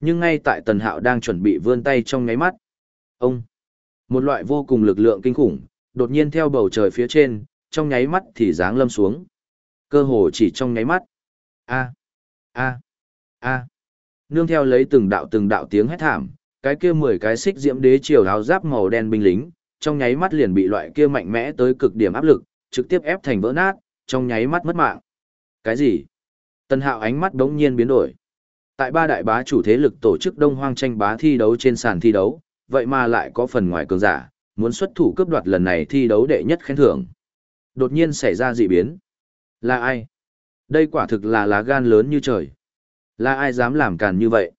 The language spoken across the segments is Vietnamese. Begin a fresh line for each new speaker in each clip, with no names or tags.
Nhưng ngay tại Tần Hạo đang chuẩn bị vươn tay trong ngáy mắt. Ông! Một loại vô cùng lực lượng kinh khủng, đột nhiên theo bầu trời phía trên, trong nháy mắt thì giáng lâm xuống. Cơ hồ chỉ trong nháy mắt. A! A! A! Nương theo lấy từng đạo từng đạo tiếng hét thảm, cái kia mười cái xích diễm đế triều áo giáp màu đen binh lính, trong nháy mắt liền bị loại kia mạnh mẽ tới cực điểm áp lực, trực tiếp ép thành vỡ nát, trong nháy mắt mất mạng. Cái gì? Tân hạo ánh mắt đống nhiên biến đổi. Tại ba đại bá chủ thế lực tổ chức đông hoang tranh bá thi đấu trên sàn thi đấu, vậy mà lại có phần ngoài cường giả, muốn xuất thủ cướp đoạt lần này thi đấu đệ nhất khen thưởng. Đột nhiên xảy ra dị biến. Là ai? Đây quả thực là lá gan lớn như trời. Là ai dám làm càn như vậy?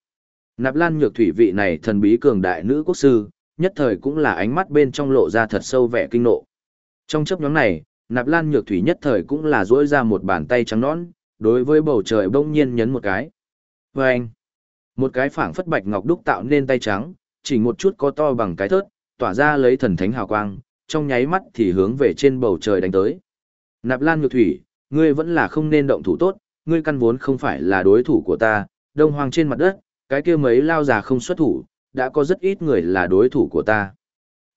Nạp Lan Nhược Thủy vị này thần bí cường đại nữ quốc sư, nhất thời cũng là ánh mắt bên trong lộ ra thật sâu vẻ kinh nộ. Trong chấp nhóm này, Nạp Lan Nhược Thủy nhất thời cũng là duỗi ra một bàn tay trắng nõn, đối với bầu trời bỗng nhiên nhấn một cái. Và anh, một cái phảng phất bạch ngọc đúc tạo nên tay trắng, chỉ một chút có to bằng cái thớt, tỏa ra lấy thần thánh hào quang, trong nháy mắt thì hướng về trên bầu trời đánh tới. Nạp Lan Nhược Thủy, ngươi vẫn là không nên động thủ tốt, ngươi căn vốn không phải là đối thủ của ta, đông hoang trên mặt đất, cái kia mấy lao già không xuất thủ, đã có rất ít người là đối thủ của ta.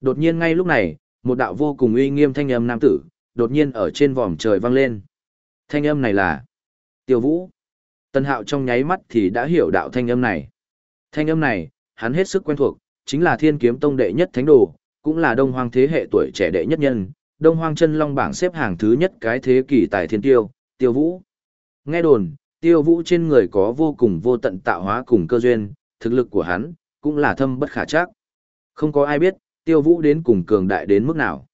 Đột nhiên ngay lúc này, một đạo vô cùng uy nghiêm thanh âm nam tử, đột nhiên ở trên vòm trời vang lên. Thanh âm này là Tiêu Vũ. Tân Hạo trong nháy mắt thì đã hiểu đạo thanh âm này. Thanh âm này, hắn hết sức quen thuộc, chính là Thiên Kiếm Tông đệ nhất thánh đồ, cũng là Đông Hoang thế hệ tuổi trẻ đệ nhất nhân, Đông Hoang chân long bảng xếp hàng thứ nhất cái thế kỷ tài Thiên Tiêu, Tiêu Vũ. Nghe đồn, Tiêu Vũ trên người có vô cùng vô tận tạo hóa cùng cơ duyên, thực lực của hắn cũng là thâm bất khả trắc. Không có ai biết, Tiêu Vũ đến cùng cường đại đến mức nào.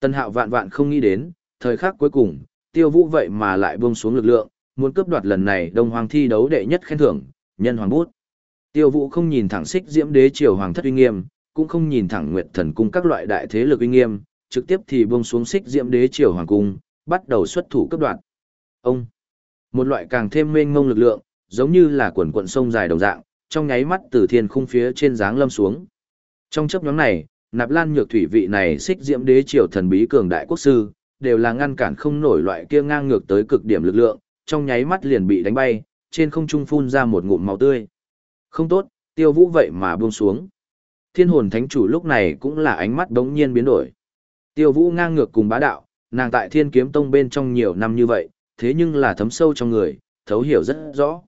Tân Hạo vạn vạn không nghĩ đến, thời khắc cuối cùng, Tiêu Vũ vậy mà lại buông xuống lực lượng, muốn cướp đoạt lần này Đông Hoàng thi đấu đệ nhất khen thưởng, nhân hoàng bút. Tiêu Vũ không nhìn thẳng xích diễm đế triều hoàng thất uy nghiêm, cũng không nhìn thẳng nguyệt thần cung các loại đại thế lực uy nghiêm, trực tiếp thì buông xuống xích diễm đế triều hoàng cung, bắt đầu xuất thủ cướp đoạt. Ông, một loại càng thêm mênh mông lực lượng, giống như là quần quận sông dài đồng dạng, trong nháy mắt từ thiên khung phía trên dáng lâm xuống. Trong chấp nhóm này, Nạp Lan Nhược Thủy vị này xích diễm đế triều thần bí cường đại quốc sư, đều là ngăn cản không nổi loại kia ngang ngược tới cực điểm lực lượng, trong nháy mắt liền bị đánh bay, trên không trung phun ra một ngụm máu tươi. Không tốt, tiêu vũ vậy mà buông xuống. Thiên hồn thánh chủ lúc này cũng là ánh mắt đống nhiên biến đổi. Tiêu vũ ngang ngược cùng bá đạo, nàng tại thiên kiếm tông bên trong nhiều năm như vậy, thế nhưng là thấm sâu trong người, thấu hiểu rất rõ.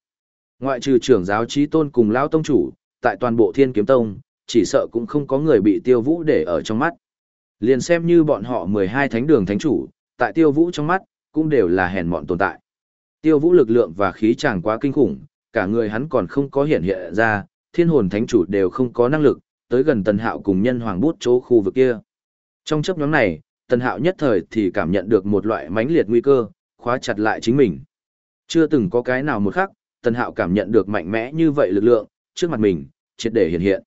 Ngoại trừ trưởng giáo trí tôn cùng lão tông chủ, tại toàn bộ thiên kiếm tông, chỉ sợ cũng không có người bị tiêu vũ để ở trong mắt. Liền xem như bọn họ 12 thánh đường thánh chủ, tại tiêu vũ trong mắt, cũng đều là hèn mọn tồn tại. Tiêu vũ lực lượng và khí chàng quá kinh khủng, cả người hắn còn không có hiện hiện ra, thiên hồn thánh chủ đều không có năng lực, tới gần tần hạo cùng nhân hoàng bút chỗ khu vực kia. Trong chấp nhóm này, tần hạo nhất thời thì cảm nhận được một loại mãnh liệt nguy cơ, khóa chặt lại chính mình. Chưa từng có cái nào một khắc, tần hạo cảm nhận được mạnh mẽ như vậy lực lượng, trước mặt mình, triệt để hiện hiện.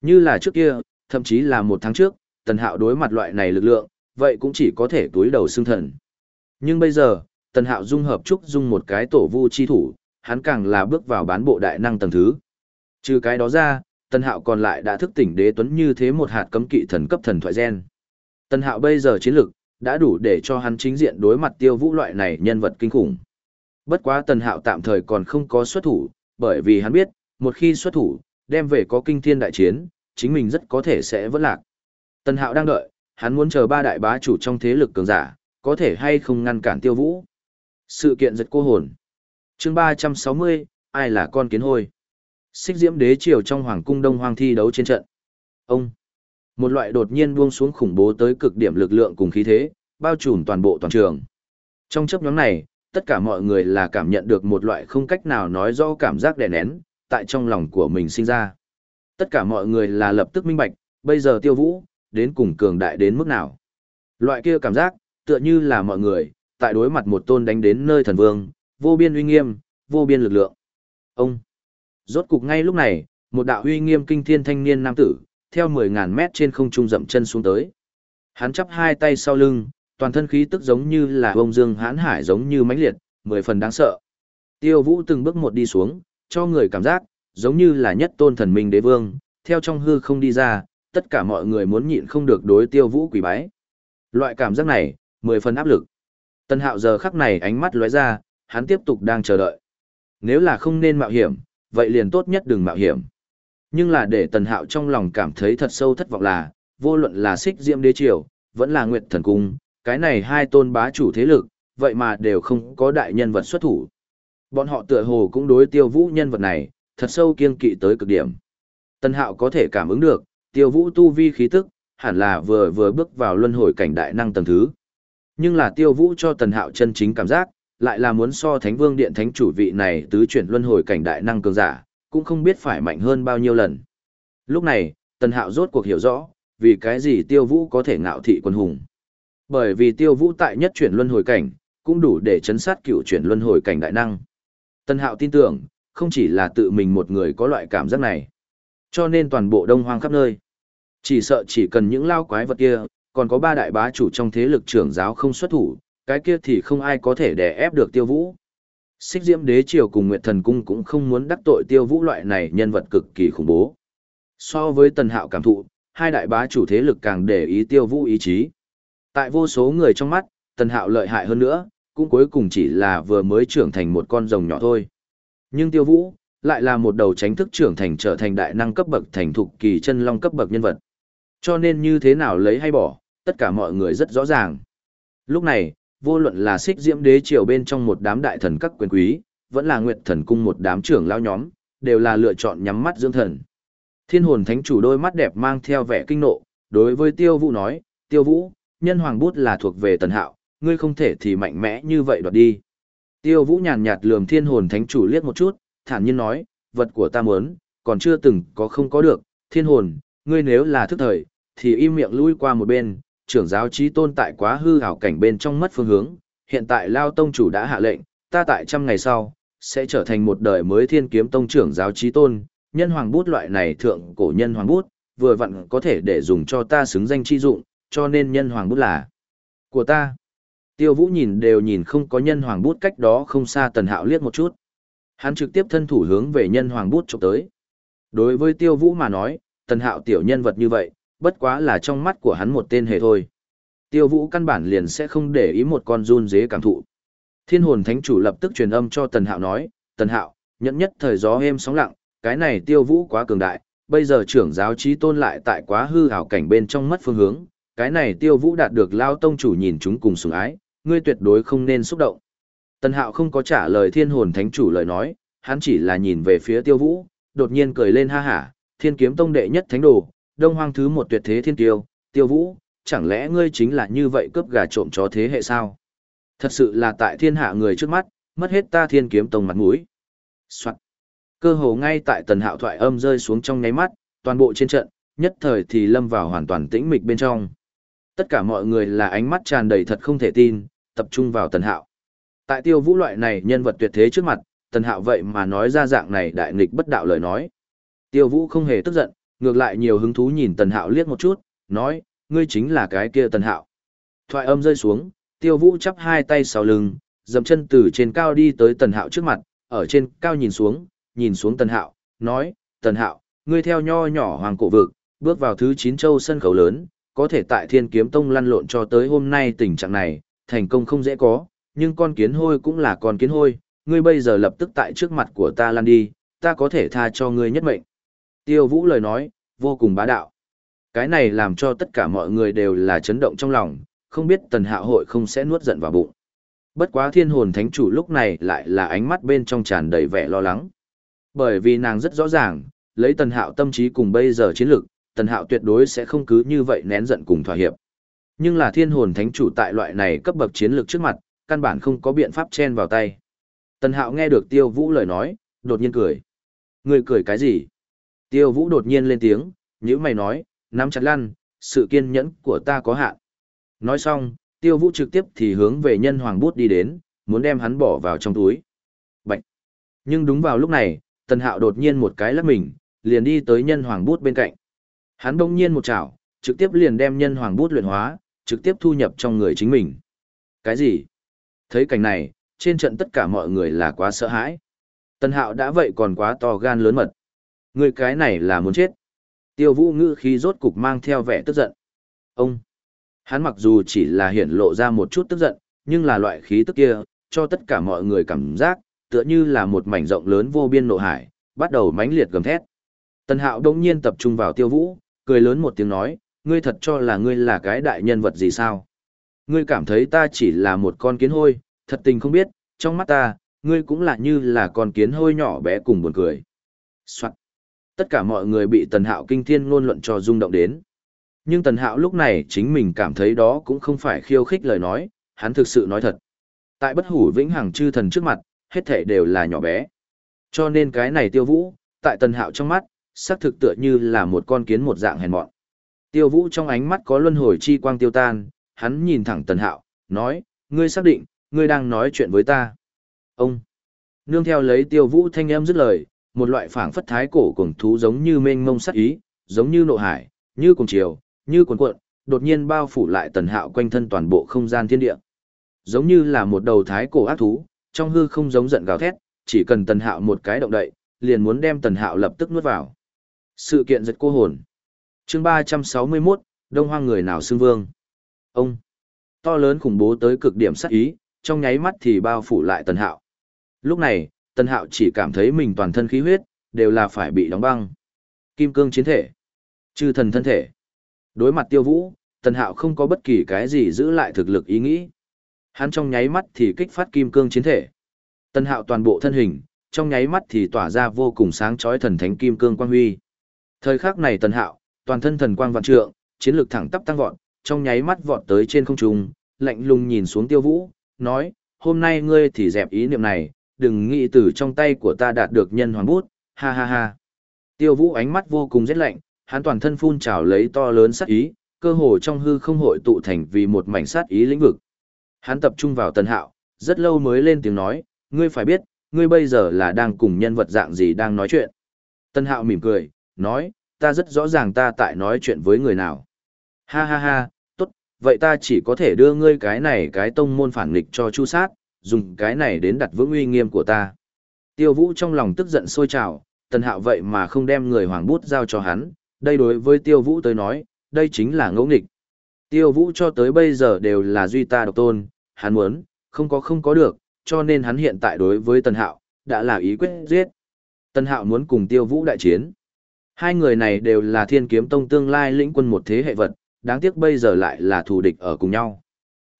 Như là trước kia, thậm chí là một tháng trước, tần hạo đối mặt loại này lực lượng, vậy cũng chỉ có thể túi đầu xương thần. Nhưng bây giờ, tần hạo dung hợp trúc dung một cái tổ vu chi thủ, hắn càng là bước vào bán bộ đại năng tầng thứ. Trừ cái đó ra, tần hạo còn lại đã thức tỉnh đế tuấn như thế một hạt cấm kỵ thần cấp thần thoại gen. Tần hạo bây giờ chiến lực, đã đủ để cho hắn chính diện đối mặt tiêu vũ loại này nhân vật kinh khủng. Bất quá tần hạo tạm thời còn không có xuất thủ, bởi vì hắn biết, một khi xuất thủ, đem về có kinh thiên đại chiến, chính mình rất có thể sẽ vỡ lạc. Tần hạo đang đợi, hắn muốn chờ ba đại bá chủ trong thế lực cường giả, có thể hay không ngăn cản tiêu vũ. Sự kiện giật cô hồn. chương 360, ai là con kiến hôi? Xích diễm đế triều trong hoàng cung đông hoang thi đấu trên trận. Ông. Một loại đột nhiên buông xuống khủng bố tới cực điểm lực lượng cùng khí thế, bao trùm toàn bộ toàn trường. Trong chấp nhóm này, tất cả mọi người là cảm nhận được một loại không cách nào nói rõ cảm giác đè nén, tại trong lòng của mình sinh ra. Tất cả mọi người là lập tức minh bạch, bây giờ tiêu vũ, đến cùng cường đại đến mức nào. Loại kia cảm giác, tựa như là mọi người, tại đối mặt một tôn đánh đến nơi thần vương, vô biên uy nghiêm, vô biên lực lượng. Ông! Rốt cục ngay lúc này, một đạo uy nghiêm kinh thiên thanh niên nam tử, theo 10.000 mét trên không trung dậm chân xuống tới. Hắn chắp hai tay sau lưng, toàn thân khí tức giống như là bông dương hãn hải giống như mãnh liệt, mười phần đáng sợ. Tiêu vũ từng bước một đi xuống, cho người cảm giác, giống như là nhất tôn thần minh đế vương, theo trong hư không đi ra, tất cả mọi người muốn nhịn không được đối tiêu vũ quỷ bái. Loại cảm giác này, mười phần áp lực. Tân hạo giờ khắc này ánh mắt lóe ra, hắn tiếp tục đang chờ đợi. Nếu là không nên mạo hiểm, vậy liền tốt nhất đừng mạo hiểm. Nhưng là để Tần Hạo trong lòng cảm thấy thật sâu thất vọng là, vô luận là xích diễm đế triều, vẫn là nguyệt thần cung, cái này hai tôn bá chủ thế lực, vậy mà đều không có đại nhân vật xuất thủ. Bọn họ tựa hồ cũng đối tiêu vũ nhân vật này, thật sâu kiên kỵ tới cực điểm. Tần Hạo có thể cảm ứng được, tiêu vũ tu vi khí tức, hẳn là vừa vừa bước vào luân hồi cảnh đại năng tầng thứ. Nhưng là tiêu vũ cho Tần Hạo chân chính cảm giác, lại là muốn so Thánh Vương Điện Thánh chủ vị này tứ chuyển luân hồi cảnh đại năng cường giả, cũng không biết phải mạnh hơn bao nhiêu lần. Lúc này, Tần Hạo rốt cuộc hiểu rõ, vì cái gì Tiêu Vũ có thể ngạo thị quân hùng. Bởi vì Tiêu Vũ tại nhất chuyển luân hồi cảnh, cũng đủ để chấn sát cựu chuyển luân hồi cảnh đại năng. Tần Hạo tin tưởng, không chỉ là tự mình một người có loại cảm giác này. Cho nên toàn bộ đông hoang khắp nơi. Chỉ sợ chỉ cần những lao quái vật kia, còn có ba đại bá chủ trong thế lực trưởng giáo không xuất thủ, cái kia thì không ai có thể đè ép được tiêu vũ. Xích diễm đế triều cùng Nguyệt Thần Cung cũng không muốn đắc tội tiêu vũ loại này nhân vật cực kỳ khủng bố. So với tần hạo cảm thụ, hai đại bá chủ thế lực càng để ý tiêu vũ ý chí. Tại vô số người trong mắt, tần hạo lợi hại hơn nữa, cũng cuối cùng chỉ là vừa mới trưởng thành một con rồng nhỏ thôi. Nhưng tiêu vũ, lại là một đầu tránh thức trưởng thành trở thành đại năng cấp bậc thành thục kỳ chân long cấp bậc nhân vật. Cho nên như thế nào lấy hay bỏ, tất cả mọi người rất rõ ràng. Lúc này, vô luận là xích diễm đế triều bên trong một đám đại thần các quyền quý, vẫn là nguyệt thần cung một đám trưởng lao nhóm, đều là lựa chọn nhắm mắt dưỡng thần. Thiên hồn thánh chủ đôi mắt đẹp mang theo vẻ kinh nộ, đối với tiêu vũ nói, tiêu vũ, nhân hoàng bút là thuộc về tần hạo, ngươi không thể thì mạnh mẽ như vậy đoạt đi. Tiêu vũ nhàn nhạt lườm thiên hồn thánh chủ liếc một chút, thản nhiên nói, vật của ta muốn, còn chưa từng có không có được, thiên hồn, ngươi nếu là thức thời, thì im miệng lui qua một bên, trưởng giáo trí tôn tại quá hư hảo cảnh bên trong mất phương hướng, hiện tại Lao Tông chủ đã hạ lệnh, ta tại trăm ngày sau, sẽ trở thành một đời mới thiên kiếm tông trưởng giáo trí tôn, nhân hoàng bút loại này thượng cổ nhân hoàng bút, vừa vặn có thể để dùng cho ta xứng danh chi dụng, cho nên nhân hoàng bút là của ta. Tiêu Vũ nhìn đều nhìn không có nhân hoàng bút cách đó không xa Tần Hạo liếc một chút. Hắn trực tiếp thân thủ hướng về nhân hoàng bút chụp tới. Đối với Tiêu Vũ mà nói, Tần Hạo tiểu nhân vật như vậy, bất quá là trong mắt của hắn một tên hề thôi. Tiêu vũ căn bản liền sẽ không để ý một con run dế cảm thụ. Thiên hồn thánh chủ lập tức truyền âm cho Tần Hạo nói, Tần Hạo, nhẫn nhất thời gió êm sóng lặng, cái này tiêu vũ quá cường đại, bây giờ trưởng giáo trí tôn lại tại quá hư hảo cảnh bên trong mất phương hướng, cái này tiêu vũ đạt được lao tông chủ nhìn chúng cùng sủng ái, ngươi tuyệt đối không nên xúc động. Tần Hạo không có trả lời thiên hồn thánh chủ lời nói, hắn chỉ là nhìn về phía tiêu vũ, đột nhiên cười lên ha hả, thiên kiếm tông đệ nhất thánh đồ, đông hoang thứ một tuyệt thế thiên tiêu, tiêu vũ, chẳng lẽ ngươi chính là như vậy cướp gà trộm chó thế hệ sao? Thật sự là tại thiên hạ người trước mắt, mất hết ta thiên kiếm tông mặt mũi. Soạn. Cơ hồ ngay tại tần hạo thoại âm rơi xuống trong nháy mắt, toàn bộ trên trận, nhất thời thì lâm vào hoàn toàn tĩnh mịch bên trong. Tất cả mọi người là ánh mắt tràn đầy thật không thể tin, tập trung vào tần hạo. Tại tiêu vũ loại này nhân vật tuyệt thế trước mặt, tần hạo vậy mà nói ra dạng này đại nghịch bất đạo lời nói. Tiêu vũ không hề tức giận, ngược lại nhiều hứng thú nhìn tần hạo liếc một chút, nói, ngươi chính là cái kia tần hạo. Thoại âm rơi xuống, tiêu vũ chắp hai tay sau lưng, dầm chân từ trên cao đi tới tần hạo trước mặt, ở trên cao nhìn xuống, nhìn xuống tần hạo, nói, tần hạo, ngươi theo nho nhỏ hoàng cổ vực, bước vào thứ chín châu sân khấu lớn, có thể tại thiên kiếm tông lăn lộn cho tới hôm nay tình trạng này, thành công không dễ có, nhưng con kiến hôi cũng là con kiến hôi, ngươi bây giờ lập tức tại trước mặt của ta lăn đi, ta có thể tha cho ngươi nhất mệnh. Tiêu Vũ lời nói, vô cùng bá đạo. Cái này làm cho tất cả mọi người đều là chấn động trong lòng, không biết tần hạ hội không sẽ nuốt giận vào bụng. Bất quá thiên hồn thánh chủ lúc này lại là ánh mắt bên trong tràn đầy vẻ lo lắng. Bởi vì nàng rất rõ ràng, lấy tần hạo tâm trí cùng bây giờ chiến lược, tần hạo tuyệt đối sẽ không cứ như vậy nén giận cùng thỏa hiệp. Nhưng là thiên hồn thánh chủ tại loại này cấp bậc chiến lược trước mặt, căn bản không có biện pháp chen vào tay. Tần hạo nghe được tiêu vũ lời nói, đột nhiên cười. Người cười cái gì? Tiêu Vũ đột nhiên lên tiếng, nhữ mày nói, nắm chặt lăn, sự kiên nhẫn của ta có hạn. Nói xong, Tiêu Vũ trực tiếp thì hướng về nhân hoàng bút đi đến, muốn đem hắn bỏ vào trong túi. Bạch! Nhưng đúng vào lúc này, Tần Hạo đột nhiên một cái lắc mình, liền đi tới nhân hoàng bút bên cạnh. Hắn bỗng nhiên một chảo, trực tiếp liền đem nhân hoàng bút luyện hóa, trực tiếp thu nhập trong người chính mình. Cái gì? Thấy cảnh này, trên trận tất cả mọi người là quá sợ hãi. Tần Hạo đã vậy còn quá to gan lớn mật. Người cái này là muốn chết. Tiêu vũ ngữ khí rốt cục mang theo vẻ tức giận. Ông! Hắn mặc dù chỉ là hiển lộ ra một chút tức giận, nhưng là loại khí tức kia, cho tất cả mọi người cảm giác, tựa như là một mảnh rộng lớn vô biên nộ hải, bắt đầu mãnh liệt gầm thét. Tần Hạo đông nhiên tập trung vào tiêu vũ, cười lớn một tiếng nói, ngươi thật cho là ngươi là cái đại nhân vật gì sao? Ngươi cảm thấy ta chỉ là một con kiến hôi, thật tình không biết, trong mắt ta, ngươi cũng là như là con kiến hôi nhỏ bé cùng buồn cười. Soạn. Tất cả mọi người bị Tần Hạo kinh thiên ngôn luận cho rung động đến. Nhưng Tần Hạo lúc này chính mình cảm thấy đó cũng không phải khiêu khích lời nói, hắn thực sự nói thật. Tại bất hủ vĩnh hằng chư thần trước mặt, hết thể đều là nhỏ bé. Cho nên cái này tiêu vũ, tại Tần Hạo trong mắt, xác thực tựa như là một con kiến một dạng hèn mọn. Tiêu vũ trong ánh mắt có luân hồi chi quang tiêu tan, hắn nhìn thẳng Tần Hạo, nói, ngươi xác định, ngươi đang nói chuyện với ta. Ông, nương theo lấy tiêu vũ thanh em dứt lời, một loại phảng phất thái cổ cuồng thú giống như mênh mông sắc ý, giống như nộ hải, như cuồng chiều, như cuồn cuộn, đột nhiên bao phủ lại Tần Hạo quanh thân toàn bộ không gian thiên địa. Giống như là một đầu thái cổ ác thú, trong hư không giống giận gào thét, chỉ cần Tần Hạo một cái động đậy, liền muốn đem Tần Hạo lập tức nuốt vào. Sự kiện giật cô hồn. Chương 361, Đông Hoang người nào xưng vương. Ông to lớn khủng bố tới cực điểm sắc ý, trong nháy mắt thì bao phủ lại Tần Hạo. Lúc này, Tân Hạo chỉ cảm thấy mình toàn thân khí huyết đều là phải bị đóng băng. Kim cương chiến thể, chư thần thân thể. Đối mặt Tiêu Vũ, Tân Hạo không có bất kỳ cái gì giữ lại thực lực ý nghĩ. Hắn trong nháy mắt thì kích phát kim cương chiến thể. Tân Hạo toàn bộ thân hình, trong nháy mắt thì tỏa ra vô cùng sáng chói thần thánh kim cương quang huy. Thời khắc này Tân Hạo, toàn thân thần quang vạn trượng, chiến lực thẳng tắp tăng vọt, trong nháy mắt vọt tới trên không trung, lạnh lùng nhìn xuống Tiêu Vũ, nói: "Hôm nay ngươi thì dẹp ý niệm này, đừng nghĩ từ trong tay của ta đạt được nhân hoàng bút." Ha ha ha. Tiêu Vũ ánh mắt vô cùng rét lạnh, hắn toàn thân phun trào lấy to lớn sát ý, cơ hồ trong hư không hội tụ thành vì một mảnh sát ý lĩnh vực. Hắn tập trung vào Tần Hạo, rất lâu mới lên tiếng nói, ngươi phải biết, ngươi bây giờ là đang cùng nhân vật dạng gì đang nói chuyện. Tần Hạo mỉm cười, nói, ta rất rõ ràng ta tại nói chuyện với người nào. Ha ha ha, tốt, vậy ta chỉ có thể đưa ngươi cái này cái tông môn phản nghịch cho chu sát, dùng cái này đến đặt vững uy nghiêm của ta. Tiêu Vũ trong lòng tức giận sôi trào, Tần Hạo vậy mà không đem người hoàng bút giao cho hắn, đây đối với Tiêu Vũ tới nói, đây chính là ngẫu nghịch. Tiêu Vũ cho tới bây giờ đều là duy ta độc tôn, hắn muốn, không có không có được, cho nên hắn hiện tại đối với Tần Hạo, đã là ý quyết giết. Tần Hạo muốn cùng Tiêu Vũ đại chiến. Hai người này đều là thiên kiếm tông tương lai lĩnh quân một thế hệ vật, đáng tiếc bây giờ lại là thù địch ở cùng nhau.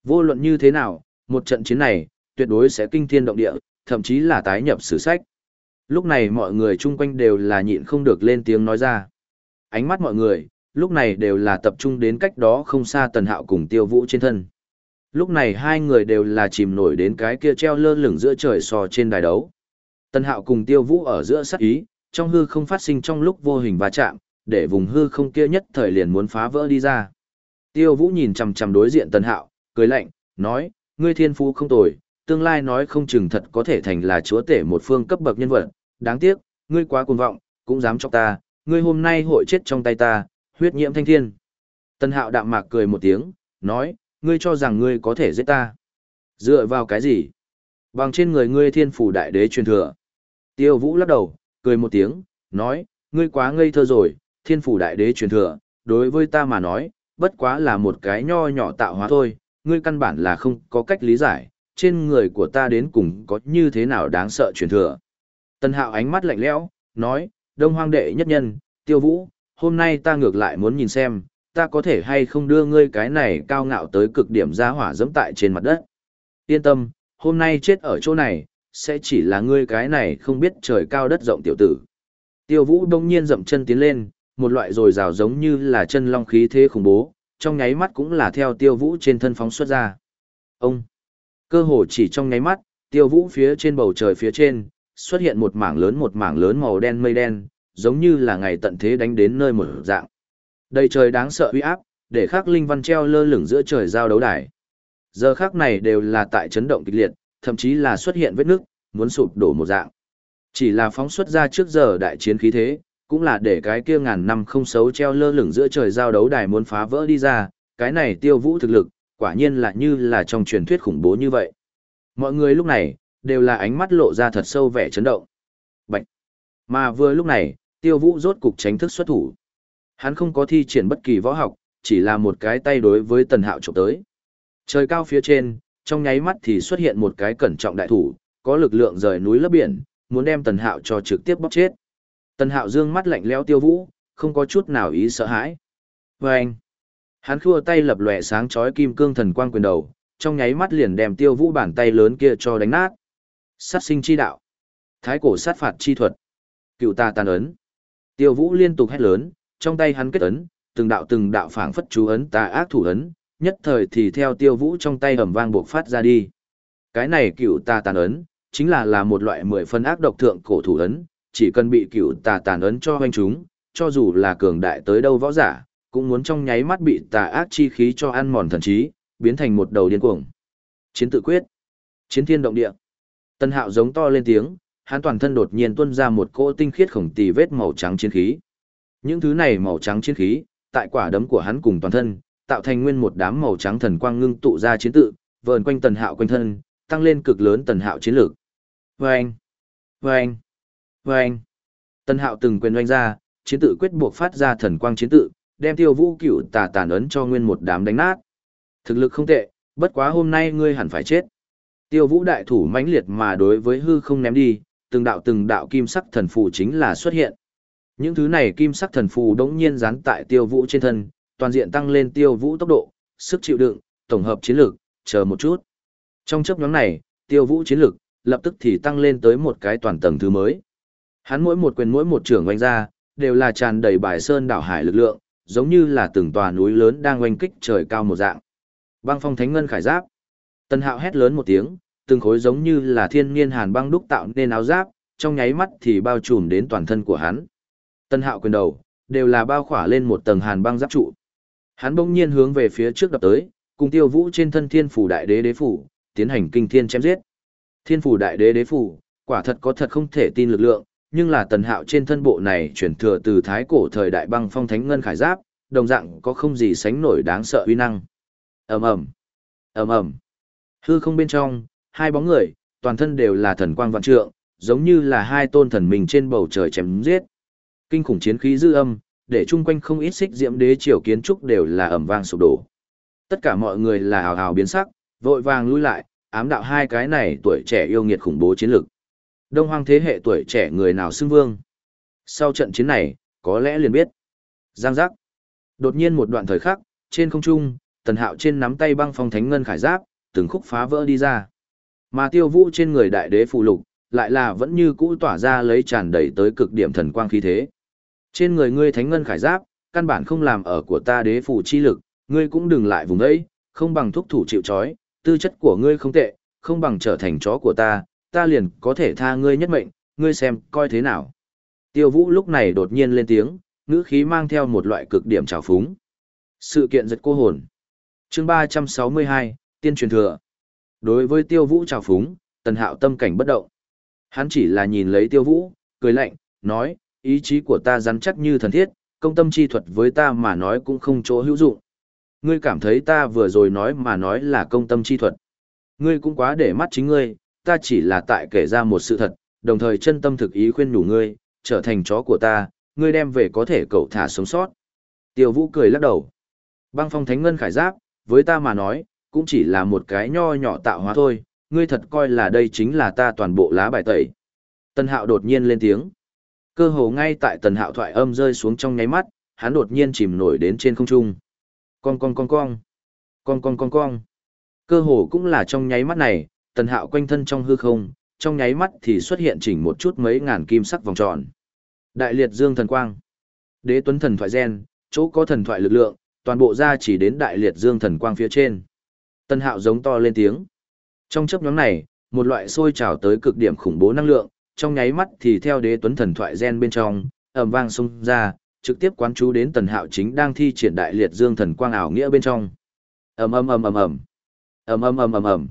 Vô luận như thế nào, một trận chiến này, tuyệt đối sẽ kinh thiên động địa, thậm chí là tái nhập sử sách. Lúc này mọi người chung quanh đều là nhịn không được lên tiếng nói ra. Ánh mắt mọi người, lúc này đều là tập trung đến cách đó không xa tần hạo cùng tiêu vũ trên thân. Lúc này hai người đều là chìm nổi đến cái kia treo lơ lửng giữa trời sò trên đài đấu. Tần hạo cùng tiêu vũ ở giữa sắc ý, trong hư không phát sinh trong lúc vô hình va chạm, để vùng hư không kia nhất thời liền muốn phá vỡ đi ra. Tiêu vũ nhìn chằm chằm đối diện tần hạo, cười lạnh, nói, ngươi thiên phú không tồi, tương lai nói không chừng thật có thể thành là chúa tể một phương cấp bậc nhân vật, đáng tiếc, ngươi quá cuồng vọng, cũng dám chọc ta, ngươi hôm nay hội chết trong tay ta, huyết nhiễm thanh thiên. Tân hạo đạm mạc cười một tiếng, nói, ngươi cho rằng ngươi có thể giết ta. Dựa vào cái gì? Bằng trên người ngươi thiên phủ đại đế truyền thừa. Tiêu vũ lắc đầu, cười một tiếng, nói, ngươi quá ngây thơ rồi, thiên phủ đại đế truyền thừa, đối với ta mà nói, bất quá là một cái nho nhỏ tạo hóa thôi, ngươi căn bản là không có cách lý giải, trên người của ta đến cùng có như thế nào đáng sợ truyền thừa. Tân hạo ánh mắt lạnh lẽo, nói, đông hoang đệ nhất nhân, tiêu vũ, hôm nay ta ngược lại muốn nhìn xem, ta có thể hay không đưa ngươi cái này cao ngạo tới cực điểm ra hỏa dẫm tại trên mặt đất. Yên tâm, hôm nay chết ở chỗ này, sẽ chỉ là ngươi cái này không biết trời cao đất rộng tiểu tử. Tiêu vũ đông nhiên dậm chân tiến lên, một loại rồi rào giống như là chân long khí thế khủng bố, trong nháy mắt cũng là theo tiêu vũ trên thân phóng xuất ra. Ông! Cơ hồ chỉ trong nháy mắt, tiêu vũ phía trên bầu trời phía trên, xuất hiện một mảng lớn một mảng lớn màu đen mây đen, giống như là ngày tận thế đánh đến nơi một dạng. đây trời đáng sợ uy áp, để khắc linh văn treo lơ lửng giữa trời giao đấu đài. Giờ khắc này đều là tại chấn động kịch liệt, thậm chí là xuất hiện vết nước, muốn sụp đổ một dạng. Chỉ là phóng xuất ra trước giờ đại chiến khí thế, cũng là để cái kia ngàn năm không xấu treo lơ lửng giữa trời giao đấu đài muốn phá vỡ đi ra, cái này tiêu vũ thực lực, quả nhiên là như là trong truyền thuyết khủng bố như vậy. Mọi người lúc này, đều là ánh mắt lộ ra thật sâu vẻ chấn động. Bạch! Mà vừa lúc này, tiêu vũ rốt cục tránh thức xuất thủ. Hắn không có thi triển bất kỳ võ học, chỉ là một cái tay đối với tần hạo trộm tới. Trời cao phía trên, trong nháy mắt thì xuất hiện một cái cẩn trọng đại thủ, có lực lượng rời núi lấp biển, muốn đem tần hạo cho trực tiếp bóc chết. Tần Hạo dương mắt lạnh lẽo Tiêu Vũ, không có chút nào ý sợ hãi. Và anh, hắn khua tay lập lòe sáng chói kim cương thần quang quyền đầu, trong nháy mắt liền đem Tiêu Vũ bàn tay lớn kia cho đánh nát. Sát sinh chi đạo, thái cổ sát phạt chi thuật, cựu ta tàn ấn. Tiêu Vũ liên tục hét lớn, trong tay hắn kết ấn, từng đạo từng đạo phảng phất chú ấn tà ác thủ ấn, nhất thời thì theo Tiêu Vũ trong tay ầm vang buộc phát ra đi. Cái này cựu ta tàn ấn, chính là là một loại mười phân ác độc thượng cổ thủ ấn, chỉ cần bị cựu tà tàn ấn cho hoanh chúng, cho dù là cường đại tới đâu võ giả, cũng muốn trong nháy mắt bị tà ác chi khí cho ăn mòn thần trí, biến thành một đầu điên cuồng. Chiến tự quyết, chiến thiên động địa. Tân Hạo giống to lên tiếng, hắn toàn thân đột nhiên tuôn ra một cỗ tinh khiết khổng tỷ vết màu trắng chiến khí. Những thứ này màu trắng chiến khí, tại quả đấm của hắn cùng toàn thân, tạo thành nguyên một đám màu trắng thần quang ngưng tụ ra chiến tự, vờn quanh Tần Hạo quanh thân, tăng lên cực lớn Tần Hạo chiến lực. Vâng! Vâng! Vâng! Tần Hạo từng quyền oanh ra, chiến tự quyết buộc phát ra thần quang chiến tự, đem tiêu vũ cựu tà tàn ấn cho nguyên một đám đánh nát. Thực lực không tệ, bất quá hôm nay ngươi hẳn phải chết. Tiêu vũ đại thủ mãnh liệt mà đối với hư không ném đi, từng đạo từng đạo kim sắc thần phù chính là xuất hiện. Những thứ này kim sắc thần phù đống nhiên dán tại tiêu vũ trên thân, toàn diện tăng lên tiêu vũ tốc độ, sức chịu đựng, tổng hợp chiến lược, chờ một chút. Trong chấp nhóm này, tiêu vũ chiến lược, lập tức thì tăng lên tới một cái toàn tầng thứ mới. Hắn mỗi một quyền mỗi một trưởng oanh ra, đều là tràn đầy bài sơn đảo hải lực lượng, giống như là từng tòa núi lớn đang oanh kích trời cao một dạng. Băng phong thánh ngân khải giáp. Tân Hạo hét lớn một tiếng, từng khối giống như là thiên niên hàn băng đúc tạo nên áo giáp, trong nháy mắt thì bao trùm đến toàn thân của hắn. Tân Hạo quyền đầu, đều là bao khỏa lên một tầng hàn băng giáp trụ. Hắn bỗng nhiên hướng về phía trước đập tới, cùng Tiêu Vũ trên thân Thiên phủ đại đế đế phủ, tiến hành kinh thiên chém giết. Thiên phủ đại đế đế phủ, quả thật có thật không thể tin lực lượng, nhưng là tần hạo trên thân bộ này chuyển thừa từ thái cổ thời đại băng phong thánh ngân khải giáp, đồng dạng có không gì sánh nổi đáng sợ uy năng. Ầm ầm, ầm ầm. Hư không bên trong, hai bóng người, toàn thân đều là thần quang vạn trượng, giống như là hai tôn thần mình trên bầu trời chém giết. Kinh khủng chiến khí dư âm, để chung quanh không ít xích diễm đế triều kiến trúc đều là ầm vang sụp đổ. Tất cả mọi người là hào hào biến sắc, vội vàng lui lại, ám đạo hai cái này tuổi trẻ yêu nghiệt khủng bố chiến lực. Đông hoang thế hệ tuổi trẻ người nào xưng vương. Sau trận chiến này, có lẽ liền biết. Giang giác. Đột nhiên một đoạn thời khắc, trên không trung, tần hạo trên nắm tay băng phong thánh ngân khải giáp, từng khúc phá vỡ đi ra. Mà tiêu vũ trên người đại đế phụ lục, lại là vẫn như cũ tỏa ra lấy tràn đầy tới cực điểm thần quang khí thế. Trên người ngươi thánh ngân khải giáp, căn bản không làm ở của ta đế phụ chi lực, ngươi cũng đừng lại vùng ấy, không bằng thúc thủ chịu chói, tư chất của ngươi không tệ, không bằng trở thành chó của ta, ta liền có thể tha ngươi nhất mệnh, ngươi xem, coi thế nào. Tiêu vũ lúc này đột nhiên lên tiếng, ngữ khí mang theo một loại cực điểm trào phúng. Sự kiện giật cô hồn. chương 362, tiên truyền thừa. Đối với tiêu vũ trào phúng, tần hạo tâm cảnh bất động. Hắn chỉ là nhìn lấy tiêu vũ, cười lạnh, nói, ý chí của ta rắn chắc như thần thiết, công tâm chi thuật với ta mà nói cũng không chỗ hữu dụng. Ngươi cảm thấy ta vừa rồi nói mà nói là công tâm chi thuật. Ngươi cũng quá để mắt chính ngươi, ta chỉ là tại kể ra một sự thật, đồng thời chân tâm thực ý khuyên nhủ ngươi, trở thành chó của ta, ngươi đem về có thể cậu thả sống sót. Tiêu Vũ cười lắc đầu. Băng phong thánh ngân khải giáp, với ta mà nói, cũng chỉ là một cái nho nhỏ tạo hóa thôi, ngươi thật coi là đây chính là ta toàn bộ lá bài tẩy. Tần Hạo đột nhiên lên tiếng. Cơ hồ ngay tại Tần Hạo thoại âm rơi xuống trong nháy mắt, hắn đột nhiên chìm nổi đến trên không trung. Con con con con. Con con con con. Cơ hồ cũng là trong nháy mắt này, tần hạo quanh thân trong hư không, trong nháy mắt thì xuất hiện chỉnh một chút mấy ngàn kim sắc vòng tròn. Đại liệt dương thần quang, đế tuấn thần thoại gen, chỗ có thần thoại lực lượng, toàn bộ ra chỉ đến đại liệt dương thần quang phía trên. Tần hạo giống to lên tiếng. Trong chấp nhóm này, một loại sôi trào tới cực điểm khủng bố năng lượng, trong nháy mắt thì theo đế tuấn thần thoại gen bên trong, ẩm vang xung ra, trực tiếp quán chú đến tần hạo chính đang thi triển đại liệt dương thần quang ảo nghĩa bên trong. Ầm ầm ầm ầm ầm. Ầm ầm ầm ầm ầm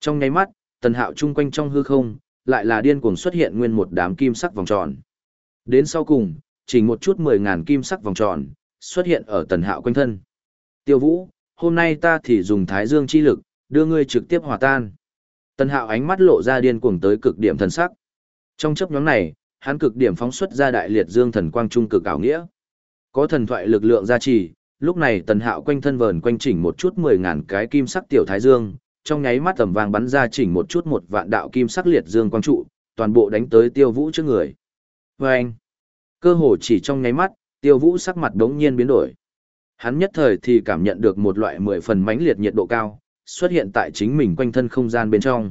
trong nháy mắt, tần hạo chung quanh trong hư không, lại là điên cuồng xuất hiện nguyên một đám kim sắc vòng tròn. Đến sau cùng, chỉ một chút mười ngàn kim sắc vòng tròn, xuất hiện ở tần hạo quanh thân. Tiêu vũ, hôm nay ta thì dùng thái dương chi lực, đưa ngươi trực tiếp hòa tan. Tần hạo ánh mắt lộ ra điên cuồng tới cực điểm thần sắc. Trong chấp nhóm này, hắn cực điểm phóng xuất ra đại liệt dương thần quang trung cực ảo nghĩa. Có thần thoại lực lượng gia trì, lúc này tần hạo quanh thân vờn quanh chỉnh một chút mười ngàn cái kim sắc tiểu thái dương, trong nháy mắt tầm vàng bắn ra chỉnh một chút một vạn đạo kim sắc liệt dương quang trụ, toàn bộ đánh tới tiêu vũ trước người. Và anh, Cơ hồ chỉ trong nháy mắt, tiêu vũ sắc mặt đống nhiên biến đổi. Hắn nhất thời thì cảm nhận được một loại mười phần mãnh liệt nhiệt độ cao, xuất hiện tại chính mình quanh thân không gian bên trong.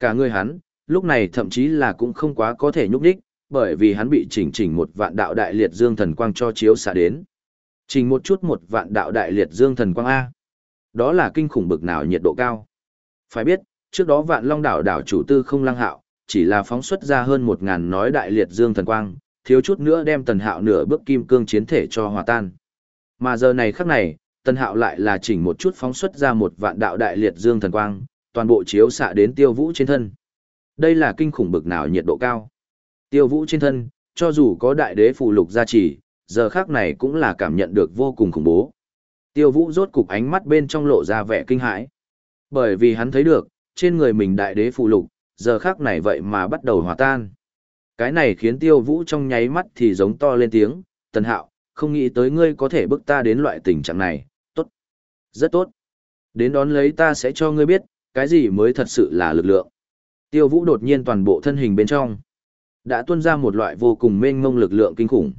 Cả người hắn, lúc này thậm chí là cũng không quá có thể nhúc đích, bởi vì hắn bị chỉnh chỉnh một vạn đạo đại liệt dương thần quang cho chiếu xạ đến. Chỉnh một chút một vạn đạo đại liệt dương thần quang A. Đó là kinh khủng bực nào nhiệt độ cao. Phải biết, trước đó vạn long đảo đảo chủ tư không lăng hạo, chỉ là phóng xuất ra hơn một ngàn nói đại liệt dương thần quang, thiếu chút nữa đem tần hạo nửa bước kim cương chiến thể cho hòa tan. Mà giờ này khắc này, tần hạo lại là chỉnh một chút phóng xuất ra một vạn đạo đại liệt dương thần quang, toàn bộ chiếu xạ đến tiêu vũ trên thân. Đây là kinh khủng bực nào nhiệt độ cao. Tiêu vũ trên thân, cho dù có đại đế phù lục gia trì, giờ khác này cũng là cảm nhận được vô cùng khủng bố. Tiêu vũ rốt cục ánh mắt bên trong lộ ra vẻ kinh hãi. Bởi vì hắn thấy được, trên người mình đại đế phù lục, giờ khác này vậy mà bắt đầu hòa tan. Cái này khiến tiêu vũ trong nháy mắt thì giống to lên tiếng, tần hạo, không nghĩ tới ngươi có thể bức ta đến loại tình trạng này, tốt, rất tốt. Đến đón lấy ta sẽ cho ngươi biết, cái gì mới thật sự là lực lượng. Tiêu vũ đột nhiên toàn bộ thân hình bên trong, đã tuôn ra một loại vô cùng mênh mông lực lượng kinh khủng.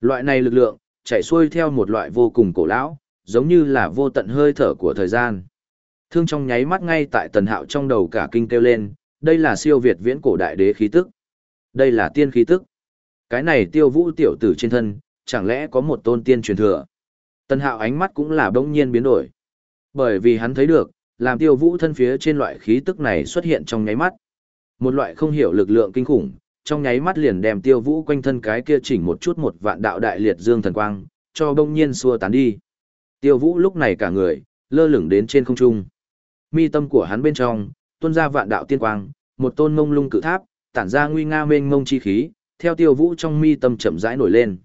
Loại này lực lượng, chạy xuôi theo một loại vô cùng cổ lão, giống như là vô tận hơi thở của thời gian. Thương trong nháy mắt ngay tại tần hạo trong đầu cả kinh kêu lên, đây là siêu việt viễn cổ đại đế khí tức. Đây là tiên khí tức. Cái này tiêu vũ tiểu tử trên thân, chẳng lẽ có một tôn tiên truyền thừa. Tần hạo ánh mắt cũng là bỗng nhiên biến đổi. Bởi vì hắn thấy được, làm tiêu vũ thân phía trên loại khí tức này xuất hiện trong nháy mắt. Một loại không hiểu lực lượng kinh khủng, trong nháy mắt liền đem tiêu vũ quanh thân cái kia chỉnh một chút một vạn đạo đại liệt dương thần quang, cho bỗng nhiên xua tán đi. Tiêu vũ lúc này cả người, lơ lửng đến trên không trung. Mi tâm của hắn bên trong, tuôn ra vạn đạo tiên quang, một tôn mông lung cự tháp, tản ra nguy nga mênh mông chi khí, theo tiêu vũ trong mi tâm chậm rãi nổi lên.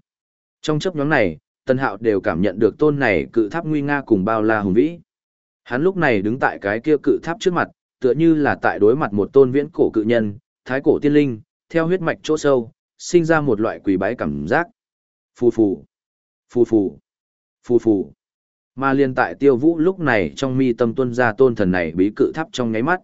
Trong chấp nhóm này, Tân Hạo đều cảm nhận được tôn này cự tháp nguy nga cùng bao la hùng vĩ. Hắn lúc này đứng tại cái kia cự tháp trước mặt, tựa như là tại đối mặt một tôn viễn cổ cự nhân, thái cổ tiên linh, theo huyết mạch chỗ sâu, sinh ra một loại quỷ bái cảm giác. Phù phù, phù phù, phù phù. Mà liên tại tiêu vũ lúc này trong mi tâm tuân ra tôn thần này bí cự tháp trong ngáy mắt.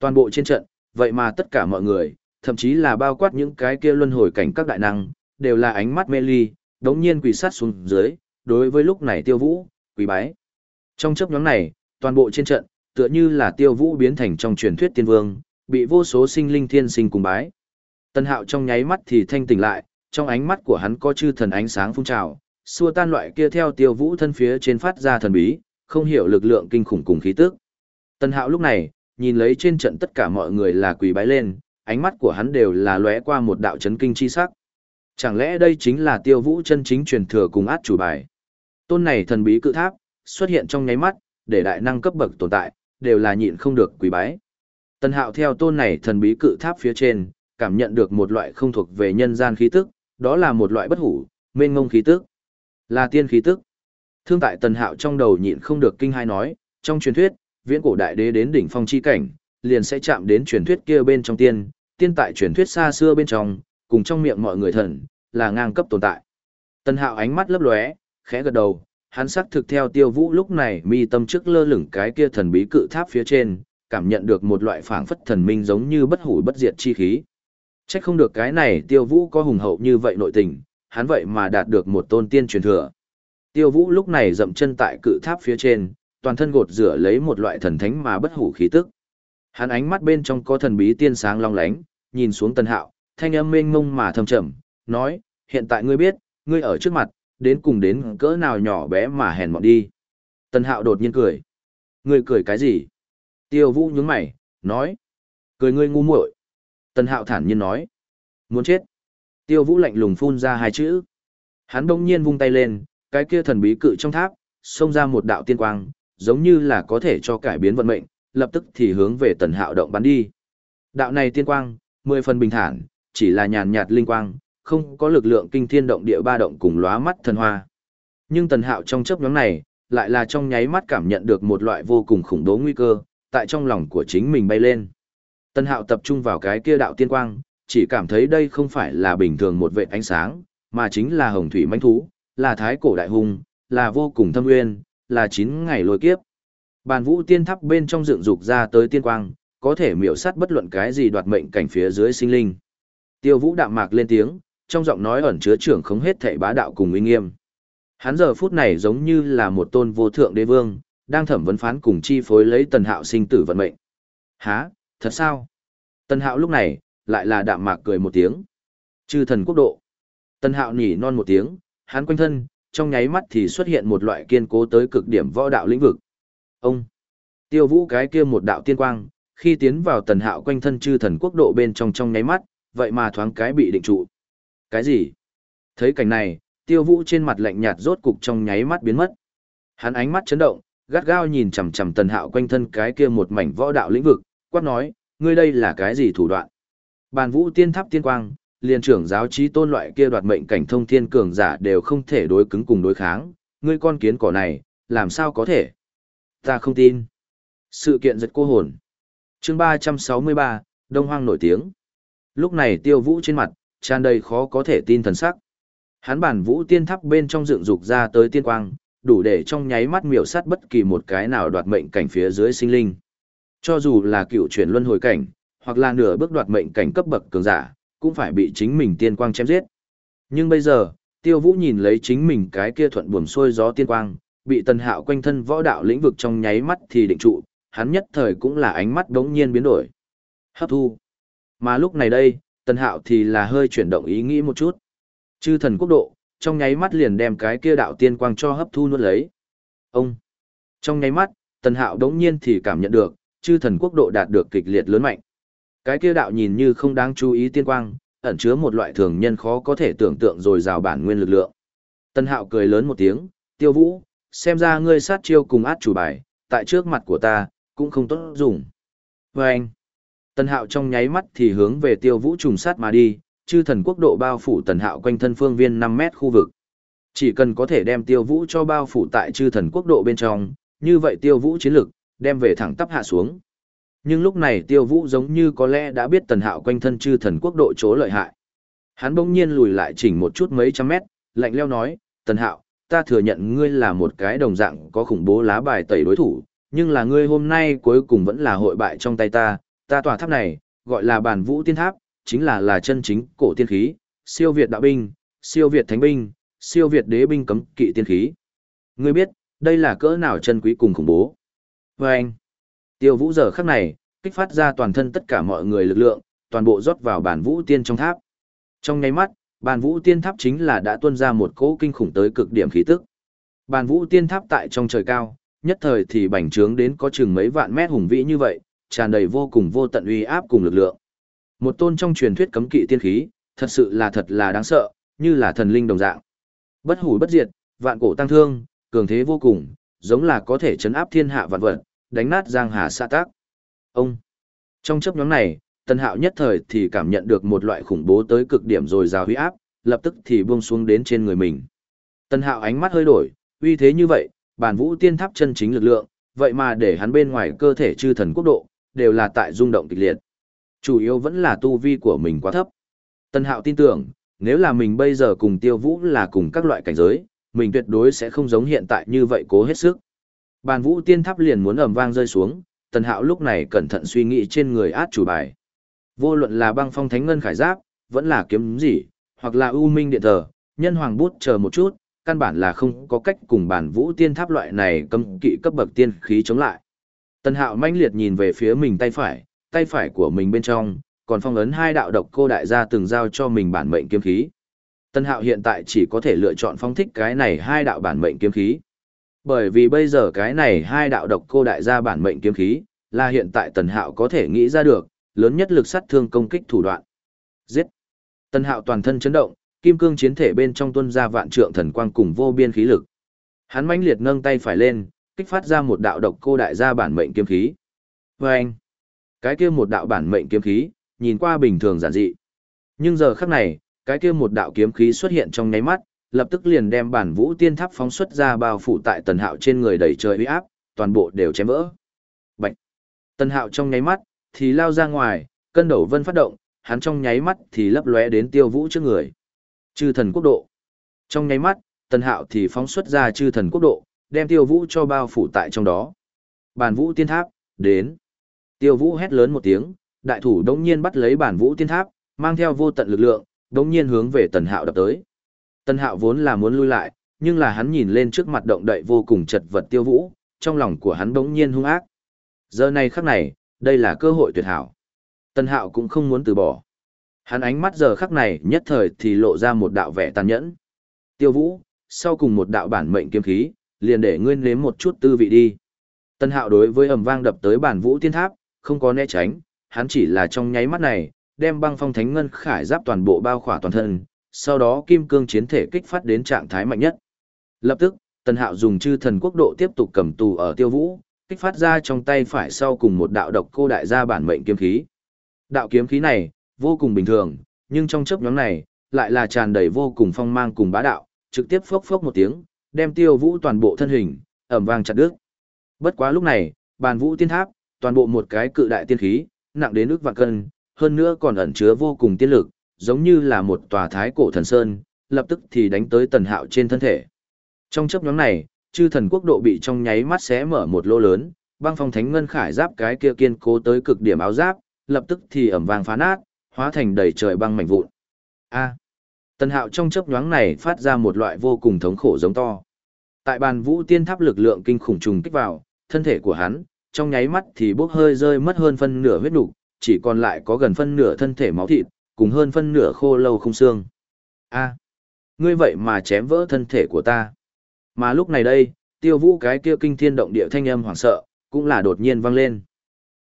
Toàn bộ trên trận, vậy mà tất cả mọi người, thậm chí là bao quát những cái kia luân hồi cảnh các đại năng, đều là ánh mắt mê ly, đống nhiên quỳ sát xuống dưới, đối với lúc này tiêu vũ, quỳ bái. Trong chấp nhóm này, toàn bộ trên trận, tựa như là tiêu vũ biến thành trong truyền thuyết tiên vương, bị vô số sinh linh thiên sinh cùng bái. Tân hạo trong nháy mắt thì thanh tỉnh lại, trong ánh mắt của hắn có chư thần ánh sáng phun trào, xua tan loại kia theo tiêu vũ thân phía trên phát ra thần bí, không hiểu lực lượng kinh khủng cùng khí tức. Tân hạo lúc này, nhìn lấy trên trận tất cả mọi người là quỳ bái lên, ánh mắt của hắn đều là lóe qua một đạo chấn kinh chi sắc. Chẳng lẽ đây chính là tiêu vũ chân chính truyền thừa cùng át chủ bài? Tôn này thần bí cự tháp, xuất hiện trong nháy mắt, để đại năng cấp bậc tồn tại, đều là nhịn không được quỳ bái. Tân hạo theo tôn này thần bí cự tháp phía trên, cảm nhận được một loại không thuộc về nhân gian khí tức, đó là một loại bất hủ, mênh ngông khí tức. Là tiên khí tức. Thương tại tần hạo trong đầu nhịn không được kinh hai nói, trong truyền thuyết, viễn cổ đại đế đến đỉnh phong chi cảnh, liền sẽ chạm đến truyền thuyết kia bên trong tiên, tiên tại truyền thuyết xa xưa bên trong, cùng trong miệng mọi người thần, là ngang cấp tồn tại. Tần hạo ánh mắt lấp lóe, khẽ gật đầu, hắn sắc thực theo tiêu vũ lúc này mi tâm trước lơ lửng cái kia thần bí cự tháp phía trên, cảm nhận được một loại phảng phất thần minh giống như bất hủ bất diệt chi khí. Chắc không được cái này tiêu vũ có hùng hậu như vậy nội tình, hắn vậy mà đạt được một tôn tiên truyền thừa. Tiêu vũ lúc này dậm chân tại cự tháp phía trên, toàn thân gột rửa lấy một loại thần thánh mà bất hủ khí tức. Hắn ánh mắt bên trong có thần bí tiên sáng long lánh, nhìn xuống Tần Hạo, thanh âm mênh mông mà thâm trầm, nói, hiện tại ngươi biết, ngươi ở trước mặt, đến cùng đến cỡ nào nhỏ bé mà hèn mọn đi. Tần Hạo đột nhiên cười. Ngươi cười cái gì? Tiêu Vũ nhướng mày, nói, cười ngươi ngu muội. Tần Hạo thản nhiên nói, muốn chết. Tiêu Vũ lạnh lùng phun ra hai chữ. Hắn đông nhiên vung tay lên, cái kia thần bí cự trong tháp, xông ra một đạo tiên quang, giống như là có thể cho cải biến vận mệnh, lập tức thì hướng về tần hạo động bắn đi. Đạo này tiên quang, mười phần bình thản, chỉ là nhàn nhạt linh quang, không có lực lượng kinh thiên động địa ba động cùng lóa mắt thần hoa. Nhưng tần hạo trong chấp nhóm này, lại là trong nháy mắt cảm nhận được một loại vô cùng khủng bố nguy cơ, tại trong lòng của chính mình bay lên. Tần hạo tập trung vào cái kia đạo tiên quang, chỉ cảm thấy đây không phải là bình thường một vệ ánh sáng, mà chính là hồng thủy manh thú, là thái cổ đại hùng, là vô cùng thâm nguyên, là chín ngày lôi kiếp. Bàn vũ tiên tháp bên trong dựng dục ra tới tiên quang, có thể miểu sát bất luận cái gì đoạt mệnh cảnh phía dưới sinh linh. Tiêu vũ đạm mạc lên tiếng, trong giọng nói ẩn chứa trưởng không hết thảy bá đạo cùng uy nghiêm. Hắn giờ phút này giống như là một tôn vô thượng đế vương, đang thẩm vấn phán cùng chi phối lấy tần hạo sinh tử vận mệnh. Hả, thật sao? Tần hạo lúc này, lại là đạm mạc cười một tiếng. Chư thần quốc độ. Tần hạo nhỉ non một tiếng, hắn quanh thân, trong nháy mắt thì xuất hiện một loại kiên cố tới cực điểm võ đạo lĩnh vực. Ông, tiêu vũ cái kia một đạo tiên quang, khi tiến vào tần hạo quanh thân chư thần quốc độ bên trong trong nháy mắt, vậy mà thoáng cái bị định trụ. Cái gì? Thấy cảnh này, tiêu vũ trên mặt lạnh nhạt rốt cục trong nháy mắt biến mất. Hắn ánh mắt chấn động, gắt gao nhìn chằm chằm tần hạo quanh thân cái kia một mảnh võ đạo lĩnh vực, quát nói, ngươi đây là cái gì thủ đoạn? Bàn vũ tiên tháp tiên quang, liền trưởng giáo trí tôn loại kia đoạt mệnh cảnh thông thiên cường giả đều không thể đối cứng cùng đối kháng, ngươi con kiến cỏ này, làm sao có thể? Ta không tin. Sự kiện giật cô hồn. chương 363, Đông Hoang nổi tiếng. Lúc này tiêu vũ trên mặt, tràn đầy khó có thể tin thần sắc. Hắn bản vũ tiên tháp bên trong dựng dục ra tới tiên quang, đủ để trong nháy mắt miểu sát bất kỳ một cái nào đoạt mệnh cảnh phía dưới sinh linh. Cho dù là cựu chuyển luân hồi cảnh, hoặc là nửa bước đoạt mệnh cảnh cấp bậc cường giả, cũng phải bị chính mình tiên quang chém giết. Nhưng bây giờ, tiêu vũ nhìn lấy chính mình cái kia thuận buồm xuôi gió tiên quang, bị tần hạo quanh thân võ đạo lĩnh vực trong nháy mắt thì định trụ, hắn nhất thời cũng là ánh mắt đống nhiên biến đổi. Hấp thu. Mà lúc này đây, tần hạo thì là hơi chuyển động ý nghĩ một chút. Chư thần quốc độ, trong nháy mắt liền đem cái kia đạo tiên quang cho hấp thu nuốt lấy. Ông. Trong nháy mắt, tần hạo đống nhiên thì cảm nhận được, chư thần quốc độ đạt được kịch liệt lớn mạnh. Cái kia đạo nhìn như không đáng chú ý tiên quang, ẩn chứa một loại thường nhân khó có thể tưởng tượng rồi rào bản nguyên lực lượng. Tân hạo cười lớn một tiếng, tiêu vũ, xem ra ngươi sát chiêu cùng át chủ bài, tại trước mặt của ta, cũng không tốt dùng. Và anh, Tân hạo trong nháy mắt thì hướng về tiêu vũ trùng sát mà đi, chư thần quốc độ bao phủ tần hạo quanh thân phương viên 5 mét khu vực. Chỉ cần có thể đem tiêu vũ cho bao phủ tại chư thần quốc độ bên trong, như vậy tiêu vũ chiến lực, đem về thẳng tắp hạ xuống. Nhưng lúc này tiêu vũ giống như có lẽ đã biết tần hạo quanh thân chư thần quốc độ chỗ lợi hại. Hắn bỗng nhiên lùi lại chỉnh một chút mấy trăm mét, lạnh leo nói, tần hạo, ta thừa nhận ngươi là một cái đồng dạng có khủng bố lá bài tẩy đối thủ, nhưng là ngươi hôm nay cuối cùng vẫn là hội bại trong tay ta, ta tòa tháp này, gọi là bản vũ tiên tháp, chính là là chân chính cổ tiên khí, siêu việt đạo binh, siêu việt thánh binh, siêu việt đế binh cấm kỵ tiên khí. Ngươi biết, đây là cỡ nào chân quý cùng khủng bố. Và anh, Tiêu vũ giờ khắc này, kích phát ra toàn thân tất cả mọi người lực lượng, toàn bộ rót vào bản vũ tiên trong tháp. Trong nháy mắt, bản vũ tiên tháp chính là đã tuôn ra một cỗ kinh khủng tới cực điểm khí tức. Bản vũ tiên tháp tại trong trời cao, nhất thời thì bành trướng đến có chừng mấy vạn mét hùng vĩ như vậy, tràn đầy vô cùng vô tận uy áp cùng lực lượng. Một tôn trong truyền thuyết cấm kỵ tiên khí, thật sự là thật là đáng sợ, như là thần linh đồng dạng. Bất hủ bất diệt, vạn cổ tăng thương, cường thế vô cùng, giống là có thể chấn áp thiên hạ vạn vật, đánh nát giang hà xã tác. Ông! Trong chấp nhóm này, Tân Hạo nhất thời thì cảm nhận được một loại khủng bố tới cực điểm rồi rào huy áp, lập tức thì buông xuống đến trên người mình. Tân Hạo ánh mắt hơi đổi, uy thế như vậy, bản vũ tiên tháp chân chính lực lượng, vậy mà để hắn bên ngoài cơ thể chư thần quốc độ, đều là tại rung động kịch liệt. Chủ yếu vẫn là tu vi của mình quá thấp. Tân Hạo tin tưởng, nếu là mình bây giờ cùng tiêu vũ là cùng các loại cảnh giới, mình tuyệt đối sẽ không giống hiện tại như vậy cố hết sức. Bàn vũ tiên tháp liền muốn ầm vang rơi xuống, tần hạo lúc này cẩn thận suy nghĩ trên người át chủ bài. Vô luận là băng phong thánh ngân khải giáp, vẫn là kiếm gì, hoặc là ưu minh điện thờ, nhân hoàng bút chờ một chút, căn bản là không có cách cùng bản vũ tiên tháp loại này cấm kỵ cấp bậc tiên khí chống lại. Tần hạo manh liệt nhìn về phía mình tay phải, tay phải của mình bên trong, còn phong ấn hai đạo độc cô đại gia từng giao cho mình bản mệnh kiếm khí. Tần hạo hiện tại chỉ có thể lựa chọn phong thích cái này hai đạo bản mệnh kiếm khí. Bởi vì bây giờ cái này hai đạo độc cô đại gia bản mệnh kiếm khí, là hiện tại Tần Hạo có thể nghĩ ra được, lớn nhất lực sát thương công kích thủ đoạn. Giết! Tần Hạo toàn thân chấn động, kim cương chiến thể bên trong tuân ra vạn trượng thần quang cùng vô biên khí lực. Hắn mãnh liệt nâng tay phải lên, kích phát ra một đạo độc cô đại gia bản mệnh kiếm khí. Và anh, cái kia một đạo bản mệnh kiếm khí, nhìn qua bình thường giản dị. Nhưng giờ khắc này, cái kia một đạo kiếm khí xuất hiện trong nháy mắt, lập tức liền đem bản vũ tiên tháp phóng xuất ra bao phủ tại tần hạo trên người đầy trời uy áp, toàn bộ đều chém vỡ. Bạch! Tần hạo trong nháy mắt, thì lao ra ngoài, cân đầu vân phát động, hắn trong nháy mắt thì lấp lóe đến tiêu vũ trước người. Chư thần quốc độ. Trong nháy mắt, tần hạo thì phóng xuất ra chư thần quốc độ, đem tiêu vũ cho bao phủ tại trong đó. Bản vũ tiên tháp, đến. Tiêu vũ hét lớn một tiếng, đại thủ đống nhiên bắt lấy bản vũ tiên tháp, mang theo vô tận lực lượng, đống nhiên hướng về Tần Hạo đập tới. Tân Hạo vốn là muốn lui lại, nhưng là hắn nhìn lên trước mặt động đậy vô cùng chật vật tiêu vũ, trong lòng của hắn đống nhiên hung ác. Giờ này khắc này, đây là cơ hội tuyệt hảo. Tân Hạo cũng không muốn từ bỏ. Hắn ánh mắt giờ khắc này nhất thời thì lộ ra một đạo vẻ tàn nhẫn. Tiêu vũ, sau cùng một đạo bản mệnh kiếm khí, liền để ngươi nếm một chút tư vị đi. Tân hạo đối với ầm vang đập tới bản vũ tiên tháp, không có né tránh, hắn chỉ là trong nháy mắt này, đem băng phong thánh ngân khải giáp toàn bộ bao khỏa toàn thân, sau đó kim cương chiến thể kích phát đến trạng thái mạnh nhất. Lập tức, tần hạo dùng chư thần quốc độ tiếp tục cầm tù ở tiêu vũ, kích phát ra trong tay phải sau cùng một đạo độc cô đại gia bản mệnh kiếm khí. Đạo kiếm khí này, vô cùng bình thường, nhưng trong chớp nhóm này, lại là tràn đầy vô cùng phong mang cùng bá đạo, trực tiếp phốc phốc một tiếng, đem tiêu vũ toàn bộ thân hình, ẩm vang chặt đứt. Bất quá lúc này, bàn vũ tiên tháp, toàn bộ một cái cự đại tiên khí, nặng đến ước vạn cân, hơn nữa còn ẩn chứa vô cùng tiên lực, giống như là một tòa thái cổ thần sơn, lập tức thì đánh tới tần hạo trên thân thể. Trong chấp nhóm này, chư thần quốc độ bị trong nháy mắt xé mở một lỗ lớn, băng phong thánh ngân khải giáp cái kia kiên cố tới cực điểm áo giáp, lập tức thì ẩm vang phá nát, hóa thành đầy trời băng mảnh vụn. A. Tần Hạo trong chớp nhoáng này phát ra một loại vô cùng thống khổ giống to. Tại bàn vũ tiên tháp lực lượng kinh khủng trùng kích vào, thân thể của hắn, trong nháy mắt thì bốc hơi rơi mất hơn phân nửa huyết nục, chỉ còn lại có gần phân nửa thân thể máu thịt, cùng hơn phân nửa khô lâu không xương. A, ngươi vậy mà chém vỡ thân thể của ta. Mà lúc này đây, tiêu vũ cái kia kinh thiên động địa thanh âm hoảng sợ, cũng là đột nhiên vang lên.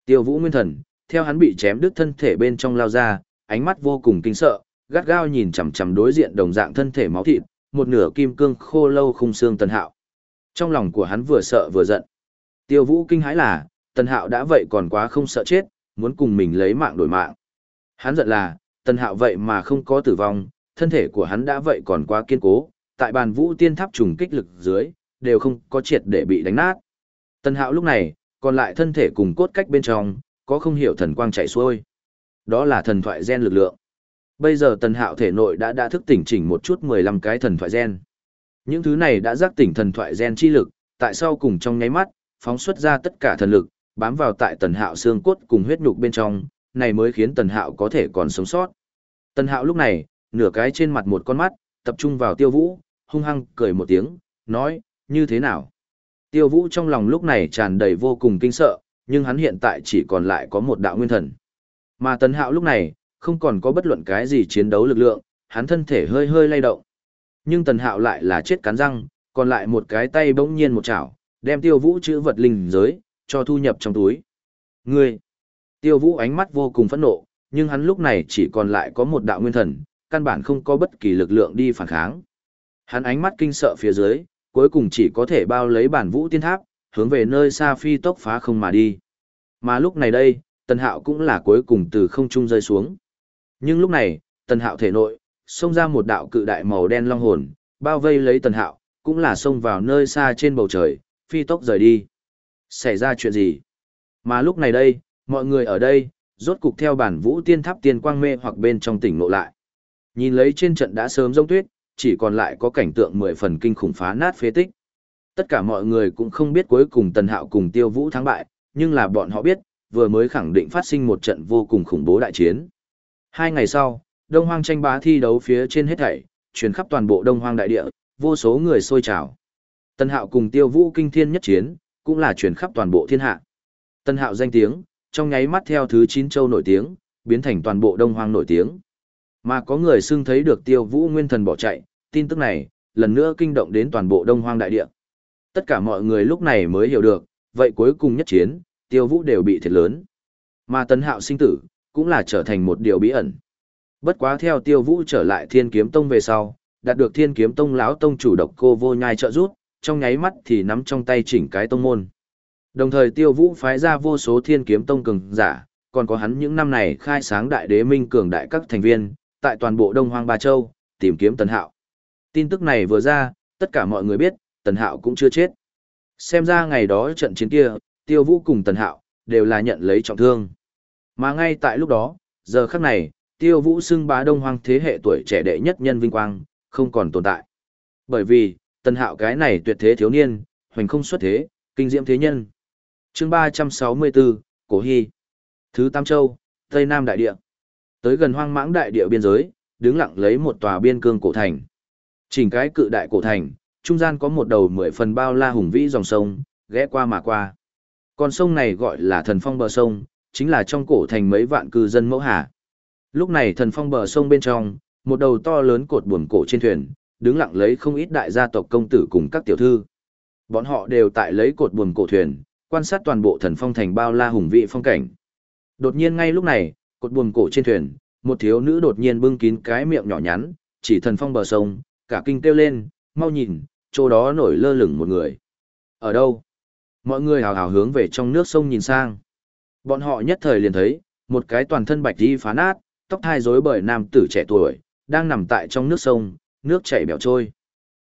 Tiêu vũ nguyên thần, theo hắn bị chém đứt thân thể bên trong lao ra, ánh mắt vô cùng kinh sợ, gắt gao nhìn chằm chằm đối diện đồng dạng thân thể máu thịt, một nửa kim cương khô lâu khung xương Tần Hạo. Trong lòng của hắn vừa sợ vừa giận. Tiêu Vũ kinh hãi là, Tần Hạo đã vậy còn quá không sợ chết, muốn cùng mình lấy mạng đổi mạng. Hắn giận là, Tần Hạo vậy mà không có tử vong, thân thể của hắn đã vậy còn quá kiên cố, tại bàn vũ tiên tháp trùng kích lực dưới, đều không có triệt để bị đánh nát. Tần Hạo lúc này, còn lại thân thể cùng cốt cách bên trong, có không hiểu thần quang chạy xuôi. Đó là thần thoại gen lực lượng. Bây giờ tần hạo thể nội đã đã thức tỉnh chỉnh một chút 15 cái thần thoại gen. Những thứ này đã giác tỉnh thần thoại gen chi lực, tại sau cùng trong nháy mắt, phóng xuất ra tất cả thần lực, bám vào tại tần hạo xương cốt cùng huyết nhục bên trong, này mới khiến tần hạo có thể còn sống sót. Tần hạo lúc này, nửa cái trên mặt một con mắt, tập trung vào tiêu vũ, hung hăng cười một tiếng, nói, như thế nào? Tiêu vũ trong lòng lúc này tràn đầy vô cùng kinh sợ, nhưng hắn hiện tại chỉ còn lại có một đạo nguyên thần. Mà tần hạo lúc này, không còn có bất luận cái gì chiến đấu lực lượng, hắn thân thể hơi hơi lay động. Nhưng tần hạo lại là chết cắn răng, còn lại một cái tay bỗng nhiên một chảo, đem tiêu vũ chữ vật linh giới, cho thu nhập trong túi. Ngươi! Tiêu vũ ánh mắt vô cùng phẫn nộ, nhưng hắn lúc này chỉ còn lại có một đạo nguyên thần, căn bản không có bất kỳ lực lượng đi phản kháng. Hắn ánh mắt kinh sợ phía dưới, cuối cùng chỉ có thể bao lấy bản vũ tiên tháp, hướng về nơi xa phi tốc phá không mà đi. Mà lúc này đây, tần hạo cũng là cuối cùng từ không trung rơi xuống. Nhưng lúc này, tần hạo thể nội, xông ra một đạo cự đại màu đen long hồn, bao vây lấy tần hạo, cũng là xông vào nơi xa trên bầu trời, phi tốc rời đi. Xảy ra chuyện gì? Mà lúc này đây, mọi người ở đây, rốt cục theo bản vũ tiên tháp tiên quang mê hoặc bên trong tỉnh ngộ lại. Nhìn lấy trên trận đã sớm rông tuyết, chỉ còn lại có cảnh tượng mười phần kinh khủng phá nát phế tích. Tất cả mọi người cũng không biết cuối cùng Tần Hạo cùng Tiêu Vũ thắng bại, nhưng là bọn họ biết, vừa mới khẳng định phát sinh một trận vô cùng khủng bố đại chiến. Hai ngày sau, Đông Hoang tranh bá thi đấu phía trên hết thảy, truyền khắp toàn bộ Đông Hoang đại địa, vô số người sôi trào. Tân Hạo cùng Tiêu Vũ kinh thiên nhất chiến, cũng là truyền khắp toàn bộ thiên hạ. Tân Hạo danh tiếng, trong nháy mắt theo thứ chín châu nổi tiếng, biến thành toàn bộ Đông Hoang nổi tiếng. Mà có người xưng thấy được Tiêu Vũ nguyên thần bỏ chạy, tin tức này, lần nữa kinh động đến toàn bộ Đông Hoang đại địa. Tất cả mọi người lúc này mới hiểu được, vậy cuối cùng nhất chiến, Tiêu Vũ đều bị thiệt lớn. Mà tấn Hạo sinh tử, cũng là trở thành một điều bí ẩn. Bất quá theo Tiêu Vũ trở lại Thiên Kiếm Tông về sau, đạt được Thiên Kiếm Tông lão tông chủ độc cô vô nhai trợ giúp, trong nháy mắt thì nắm trong tay chỉnh cái tông môn. Đồng thời Tiêu Vũ phái ra vô số Thiên Kiếm Tông cường giả, còn có hắn những năm này khai sáng đại đế minh cường đại các thành viên, tại toàn bộ Đông Hoang Ba Châu, tìm kiếm Tần Hạo. Tin tức này vừa ra, tất cả mọi người biết, Tần Hạo cũng chưa chết. Xem ra ngày đó trận chiến kia, Tiêu Vũ cùng Tần Hạo, đều là nhận lấy trọng thương. Mà ngay tại lúc đó, giờ khắc này, tiêu vũ xưng bá đông hoang thế hệ tuổi trẻ đệ nhất nhân vinh quang, không còn tồn tại. Bởi vì, tần hạo cái này tuyệt thế thiếu niên, hoành không xuất thế, kinh diễm thế nhân chương 364, Cổ Hy. Thứ Tam Châu, Tây Nam Đại Địa. Tới gần hoang mãng đại địa biên giới, đứng lặng lấy một tòa biên cương cổ thành. Chỉnh cái cự đại cổ thành, trung gian có một đầu mười phần bao la hùng vĩ dòng sông, ghé qua mà qua. Con sông này gọi là thần phong bờ sông, chính là trong cổ thành mấy vạn cư dân mẫu hà. Lúc này thần phong bờ sông bên trong, một đầu to lớn cột buồm cổ trên thuyền, đứng lặng lấy không ít đại gia tộc công tử cùng các tiểu thư. Bọn họ đều tại lấy cột buồm cổ thuyền, quan sát toàn bộ thần phong thành bao la hùng vĩ phong cảnh. Đột nhiên ngay lúc này, cột buồm cổ trên thuyền, một thiếu nữ đột nhiên bưng kín cái miệng nhỏ nhắn, chỉ thần phong bờ sông, cả kinh kêu lên, mau nhìn, chỗ đó nổi lơ lửng một người. Ở đâu? Mọi người hào hào hướng về trong nước sông nhìn sang. Bọn họ nhất thời liền thấy, một cái toàn thân bạch đi phá nát, tóc thai rối bởi nam tử trẻ tuổi, đang nằm tại trong nước sông, nước chảy bèo trôi.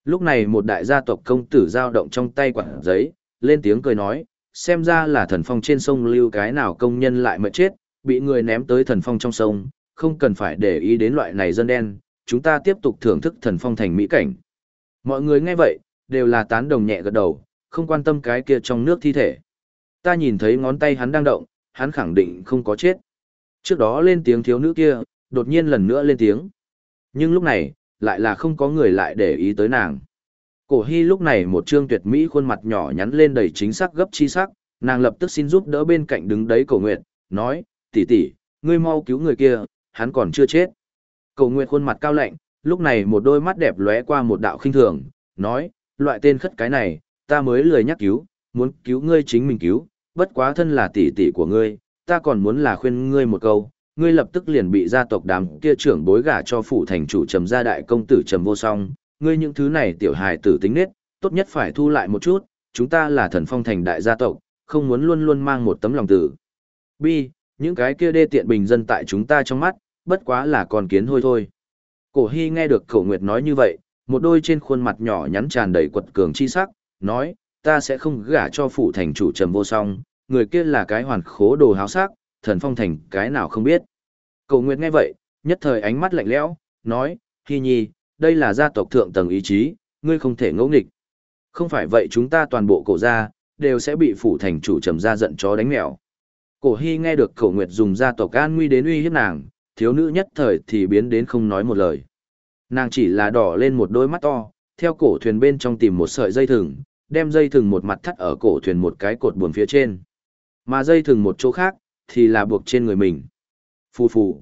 Lúc này một đại gia tộc công tử giao động trong tay quảng giấy, lên tiếng cười nói, xem ra là thần phong trên sông lưu cái nào công nhân lại mệt chết, bị người ném tới thần phong trong sông, không cần phải để ý đến loại này dân đen, chúng ta tiếp tục thưởng thức thần phong thành mỹ cảnh. Mọi người nghe vậy, đều là tán đồng nhẹ gật đầu, không quan tâm cái kia trong nước thi thể. Ta nhìn thấy ngón tay hắn đang động, hắn khẳng định không có chết. Trước đó lên tiếng thiếu nữ kia, đột nhiên lần nữa lên tiếng. Nhưng lúc này, lại là không có người lại để ý tới nàng. Cổ hy lúc này một trương tuyệt mỹ khuôn mặt nhỏ nhắn lên đầy chính xác gấp chi sắc, nàng lập tức xin giúp đỡ bên cạnh đứng đấy cổ nguyệt, nói, tỷ tỷ, ngươi mau cứu người kia, hắn còn chưa chết. Cổ nguyệt khuôn mặt cao lạnh, lúc này một đôi mắt đẹp lóe qua một đạo khinh thường, nói, loại tên khất cái này, ta mới lười nhắc cứu, muốn cứu ngươi chính mình cứu, bất quá thân là tỷ tỷ của ngươi, ta còn muốn là khuyên ngươi một câu, ngươi lập tức liền bị gia tộc đám kia trưởng bối gả cho phụ thành chủ trầm gia đại công tử trầm vô song, ngươi những thứ này tiểu hài tử tính nết, tốt nhất phải thu lại một chút, chúng ta là thần phong thành đại gia tộc, không muốn luôn luôn mang một tấm lòng tử. Bi, những cái kia đê tiện bình dân tại chúng ta trong mắt, bất quá là con kiến hôi thôi. Cổ hy nghe được khẩu nguyệt nói như vậy, một đôi trên khuôn mặt nhỏ nhắn tràn đầy quật cường chi sắc, nói, ta sẽ không gả cho phụ thành chủ trầm vô song, người kia là cái hoàn khố đồ háo sắc, thần phong thành cái nào không biết. Cổ Nguyệt nghe vậy, nhất thời ánh mắt lạnh lẽo, nói, Hy Nhi, đây là gia tộc thượng tầng ý chí, ngươi không thể ngẫu nghịch. Không phải vậy chúng ta toàn bộ cổ gia, đều sẽ bị phủ thành chủ trầm ra giận chó đánh mèo. Cổ Hi nghe được Cổ Nguyệt dùng gia tộc an nguy đến uy hiếp nàng, thiếu nữ nhất thời thì biến đến không nói một lời. Nàng chỉ là đỏ lên một đôi mắt to, theo cổ thuyền bên trong tìm một sợi dây thừng, đem dây thừng một mặt thắt ở cổ thuyền một cái cột buồm phía trên. Mà dây thừng một chỗ khác, thì là buộc trên người mình. Phù phù.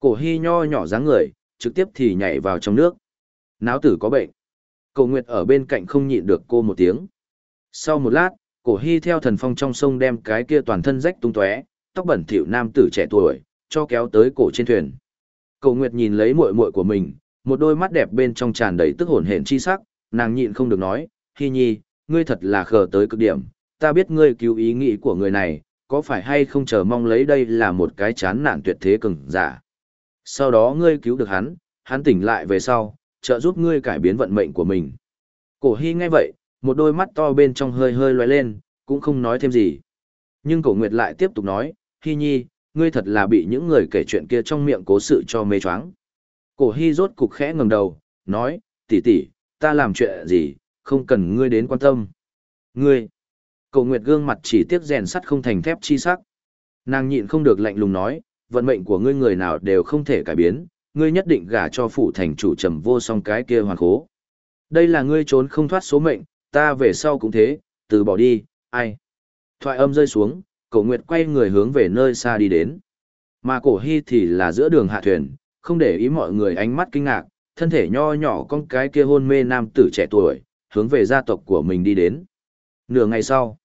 Cổ hy nho nhỏ dáng người, trực tiếp thì nhảy vào trong nước. Náo tử có bệnh. Cổ Nguyệt ở bên cạnh không nhịn được cô một tiếng. Sau một lát, cổ hy theo thần phong trong sông đem cái kia toàn thân rách tung tóe, tóc bẩn thỉu nam tử trẻ tuổi, cho kéo tới cổ trên thuyền. Cổ Nguyệt nhìn lấy muội muội của mình, một đôi mắt đẹp bên trong tràn đầy tức hồn hển chi sắc, nàng nhịn không được nói, Hy nhi, ngươi thật là khờ tới cực điểm, ta biết ngươi cứu ý nghĩ của người này, có phải hay không chờ mong lấy đây là một cái chán nản tuyệt thế cường giả. Sau đó ngươi cứu được hắn, hắn tỉnh lại về sau, trợ giúp ngươi cải biến vận mệnh của mình. Cổ Hy nghe vậy, một đôi mắt to bên trong hơi hơi loay lên, cũng không nói thêm gì. Nhưng cổ Nguyệt lại tiếp tục nói, Hy nhi, ngươi thật là bị những người kể chuyện kia trong miệng cố sự cho mê choáng. Cổ Hy rốt cục khẽ ngẩng đầu, nói, tỷ tỷ, ta làm chuyện gì, không cần ngươi đến quan tâm. Ngươi, Cổ Nguyệt gương mặt chỉ tiếc rèn sắt không thành thép chi sắc. Nàng nhịn không được lạnh lùng nói, vận mệnh của ngươi người nào đều không thể cải biến, ngươi nhất định gả cho phụ thành chủ trầm vô song cái kia hoàn khố. Đây là ngươi trốn không thoát số mệnh, ta về sau cũng thế, từ bỏ đi, ai. Thoại âm rơi xuống, cổ nguyệt quay người hướng về nơi xa đi đến. Mà cổ hy thì là giữa đường hạ thuyền, không để ý mọi người ánh mắt kinh ngạc, thân thể nho nhỏ con cái kia hôn mê nam tử trẻ tuổi, hướng về gia tộc của mình đi đến. Nửa ngày sau,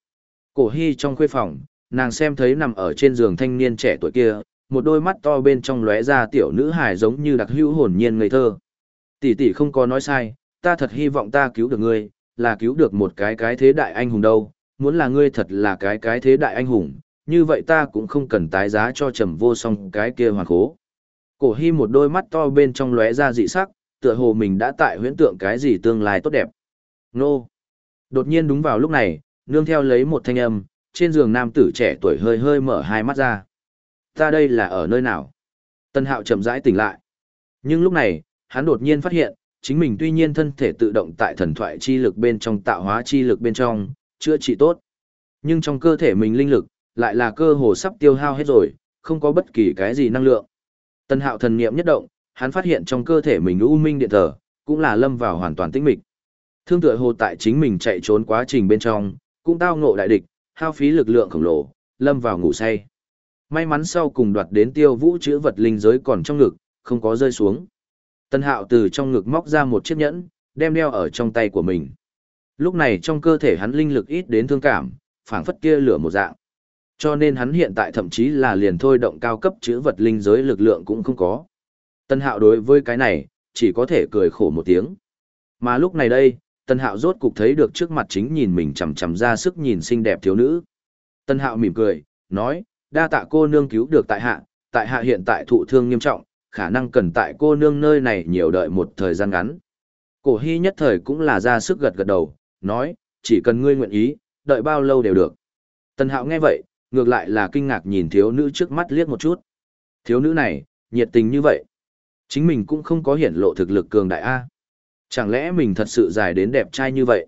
cổ hy trong khuê phòng, nàng xem thấy nằm ở trên giường thanh niên trẻ tuổi kia, một đôi mắt to bên trong lóe ra tiểu nữ hài giống như đặc hữu hồn nhiên ngây thơ. Tỷ tỷ không có nói sai, ta thật hy vọng ta cứu được ngươi, là cứu được một cái cái thế đại anh hùng đâu, muốn là ngươi thật là cái cái thế đại anh hùng, như vậy ta cũng không cần tái giá cho trầm vô song cái kia hoàn khố. Cổ hy một đôi mắt to bên trong lóe ra dị sắc, tựa hồ mình đã tại huyễn tượng cái gì tương lai tốt đẹp. Nô! Đột nhiên đúng vào lúc này, nương theo lấy một thanh âm, trên giường nam tử trẻ tuổi hơi hơi mở hai mắt ra. Ta đây là ở nơi nào? Tân hạo chậm rãi tỉnh lại. Nhưng lúc này, hắn đột nhiên phát hiện, chính mình tuy nhiên thân thể tự động tại thần thoại chi lực bên trong tạo hóa chi lực bên trong, chữa trị tốt. Nhưng trong cơ thể mình linh lực, lại là cơ hồ sắp tiêu hao hết rồi, không có bất kỳ cái gì năng lượng. Tân hạo thần niệm nhất động, hắn phát hiện trong cơ thể mình u minh điện thờ, cũng là lâm vào hoàn toàn tĩnh mịch. Thương tựa hồ tại chính mình chạy trốn quá trình bên trong, cũng tao ngộ đại địch, hao phí lực lượng khổng lồ, lâm vào ngủ say. May mắn sau cùng đoạt đến tiêu vũ chữ vật linh giới còn trong ngực, không có rơi xuống. Tân hạo từ trong ngực móc ra một chiếc nhẫn, đem đeo ở trong tay của mình. Lúc này trong cơ thể hắn linh lực ít đến thương cảm, phảng phất kia lửa một dạng. Cho nên hắn hiện tại thậm chí là liền thôi động cao cấp chữ vật linh giới lực lượng cũng không có. Tân hạo đối với cái này, chỉ có thể cười khổ một tiếng. Mà lúc này đây, Tân hạo rốt cục thấy được trước mặt chính nhìn mình chằm chằm ra sức nhìn xinh đẹp thiếu nữ. Tân hạo mỉm cười, nói, đa tạ cô nương cứu được tại hạ, tại hạ hiện tại thụ thương nghiêm trọng, khả năng cần tại cô nương nơi này nhiều đợi một thời gian ngắn. Cổ hy nhất thời cũng là ra sức gật gật đầu, nói, chỉ cần ngươi nguyện ý, đợi bao lâu đều được. Tân hạo nghe vậy, ngược lại là kinh ngạc nhìn thiếu nữ trước mắt liếc một chút. Thiếu nữ này, nhiệt tình như vậy. Chính mình cũng không có hiển lộ thực lực cường đại A. Chẳng lẽ mình thật sự dài đến đẹp trai như vậy?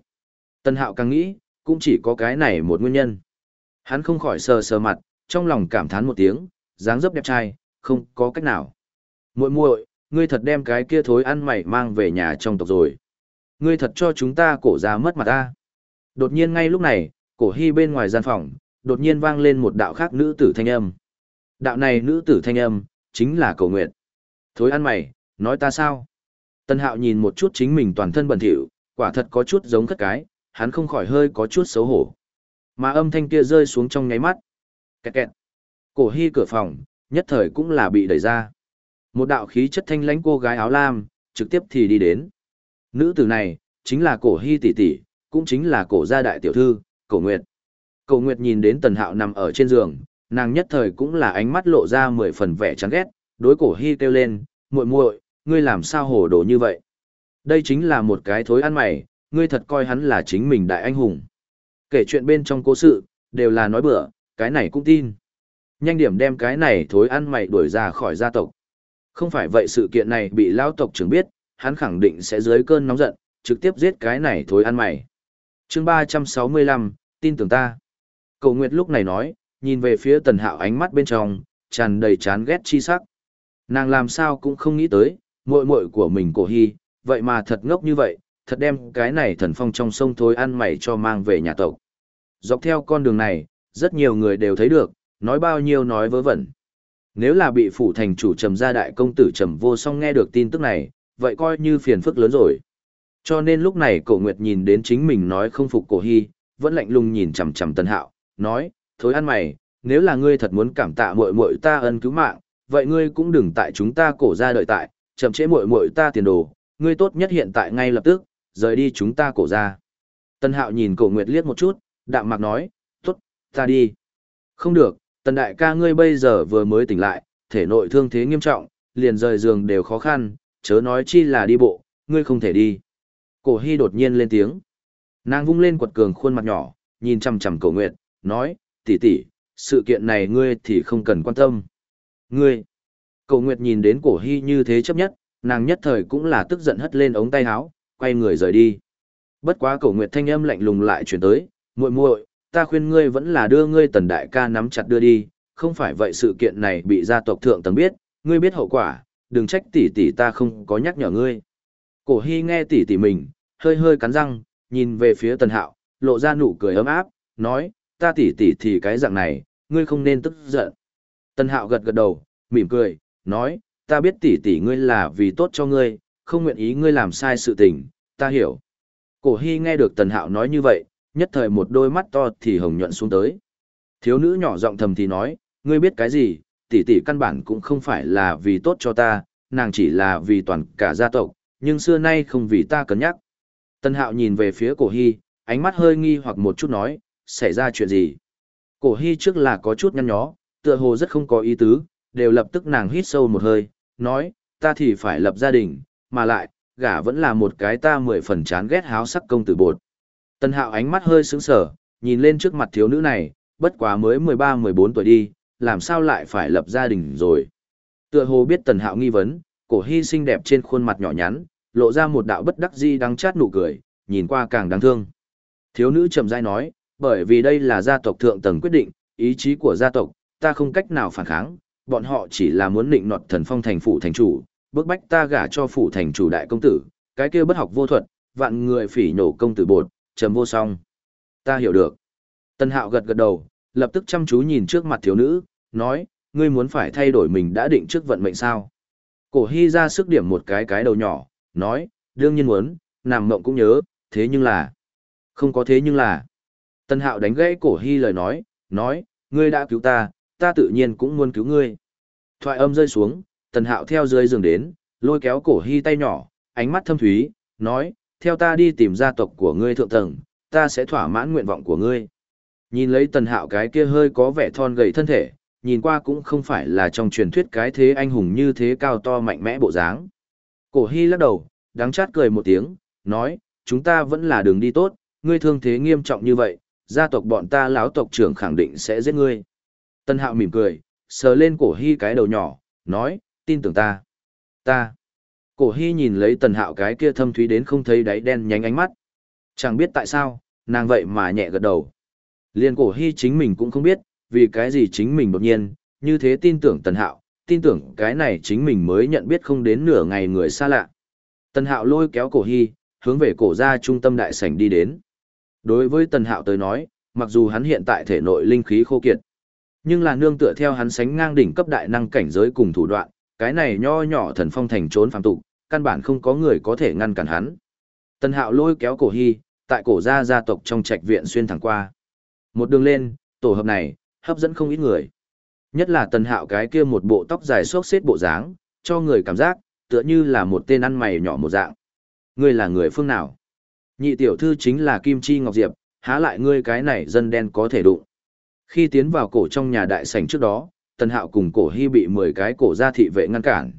Tân hạo càng nghĩ, cũng chỉ có cái này một nguyên nhân. Hắn không khỏi sờ sờ mặt, trong lòng cảm thán một tiếng, dáng dấp đẹp trai, không có cách nào. muội muội ngươi thật đem cái kia thối ăn mày mang về nhà trong tộc rồi. Ngươi thật cho chúng ta cổ ra mất mặt ta. Đột nhiên ngay lúc này, cổ hy bên ngoài gian phòng, đột nhiên vang lên một đạo khác nữ tử thanh âm. Đạo này nữ tử thanh âm, chính là cổ nguyệt. Thối ăn mày, nói ta sao? Tân hạo nhìn một chút chính mình toàn thân bẩn thỉu, quả thật có chút giống khất cái, hắn không khỏi hơi có chút xấu hổ. Mà âm thanh kia rơi xuống trong ngáy mắt. Kẹt kẹt. Cổ hy cửa phòng, nhất thời cũng là bị đẩy ra. Một đạo khí chất thanh lãnh cô gái áo lam, trực tiếp thì đi đến. Nữ tử này, chính là cổ hy tỷ tỷ, cũng chính là cổ gia đại tiểu thư, cổ nguyệt. Cổ nguyệt nhìn đến tần hạo nằm ở trên giường, nàng nhất thời cũng là ánh mắt lộ ra mười phần vẻ chán ghét, đối cổ hy kêu lên, muội muội, ngươi làm sao hồ đồ như vậy? Đây chính là một cái thối ăn mày, ngươi thật coi hắn là chính mình đại anh hùng. Kể chuyện bên trong cố sự, đều là nói bừa, cái này cũng tin. Nhanh điểm đem cái này thối ăn mày đuổi ra khỏi gia tộc. Không phải vậy sự kiện này bị lao tộc trưởng biết, hắn khẳng định sẽ dưới cơn nóng giận, trực tiếp giết cái này thối ăn mày. chương 365, tin tưởng ta. Cầu Nguyệt lúc này nói, nhìn về phía tần hạo ánh mắt bên trong, tràn đầy chán ghét chi sắc. Nàng làm sao cũng không nghĩ tới, muội muội của mình cổ hy, vậy mà thật ngốc như vậy, thật đem cái này thần phong trong sông thối ăn mày cho mang về nhà tộc. Dọc theo con đường này, rất nhiều người đều thấy được, nói bao nhiêu nói vớ vẩn. Nếu là bị phủ thành chủ trầm gia đại công tử trầm vô song nghe được tin tức này, vậy coi như phiền phức lớn rồi. Cho nên lúc này cổ nguyệt nhìn đến chính mình nói không phục cổ hy, vẫn lạnh lùng nhìn chằm chằm tân hạo, nói, thối ăn mày, nếu là ngươi thật muốn cảm tạ muội muội ta ân cứu mạng, vậy ngươi cũng đừng tại chúng ta cổ ra đợi tại, chậm trễ muội muội ta tiền đồ, ngươi tốt nhất hiện tại ngay lập tức, rời đi chúng ta cổ ra. Tân hạo nhìn cổ nguyệt liếc một chút, đạm mạc nói, ta đi. Không được, tần đại ca ngươi bây giờ vừa mới tỉnh lại, thể nội thương thế nghiêm trọng, liền rời giường đều khó khăn, chớ nói chi là đi bộ, ngươi không thể đi. Cổ hy đột nhiên lên tiếng. Nàng vung lên quật cường khuôn mặt nhỏ, nhìn chằm chằm cổ nguyệt, nói, tỷ tỷ, sự kiện này ngươi thì không cần quan tâm. Ngươi, cổ nguyệt nhìn đến cổ hy như thế chấp nhất, nàng nhất thời cũng là tức giận hất lên ống tay áo, quay người rời đi. Bất quá cổ nguyệt thanh âm lạnh lùng lại chuyển tới, muội muội, ta khuyên ngươi vẫn là đưa ngươi tần đại ca nắm chặt đưa đi, không phải vậy sự kiện này bị gia tộc thượng tầng biết, ngươi biết hậu quả, đừng trách tỷ tỷ ta không có nhắc nhở ngươi. Cổ hy nghe tỷ tỷ mình, hơi hơi cắn răng, nhìn về phía tần hạo, lộ ra nụ cười ấm áp, nói, ta tỷ tỷ thì cái dạng này, ngươi không nên tức giận. Tần hạo gật gật đầu, mỉm cười, nói, ta biết tỷ tỷ ngươi là vì tốt cho ngươi, không nguyện ý ngươi làm sai sự tình, ta hiểu. Cổ hy nghe được tần hạo nói như vậy, nhất thời một đôi mắt to thì hồng nhuận xuống tới. Thiếu nữ nhỏ giọng thầm thì nói, ngươi biết cái gì, tỷ tỷ căn bản cũng không phải là vì tốt cho ta, nàng chỉ là vì toàn cả gia tộc, nhưng xưa nay không vì ta cân nhắc. Tân hạo nhìn về phía cổ hy, ánh mắt hơi nghi hoặc một chút nói, xảy ra chuyện gì. Cổ hy trước là có chút nhăn nhó, tựa hồ rất không có ý tứ, đều lập tức nàng hít sâu một hơi, nói, ta thì phải lập gia đình, mà lại, gả vẫn là một cái ta mười phần chán ghét háo sắc công tử bột. Tần hạo ánh mắt hơi sững sờ, nhìn lên trước mặt thiếu nữ này, bất quá mới 13-14 tuổi đi, làm sao lại phải lập gia đình rồi. Tựa hồ biết tần hạo nghi vấn, cổ hy xinh đẹp trên khuôn mặt nhỏ nhắn, lộ ra một đạo bất đắc di đắng chát nụ cười, nhìn qua càng đáng thương. Thiếu nữ chậm rãi nói, bởi vì đây là gia tộc thượng tầng quyết định, ý chí của gia tộc, ta không cách nào phản kháng, bọn họ chỉ là muốn định nọt thần phong thành phụ thành chủ, bức bách ta gả cho phủ thành chủ đại công tử, cái kia bất học vô thuật, vạn người phỉ nổ công tử bột, trầm vô song. Ta hiểu được. Tân hạo gật gật đầu, lập tức chăm chú nhìn trước mặt thiếu nữ, nói, ngươi muốn phải thay đổi mình đã định trước vận mệnh sao. Cổ hy ra sức điểm một cái cái đầu nhỏ, nói, đương nhiên muốn, nằm mộng cũng nhớ, thế nhưng là... Không có thế nhưng là... Tân hạo đánh gãy cổ hy lời nói, nói, ngươi đã cứu ta, ta tự nhiên cũng muốn cứu ngươi. Thoại âm rơi xuống, tần hạo theo dưới giường đến, lôi kéo cổ hy tay nhỏ, ánh mắt thâm thúy, nói, theo ta đi tìm gia tộc của ngươi thượng tầng, ta sẽ thỏa mãn nguyện vọng của ngươi. Nhìn lấy tần hạo cái kia hơi có vẻ thon gầy thân thể, nhìn qua cũng không phải là trong truyền thuyết cái thế anh hùng như thế cao to mạnh mẽ bộ dáng. Cổ hy lắc đầu, đáng chát cười một tiếng, nói, chúng ta vẫn là đường đi tốt, ngươi thương thế nghiêm trọng như vậy, gia tộc bọn ta lão tộc trưởng khẳng định sẽ giết ngươi. Tân hạo mỉm cười, sờ lên cổ hy cái đầu nhỏ, nói, tin tưởng ta. Ta. Cổ hy nhìn lấy tần hạo cái kia thâm thúy đến không thấy đáy đen nhánh ánh mắt. Chẳng biết tại sao, nàng vậy mà nhẹ gật đầu. Liên cổ hy chính mình cũng không biết, vì cái gì chính mình đột nhiên, như thế tin tưởng tần hạo, tin tưởng cái này chính mình mới nhận biết không đến nửa ngày người xa lạ. Tần hạo lôi kéo cổ hy, hướng về cổ ra trung tâm đại sảnh đi đến. Đối với tần hạo tới nói, mặc dù hắn hiện tại thể nội linh khí khô kiệt, nhưng là nương tựa theo hắn sánh ngang đỉnh cấp đại năng cảnh giới cùng thủ đoạn, cái này nho nhỏ thần phong thành trốn phàm tục, căn bản không có người có thể ngăn cản hắn. Tần Hạo lôi kéo cổ hy, tại cổ gia gia tộc trong trạch viện xuyên thẳng qua. Một đường lên, tổ hợp này, hấp dẫn không ít người. Nhất là Tần Hạo cái kia một bộ tóc dài xốc xếp bộ dáng, cho người cảm giác, tựa như là một tên ăn mày nhỏ một dạng. Ngươi là người phương nào? Nhị tiểu thư chính là Kim Chi Ngọc Diệp, há lại ngươi cái này dân đen có thể đụng. Khi tiến vào cổ trong nhà đại sảnh trước đó, Tần Hạo cùng cổ hy bị 10 cái cổ gia thị vệ ngăn cản.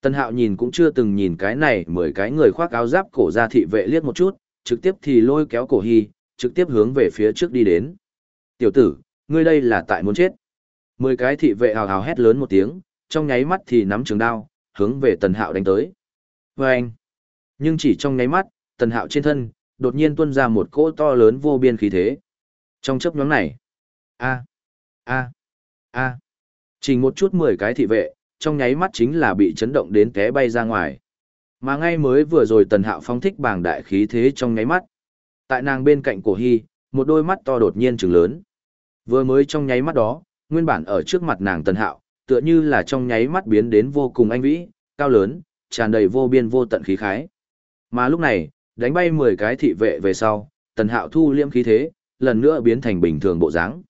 Tần Hạo nhìn cũng chưa từng nhìn cái này 10 cái người khoác áo giáp cổ ra thị vệ liếc một chút, trực tiếp thì lôi kéo cổ hy, trực tiếp hướng về phía trước đi đến. Tiểu tử, ngươi đây là tại muốn chết. 10 cái thị vệ hào hào hét lớn một tiếng, trong nháy mắt thì nắm trường đao, hướng về Tần Hạo đánh tới. Vâng! Nhưng chỉ trong nháy mắt, Tần Hạo trên thân, đột nhiên tuôn ra một cỗ to lớn vô biên khí thế. Trong chấp nhóm này, a a a Chỉ một chút mười cái thị vệ, trong nháy mắt chính là bị chấn động đến té bay ra ngoài. Mà ngay mới vừa rồi tần hạo phóng thích bàng đại khí thế trong nháy mắt. Tại nàng bên cạnh cổ hy, một đôi mắt to đột nhiên trừng lớn. Vừa mới trong nháy mắt đó, nguyên bản ở trước mặt nàng tần hạo, tựa như là trong nháy mắt biến đến vô cùng anh vĩ, cao lớn, tràn đầy vô biên vô tận khí khái. Mà lúc này, đánh bay 10 cái thị vệ về sau, tần hạo thu liêm khí thế, lần nữa biến thành bình thường bộ dáng.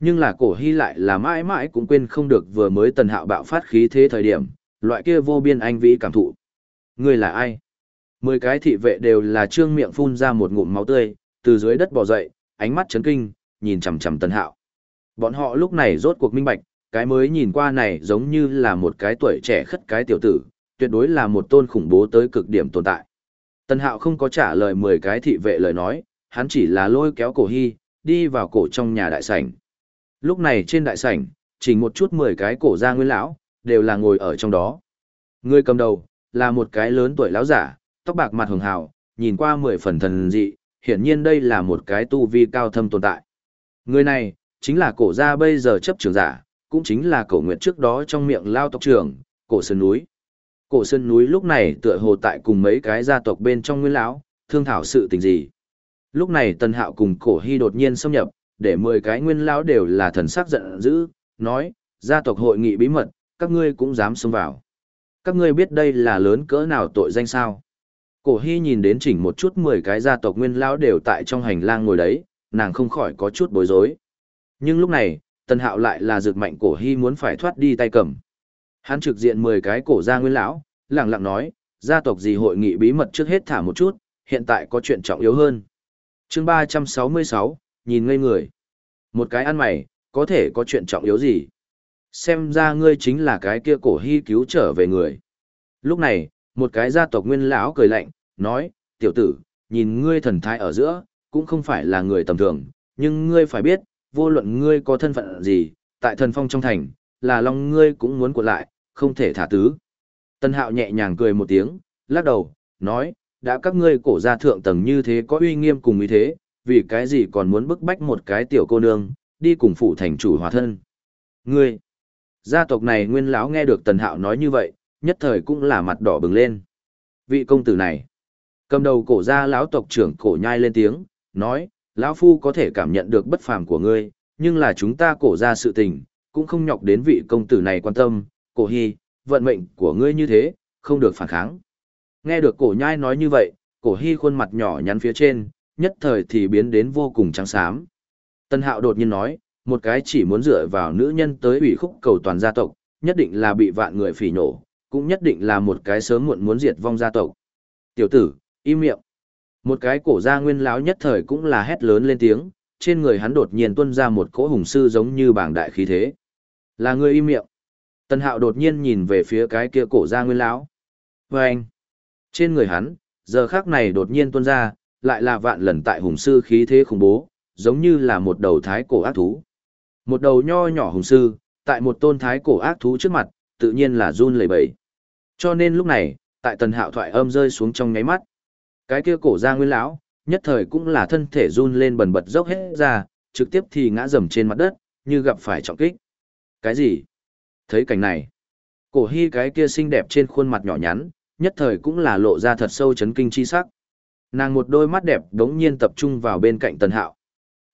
Nhưng là cổ hy lại là mãi mãi cũng quên không được vừa mới tần hạo bạo phát khí thế thời điểm, loại kia vô biên anh vĩ cảm thụ. Người là ai? Mười cái thị vệ đều là trương miệng phun ra một ngụm máu tươi, từ dưới đất bò dậy, ánh mắt chấn kinh, nhìn chằm chằm tần hạo. Bọn họ lúc này rốt cuộc minh bạch, cái mới nhìn qua này giống như là một cái tuổi trẻ khất cái tiểu tử, tuyệt đối là một tôn khủng bố tới cực điểm tồn tại. Tần hạo không có trả lời mười cái thị vệ lời nói, hắn chỉ là lôi kéo cổ hy, đi vào cổ trong nhà đại sảnh. Lúc này trên đại sảnh, chỉ một chút mười cái cổ gia nguyên lão, đều là ngồi ở trong đó. Người cầm đầu, là một cái lớn tuổi lão giả, tóc bạc mặt hường hào, nhìn qua mười phần thần dị, hiển nhiên đây là một cái tu vi cao thâm tồn tại. Người này, chính là cổ gia bây giờ chấp trưởng giả, cũng chính là cổ nguyện trước đó trong miệng lao tộc trưởng, cổ sơn núi. Cổ sơn núi lúc này tựa hồ tại cùng mấy cái gia tộc bên trong nguyên lão, thương thảo sự tình gì. Lúc này Tân Hạo cùng cổ hy đột nhiên xâm nhập, để mười cái nguyên lão đều là thần sắc giận dữ, nói, gia tộc hội nghị bí mật, các ngươi cũng dám xông vào. Các ngươi biết đây là lớn cỡ nào tội danh sao? Cổ Hy nhìn đến chỉnh một chút mười cái gia tộc nguyên lão đều tại trong hành lang ngồi đấy, nàng không khỏi có chút bối rối. Nhưng lúc này, Tần Hạo lại là rực mạnh Cổ Hy muốn phải thoát đi tay cầm. Hắn trực diện mười cái cổ gia nguyên lão, lặng lặng nói, gia tộc gì hội nghị bí mật trước hết thả một chút, hiện tại có chuyện trọng yếu hơn. chương ba trăm sáu mươi sáu nhìn ngây người. Một cái ăn mày, có thể có chuyện trọng yếu gì? Xem ra ngươi chính là cái kia cổ hy cứu trở về người. Lúc này, một cái gia tộc nguyên lão cười lạnh, nói, tiểu tử, nhìn ngươi thần thái ở giữa, cũng không phải là người tầm thường, nhưng ngươi phải biết, vô luận ngươi có thân phận gì, tại thần phong trong thành, là lòng ngươi cũng muốn cuộn lại, không thể thả tứ. Tân hạo nhẹ nhàng cười một tiếng, lắc đầu, nói, đã các ngươi cổ gia thượng tầng như thế có uy nghiêm cùng ý thế, vì cái gì còn muốn bức bách một cái tiểu cô nương, đi cùng phụ thành chủ hòa thân. Ngươi, gia tộc này nguyên lão nghe được tần hạo nói như vậy, nhất thời cũng là mặt đỏ bừng lên. Vị công tử này, cầm đầu cổ gia lão tộc trưởng cổ nhai lên tiếng, nói, lão phu có thể cảm nhận được bất phàm của ngươi, nhưng là chúng ta cổ gia sự tình, cũng không nhọc đến vị công tử này quan tâm, cổ hy, vận mệnh của ngươi như thế, không được phản kháng. Nghe được cổ nhai nói như vậy, cổ hy khuôn mặt nhỏ nhắn phía trên, nhất thời thì biến đến vô cùng trắng xám. Tân hạo đột nhiên nói, một cái chỉ muốn dựa vào nữ nhân tới ủy khúc cầu toàn gia tộc, nhất định là bị vạn người phỉ nổ, cũng nhất định là một cái sớm muộn muốn diệt vong gia tộc. Tiểu tử, im miệng. Một cái cổ gia nguyên lão nhất thời cũng là hét lớn lên tiếng, trên người hắn đột nhiên tuôn ra một cỗ hùng sư giống như bảng đại khí thế. Là người im miệng. Tân hạo đột nhiên nhìn về phía cái kia cổ gia nguyên lão. Và anh, trên người hắn, giờ khác này đột nhiên tuôn ra, lại là vạn lần tại hùng sư khí thế khủng bố, giống như là một đầu thái cổ ác thú. Một đầu nho nhỏ hùng sư, tại một tôn thái cổ ác thú trước mặt, tự nhiên là run lẩy bẩy. Cho nên lúc này, tại tần hạo thoại âm rơi xuống trong nháy mắt. Cái kia cổ ra nguyên lão, nhất thời cũng là thân thể run lên bần bật dốc hết ra, trực tiếp thì ngã rầm trên mặt đất, như gặp phải trọng kích. Cái gì? Thấy cảnh này, cổ hy cái kia xinh đẹp trên khuôn mặt nhỏ nhắn, nhất thời cũng là lộ ra thật sâu chấn kinh chi sắc. Nàng một đôi mắt đẹp đống nhiên tập trung vào bên cạnh tần hạo.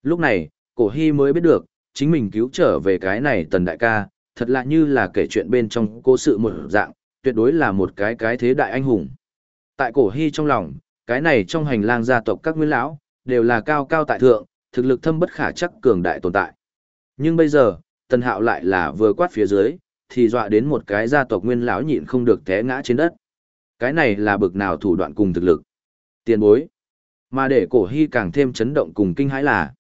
Lúc này, cổ hy mới biết được, chính mình cứu trở về cái này tần đại ca, thật lạ như là kể chuyện bên trong cố sự một dạng, tuyệt đối là một cái cái thế đại anh hùng. Tại cổ hy trong lòng, cái này trong hành lang gia tộc các nguyên lão, đều là cao cao tại thượng, thực lực thâm bất khả chắc cường đại tồn tại. Nhưng bây giờ, tần hạo lại là vừa quát phía dưới, thì dọa đến một cái gia tộc nguyên lão nhịn không được té ngã trên đất. Cái này là bực nào thủ đoạn cùng thực lực. Tiền bối. Mà để cổ hy càng thêm chấn động cùng kinh hãi là,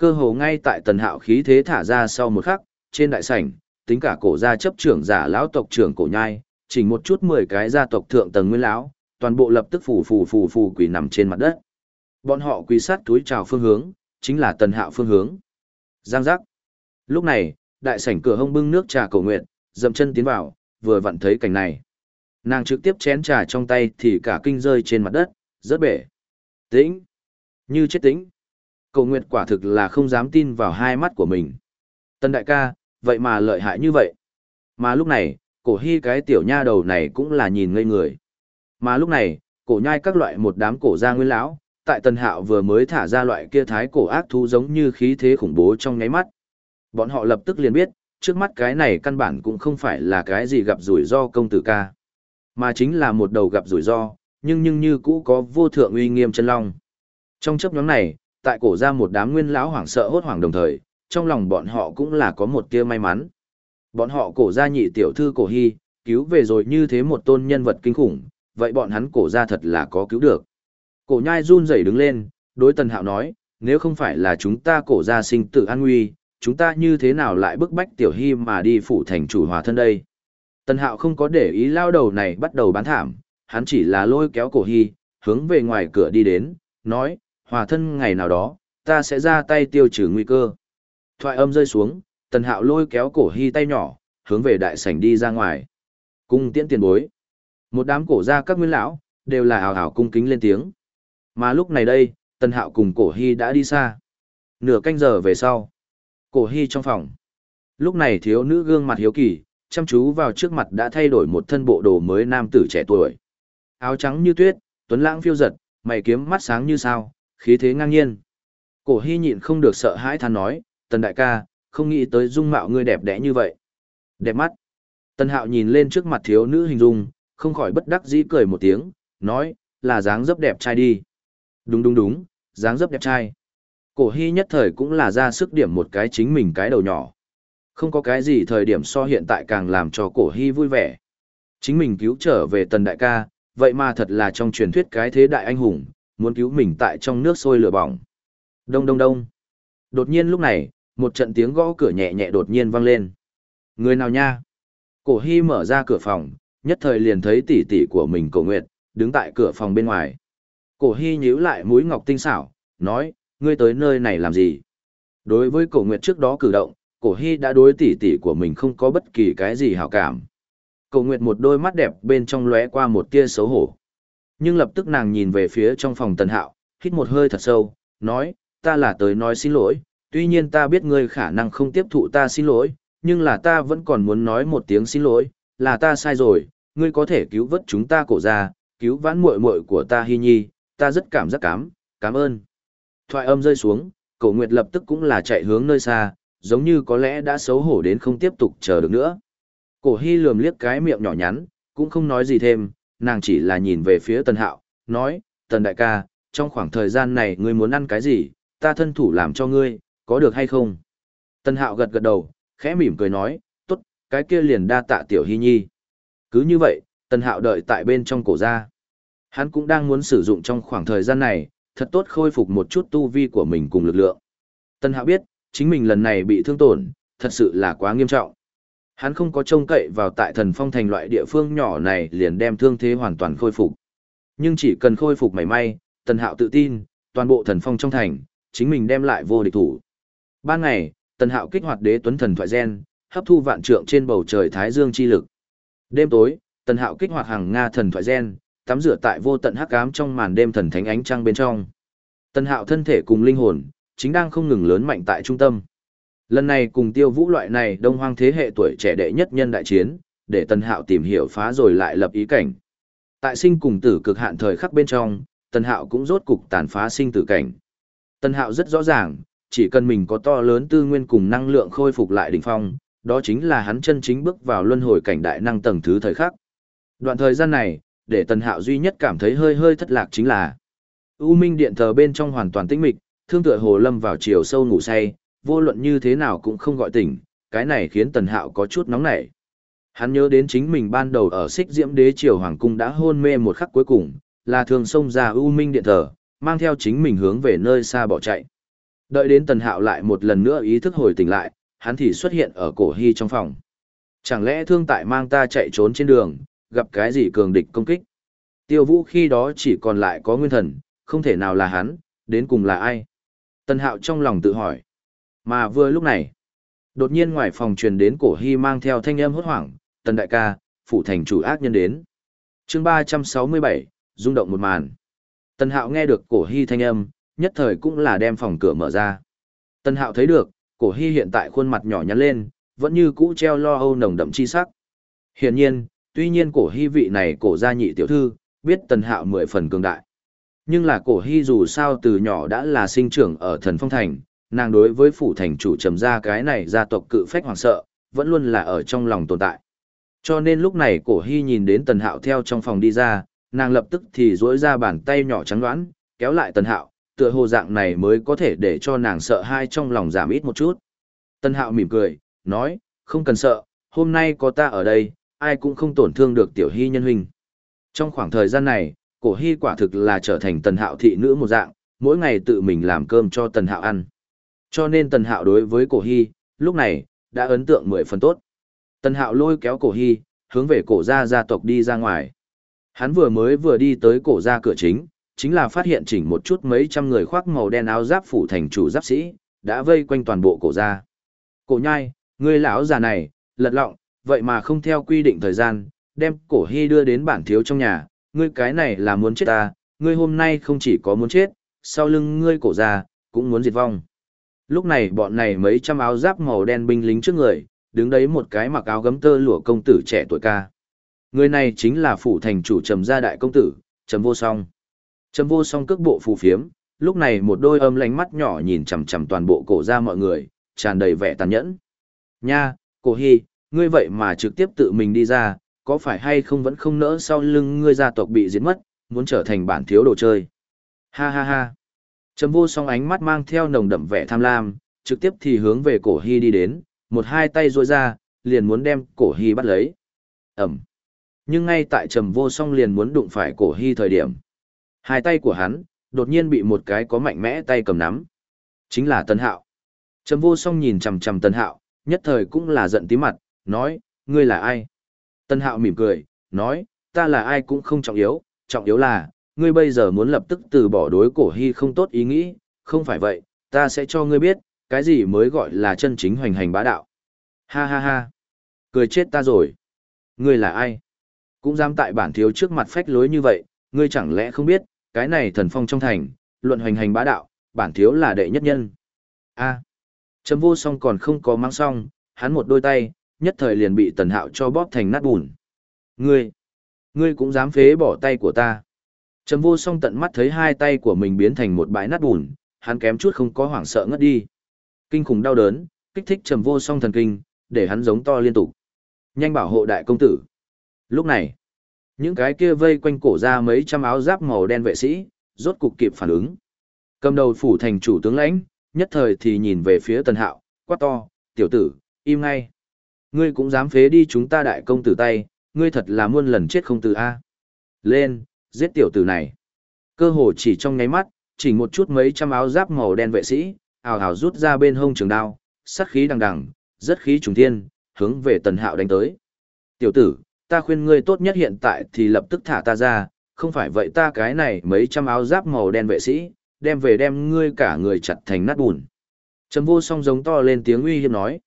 Cơ hồ ngay tại tần hạo khí thế thả ra sau một khắc, trên đại sảnh, tính cả cổ gia chấp trưởng giả lão tộc trưởng cổ nhai, chỉnh một chút mười cái gia tộc thượng tầng nguyên lão, toàn bộ lập tức phủ phủ phủ phủ quỳ nằm trên mặt đất. Bọn họ quỳ sát túi chào phương hướng, chính là tần hạo phương hướng. Giang giác. Lúc này, đại sảnh cửa hông bưng nước trà cổ nguyện, dậm chân tiến vào, vừa vặn thấy cảnh này. Nàng trực tiếp chén trà trong tay thì cả kinh rơi trên mặt đất, rớt bể. Tĩnh. Như chết tĩnh. Cầu Nguyệt quả thực là không dám tin vào hai mắt của mình. Tân đại ca, vậy mà lợi hại như vậy. Mà lúc này, cổ hy cái tiểu nha đầu này cũng là nhìn ngây người. Mà lúc này, cổ nhai các loại một đám cổ gia nguyên lão, tại tần Hạo vừa mới thả ra loại kia thái cổ ác thú giống như khí thế khủng bố trong nháy mắt. Bọn họ lập tức liền biết, trước mắt cái này căn bản cũng không phải là cái gì gặp rủi ro công tử ca, mà chính là một đầu gặp rủi ro, nhưng nhưng như cũ có vô thượng uy nghiêm chân long. Trong chấp nhóm này, tại cổ ra một đám nguyên lão hoảng sợ hốt hoảng đồng thời, trong lòng bọn họ cũng là có một tia may mắn. Bọn họ cổ ra nhị tiểu thư cổ hy, cứu về rồi như thế một tôn nhân vật kinh khủng, vậy bọn hắn cổ ra thật là có cứu được. Cổ nhai run rẩy đứng lên, đối tần hạo nói, nếu không phải là chúng ta cổ ra sinh tử an nguy, chúng ta như thế nào lại bức bách tiểu hy mà đi phủ thành chủ hòa thân đây. Tần hạo không có để ý lao đầu này bắt đầu bán thảm, hắn chỉ là lôi kéo cổ hy, hướng về ngoài cửa đi đến, nói, hòa thân ngày nào đó, ta sẽ ra tay tiêu trừ nguy cơ. Thoại âm rơi xuống, tần hạo lôi kéo cổ hy tay nhỏ, hướng về đại sảnh đi ra ngoài. Cung tiễn tiền bối. Một đám cổ ra các nguyên lão, đều là hào hào cung kính lên tiếng. Mà lúc này đây, tần hạo cùng cổ hy đã đi xa. Nửa canh giờ về sau. Cổ hy trong phòng. Lúc này thiếu nữ gương mặt hiếu kỳ, chăm chú vào trước mặt đã thay đổi một thân bộ đồ mới nam tử trẻ tuổi. Áo trắng như tuyết, tuấn lãng phiêu giật, mày kiếm mắt sáng như sao, khí thế ngang nhiên. Cổ hy nhịn không được sợ hãi than nói, tần đại ca, không nghĩ tới dung mạo ngươi đẹp đẽ như vậy. Đẹp mắt. Tần hạo nhìn lên trước mặt thiếu nữ hình dung, không khỏi bất đắc dĩ cười một tiếng, nói, là dáng dấp đẹp trai đi. Đúng đúng đúng, dáng dấp đẹp trai. Cổ hy nhất thời cũng là ra sức điểm một cái chính mình cái đầu nhỏ. Không có cái gì thời điểm so hiện tại càng làm cho cổ hy vui vẻ. Chính mình cứu trở về tần đại ca, vậy mà thật là trong truyền thuyết cái thế đại anh hùng, muốn cứu mình tại trong nước sôi lửa bỏng. Đông đông đông. Đột nhiên lúc này, một trận tiếng gõ cửa nhẹ nhẹ đột nhiên vang lên. Người nào nha? Cổ Hy mở ra cửa phòng, nhất thời liền thấy tỷ tỷ của mình Cổ Nguyệt, đứng tại cửa phòng bên ngoài. Cổ Hy nhíu lại mũi ngọc tinh xảo, nói, ngươi tới nơi này làm gì? Đối với Cổ Nguyệt trước đó cử động, Cổ Hy đã đối tỷ tỷ của mình không có bất kỳ cái gì hảo cảm. Cổ Nguyệt một đôi mắt đẹp bên trong lóe qua một tia xấu hổ. Nhưng lập tức nàng nhìn về phía trong phòng tần hạo, hít một hơi thật sâu, nói, ta là tới nói xin lỗi, tuy nhiên ta biết ngươi khả năng không tiếp thụ ta xin lỗi, nhưng là ta vẫn còn muốn nói một tiếng xin lỗi, là ta sai rồi, ngươi có thể cứu vớt chúng ta cổ ra, cứu vãn muội muội của ta Hy Nhi, ta rất cảm giác cảm, cảm ơn. Thoại âm rơi xuống, cổ nguyệt lập tức cũng là chạy hướng nơi xa, giống như có lẽ đã xấu hổ đến không tiếp tục chờ được nữa. Cổ Hy lườm liếc cái miệng nhỏ nhắn, cũng không nói gì thêm, nàng chỉ là nhìn về phía Tần Hạo, nói, Tần Đại ca, trong khoảng thời gian này ngươi muốn ăn cái gì, ta thân thủ làm cho ngươi, có được hay không? Tần Hạo gật gật đầu, khẽ mỉm cười nói, tốt, cái kia liền đa tạ tiểu hy nhi. Cứ như vậy, Tần Hạo đợi tại bên trong cổ ra. Hắn cũng đang muốn sử dụng trong khoảng thời gian này, thật tốt khôi phục một chút tu vi của mình cùng lực lượng. Tần Hạo biết, chính mình lần này bị thương tổn, thật sự là quá nghiêm trọng. Hắn không có trông cậy vào tại thần phong thành loại địa phương nhỏ này liền đem thương thế hoàn toàn khôi phục. Nhưng chỉ cần khôi phục mảy may, Tần Hạo tự tin, toàn bộ thần phong trong thành, chính mình đem lại vô địch thủ. Ban ngày, Tần Hạo kích hoạt đế tuấn thần thoại gen, hấp thu vạn trượng trên bầu trời thái dương chi lực. Đêm tối, Tần Hạo kích hoạt hàng Nga thần thoại gen, tắm rửa tại vô tận hắc ám trong màn đêm thần thánh ánh trăng bên trong. Tần Hạo thân thể cùng linh hồn, chính đang không ngừng lớn mạnh tại trung tâm. Lần này cùng tiêu vũ loại này đông hoang thế hệ tuổi trẻ đệ nhất nhân đại chiến, để Tần Hạo tìm hiểu phá rồi lại lập ý cảnh. Tại sinh cùng tử cực hạn thời khắc bên trong, Tần Hạo cũng rốt cục tàn phá sinh tử cảnh. Tần Hạo rất rõ ràng, chỉ cần mình có to lớn tư nguyên cùng năng lượng khôi phục lại đỉnh phong, đó chính là hắn chân chính bước vào luân hồi cảnh đại năng tầng thứ thời khắc. Đoạn thời gian này, để Tần Hạo duy nhất cảm thấy hơi hơi thất lạc chính là U Minh điện thờ bên trong hoàn toàn tĩnh mịch, thương tựa hồ lâm vào chiều sâu ngủ say, vô luận như thế nào cũng không gọi tỉnh, cái này khiến Tần Hạo có chút nóng nảy. Hắn nhớ đến chính mình ban đầu ở xích diễm đế triều hoàng cung đã hôn mê một khắc cuối cùng, là thường xông ra U Minh điện thờ, mang theo chính mình hướng về nơi xa bỏ chạy. Đợi đến Tần Hạo lại một lần nữa ý thức hồi tỉnh lại, hắn thì xuất hiện ở cổ hy trong phòng. Chẳng lẽ thương tại mang ta chạy trốn trên đường, gặp cái gì cường địch công kích? Tiêu vũ khi đó chỉ còn lại có nguyên thần, không thể nào là hắn, đến cùng là ai? Tần Hạo trong lòng tự hỏi. Mà vừa lúc này, đột nhiên ngoài phòng truyền đến cổ hy mang theo thanh âm hốt hoảng, Tần Đại ca, phủ thành chủ ác nhân đến. chương 367, rung động một màn. Tần Hạo nghe được cổ hy thanh âm, nhất thời cũng là đem phòng cửa mở ra. Tần Hạo thấy được, cổ hy hiện tại khuôn mặt nhỏ nhắn lên, vẫn như cũ treo lo âu nồng đậm chi sắc. Hiển nhiên, tuy nhiên cổ hy vị này cổ gia nhị tiểu thư, biết Tần Hạo mười phần cường đại. Nhưng là cổ hy dù sao từ nhỏ đã là sinh trưởng ở thần phong thành, nàng đối với phủ thành chủ trầm ra cái này gia tộc cự phách hoàng sợ, vẫn luôn là ở trong lòng tồn tại. Cho nên lúc này cổ hy nhìn đến Tần Hạo theo trong phòng đi ra, nàng lập tức thì duỗi ra bàn tay nhỏ trắng đoán, kéo lại Tần Hạo, tựa hồ dạng này mới có thể để cho nàng sợ hai trong lòng giảm ít một chút. Tần hạo mỉm cười, nói, không cần sợ, hôm nay có ta ở đây, ai cũng không tổn thương được tiểu hy nhân huynh. Trong khoảng thời gian này, cổ hy quả thực là trở thành tần hạo thị nữ một dạng, mỗi ngày tự mình làm cơm cho tần hạo ăn. Cho nên tần hạo đối với cổ hy, lúc này, đã ấn tượng mười phần tốt. Tần hạo lôi kéo cổ hy, hướng về cổ gia gia tộc đi ra ngoài. Hắn vừa mới vừa đi tới cổ gia cửa chính, chính là phát hiện chỉnh một chút mấy trăm người khoác màu đen áo giáp phủ thành chủ giáp sĩ, đã vây quanh toàn bộ cổ gia. Cổ nhai, ngươi lão già này, lật lọng, vậy mà không theo quy định thời gian, đem cổ hy đưa đến bản thiếu trong nhà, ngươi cái này là muốn chết ta, ngươi hôm nay không chỉ có muốn chết, sau lưng ngươi cổ gia cũng muốn diệt vong. Lúc này bọn này mấy trăm áo giáp màu đen binh lính trước người, đứng đấy một cái mặc áo gấm tơ lụa công tử trẻ tuổi ca. Người này chính là phủ thành chủ trầm gia đại công tử, trầm vô song. Trầm vô song cước bộ phù phiếm, lúc này một đôi âm lánh mắt nhỏ nhìn chằm chằm toàn bộ cổ ra mọi người, tràn đầy vẻ tàn nhẫn. Nha, cổ hy, ngươi vậy mà trực tiếp tự mình đi ra, có phải hay không vẫn không nỡ sau lưng ngươi gia tộc bị giết mất, muốn trở thành bản thiếu đồ chơi. Ha ha ha. Trầm vô song ánh mắt mang theo nồng đậm vẻ tham lam, trực tiếp thì hướng về cổ hy đi đến, một hai tay rôi ra, liền muốn đem cổ hy bắt lấy. Ẩm. Nhưng ngay tại trầm vô song liền muốn đụng phải cổ hy thời điểm. Hai tay của hắn, đột nhiên bị một cái có mạnh mẽ tay cầm nắm. Chính là Tân Hạo. Trầm vô song nhìn chầm chầm Tân Hạo, nhất thời cũng là giận tí mặt, nói, ngươi là ai? Tân Hạo mỉm cười, nói, ta là ai cũng không trọng yếu, trọng yếu là, ngươi bây giờ muốn lập tức từ bỏ đối cổ hy không tốt ý nghĩ, không phải vậy, ta sẽ cho ngươi biết, cái gì mới gọi là chân chính hoành hành bá đạo. Ha ha ha, cười chết ta rồi. Ngươi là ai? Cũng dám tại bản thiếu trước mặt phách lối như vậy, ngươi chẳng lẽ không biết, cái này thần phong trong thành, luận hoành hành bá đạo, bản thiếu là đệ nhất nhân. A. Trầm vô song còn không có mang song, hắn một đôi tay, nhất thời liền bị tần hạo cho bóp thành nát bùn. Ngươi, Ngươi cũng dám phế bỏ tay của ta. Trầm vô song tận mắt thấy hai tay của mình biến thành một bãi nát bùn, hắn kém chút không có hoảng sợ ngất đi. Kinh khủng đau đớn, kích thích trầm vô song thần kinh, để hắn giống to liên tục. Nhanh bảo hộ đại công tử. Lúc này, những cái kia vây quanh cổ ra mấy trăm áo giáp màu đen vệ sĩ, rốt cục kịp phản ứng. Cầm đầu phủ thành chủ tướng lãnh, nhất thời thì nhìn về phía tần hạo, quát to, tiểu tử, im ngay. Ngươi cũng dám phế đi chúng ta đại công tử tay, ngươi thật là muôn lần chết không từ A. Lên, giết tiểu tử này. Cơ hồ chỉ trong nháy mắt, chỉ một chút mấy trăm áo giáp màu đen vệ sĩ, ào ào rút ra bên hông trường đao, sát khí đằng đằng, rất khí trùng thiên, hướng về tần hạo đánh tới. Tiểu tử, ta khuyên ngươi tốt nhất hiện tại thì lập tức thả ta ra, không phải vậy ta cái này mấy trăm áo giáp màu đen vệ sĩ, đem về đem ngươi cả người chặt thành nát bùn. Trầm vô song giống to lên tiếng uy hiếp nói.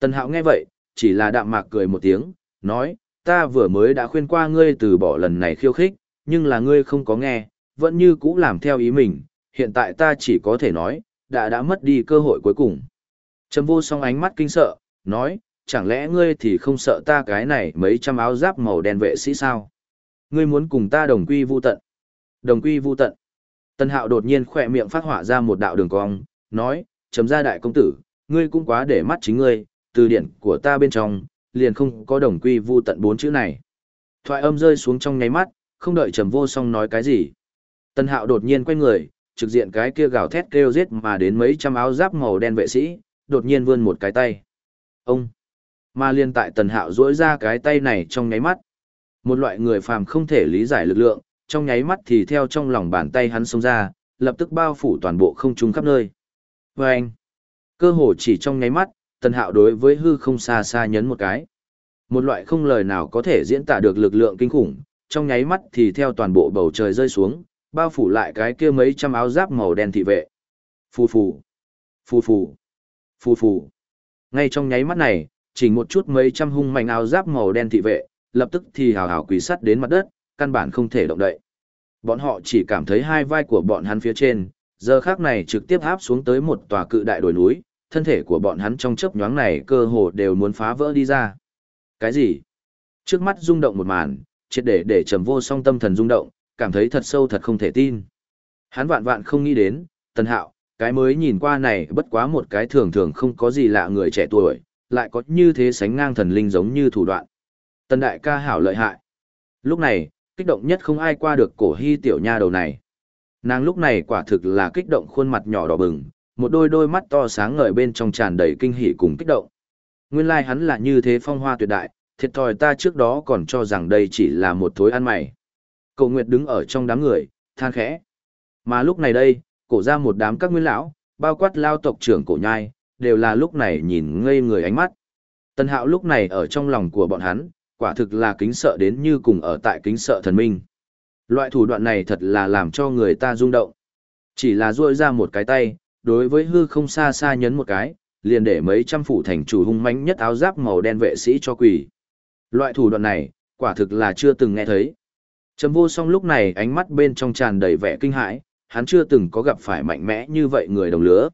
Tần hạo nghe vậy, chỉ là đạm mạc cười một tiếng, nói, ta vừa mới đã khuyên qua ngươi từ bỏ lần này khiêu khích, nhưng là ngươi không có nghe, vẫn như cũ làm theo ý mình, hiện tại ta chỉ có thể nói, đã đã mất đi cơ hội cuối cùng. Trầm vô song ánh mắt kinh sợ, nói, chẳng lẽ ngươi thì không sợ ta cái này mấy trăm áo giáp màu đen vệ sĩ sao? Ngươi muốn cùng ta đồng quy vu tận. Đồng quy vu tận. Tân hạo đột nhiên khỏe miệng phát hỏa ra một đạo đường cong, nói, chấm ra đại công tử, ngươi cũng quá để mắt chính ngươi, từ điển của ta bên trong, liền không có đồng quy vu tận bốn chữ này. Thoại âm rơi xuống trong nháy mắt, không đợi trầm vô song nói cái gì. Tân hạo đột nhiên quay người, trực diện cái kia gào thét kêu giết mà đến mấy trăm áo giáp màu đen vệ sĩ, đột nhiên vươn một cái tay. Ông! Mà liên tại tần hạo dỗi ra cái tay này trong nháy mắt. Một loại người phàm không thể lý giải lực lượng, trong nháy mắt thì theo trong lòng bàn tay hắn xông ra, lập tức bao phủ toàn bộ không trung khắp nơi. vê anh, cơ hồ chỉ trong nháy mắt, tần hạo đối với hư không xa xa nhấn một cái. Một loại không lời nào có thể diễn tả được lực lượng kinh khủng, trong nháy mắt thì theo toàn bộ bầu trời rơi xuống, bao phủ lại cái kia mấy trăm áo giáp màu đen thị vệ. Phù phù, phù phù, phù phù. Ngay trong nháy mắt này, chỉ một chút mấy trăm hung mạnh áo giáp màu đen thị vệ, lập tức thì hào hào quỳ sắt đến mặt đất, căn bản không thể động đậy. Bọn họ chỉ cảm thấy hai vai của bọn hắn phía trên, giờ khác này trực tiếp áp xuống tới một tòa cự đại đồi núi, thân thể của bọn hắn trong chớp nhoáng này cơ hồ đều muốn phá vỡ đi ra. Cái gì? Trước mắt rung động một màn, triệt để để trầm vô song tâm thần rung động, cảm thấy thật sâu thật không thể tin. Hắn vạn vạn không nghĩ đến, tần hạo, cái mới nhìn qua này bất quá một cái thường thường không có gì lạ người trẻ tuổi, lại có như thế sánh ngang thần linh giống như thủ đoạn. Tần đại ca hảo lợi hại. Lúc này, kích động nhất không ai qua được cổ hy tiểu nha đầu này. Nàng lúc này quả thực là kích động khuôn mặt nhỏ đỏ bừng, một đôi đôi mắt to sáng ngời bên trong tràn đầy kinh hỉ cùng kích động. Nguyên lai like hắn là như thế phong hoa tuyệt đại, thiệt thòi ta trước đó còn cho rằng đây chỉ là một thối ăn mày. cổ Nguyệt đứng ở trong đám người, than khẽ. Mà lúc này đây, cổ ra một đám các nguyên lão, bao quát lao tộc trưởng cổ nhai, đều là lúc này nhìn ngây người ánh mắt. Tân hạo lúc này ở trong lòng của bọn hắn, quả thực là kính sợ đến như cùng ở tại kính sợ thần minh. Loại thủ đoạn này thật là làm cho người ta rung động. Chỉ là duỗi ra một cái tay, đối với hư không xa xa nhấn một cái, liền để mấy trăm phủ thành chủ hung mãnh nhất áo giáp màu đen vệ sĩ cho quỷ. Loại thủ đoạn này, quả thực là chưa từng nghe thấy. Trầm vô song lúc này ánh mắt bên trong tràn đầy vẻ kinh hãi, hắn chưa từng có gặp phải mạnh mẽ như vậy người đồng lứa.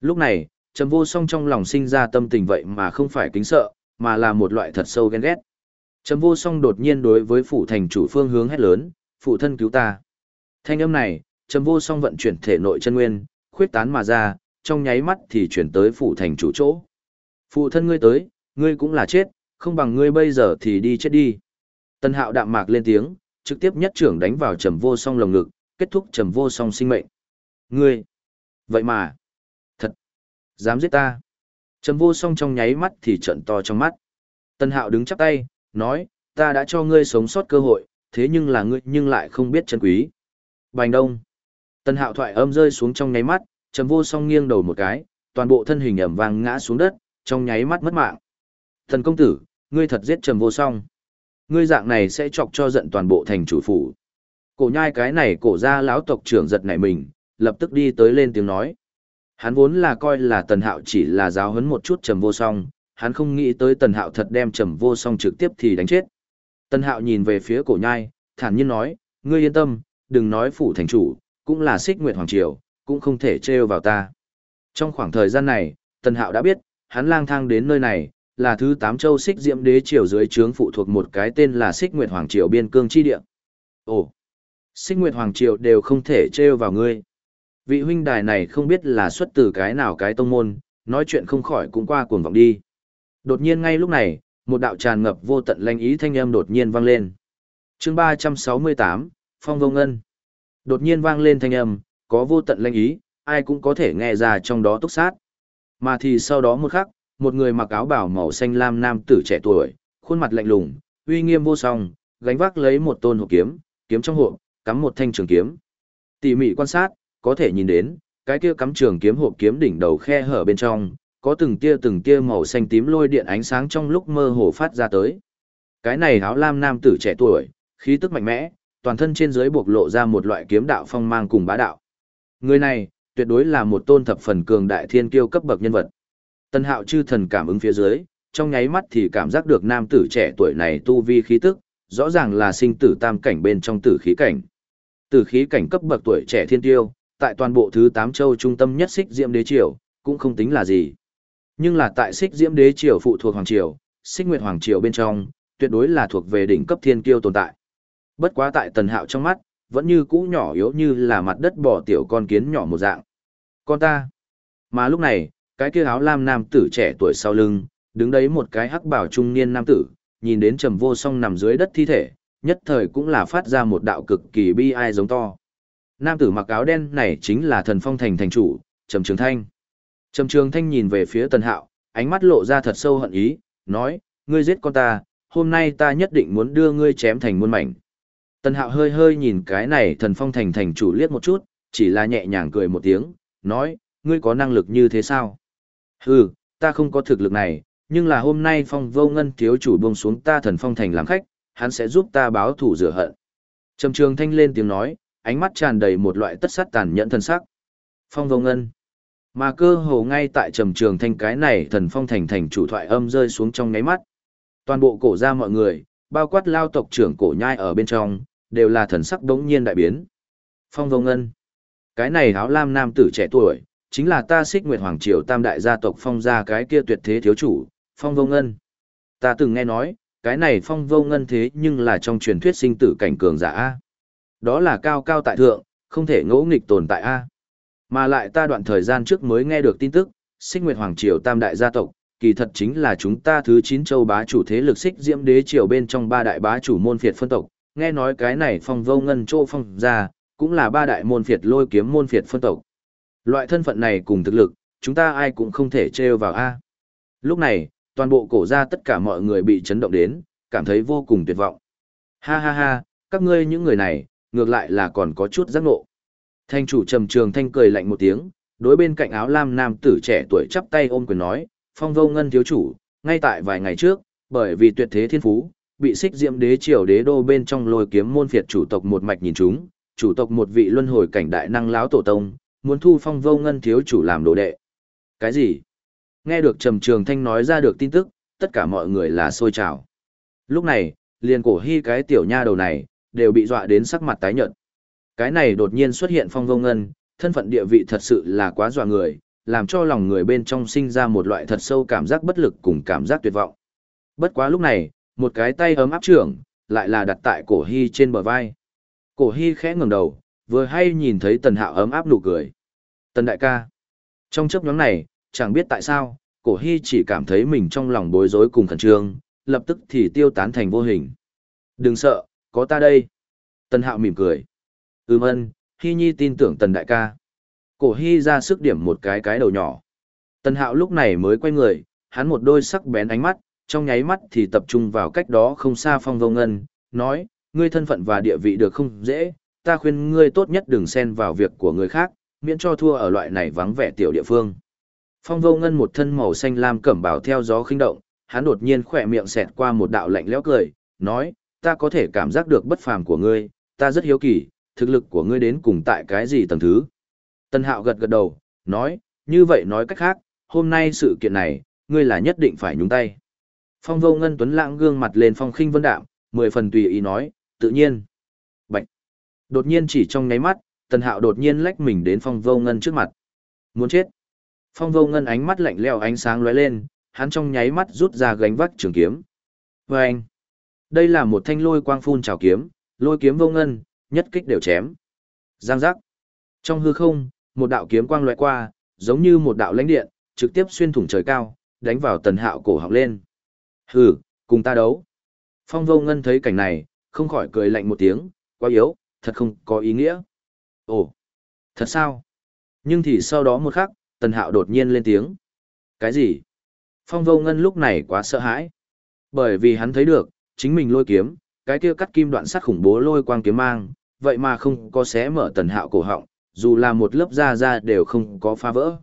Lúc này, Trầm vô song trong lòng sinh ra tâm tình vậy mà không phải kính sợ, mà là một loại thật sâu ghen ghét. Trầm vô song đột nhiên đối với phủ thành chủ phương hướng hét lớn, phụ thân cứu ta. Thanh âm này, trầm vô song vận chuyển thể nội chân nguyên, khuyết tán mà ra, trong nháy mắt thì chuyển tới phủ thành chủ chỗ. Phụ thân ngươi tới, ngươi cũng là chết, không bằng ngươi bây giờ thì đi chết đi. Tân hạo đạm mạc lên tiếng, trực tiếp nhất trưởng đánh vào trầm vô song lồng ngực, kết thúc trầm vô song sinh mệnh. Ngươi! Vậy mà! Thật! Dám giết ta! Trầm vô song trong nháy mắt thì trận to trong mắt. Tân hạo đứng chắp tay, nói, ta đã cho ngươi sống sót cơ hội, thế nhưng là ngươi nhưng lại không biết chân quý. Bành đông. Tân hạo thoại âm rơi xuống trong nháy mắt, trầm vô song nghiêng đầu một cái, toàn bộ thân hình ẩm vang ngã xuống đất, trong nháy mắt mất mạng. Thần công tử, ngươi thật giết trầm vô song. Ngươi dạng này sẽ chọc cho giận toàn bộ thành chủ phủ. Cổ nhai cái này cổ ra lão tộc trưởng giật nảy mình, lập tức đi tới lên tiếng nói. Hắn vốn là coi là tần hạo chỉ là giáo huấn một chút trầm vô song, hắn không nghĩ tới tần hạo thật đem trầm vô song trực tiếp thì đánh chết. Tần hạo nhìn về phía cổ nhai, thản nhiên nói, ngươi yên tâm, đừng nói phủ thành chủ, cũng là xích nguyệt hoàng triều, cũng không thể trêu vào ta. Trong khoảng thời gian này, tần hạo đã biết, hắn lang thang đến nơi này, là thứ tám châu xích diễm đế triều dưới trướng phụ thuộc một cái tên là xích nguyệt hoàng triều biên cương chi địa. Ồ, xích nguyệt hoàng triều đều không thể trêu vào ngươi. Vị huynh đài này không biết là xuất từ cái nào cái tông môn, nói chuyện không khỏi cũng qua cuồng vọng đi. Đột nhiên ngay lúc này, một đạo tràn ngập vô tận lanh ý thanh âm đột nhiên vang lên. chương 368, Phong Vô Ngân. Đột nhiên vang lên thanh âm, có vô tận lanh ý, ai cũng có thể nghe ra trong đó túc sát. Mà thì sau đó một khắc, một người mặc áo bảo màu xanh lam nam tử trẻ tuổi, khuôn mặt lạnh lùng, uy nghiêm vô song, gánh vác lấy một tôn hộ kiếm, kiếm trong hộ, cắm một thanh trường kiếm. Tỉ mỉ quan sát, có thể nhìn đến, cái kia cắm trường kiếm hộp kiếm đỉnh đầu khe hở bên trong, có từng tia từng tia màu xanh tím lôi điện ánh sáng trong lúc mơ hồ phát ra tới. Cái này áo lam nam tử trẻ tuổi, khí tức mạnh mẽ, toàn thân trên dưới buộc lộ ra một loại kiếm đạo phong mang cùng bá đạo. Người này, tuyệt đối là một tôn thập phần cường đại thiên kiêu cấp bậc nhân vật. Tân hạo chư thần cảm ứng phía dưới, trong nháy mắt thì cảm giác được nam tử trẻ tuổi này tu vi khí tức, rõ ràng là sinh tử tam cảnh bên trong tử khí cảnh. Tử khí cảnh cấp bậc tuổi trẻ thiên tiêu, tại toàn bộ thứ 8 châu trung tâm nhất xích diễm đế triều, cũng không tính là gì. Nhưng là tại xích diễm đế triều phụ thuộc hoàng triều, xích nguyệt hoàng triều bên trong, tuyệt đối là thuộc về đỉnh cấp thiên kiêu tồn tại. Bất quá tại tần hạo trong mắt, vẫn như cũ nhỏ yếu như là mặt đất bỏ tiểu con kiến nhỏ một dạng. Con ta. Mà lúc này, cái kia áo lam nam tử trẻ tuổi sau lưng, đứng đấy một cái hắc bảo trung niên nam tử, nhìn đến trầm vô song nằm dưới đất thi thể, nhất thời cũng là phát ra một đạo cực kỳ bi ai giống to. Nam tử mặc áo đen này chính là thần phong thành thành chủ, Trầm Trường Thanh. Trầm Trường Thanh nhìn về phía Tần Hạo, ánh mắt lộ ra thật sâu hận ý, nói, ngươi giết con ta, hôm nay ta nhất định muốn đưa ngươi chém thành muôn mảnh. Tần Hạo hơi hơi nhìn cái này thần phong thành thành chủ liếc một chút, chỉ là nhẹ nhàng cười một tiếng, nói, ngươi có năng lực như thế sao? Hừ, ta không có thực lực này, nhưng là hôm nay phong vô ngân thiếu chủ buông xuống ta thần phong thành làm khách, hắn sẽ giúp ta báo thủ rửa hận. Trầm trường thanh lên tiếng nói, ánh mắt tràn đầy một loại tất sát tàn nhẫn thần sắc. Phong vô ngân. Mà cơ hồ ngay tại trầm trường thanh cái này thần phong thành thành chủ thoại âm rơi xuống trong ngáy mắt. Toàn bộ cổ ra mọi người, bao quát lao tộc trưởng cổ nhai ở bên trong, đều là thần sắc đống nhiên đại biến. Phong vô ngân. Cái này áo lam nam tử trẻ tuổi, chính là ta xích nguyệt hoàng triều tam đại gia tộc phong gia cái kia tuyệt thế thiếu chủ, phong vô ngân. Ta từng nghe nói, cái này phong vô ngân thế nhưng là trong truyền thuyết sinh tử cảnh cường giả A. Đó là cao cao tại thượng, không thể ngỗ nghịch tồn tại A. Mà lại ta đoạn thời gian trước mới nghe được tin tức, xích nguyệt hoàng triều tam đại gia tộc, kỳ thật chính là chúng ta thứ chín châu bá chủ thế lực xích diễm đế triều bên trong ba đại bá chủ môn phiệt phân tộc. Nghe nói cái này phong vô ngân chỗ phong ra, cũng là ba đại môn phiệt lôi kiếm môn phiệt phân tộc. Loại thân phận này cùng thực lực, chúng ta ai cũng không thể trêu vào A. Lúc này, toàn bộ cổ ra tất cả mọi người bị chấn động đến, cảm thấy vô cùng tuyệt vọng. Ha ha ha, các ngươi những người này, ngược lại là còn có chút giác ngộ. Thanh chủ trầm trường thanh cười lạnh một tiếng, đối bên cạnh áo lam nam tử trẻ tuổi chắp tay ôm quyền nói, phong vô ngân thiếu chủ, ngay tại vài ngày trước, bởi vì tuyệt thế thiên phú, bị xích diệm đế triều đế đô bên trong lôi kiếm môn phiệt chủ tộc một mạch nhìn chúng, chủ tộc một vị luân hồi cảnh đại năng láo tổ tông, muốn thu phong vô ngân thiếu chủ làm đồ đệ. Cái gì? Nghe được Trầm Trường Thanh nói ra được tin tức, tất cả mọi người là sôi trào. Lúc này, liền cổ hy cái tiểu nha đầu này, đều bị dọa đến sắc mặt tái nhợt. Cái này đột nhiên xuất hiện phong vô ngân, thân phận địa vị thật sự là quá dọa người, làm cho lòng người bên trong sinh ra một loại thật sâu cảm giác bất lực cùng cảm giác tuyệt vọng. Bất quá lúc này, một cái tay ấm áp trưởng, lại là đặt tại cổ hy trên bờ vai. Cổ hy khẽ ngẩng đầu, vừa hay nhìn thấy tần hạo ấm áp nụ cười. Tần đại ca. Trong chấp nhóm này, chẳng biết tại sao, cổ hy chỉ cảm thấy mình trong lòng bối rối cùng khẩn trương, lập tức thì tiêu tán thành vô hình. Đừng sợ, có ta đây. Tần hạo mỉm cười. Ừm ân, hy nhi tin tưởng tần đại ca. Cổ hy ra sức điểm một cái cái đầu nhỏ. Tần hạo lúc này mới quay người, hắn một đôi sắc bén ánh mắt, trong nháy mắt thì tập trung vào cách đó không xa phong vô ngân, nói, ngươi thân phận và địa vị được không dễ, ta khuyên ngươi tốt nhất đừng xen vào việc của người khác, miễn cho thua ở loại này vắng vẻ tiểu địa phương. Phong vô ngân một thân màu xanh lam cẩm bào theo gió khinh động, hắn đột nhiên khỏe miệng xẹt qua một đạo lạnh lẽo cười, nói, ta có thể cảm giác được bất phàm của ngươi, ta rất hiếu kỳ, thực lực của ngươi đến cùng tại cái gì tầng thứ. Tân hạo gật gật đầu, nói, như vậy nói cách khác, hôm nay sự kiện này, ngươi là nhất định phải nhúng tay. Phong vô ngân tuấn lãng gương mặt lên phong khinh vân đạm, mười phần tùy ý nói, tự nhiên. Đột nhiên chỉ trong nháy mắt, tần hạo đột nhiên lách mình đến phong vô ngân trước mặt. Muốn chết. Phong vô ngân ánh mắt lạnh leo ánh sáng lóe lên, hắn trong nháy mắt rút ra gánh vác trường kiếm. Và anh, đây là một thanh lôi quang phun trào kiếm, lôi kiếm vô ngân, nhất kích đều chém. Giang giác. Trong hư không, một đạo kiếm quang loại qua, giống như một đạo lãnh điện, trực tiếp xuyên thủng trời cao, đánh vào tần hạo cổ họng lên. Hừ, cùng ta đấu. Phong vô ngân thấy cảnh này, không khỏi cười lạnh một tiếng, quá yếu, thật không có ý nghĩa. Ồ, thật sao? Nhưng thì sau đó một khắc, tần hạo đột nhiên lên tiếng. Cái gì? Phong vô ngân lúc này quá sợ hãi. Bởi vì hắn thấy được, chính mình lôi kiếm, cái kia cắt kim đoạn sắt khủng bố lôi quang kiếm mang, vậy mà không có xé mở tần hạo cổ họng, dù là một lớp da da đều không có phá vỡ.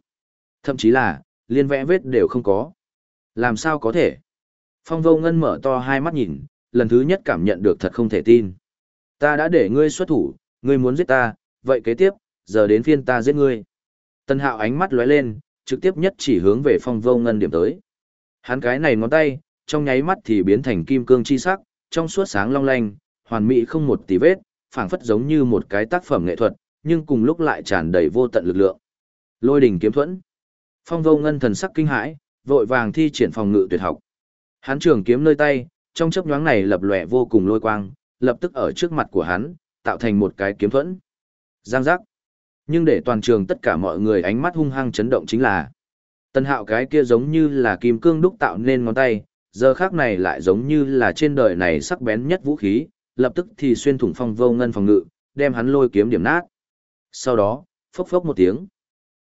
Thậm chí là, liên vẽ vết đều không có. Làm sao có thể? Phong vô ngân mở to hai mắt nhìn, lần thứ nhất cảm nhận được thật không thể tin. Ta đã để ngươi xuất thủ, ngươi muốn giết ta, vậy kế tiếp, giờ đến phiên ta giết ngươi. Tần hạo ánh mắt lóe lên, trực tiếp nhất chỉ hướng về phong vô ngân điểm tới. Hắn cái này ngón tay, trong nháy mắt thì biến thành kim cương chi sắc, trong suốt sáng long lanh, hoàn mỹ không một tí vết, phảng phất giống như một cái tác phẩm nghệ thuật, nhưng cùng lúc lại tràn đầy vô tận lực lượng. Lôi đỉnh kiếm thuẫn. Phong vô ngân thần sắc kinh hãi, vội vàng thi triển phòng ngự tuyệt học. Hắn trường kiếm nơi tay, trong chớp nhoáng này lập lòe vô cùng lôi quang, lập tức ở trước mặt của hắn, tạo thành một cái kiếm thuẫn. Giang giác. Nhưng để toàn trường tất cả mọi người ánh mắt hung hăng chấn động chính là Tân hạo cái kia giống như là kim cương đúc tạo nên ngón tay, giờ khác này lại giống như là trên đời này sắc bén nhất vũ khí, lập tức thì xuyên thủng phong vô ngân phòng ngự, đem hắn lôi kiếm điểm nát. Sau đó, phốc phốc một tiếng.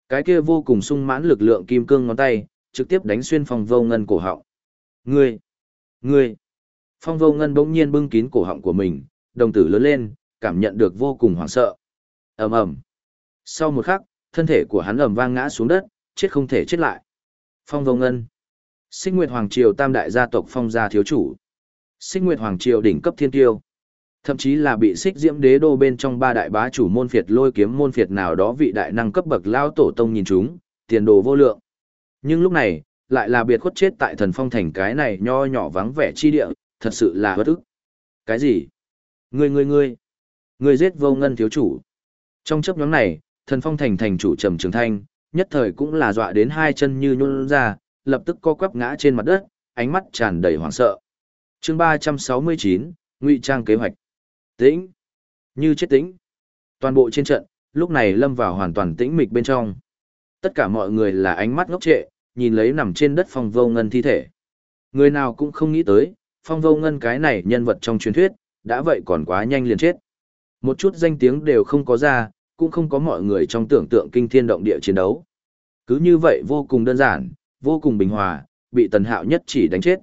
Cái kia vô cùng sung mãn lực lượng kim cương ngón tay, trực tiếp đánh xuyên phòng vô ngân cổ họng. Ngươi! Ngươi! Phong vô ngân bỗng nhiên bưng kín cổ họng của mình, đồng tử lớn lên, cảm nhận được vô cùng hoảng sợ. ầm ầm. Sau một khắc, thân thể của hắn ầm vang ngã xuống đất, chết không thể chết lại. Phong vô ngân! Sinh Nguyệt Hoàng Triều tam đại gia tộc phong gia thiếu chủ. Sinh Nguyệt Hoàng Triều đỉnh cấp thiên tiêu. Thậm chí là bị xích diễm đế đô bên trong ba đại bá chủ môn phiệt lôi kiếm môn phiệt nào đó vị đại năng cấp bậc lao tổ tông nhìn chúng, tiền đồ vô lượng. Nhưng lúc này, lại là biệt khuất chết tại thần phong thành cái này nho nhỏ vắng vẻ chi địa, thật sự là bất ức. Cái gì? Ngươi ngươi ngươi, ngươi giết vô ngân thiếu chủ. Trong chấp nhóm này, thần phong thành thành chủ trầm trường thanh, nhất thời cũng là dọa đến hai chân như nhún ra, lập tức co quắp ngã trên mặt đất, ánh mắt tràn đầy hoảng sợ. chương 369, ngụy trang kế hoạch. Tĩnh. Như chết tĩnh. Toàn bộ trên trận, lúc này lâm vào hoàn toàn tĩnh mịch bên trong. Tất cả mọi người là ánh mắt ngốc trệ, nhìn lấy nằm trên đất phong vô ngân thi thể. Người nào cũng không nghĩ tới, phong vô ngân cái này nhân vật trong truyền thuyết, đã vậy còn quá nhanh liền chết. Một chút danh tiếng đều không có ra, cũng không có mọi người trong tưởng tượng kinh thiên động địa chiến đấu. Cứ như vậy vô cùng đơn giản, vô cùng bình hòa, bị tần hạo nhất chỉ đánh chết.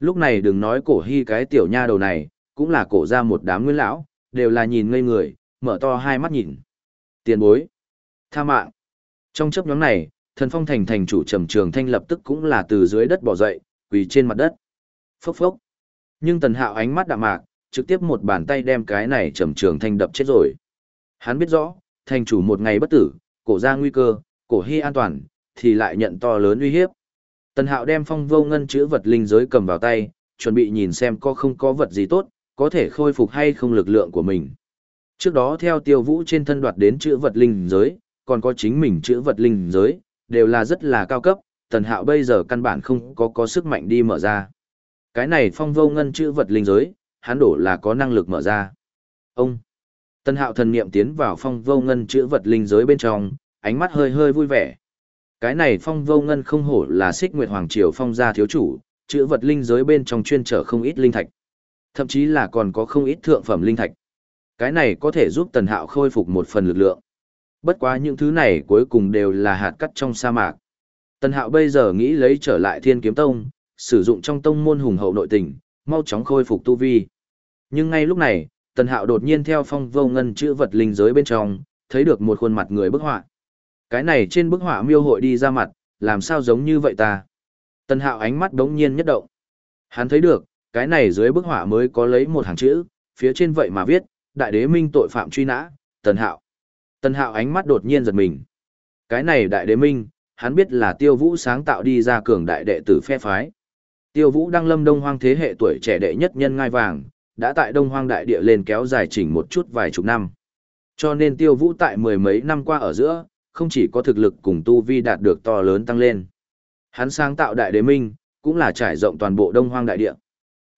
Lúc này đừng nói cổ hy cái tiểu nha đầu này, cũng là cổ ra một đám nguyên lão, đều là nhìn ngây người, mở to hai mắt nhìn. Tiền bối. Tha mạng. Trong chấp nhóm này, thần phong thành thành chủ trầm trường thanh lập tức cũng là từ dưới đất bỏ dậy, quỳ trên mặt đất. Phốc phốc. Nhưng tần hạo ánh mắt đạm mạc, trực tiếp một bàn tay đem cái này trầm trường thanh đập chết rồi. Hắn biết rõ, thành chủ một ngày bất tử, cổ ra nguy cơ, cổ hy an toàn, thì lại nhận to lớn uy hiếp. Tần Hạo đem phong vô ngân chữ vật linh giới cầm vào tay, chuẩn bị nhìn xem có không có vật gì tốt, có thể khôi phục hay không lực lượng của mình. Trước đó theo tiêu vũ trên thân đoạt đến chữ vật linh giới, còn có chính mình chữ vật linh giới, đều là rất là cao cấp, Tần Hạo bây giờ căn bản không có có sức mạnh đi mở ra. Cái này phong vô ngân chữ vật linh giới, hắn đổ là có năng lực mở ra. Ông! Tần Hạo thần niệm tiến vào phong vô ngân chữ vật linh giới bên trong, ánh mắt hơi hơi vui vẻ. Cái này phong vô ngân không hổ là xích nguyệt hoàng triều phong gia thiếu chủ, chữ vật linh giới bên trong chuyên trở không ít linh thạch. Thậm chí là còn có không ít thượng phẩm linh thạch. Cái này có thể giúp tần hạo khôi phục một phần lực lượng. Bất quá những thứ này cuối cùng đều là hạt cắt trong sa mạc. Tần hạo bây giờ nghĩ lấy trở lại thiên kiếm tông, sử dụng trong tông môn hùng hậu nội tình, mau chóng khôi phục tu vi. Nhưng ngay lúc này, tần hạo đột nhiên theo phong vô ngân chữ vật linh giới bên trong, thấy được một khuôn mặt người bức họa. Cái này trên bức họa miêu hội đi ra mặt, làm sao giống như vậy ta? Tần hạo ánh mắt đống nhiên nhất động. Hắn thấy được, cái này dưới bức họa mới có lấy một hàng chữ, phía trên vậy mà viết, đại đế minh tội phạm truy nã, tần hạo. Tần hạo ánh mắt đột nhiên giật mình. Cái này đại đế minh, hắn biết là tiêu vũ sáng tạo đi ra cường đại đệ tử phe phái. Tiêu vũ đang lâm đông hoang thế hệ tuổi trẻ đệ nhất nhân ngai vàng, đã tại đông hoang đại địa lên kéo dài chỉnh một chút vài chục năm. Cho nên tiêu vũ tại mười mấy năm qua ở giữa, không chỉ có thực lực cùng tu vi đạt được to lớn tăng lên. Hắn sáng tạo đại đế minh, cũng là trải rộng toàn bộ đông hoang đại địa.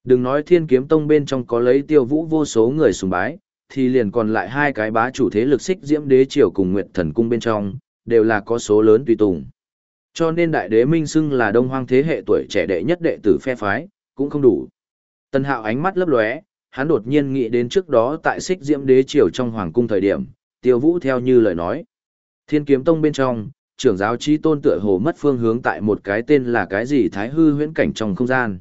Đừng nói thiên kiếm tông bên trong có lấy tiêu vũ vô số người sùng bái, thì liền còn lại hai cái bá chủ thế lực xích diễm đế triều cùng nguyệt thần cung bên trong, đều là có số lớn tùy tùng. Cho nên đại đế minh xưng là đông hoang thế hệ tuổi trẻ đệ nhất đệ tử phe phái, cũng không đủ. Tân hạo ánh mắt lấp lóe, hắn đột nhiên nghĩ đến trước đó tại xích diễm đế triều trong hoàng cung thời điểm, tiêu vũ theo như lời nói. Thiên kiếm tông bên trong, trưởng giáo trí tôn tựa hồ mất phương hướng tại một cái tên là cái gì thái hư huyễn cảnh trong không gian.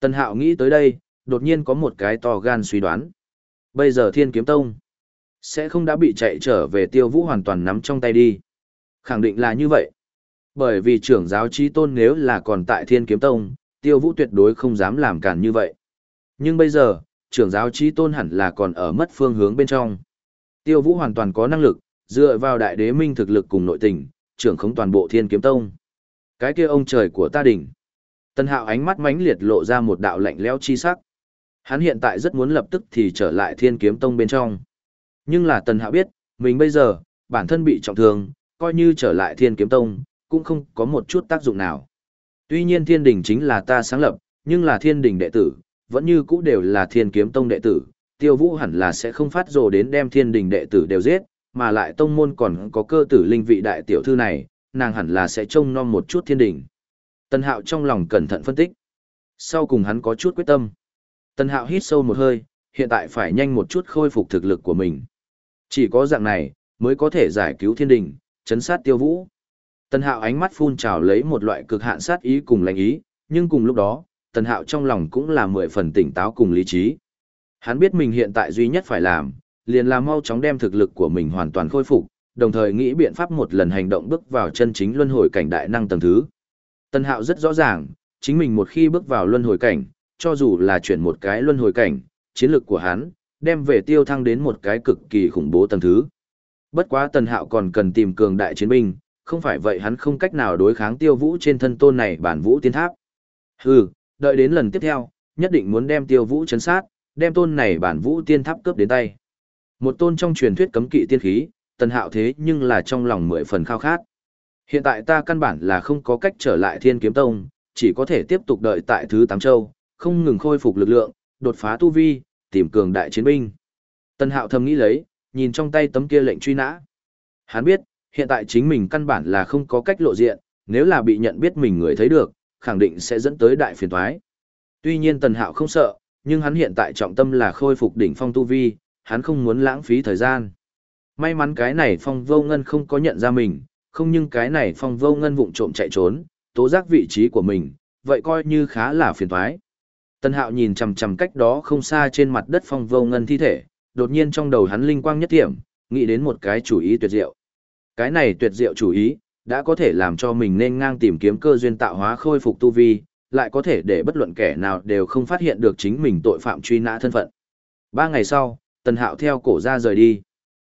Tân hạo nghĩ tới đây, đột nhiên có một cái to gan suy đoán. Bây giờ thiên kiếm tông sẽ không đã bị chạy trở về tiêu vũ hoàn toàn nắm trong tay đi. Khẳng định là như vậy. Bởi vì trưởng giáo trí tôn nếu là còn tại thiên kiếm tông, tiêu vũ tuyệt đối không dám làm cản như vậy. Nhưng bây giờ, trưởng giáo trí tôn hẳn là còn ở mất phương hướng bên trong. Tiêu vũ hoàn toàn có năng lực, dựa vào đại đế minh thực lực cùng nội tình, trưởng khống toàn bộ thiên kiếm tông. Cái kia ông trời của ta đỉnh. Tân hạo ánh mắt mãnh liệt lộ ra một đạo lạnh lẽo chi sắc. Hắn hiện tại rất muốn lập tức thì trở lại thiên kiếm tông bên trong. Nhưng là tần hạo biết, mình bây giờ, bản thân bị trọng thương, coi như trở lại thiên kiếm tông, cũng không có một chút tác dụng nào. Tuy nhiên thiên đình chính là ta sáng lập, nhưng là thiên đình đệ tử, vẫn như cũ đều là thiên kiếm tông đệ tử, tiêu vũ hẳn là sẽ không phát rồ đến đem thiên đình đệ tử đều giết, mà lại tông môn còn có cơ tử linh vị đại tiểu thư này, nàng hẳn là sẽ trông nom một chút thiên đình. Tân hạo trong lòng cẩn thận phân tích. Sau cùng hắn có chút quyết tâm. Tân hạo hít sâu một hơi, hiện tại phải nhanh một chút khôi phục thực lực của mình. Chỉ có dạng này, mới có thể giải cứu thiên đình, chấn sát tiêu vũ. Tần hạo ánh mắt phun trào lấy một loại cực hạn sát ý cùng lành ý, nhưng cùng lúc đó, tần hạo trong lòng cũng là mười phần tỉnh táo cùng lý trí. Hắn biết mình hiện tại duy nhất phải làm, liền là mau chóng đem thực lực của mình hoàn toàn khôi phục, đồng thời nghĩ biện pháp một lần hành động bước vào chân chính luân hồi cảnh đại năng tầng thứ. Tần hạo rất rõ ràng, chính mình một khi bước vào luân hồi cảnh, cho dù là chuyển một cái luân hồi cảnh, chiến lực của hắn, đem về tiêu thăng đến một cái cực kỳ khủng bố tầng thứ. Bất quá tần hạo còn cần tìm cường đại chiến binh, không phải vậy hắn không cách nào đối kháng tiêu vũ trên thân tôn này bản vũ tiên tháp. Hừ, đợi đến lần tiếp theo, nhất định muốn đem tiêu vũ chấn sát, đem tôn này bản vũ tiên tháp cướp đến tay. Một tôn trong truyền thuyết cấm kỵ tiên khí, tần hạo thế nhưng là trong lòng mười phần khao khát. Hiện tại ta căn bản là không có cách trở lại thiên kiếm tông, chỉ có thể tiếp tục đợi tại thứ tám châu, không ngừng khôi phục lực lượng, đột phá tu vi, tìm cường đại chiến binh. Tần hạo thầm nghĩ lấy, nhìn trong tay tấm kia lệnh truy nã. Hắn biết, hiện tại chính mình căn bản là không có cách lộ diện, nếu là bị nhận biết mình người thấy được, khẳng định sẽ dẫn tới đại phiền toái. Tuy nhiên Tần Hạo không sợ, nhưng hắn hiện tại trọng tâm là khôi phục đỉnh phong tu vi, hắn không muốn lãng phí thời gian. May mắn cái này phong vô ngân không có nhận ra mình, không nhưng cái này phong vô ngân vụng trộm chạy trốn, tố giác vị trí của mình, vậy coi như khá là phiền toái. Tần Hạo nhìn chằm chằm cách đó không xa trên mặt đất phong vô ngân thi thể, đột nhiên trong đầu hắn linh quang nhất điểm, nghĩ đến một cái chủ ý tuyệt diệu. Cái này tuyệt diệu chủ ý, đã có thể làm cho mình nên ngang tìm kiếm cơ duyên tạo hóa khôi phục tu vi, lại có thể để bất luận kẻ nào đều không phát hiện được chính mình tội phạm truy nã thân phận. Ba ngày sau, Tần Hạo theo cổ ra rời đi.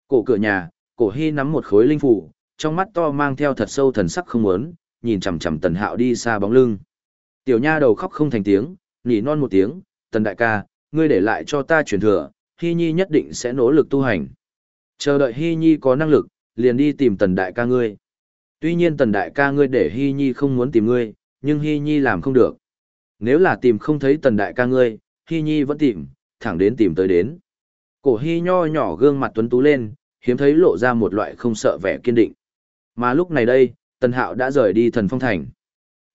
Cổ cửa nhà, cổ hy nắm một khối linh phủ, trong mắt to mang theo thật sâu thần sắc không muốn, nhìn chằm chằm Tần Hạo đi xa bóng lưng. Tiểu nha đầu khóc không thành tiếng, nỉ non một tiếng, "Tần đại ca, ngươi để lại cho ta truyền thừa, Hy Nhi nhất định sẽ nỗ lực tu hành." Chờ đợi Hy Nhi có năng lực, liền đi tìm Tần đại ca ngươi. Tuy nhiên tần đại ca ngươi để Hy Nhi không muốn tìm ngươi, nhưng Hy Nhi làm không được. Nếu là tìm không thấy tần đại ca ngươi, Hy Nhi vẫn tìm, thẳng đến tìm tới đến. Cổ Hy nho nhỏ gương mặt tuấn tú lên, hiếm thấy lộ ra một loại không sợ vẻ kiên định. Mà lúc này đây, tần hạo đã rời đi thần phong thành.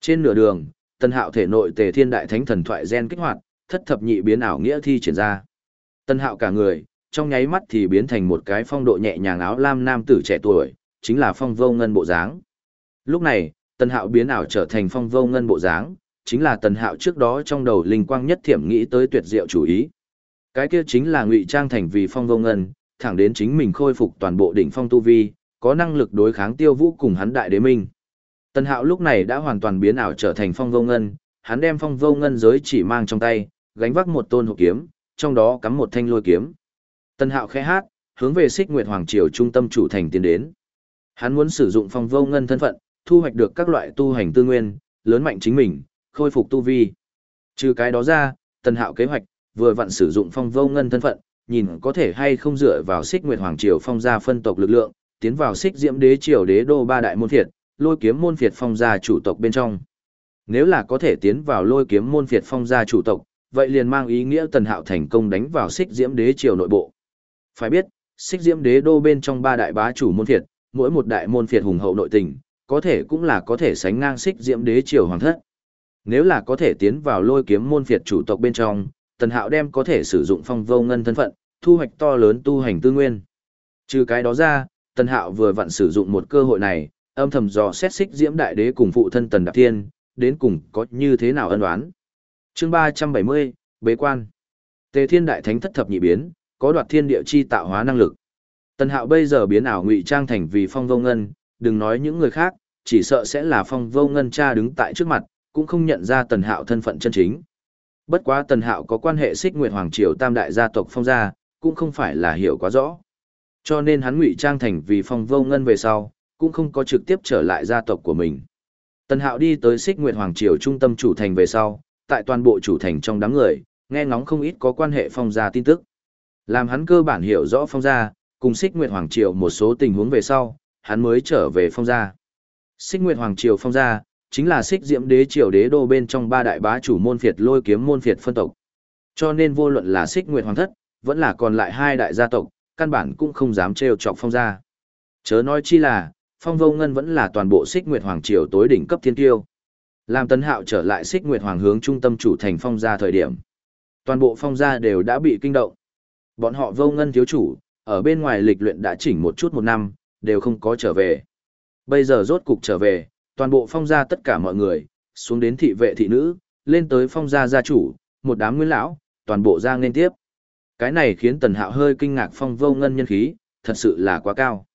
Trên nửa đường, tần hạo thể nội tề thiên đại thánh thần thoại gen kích hoạt, thất thập nhị biến ảo nghĩa thi triển ra. Tần hạo cả người, trong nháy mắt thì biến thành một cái phong độ nhẹ nhàng áo lam nam tử trẻ tuổi, chính là phong vô ngân bộ dáng. Lúc này, tần hạo biến ảo trở thành phong vô ngân bộ dáng, chính là tần hạo trước đó trong đầu linh quang nhất thiểm nghĩ tới tuyệt diệu chủ ý. Cái kia chính là ngụy trang thành vì phong vô ngân, thẳng đến chính mình khôi phục toàn bộ đỉnh phong tu vi, có năng lực đối kháng tiêu vũ cùng hắn đại đế minh. Tần hạo lúc này đã hoàn toàn biến ảo trở thành phong vô ngân, hắn đem phong vô ngân giới chỉ mang trong tay, gánh vác một tôn hộ kiếm, trong đó cắm một thanh lôi kiếm. Tần hạo khẽ hát, hướng về xích nguyệt hoàng triều trung tâm chủ thành tiến đến. Hắn muốn sử dụng phong vô ngân thân phận, thu hoạch được các loại tu hành tư nguyên, lớn mạnh chính mình, khôi phục tu vi. Trừ cái đó ra, tần hạo kế hoạch, vừa vặn sử dụng phong vô ngân thân phận, nhìn có thể hay không dựa vào xích nguyệt hoàng triều phong gia phân tộc lực lượng, tiến vào xích diễm đế triều đế đô ba đại môn thiệt, lôi kiếm môn phiệt phong gia chủ tộc bên trong. Nếu là có thể tiến vào lôi kiếm môn phiệt phong gia chủ tộc, vậy liền mang ý nghĩa tần hạo thành công đánh vào xích diễm đế triều nội bộ. Phải biết, xích diễm đế đô bên trong ba đại bá chủ môn phiệt, mỗi một đại môn phiệt hùng hậu nội tình, có thể cũng là có thể sánh ngang xích diễm đế triều hoàng thất. Nếu là có thể tiến vào lôi kiếm môn phiệt chủ tộc bên trong, tần hạo đem có thể sử dụng phong vô ngân thân phận, thu hoạch to lớn tu hành tư nguyên. Trừ cái đó ra, tần hạo vừa vặn sử dụng một cơ hội này, âm thầm dò xét xích diễm đại đế cùng phụ thân tần đạp thiên, đến cùng có như thế nào ân đoán. chương ba trăm bảy mươi Bế quan. Tề thiên đại thánh thất thập nhị biến, có đoạt thiên địa chi tạo hóa năng lực. Tần hạo bây giờ biến ảo ngụy trang thành vì phong vô ngân, đừng nói những người khác, chỉ sợ sẽ là phong vô ngân cha đứng tại trước mặt, cũng không nhận ra tần hạo thân phận chân chính. Bất quá tần hạo có quan hệ xích nguyệt hoàng triều tam đại gia tộc phong gia, cũng không phải là hiểu quá rõ. Cho nên hắn ngụy trang thành vì phong vô ngân về sau, cũng không có trực tiếp trở lại gia tộc của mình. Tần Hạo đi tới Xích Nguyệt Hoàng Triều trung tâm chủ thành về sau, tại toàn bộ chủ thành trong đám người, nghe ngóng không ít có quan hệ phong gia tin tức. Làm hắn cơ bản hiểu rõ phong gia, cùng Xích Nguyệt Hoàng Triều một số tình huống về sau, hắn mới trở về phong gia. Xích Nguyệt Hoàng Triều phong gia, chính là Xích Diễm Đế Triều Đế đô bên trong ba đại bá chủ môn phiệt lôi kiếm môn phiệt phân tộc. Cho nên vô luận là Xích Nguyệt Hoàng thất, vẫn là còn lại hai đại gia tộc, căn bản cũng không dám trêu chọc phong gia. Chớ nói chi là, phong vô ngân vẫn là toàn bộ xích nguyệt hoàng triều tối đỉnh cấp thiên tiêu. Làm tấn hạo trở lại xích nguyệt hoàng hướng trung tâm chủ thành phong gia thời điểm. Toàn bộ phong gia đều đã bị kinh động. Bọn họ vô ngân thiếu chủ, ở bên ngoài lịch luyện đã chỉnh một chút một năm, đều không có trở về. Bây giờ rốt cục trở về, toàn bộ phong gia tất cả mọi người, xuống đến thị vệ thị nữ, lên tới phong gia gia chủ, một đám nguyên lão, toàn bộ ra nên tiếp. Cái này khiến tần hạo hơi kinh ngạc phong vô ngân nhân khí, thật sự là quá cao.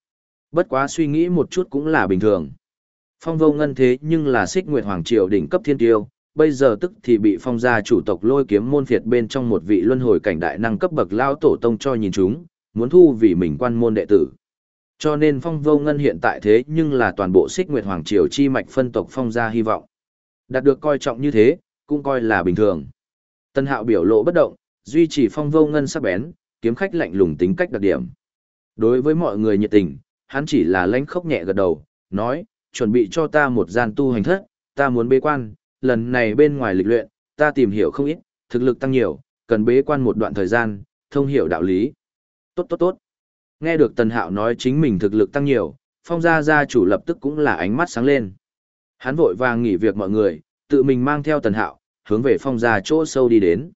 Bất quá suy nghĩ một chút cũng là bình thường. Phong vô ngân thế nhưng là xích nguyệt hoàng triều đỉnh cấp thiên tiêu, bây giờ tức thì bị phong gia chủ tộc lôi kiếm môn phiệt bên trong một vị luân hồi cảnh đại năng cấp bậc lao tổ tông cho nhìn chúng, muốn thu vì mình quan môn đệ tử. Cho nên phong vô ngân hiện tại thế nhưng là toàn bộ xích nguyệt hoàng triều chi mạch phân tộc phong gia hy vọng. Đạt được coi trọng như thế, cũng coi là bình thường. Tân hạo biểu lộ bất động, duy trì phong vô ngân sắc bén, kiếm khách lạnh lùng tính cách đặc điểm. Đối với mọi người nhiệt tình, hắn chỉ là lãnh khốc nhẹ gật đầu, nói, chuẩn bị cho ta một gian tu hành thất, ta muốn bế quan, lần này bên ngoài lịch luyện, ta tìm hiểu không ít, thực lực tăng nhiều, cần bế quan một đoạn thời gian, thông hiểu đạo lý. Tốt tốt tốt. Nghe được Tần Hạo nói chính mình thực lực tăng nhiều, phong gia gia chủ lập tức cũng là ánh mắt sáng lên. Hắn vội vàng nghỉ việc mọi người, tự mình mang theo Tần Hạo, hướng về phong gia chỗ sâu đi đến.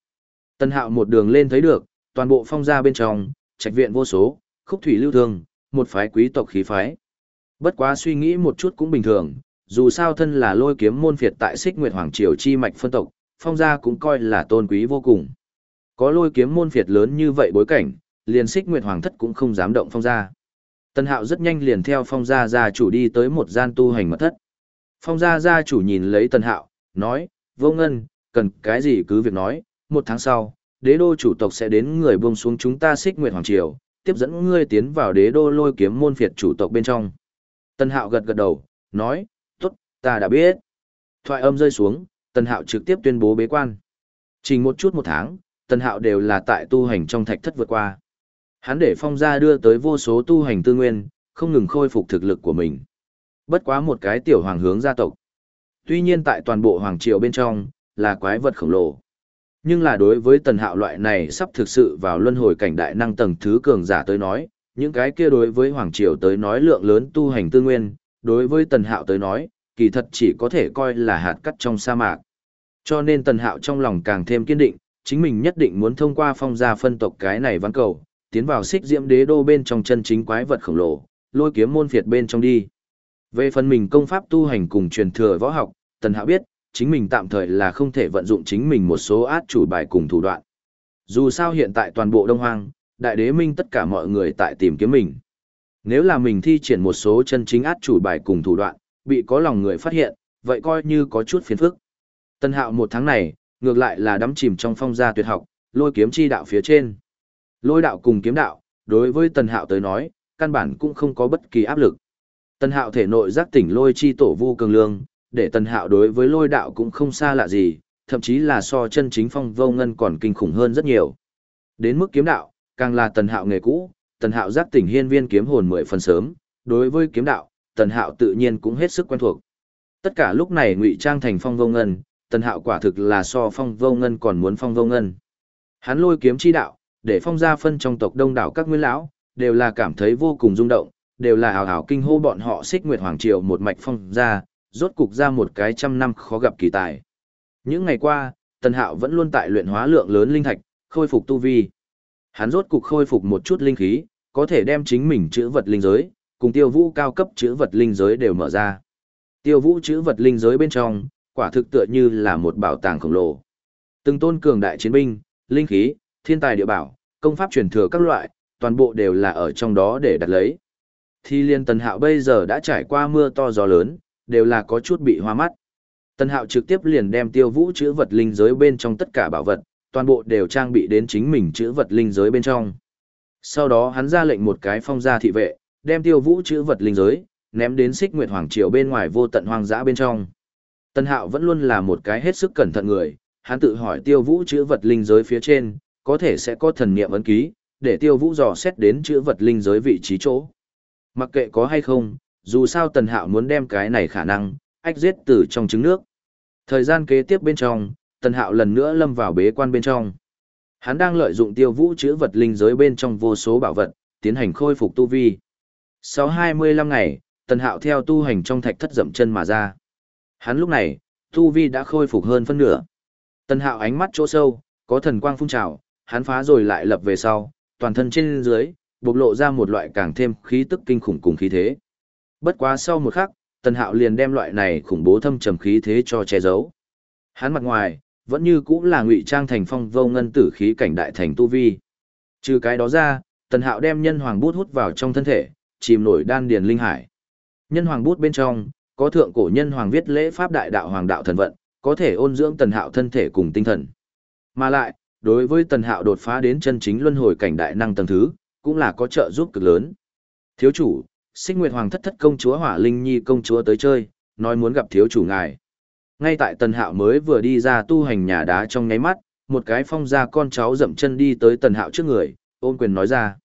Tần Hạo một đường lên thấy được, toàn bộ phong gia bên trong, trạch viện vô số, khúc thủy lưu thương, một phái quý tộc khí phái. Bất quá suy nghĩ một chút cũng bình thường, dù sao thân là lôi kiếm môn phiệt tại xích nguyệt hoàng triều chi mạch phân tộc, phong gia cũng coi là tôn quý vô cùng. Có lôi kiếm môn phiệt lớn như vậy bối cảnh, liền xích nguyệt hoàng thất cũng không dám động phong gia. Tân hạo rất nhanh liền theo phong gia gia chủ đi tới một gian tu hành mật thất. Phong gia gia chủ nhìn lấy tân hạo, nói, vô ngân, cần cái gì cứ việc nói, một tháng sau, đế đô chủ tộc sẽ đến người buông xuống chúng ta xích nguyệt hoàng triều, tiếp dẫn ngươi tiến vào đế đô lôi kiếm môn phiệt chủ tộc bên trong. Tân hạo gật gật đầu, nói, ta đã biết. Thoại âm rơi xuống, tần hạo trực tiếp tuyên bố bế quan. Chỉ một chút một tháng, tần hạo đều là tại tu hành trong thạch thất vượt qua. Hắn để phong gia đưa tới vô số tu hành tư nguyên, không ngừng khôi phục thực lực của mình. Bất quá một cái tiểu hoàng hướng gia tộc. Tuy nhiên tại toàn bộ hoàng triều bên trong, là quái vật khổng lồ. Nhưng là đối với tần hạo loại này sắp thực sự vào luân hồi cảnh đại năng tầng thứ cường giả tới nói, những cái kia đối với Hoàng Triều tới nói lượng lớn tu hành tư nguyên, đối với tần hạo tới nói, kỳ thật chỉ có thể coi là hạt cắt trong sa mạc. Cho nên tần hạo trong lòng càng thêm kiên định, chính mình nhất định muốn thông qua phong gia phân tộc cái này văn cầu, tiến vào xích diễm đế đô bên trong chân chính quái vật khổng lồ, lôi kiếm môn phiệt bên trong đi. Về phần mình công pháp tu hành cùng truyền thừa võ học, tần hạo biết, chính mình tạm thời là không thể vận dụng chính mình một số át chủ bài cùng thủ đoạn. Dù sao hiện tại toàn bộ Đông Hoang, đại đế minh tất cả mọi người tại tìm kiếm mình. Nếu là mình thi triển một số chân chính át chủ bài cùng thủ đoạn, bị có lòng người phát hiện, vậy coi như có chút phiền phức. Tân hạo một tháng này, ngược lại là đắm chìm trong phong gia tuyệt học, lôi kiếm chi đạo phía trên. Lôi đạo cùng kiếm đạo, đối với tần hạo tới nói, căn bản cũng không có bất kỳ áp lực. Tần hạo thể nội giác tỉnh lôi chi tổ vu cường lương, để tần hạo đối với lôi đạo cũng không xa lạ gì, thậm chí là so chân chính phong vô ngân còn kinh khủng hơn rất nhiều. Đến mức kiếm đạo, càng là tần hạo nghề cũ, tần hạo giác tỉnh hiên viên kiếm hồn mười phần sớm, đối với kiếm đạo, Tần Hạo tự nhiên cũng hết sức quen thuộc. Tất cả lúc này ngụy trang thành phong vô ngân, Tần Hạo quả thực là so phong vô ngân còn muốn phong vô ngân. Hắn lôi kiếm chi đạo, để phong gia phân trong tộc đông đảo các nguyên lão, đều là cảm thấy vô cùng rung động, đều là hào hào kinh hô bọn họ xích nguyệt hoàng triều một mạch phong ra, rốt cục ra một cái trăm năm khó gặp kỳ tài. Những ngày qua, Tần Hạo vẫn luôn tại luyện hóa lượng lớn linh thạch, khôi phục tu vi. Hắn rốt cục khôi phục một chút linh khí, có thể đem chính mình chữ vật linh giới, cùng tiêu vũ cao cấp chữ vật linh giới đều mở ra. Tiêu vũ chữ vật linh giới bên trong, quả thực tựa như là một bảo tàng khổng lồ. Từng tôn cường đại chiến binh, linh khí, thiên tài địa bảo, công pháp truyền thừa các loại, toàn bộ đều là ở trong đó để đặt lấy. thi liên tần hạo bây giờ đã trải qua mưa to gió lớn, đều là có chút bị hoa mắt. Tần hạo trực tiếp liền đem tiêu vũ chữ vật linh giới bên trong tất cả bảo vật, toàn bộ đều trang bị đến chính mình chữ vật linh giới bên trong. Sau đó hắn ra lệnh một cái phong gia thị vệ, đem tiêu vũ chữ vật linh giới, ném đến xích nguyệt hoàng triều bên ngoài vô tận hoang dã bên trong. Tân hạo vẫn luôn là một cái hết sức cẩn thận người, hắn tự hỏi tiêu vũ chữ vật linh giới phía trên, có thể sẽ có thần niệm ấn ký, để tiêu vũ dò xét đến chữ vật linh giới vị trí chỗ. Mặc kệ có hay không, dù sao tần hạo muốn đem cái này khả năng, ách giết từ trong trứng nước. Thời gian kế tiếp bên trong, tần hạo lần nữa lâm vào bế quan bên trong. Hắn đang lợi dụng tiêu vũ chữ vật linh giới bên trong vô số bảo vật, tiến hành khôi phục tu vi. Sau 25 ngày, tần hạo theo tu hành trong thạch thất dậm chân mà ra. Hắn lúc này, tu vi đã khôi phục hơn phân nửa. Tần hạo ánh mắt chỗ sâu, có thần quang phun trào, hắn phá rồi lại lập về sau, toàn thân trên dưới, bộc lộ ra một loại càng thêm khí tức kinh khủng cùng khí thế. Bất quá sau một khắc, Tần Hạo liền đem loại này khủng bố thâm trầm khí thế cho che giấu. Hắn mặt ngoài, vẫn như cũng là ngụy trang thành phong vô ngân tử khí cảnh đại thành tu vi. Trừ cái đó ra, Tần Hạo đem nhân hoàng bút hút vào trong thân thể, chìm nổi đan điền linh hải. Nhân hoàng bút bên trong, có thượng cổ nhân hoàng viết lễ pháp đại đạo hoàng đạo thần vận, có thể ôn dưỡng Tần Hạo thân thể cùng tinh thần. Mà lại, đối với Tần Hạo đột phá đến chân chính luân hồi cảnh đại năng tầng thứ, cũng là có trợ giúp cực lớn. Thiếu chủ, sinh Nguyệt Hoàng thất thất công chúa Hỏa Linh Nhi công chúa tới chơi, nói muốn gặp thiếu chủ ngài. Ngay tại Tần Hạo mới vừa đi ra tu hành nhà đá trong nháy mắt, một cái phong gia con cháu dậm chân đi tới Tần Hạo trước người, ôm quyền nói ra.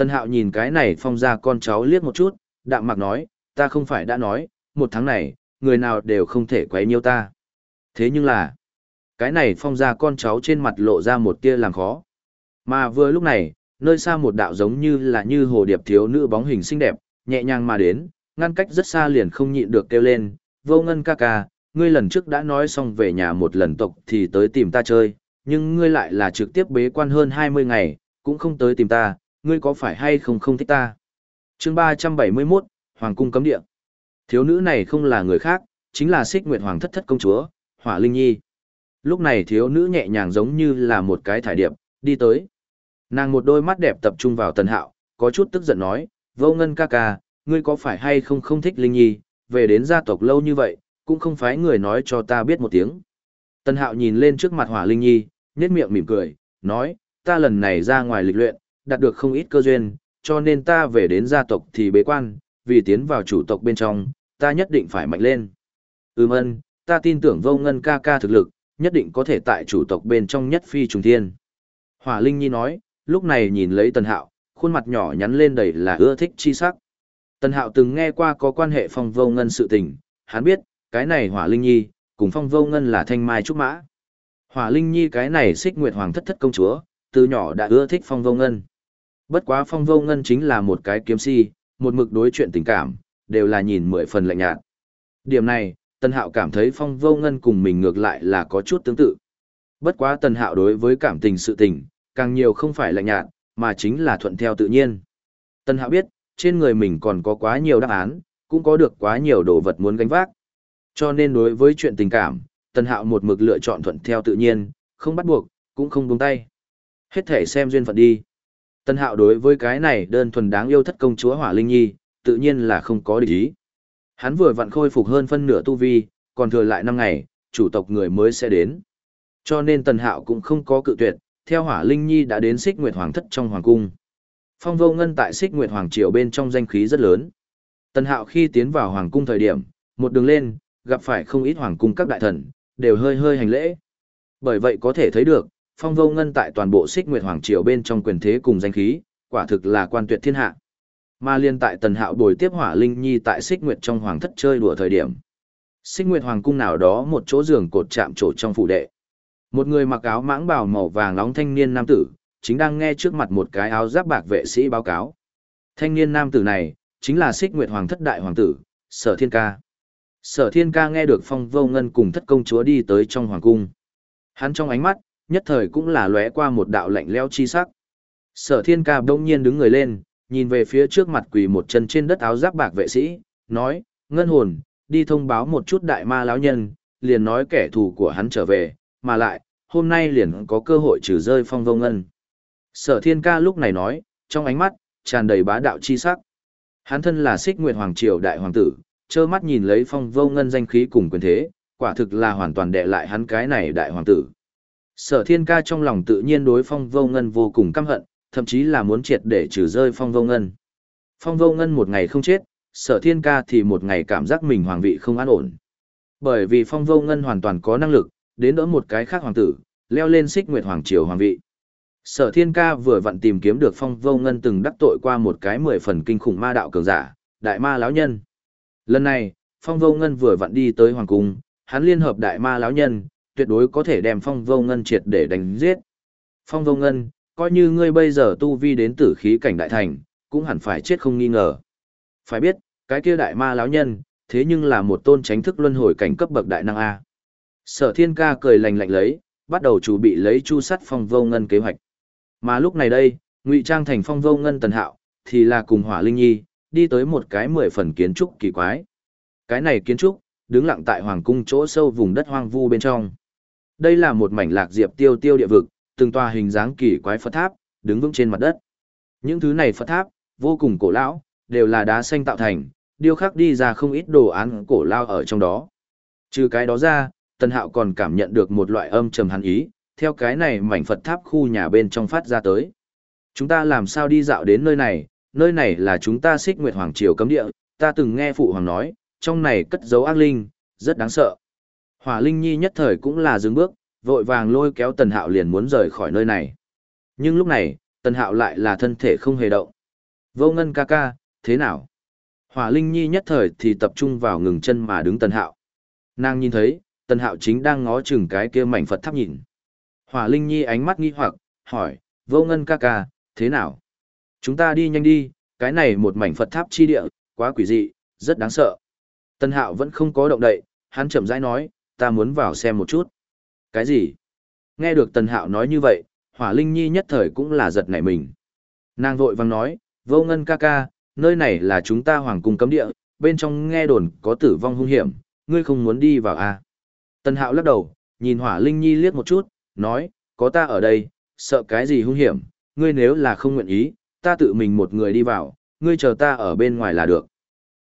Tân Hạo nhìn cái này phong gia con cháu liếc một chút, đạm mạc nói, ta không phải đã nói, một tháng này, người nào đều không thể quấy nhiêu ta. Thế nhưng là, cái này phong gia con cháu trên mặt lộ ra một tia làm khó. Mà vừa lúc này, nơi xa một đạo giống như là như hồ điệp thiếu nữ bóng hình xinh đẹp, nhẹ nhàng mà đến, ngăn cách rất xa liền không nhịn được kêu lên, vô ngân ca ca, ngươi lần trước đã nói xong về nhà một lần tộc thì tới tìm ta chơi, nhưng ngươi lại là trực tiếp bế quan hơn 20 ngày, cũng không tới tìm ta, ngươi có phải hay không không thích ta. chương 371, Hoàng cung cấm địa. Thiếu nữ này không là người khác, chính là xích nguyệt hoàng thất thất công chúa, Hỏa Linh Nhi. Lúc này thiếu nữ nhẹ nhàng giống như là một cái thải điệp, đi tới. Nàng một đôi mắt đẹp tập trung vào tần hạo, có chút tức giận nói, vô ngân ca ca, ngươi có phải hay không không thích Linh Nhi, về đến gia tộc lâu như vậy, cũng không phải người nói cho ta biết một tiếng. Tần hạo nhìn lên trước mặt hỏa Linh Nhi, nhét miệng mỉm cười, nói, ta lần này ra ngoài lịch luyện, đạt được không ít cơ duyên, cho nên ta về đến gia tộc thì bế quan, vì tiến vào chủ tộc bên trong, ta nhất định phải mạnh lên. Ừm ân, ta tin tưởng vô ngân ca ca thực lực, nhất định có thể tại chủ tộc bên trong nhất phi trùng thiên. Hỏa Linh Nhi nói, lúc này nhìn lấy Tần Hạo, khuôn mặt nhỏ nhắn lên đầy là ưa thích chi sắc. Tần Hạo từng nghe qua có quan hệ phong vô ngân sự tình, hắn biết, cái này Hỏa Linh Nhi, cùng phong vô ngân là thanh mai trúc mã. Hỏa Linh Nhi cái này xích nguyệt hoàng thất thất công chúa, từ nhỏ đã ưa thích phong vô ngân. Bất quá phong vô ngân chính là một cái kiếm si, một mực đối chuyện tình cảm, đều là nhìn mười phần lạnh nhạt. Điểm này, Tần Hạo cảm thấy phong vô ngân cùng mình ngược lại là có chút tương tự. Bất quá Tần Hạo đối với cảm tình sự tình, càng nhiều không phải lạnh nhạt, mà chính là thuận theo tự nhiên. Tần Hạo biết, trên người mình còn có quá nhiều đáp án, cũng có được quá nhiều đồ vật muốn gánh vác. Cho nên đối với chuyện tình cảm, Tần Hạo một mực lựa chọn thuận theo tự nhiên, không bắt buộc, cũng không buông tay. Hết thể xem duyên phận đi. Tần Hạo đối với cái này đơn thuần đáng yêu thất công chúa Hỏa Linh Nhi, tự nhiên là không có địch ý. Hắn vừa vặn khôi phục hơn phân nửa tu vi, còn thừa lại 5 ngày, chủ tộc người mới sẽ đến. Cho nên Tần Hạo cũng không có cự tuyệt, theo Hỏa Linh Nhi đã đến Xích Nguyệt Hoàng thất trong hoàng cung. Phong Vô Ngân tại Xích Nguyệt Hoàng triều bên trong danh khí rất lớn. Tần Hạo khi tiến vào hoàng cung thời điểm, một đường lên, gặp phải không ít hoàng cung các đại thần, đều hơi hơi hành lễ. Bởi vậy có thể thấy được, Phong Vô Ngân tại toàn bộ Xích Nguyệt Hoàng triều bên trong quyền thế cùng danh khí, quả thực là quan tuyệt thiên hạ. Mà liên tại Tần Hạo bồi tiếp Hỏa Linh Nhi tại Xích Nguyệt trong hoàng thất chơi đùa thời điểm. Xích Nguyệt hoàng cung nào đó một chỗ giường cột chạm trổ trong phủ đệ. Một người mặc áo mãng bào màu vàng nóng thanh niên nam tử, chính đang nghe trước mặt một cái áo giáp bạc vệ sĩ báo cáo. Thanh niên nam tử này, chính là Xích Nguyệt hoàng thất đại hoàng tử, Sở Thiên Ca. Sở Thiên Ca nghe được Phong Vô Ngân cùng thất công chúa đi tới trong hoàng cung. Hắn trong ánh mắt, nhất thời cũng là lóe qua một đạo lạnh lẽo chi sắc. Sở Thiên Ca đông nhiên đứng người lên, nhìn về phía trước mặt quỳ một chân trên đất áo giáp bạc vệ sĩ, nói, ngân hồn, đi thông báo một chút đại ma lão nhân, liền nói kẻ thù của hắn trở về, mà lại, hôm nay liền có cơ hội trừ rơi phong vô ngân. Sở thiên ca lúc này nói, trong ánh mắt, tràn đầy bá đạo chi sắc. Hắn thân là xích nguyệt hoàng triều đại hoàng tử, trơ mắt nhìn lấy phong vô ngân danh khí cùng quyền thế, quả thực là hoàn toàn đệ lại hắn cái này đại hoàng tử. Sở thiên ca trong lòng tự nhiên đối phong vô ngân vô cùng căm hận, thậm chí là muốn triệt để trừ rơi phong vô ngân. Phong vô ngân một ngày không chết, sở thiên ca thì một ngày cảm giác mình hoàng vị không an ổn. Bởi vì phong vô ngân hoàn toàn có năng lực, đến đỡ một cái khác hoàng tử, leo lên xích nguyệt hoàng triều hoàng vị. Sở thiên ca vừa vặn tìm kiếm được phong vô ngân từng đắc tội qua một cái mười phần kinh khủng ma đạo cường giả, đại ma lão nhân. Lần này, phong vô ngân vừa vặn đi tới hoàng cung, hắn liên hợp đại ma lão nhân, tuyệt đối có thể đem phong vô ngân triệt để đánh giết. Phong vô ngân, coi như ngươi bây giờ tu vi đến tử khí cảnh đại thành, cũng hẳn phải chết không nghi ngờ. Phải biết, cái kia đại ma lão nhân, thế nhưng là một tôn tránh thức luân hồi cảnh cấp bậc đại năng A. Sở thiên ca cười lành lạnh lấy, bắt đầu chuẩn bị lấy chu sắt phong vô ngân kế hoạch. Mà lúc này đây, ngụy trang thành phong vô ngân tần hạo, thì là cùng hỏa linh nhi, đi tới một cái mười phần kiến trúc kỳ quái. Cái này kiến trúc, đứng lặng tại hoàng cung chỗ sâu vùng đất hoang vu bên trong. Đây là một mảnh lạc diệp tiêu tiêu địa vực, từng tòa hình dáng kỳ quái Phật tháp, đứng vững trên mặt đất. Những thứ này Phật tháp, vô cùng cổ lão, đều là đá xanh tạo thành, điêu khắc đi ra không ít đồ án cổ lao ở trong đó. Trừ cái đó ra, Tân Hạo còn cảm nhận được một loại âm trầm hắn ý, theo cái này mảnh Phật tháp khu nhà bên trong phát ra tới. Chúng ta làm sao đi dạo đến nơi này, nơi này là chúng ta xích nguyệt hoàng triều cấm địa, ta từng nghe phụ hoàng nói, trong này cất dấu ác linh, rất đáng sợ. Hỏa Linh Nhi nhất thời cũng là dừng bước, vội vàng lôi kéo Tần Hạo liền muốn rời khỏi nơi này. Nhưng lúc này, Tần Hạo lại là thân thể không hề động. Vô ngân ca ca, thế nào? Hỏa Linh Nhi nhất thời thì tập trung vào ngừng chân mà đứng Tần Hạo. Nàng nhìn thấy, Tần Hạo chính đang ngó chừng cái kia mảnh Phật tháp nhìn. Hỏa Linh Nhi ánh mắt nghi hoặc, hỏi, vô ngân ca ca, thế nào? Chúng ta đi nhanh đi, cái này một mảnh Phật tháp chi địa, quá quỷ dị, rất đáng sợ. Tần Hạo vẫn không có động đậy, hắn chậm rãi nói, ta muốn vào xem một chút. Cái gì? Nghe được Tần Hạo nói như vậy, Hỏa Linh Nhi nhất thời cũng là giật nảy mình. Nàng vội vang nói, vô ngân ca ca, nơi này là chúng ta hoàng cung cấm địa, bên trong nghe đồn có tử vong hung hiểm, ngươi không muốn đi vào à. Tần Hạo lắc đầu, nhìn Hỏa Linh Nhi liếc một chút, nói, có ta ở đây, sợ cái gì hung hiểm, ngươi nếu là không nguyện ý, ta tự mình một người đi vào, ngươi chờ ta ở bên ngoài là được.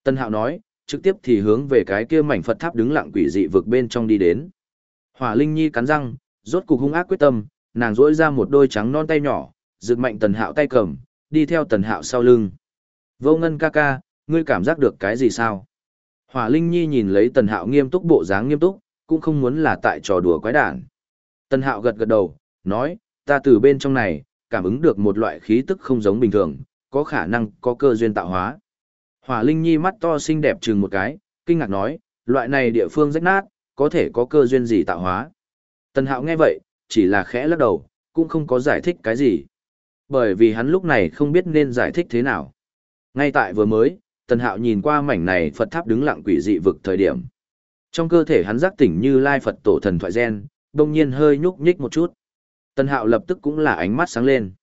Tân Hạo nói, trực tiếp thì hướng về cái kia mảnh Phật tháp đứng lặng quỷ dị vực bên trong đi đến. Hỏa Linh Nhi cắn răng, rốt cục hung ác quyết tâm, nàng rỗi ra một đôi trắng non tay nhỏ, rực mạnh Tần Hạo tay cầm, đi theo Tần Hạo sau lưng. Vô Ngân ca ca, ngươi cảm giác được cái gì sao? Hỏa Linh Nhi nhìn lấy Tần Hạo nghiêm túc bộ dáng nghiêm túc, cũng không muốn là tại trò đùa quái đản. Tần Hạo gật gật đầu, nói, ta từ bên trong này, cảm ứng được một loại khí tức không giống bình thường, có khả năng có cơ duyên tạo hóa. Hỏa Linh Nhi mắt to xinh đẹp chừng một cái, kinh ngạc nói, loại này địa phương rách nát, có thể có cơ duyên gì tạo hóa. Tần Hạo nghe vậy, chỉ là khẽ lắc đầu, cũng không có giải thích cái gì. Bởi vì hắn lúc này không biết nên giải thích thế nào. Ngay tại vừa mới, Tần Hạo nhìn qua mảnh này Phật tháp đứng lặng quỷ dị vực thời điểm. Trong cơ thể hắn giác tỉnh như lai Phật tổ thần thoại gen, đồng nhiên hơi nhúc nhích một chút. Tần Hạo lập tức cũng là ánh mắt sáng lên.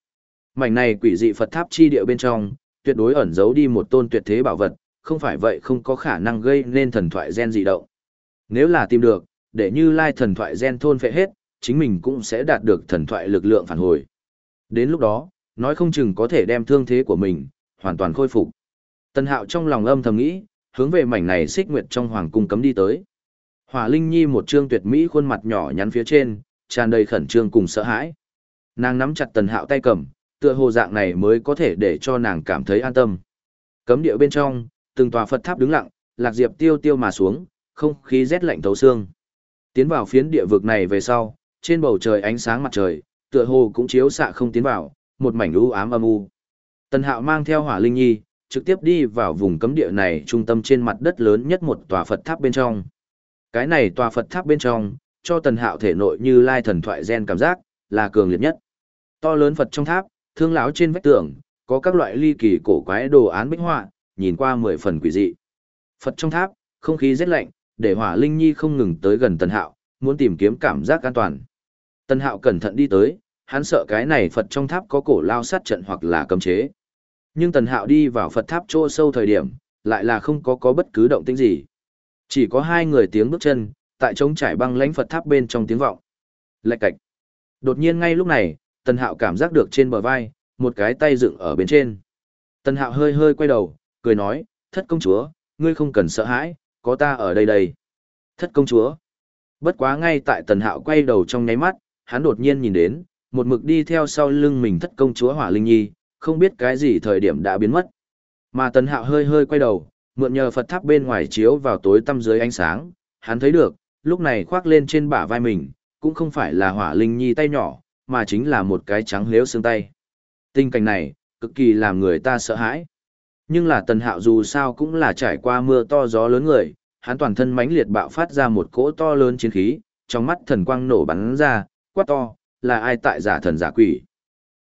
Mảnh này quỷ dị Phật tháp chi địa bên trong, tuyệt đối ẩn giấu đi một tôn tuyệt thế bảo vật, không phải vậy không có khả năng gây nên thần thoại gen dị động. Nếu là tìm được, để như lai thần thoại gen thôn phệ hết, chính mình cũng sẽ đạt được thần thoại lực lượng phản hồi. Đến lúc đó, nói không chừng có thể đem thương thế của mình, hoàn toàn khôi phục. Tần hạo trong lòng âm thầm nghĩ, hướng về mảnh này xích nguyệt trong hoàng cung cấm đi tới. Hỏa Linh Nhi một trương tuyệt mỹ khuôn mặt nhỏ nhắn phía trên, tràn đầy khẩn trương cùng sợ hãi. Nàng nắm chặt Tần Hạo tay cầm, tựa hồ dạng này mới có thể để cho nàng cảm thấy an tâm. Cấm địa bên trong, từng tòa Phật tháp đứng lặng, lạc diệp tiêu tiêu mà xuống, không khí rét lạnh thấu xương. Tiến vào phiến địa vực này về sau, trên bầu trời ánh sáng mặt trời, tựa hồ cũng chiếu xạ không tiến vào, một mảnh u ám âm u. Tần Hạo mang theo Hỏa Linh Nhi, trực tiếp đi vào vùng cấm địa này trung tâm trên mặt đất lớn nhất một tòa Phật tháp bên trong. Cái này tòa Phật tháp bên trong, cho tần hạo thể nội như lai thần thoại gen cảm giác, là cường liệt nhất. To lớn Phật trong tháp, thương lão trên vách tường, có các loại ly kỳ cổ quái đồ án bích họa, nhìn qua mười phần quỷ dị. Phật trong tháp, không khí rét lạnh, để hỏa linh nhi không ngừng tới gần tần hạo, muốn tìm kiếm cảm giác an toàn. Tần hạo cẩn thận đi tới, hắn sợ cái này Phật trong tháp có cổ lao sát trận hoặc là cấm chế. Nhưng tần hạo đi vào Phật tháp chỗ sâu thời điểm, lại là không có có bất cứ động tĩnh gì. Chỉ có hai người tiếng bước chân, tại trống trải băng lãnh Phật tháp bên trong tiếng vọng. Lạch cạch. Đột nhiên ngay lúc này, tần hạo cảm giác được trên bờ vai, một cái tay dựng ở bên trên. Tần hạo hơi hơi quay đầu, cười nói, thất công chúa, ngươi không cần sợ hãi, có ta ở đây đây. Thất công chúa. Bất quá ngay tại tần hạo quay đầu trong nháy mắt, hắn đột nhiên nhìn đến, một mực đi theo sau lưng mình thất công chúa Hỏa Linh Nhi, không biết cái gì thời điểm đã biến mất. Mà tần hạo hơi hơi quay đầu, mượn nhờ Phật tháp bên ngoài chiếu vào tối tăm dưới ánh sáng, hắn thấy được, lúc này khoác lên trên bả vai mình, cũng không phải là Hỏa Linh Nhi tay nhỏ, mà chính là một cái trắng lếu xương tay. Tình cảnh này, cực kỳ làm người ta sợ hãi. Nhưng là tần hạo dù sao cũng là trải qua mưa to gió lớn người, hắn toàn thân mãnh liệt bạo phát ra một cỗ to lớn chiến khí, trong mắt thần quang nổ bắn ra, quát to, là ai tại giả thần giả quỷ.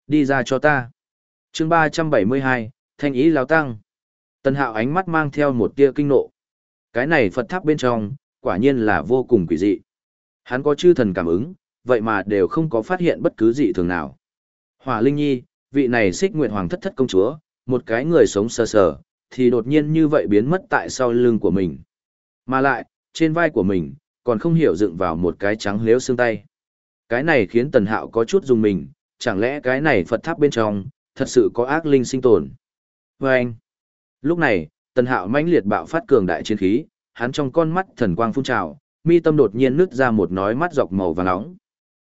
Đi ra cho ta. chương 372, Thanh ý lao tăng. Tần hạo ánh mắt mang theo một tia kinh nộ. Cái này Phật tháp bên trong, quả nhiên là vô cùng quỷ dị. Hắn có chư thần cảm ứng, vậy mà đều không có phát hiện bất cứ dị thường nào. Hỏa Linh Nhi, vị này xích nguyện hoàng thất thất công chúa, một cái người sống sờ sờ, thì đột nhiên như vậy biến mất tại sau lưng của mình. Mà lại, trên vai của mình, còn không hiểu dựng vào một cái trắng liếu xương tay. Cái này khiến tần hạo có chút dùng mình, chẳng lẽ cái này Phật tháp bên trong, thật sự có ác linh sinh tồn. Vâng! anh, lúc này, tần hạo mãnh liệt bạo phát cường đại chiến khí, hắn trong con mắt thần quang phun trào, mi tâm đột nhiên nứt ra một nói mắt dọc màu vàng nóng.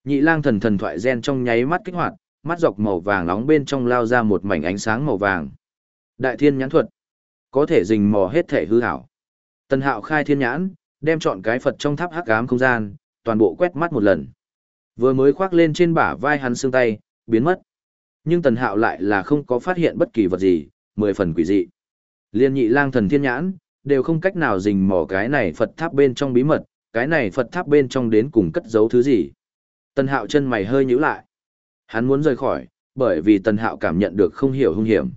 Nhị lang thần thần thoại gen trong nháy mắt kích hoạt, mắt dọc màu vàng nóng bên trong lao ra một mảnh ánh sáng màu vàng. Đại thiên nhãn thuật, có thể rình mò hết thể hư hảo. Tần Hạo khai thiên nhãn, đem chọn cái Phật trong tháp hắc ám không gian, toàn bộ quét mắt một lần. Vừa mới khoác lên trên bả vai hắn xương tay, biến mất. Nhưng Tần Hạo lại là không có phát hiện bất kỳ vật gì, mười phần quỷ dị. Liên nhị lang thần thiên nhãn, đều không cách nào rình mò cái này Phật tháp bên trong bí mật, cái này Phật tháp bên trong đến cùng cất giấu thứ gì. Tần Hạo chân mày hơi nhíu lại. Hắn muốn rời khỏi, bởi vì Tần Hạo cảm nhận được không hiểu hung hiểm.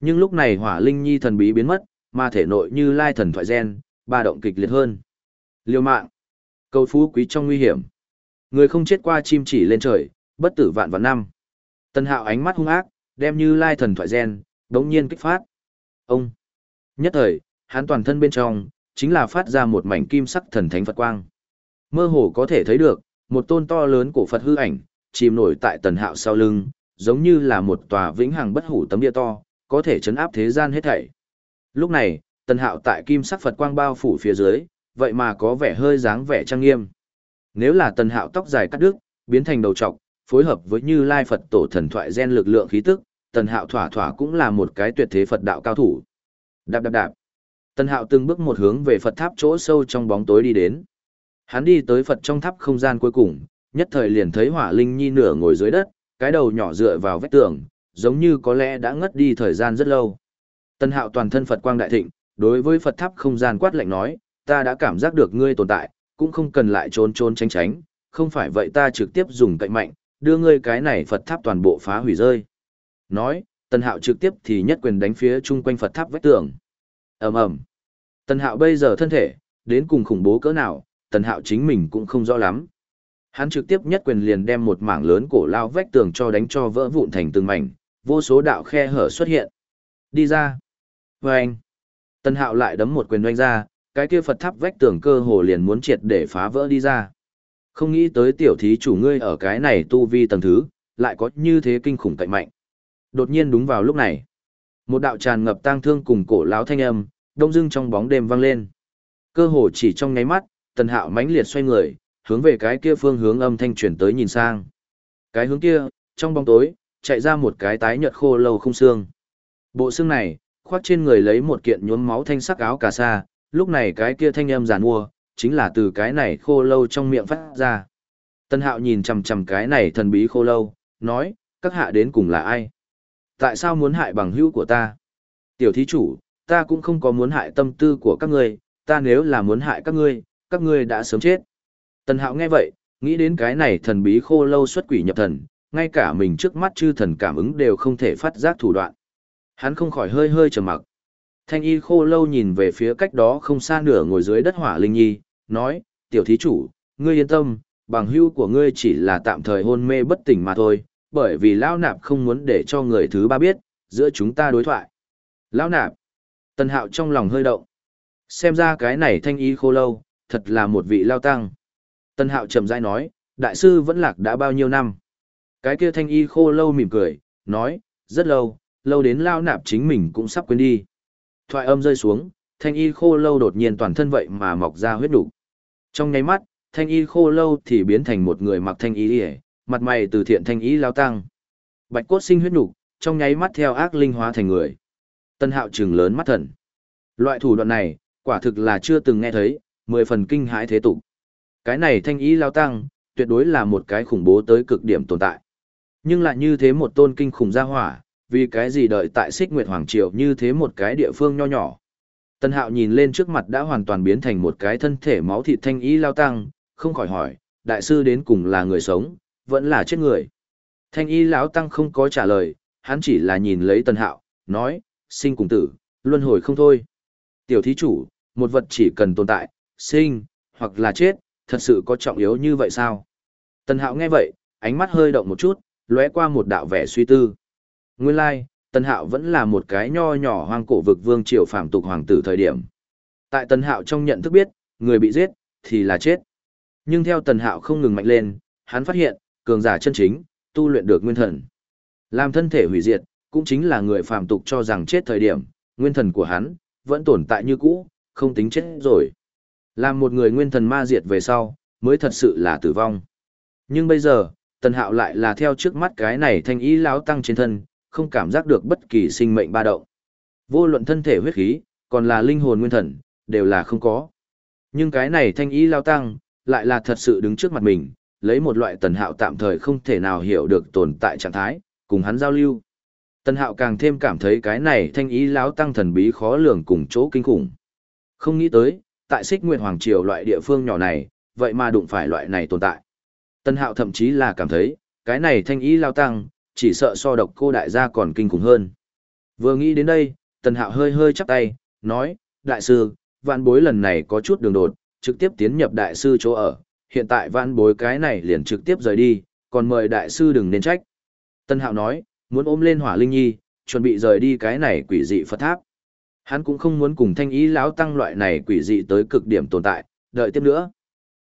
Nhưng lúc này hỏa linh nhi thần bí biến mất, mà thể nội như lai thần thoại gen, ba động kịch liệt hơn. Liêu mạng. Cầu phú quý trong nguy hiểm. Người không chết qua chim chỉ lên trời, bất tử vạn vạn năm. Tần Hạo ánh mắt hung ác, đem như lai thần thoại gen, đống nhiên kích phát. Ông. Nhất thời, hắn toàn thân bên trong, chính là phát ra một mảnh kim sắc thần thánh Phật quang. Mơ hồ có thể thấy được, một tôn to lớn cổ Phật hư ảnh, chìm nổi tại tần hạo sau lưng, giống như là một tòa vĩnh hằng bất hủ tấm địa to, có thể chấn áp thế gian hết thảy. Lúc này, tần hạo tại kim sắc Phật quang bao phủ phía dưới, vậy mà có vẻ hơi dáng vẻ trang nghiêm. Nếu là tần hạo tóc dài cắt đứt, biến thành đầu trọc, phối hợp với như lai Phật tổ thần thoại gen lực lượng khí tức, tần hạo thỏa thỏa cũng là một cái tuyệt thế Phật đạo cao thủ. Đạp đạp đạp. Tần hạo từng bước một hướng về Phật tháp chỗ sâu trong bóng tối đi đến. Hắn đi tới Phật trong tháp không gian cuối cùng, nhất thời liền thấy hỏa linh nhi nửa ngồi dưới đất, cái đầu nhỏ dựa vào vách tường, giống như có lẽ đã ngất đi thời gian rất lâu. Tân hạo toàn thân Phật quang đại thịnh, đối với Phật tháp không gian quát lạnh nói, ta đã cảm giác được ngươi tồn tại, cũng không cần lại trốn trốn tránh tránh, không phải vậy ta trực tiếp dùng cậy mạnh, đưa ngươi cái này Phật tháp toàn bộ phá hủy rơi. Nói, Tân Hạo trực tiếp thì nhất quyền đánh phía chung quanh Phật tháp vách tường. Ầm ầm. Tân Hạo bây giờ thân thể, đến cùng khủng bố cỡ nào, Tần Hạo chính mình cũng không rõ lắm. Hắn trực tiếp nhất quyền liền đem một mảng lớn cổ lao vách tường cho đánh cho vỡ vụn thành từng mảnh, vô số đạo khe hở xuất hiện. Đi ra. Và anh. Tần hạo lại đấm một quyền doanh ra, cái kia Phật tháp vách tường cơ hồ liền muốn triệt để phá vỡ đi ra. Không nghĩ tới tiểu thí chủ ngươi ở cái này tu vi tầng thứ, lại có như thế kinh khủng cạnh mạnh. Đột nhiên đúng vào lúc này, một đạo tràn ngập tang thương cùng cổ lão thanh âm, đông dưng trong bóng đêm vang lên. Cơ hồ chỉ trong nháy mắt, Tần Hạo mãnh liệt xoay người, hướng về cái kia phương hướng âm thanh chuyển tới nhìn sang. Cái hướng kia, trong bóng tối, chạy ra một cái tái nhợt khô lâu không xương. Bộ xương này, khoác trên người lấy một kiện nhuốm máu thanh sắc áo cà sa, lúc này cái kia thanh âm giàn mua, chính là từ cái này khô lâu trong miệng phát ra. Tân hạo nhìn chầm chầm cái này thần bí khô lâu, nói, các hạ đến cùng là ai? Tại sao muốn hại bằng hữu của ta? Tiểu thí chủ, ta cũng không có muốn hại tâm tư của các ngươi, ta nếu là muốn hại các ngươi, các ngươi đã sớm chết. Tần Hạo nghe vậy, nghĩ đến cái này thần bí khô lâu xuất quỷ nhập thần, ngay cả mình trước mắt chư thần cảm ứng đều không thể phát giác thủ đoạn. Hắn không khỏi hơi hơi trầm mặc. Thanh y khô lâu nhìn về phía cách đó không xa nửa ngồi dưới đất hỏa linh nhi, nói, tiểu thí chủ, ngươi yên tâm, bằng hưu của ngươi chỉ là tạm thời hôn mê bất tỉnh mà thôi, bởi vì Lao Nạp không muốn để cho người thứ ba biết, giữa chúng ta đối thoại. Lao Nạp, tần hạo trong lòng hơi động. Xem ra cái này thanh y khô lâu, thật là một vị lao tăng. Tân hạo trầm rãi nói, đại sư vẫn lạc đã bao nhiêu năm. Cái kia thanh y khô lâu mỉm cười, nói, rất lâu, lâu đến lao nạp chính mình cũng sắp quên đi. Thoại âm rơi xuống, thanh y khô lâu đột nhiên toàn thân vậy mà mọc ra huyết đủ. Trong nháy mắt, thanh y khô lâu thì biến thành một người mặc thanh y hề, mặt mày từ thiện thanh y lao tăng. Bạch cốt sinh huyết đủ, trong nháy mắt theo ác linh hóa thành người. Tân hạo trừng lớn mắt thần. Loại thủ đoạn này, quả thực là chưa từng nghe thấy, mười phần kinh hãi thế tục. Cái này thanh ý lao tăng, tuyệt đối là một cái khủng bố tới cực điểm tồn tại. Nhưng lại như thế một tôn kinh khủng gia hỏa, vì cái gì đợi tại xích nguyệt hoàng triều như thế một cái địa phương nho nhỏ. Tân hạo nhìn lên trước mặt đã hoàn toàn biến thành một cái thân thể máu thịt thanh ý lao tăng, không khỏi hỏi, đại sư đến cùng là người sống, vẫn là chết người. Thanh y lão tăng không có trả lời, hắn chỉ là nhìn lấy tân hạo, nói, sinh cùng tử, luân hồi không thôi. Tiểu thí chủ, một vật chỉ cần tồn tại, sinh, hoặc là chết, thật sự có trọng yếu như vậy sao? Tần hạo nghe vậy, ánh mắt hơi động một chút, lóe qua một đạo vẻ suy tư. Nguyên lai, Tần Hạo vẫn là một cái nho nhỏ hoang cổ vực vương triều phạm tục hoàng tử thời điểm. Tại Tần Hạo trong nhận thức biết, người bị giết, thì là chết. Nhưng theo Tần Hạo không ngừng mạnh lên, hắn phát hiện, cường giả chân chính, tu luyện được nguyên thần. Làm thân thể hủy diệt, cũng chính là người phạm tục cho rằng chết thời điểm, nguyên thần của hắn, vẫn tồn tại như cũ, không tính chết rồi. Làm một người nguyên thần ma diệt về sau, mới thật sự là tử vong. Nhưng bây giờ, Tần Hạo lại là theo trước mắt cái này thanh ý lão tăng trên thân, không cảm giác được bất kỳ sinh mệnh ba động. Vô luận thân thể huyết khí, còn là linh hồn nguyên thần, đều là không có. Nhưng cái này thanh ý lao tăng, lại là thật sự đứng trước mặt mình, lấy một loại tần hạo tạm thời không thể nào hiểu được tồn tại trạng thái, cùng hắn giao lưu. Tần hạo càng thêm cảm thấy cái này thanh ý lão tăng thần bí khó lường cùng chỗ kinh khủng. Không nghĩ tới, tại xích nguyện hoàng triều loại địa phương nhỏ này, vậy mà đụng phải loại này tồn tại. Tân hạo thậm chí là cảm thấy, cái này thanh ý lao tăng, chỉ sợ so độc cô đại gia còn kinh khủng hơn. Vừa nghĩ đến đây, Tân hạo hơi hơi chắp tay, nói, đại sư, vạn bối lần này có chút đường đột, trực tiếp tiến nhập đại sư chỗ ở, hiện tại vạn bối cái này liền trực tiếp rời đi, còn mời đại sư đừng nên trách. Tân hạo nói, muốn ôm lên hỏa linh nhi, chuẩn bị rời đi cái này quỷ dị Phật tháp. Hắn cũng không muốn cùng thanh ý lão tăng loại này quỷ dị tới cực điểm tồn tại, đợi tiếp nữa.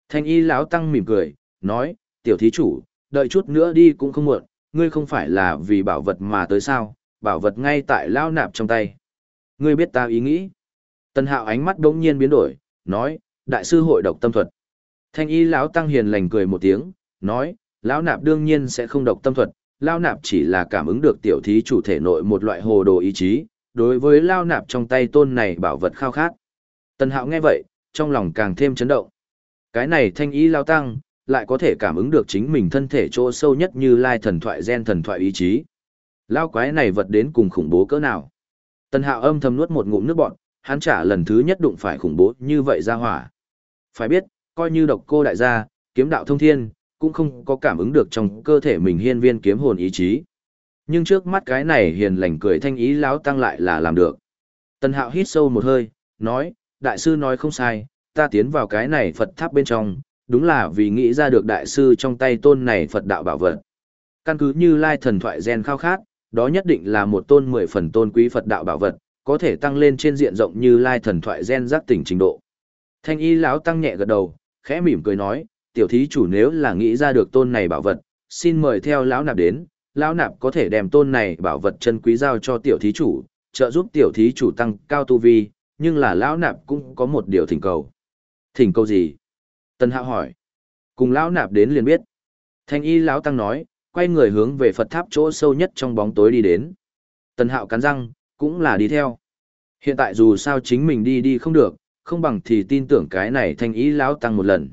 Thanh y lão tăng mỉm cười, nói, tiểu thí chủ, đợi chút nữa đi cũng không muộn, ngươi không phải là vì bảo vật mà tới sao, bảo vật ngay tại lao nạp trong tay. Ngươi biết ta ý nghĩ. Tần hạo ánh mắt đống nhiên biến đổi, nói, đại sư hội độc tâm thuật. Thanh y lão tăng hiền lành cười một tiếng, nói, lão nạp đương nhiên sẽ không độc tâm thuật, Lão nạp chỉ là cảm ứng được tiểu thí chủ thể nội một loại hồ đồ ý chí, đối với lao nạp trong tay tôn này bảo vật khao khát. Tần hạo nghe vậy, trong lòng càng thêm chấn động. Cái này thanh ý lao tăng, lại có thể cảm ứng được chính mình thân thể chỗ sâu nhất như lai thần thoại gen thần thoại ý chí. Lao quái này vật đến cùng khủng bố cỡ nào. Tần hạo âm thầm nuốt một ngụm nước bọn, hắn trả lần thứ nhất đụng phải khủng bố như vậy ra hỏa. Phải biết, coi như độc cô đại gia, kiếm đạo thông thiên, cũng không có cảm ứng được trong cơ thể mình hiên viên kiếm hồn ý chí. Nhưng trước mắt cái này hiền lành cười thanh ý lão tăng lại là làm được. Tần hạo hít sâu một hơi, nói, đại sư nói không sai, ta tiến vào cái này Phật tháp bên trong, đúng là vì nghĩ ra được đại sư trong tay tôn này Phật đạo bảo vật. Căn cứ như lai thần thoại gen khao khát, đó nhất định là một tôn mười phần tôn quý Phật đạo bảo vật, có thể tăng lên trên diện rộng như lai thần thoại gen giác tỉnh trình độ. Thanh y lão tăng nhẹ gật đầu, khẽ mỉm cười nói, tiểu thí chủ nếu là nghĩ ra được tôn này bảo vật, xin mời theo lão nạp đến, lão nạp có thể đem tôn này bảo vật chân quý giao cho tiểu thí chủ, trợ giúp tiểu thí chủ tăng cao tu vi, nhưng là lão nạp cũng có một điều thỉnh cầu. Thỉnh cầu gì? Tần Hạo hỏi. Cùng lão nạp đến liền biết. Thanh y lão tăng nói, quay người hướng về Phật tháp chỗ sâu nhất trong bóng tối đi đến. Tần Hạo cắn răng, cũng là đi theo. Hiện tại dù sao chính mình đi đi không được, không bằng thì tin tưởng cái này thanh ý lão tăng một lần.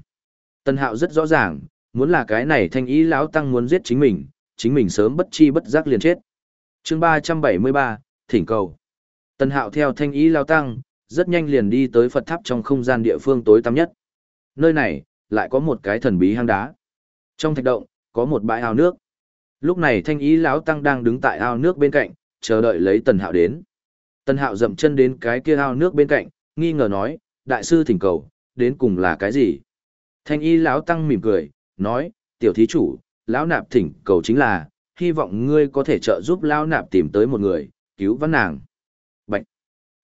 Tần Hạo rất rõ ràng, muốn là cái này thanh ý lão tăng muốn giết chính mình, chính mình sớm bất chi bất giác liền chết. Chương 373, Thỉnh cầu. Tần Hạo theo thanh ý lao tăng, rất nhanh liền đi tới Phật tháp trong không gian địa phương tối tăm nhất. Nơi này, lại có một cái thần bí hang đá. Trong thạch động, có một bãi ao nước. Lúc này thanh ý lão tăng đang đứng tại ao nước bên cạnh, chờ đợi lấy Tần Hạo đến. Tần Hạo dậm chân đến cái kia ao nước bên cạnh, nghi ngờ nói, đại sư thỉnh cầu, đến cùng là cái gì? Thanh y lão tăng mỉm cười, nói, tiểu thí chủ, lão nạp thỉnh cầu chính là, hy vọng ngươi có thể trợ giúp lão nạp tìm tới một người, cứu vãn nàng. Bạch.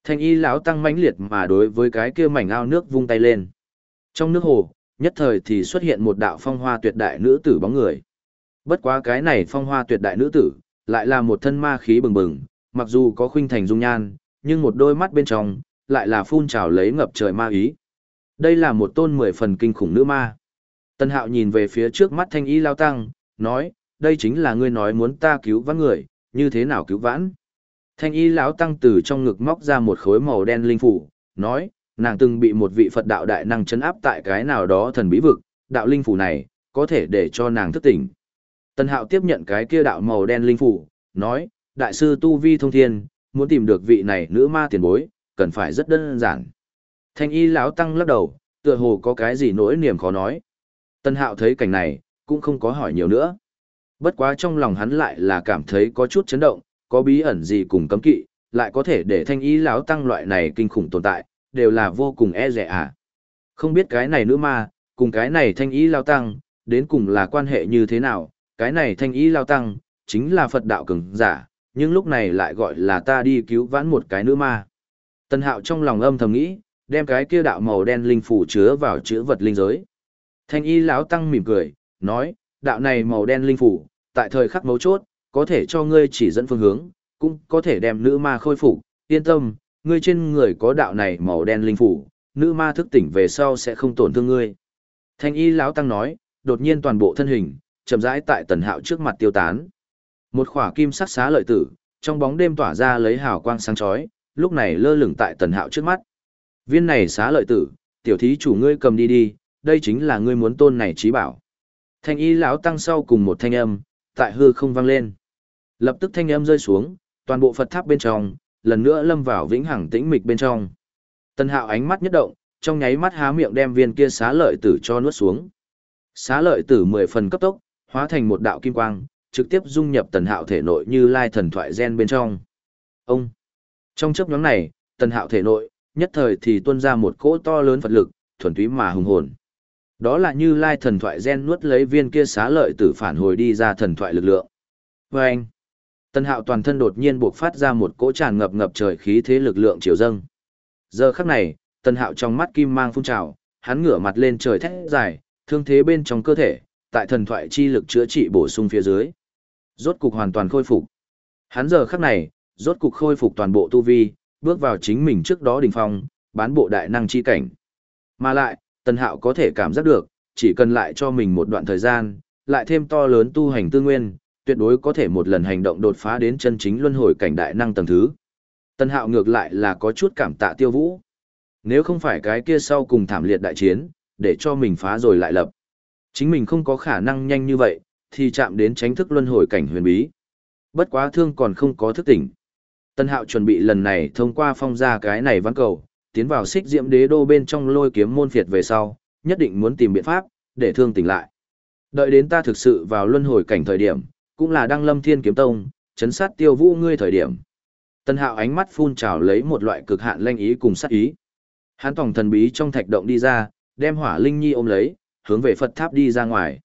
Thanh y lão tăng mãnh liệt mà đối với cái kia mảnh ao nước vung tay lên. Trong nước hồ, nhất thời thì xuất hiện một đạo phong hoa tuyệt đại nữ tử bóng người. Bất quá cái này phong hoa tuyệt đại nữ tử, lại là một thân ma khí bừng bừng, mặc dù có khuynh thành dung nhan, nhưng một đôi mắt bên trong, lại là phun trào lấy ngập trời ma ý. Đây là một tôn mười phần kinh khủng nữ ma. Tân hạo nhìn về phía trước mắt thanh y lao tăng, nói, đây chính là ngươi nói muốn ta cứu vãn người, như thế nào cứu vãn. Thanh y lão tăng từ trong ngực móc ra một khối màu đen linh phủ, nói, nàng từng bị một vị Phật đạo đại năng chấn áp tại cái nào đó thần bí vực, đạo linh phủ này, có thể để cho nàng thức tỉnh. Tân hạo tiếp nhận cái kia đạo màu đen linh phủ, nói, đại sư Tu Vi Thông Thiên, muốn tìm được vị này nữ ma tiền bối, cần phải rất đơn giản. Thanh y lão tăng lắc đầu, tựa hồ có cái gì nỗi niềm khó nói. Tân hạo thấy cảnh này, cũng không có hỏi nhiều nữa. Bất quá trong lòng hắn lại là cảm thấy có chút chấn động, có bí ẩn gì cùng cấm kỵ, lại có thể để thanh ý lão tăng loại này kinh khủng tồn tại, đều là vô cùng e rẻ à. Không biết cái này nữa mà, cùng cái này thanh ý lão tăng, đến cùng là quan hệ như thế nào, cái này thanh ý lão tăng, chính là Phật đạo cường giả, nhưng lúc này lại gọi là ta đi cứu vãn một cái nữ ma. Tân hạo trong lòng âm thầm nghĩ, đem cái kia đạo màu đen linh phủ chứa vào chữ vật linh giới. Thanh y lão tăng mỉm cười, nói, đạo này màu đen linh phủ, tại thời khắc mấu chốt, có thể cho ngươi chỉ dẫn phương hướng, cũng có thể đem nữ ma khôi phục, yên tâm, ngươi trên người có đạo này màu đen linh phủ, nữ ma thức tỉnh về sau sẽ không tổn thương ngươi. Thanh y lão tăng nói, đột nhiên toàn bộ thân hình, chậm rãi tại tần hạo trước mặt tiêu tán. Một khỏa kim sắc xá lợi tử, trong bóng đêm tỏa ra lấy hào quang sáng chói, lúc này lơ lửng tại tần hạo trước mắt. Viên này xá lợi tử, tiểu thí chủ ngươi cầm đi đi, đây chính là ngươi muốn tôn này trí bảo. Thanh y lão tăng sau cùng một thanh âm, tại hư không vang lên. Lập tức thanh âm rơi xuống, toàn bộ Phật tháp bên trong, lần nữa lâm vào vĩnh hằng tĩnh mịch bên trong. Tần hạo ánh mắt nhất động, trong nháy mắt há miệng đem viên kia xá lợi tử cho nuốt xuống. Xá lợi tử mười phần cấp tốc, hóa thành một đạo kim quang, trực tiếp dung nhập tần hạo thể nội như lai thần thoại gen bên trong. Ông! Trong chấp nhóm này, tần hạo thể nội, nhất thời thì tuôn ra một cỗ to lớn Phật lực, thuần túy mà hùng hồn. Đó là như lai thần thoại gen nuốt lấy viên kia xá lợi tử phản hồi đi ra thần thoại lực lượng. Và anh, Tân hạo toàn thân đột nhiên buộc phát ra một cỗ tràn ngập ngập trời khí thế lực lượng chiều dâng. Giờ khắc này, tân hạo trong mắt kim mang phun trào, hắn ngửa mặt lên trời thét dài, thương thế bên trong cơ thể, tại thần thoại chi lực chữa trị bổ sung phía dưới. Rốt cục hoàn toàn khôi phục. Hắn giờ khắc này, rốt cục khôi phục toàn bộ tu vi, bước vào chính mình trước đó đỉnh phong, bán bộ đại năng chi cảnh. Mà lại, Tần Hạo có thể cảm giác được, chỉ cần lại cho mình một đoạn thời gian, lại thêm to lớn tu hành tư nguyên, tuyệt đối có thể một lần hành động đột phá đến chân chính luân hồi cảnh đại năng tầng thứ. Tần Hạo ngược lại là có chút cảm tạ Tiêu Vũ. Nếu không phải cái kia sau cùng thảm liệt đại chiến, để cho mình phá rồi lại lập. Chính mình không có khả năng nhanh như vậy, thì chạm đến tránh thức luân hồi cảnh huyền bí. Bất quá thương còn không có thức tỉnh. Tân Hạo chuẩn bị lần này thông qua phong ra cái này văn cầu, tiến vào xích diễm đế đô bên trong lôi kiếm môn phiệt về sau, nhất định muốn tìm biện pháp, để thương tỉnh lại. Đợi đến ta thực sự vào luân hồi cảnh thời điểm, cũng là đăng lâm thiên kiếm tông, chấn sát tiêu vũ ngươi thời điểm. Tân hạo ánh mắt phun trào lấy một loại cực hạn lanh ý cùng sát ý. Hán tòng thần bí trong thạch động đi ra, đem hỏa linh nhi ôm lấy, hướng về Phật tháp đi ra ngoài.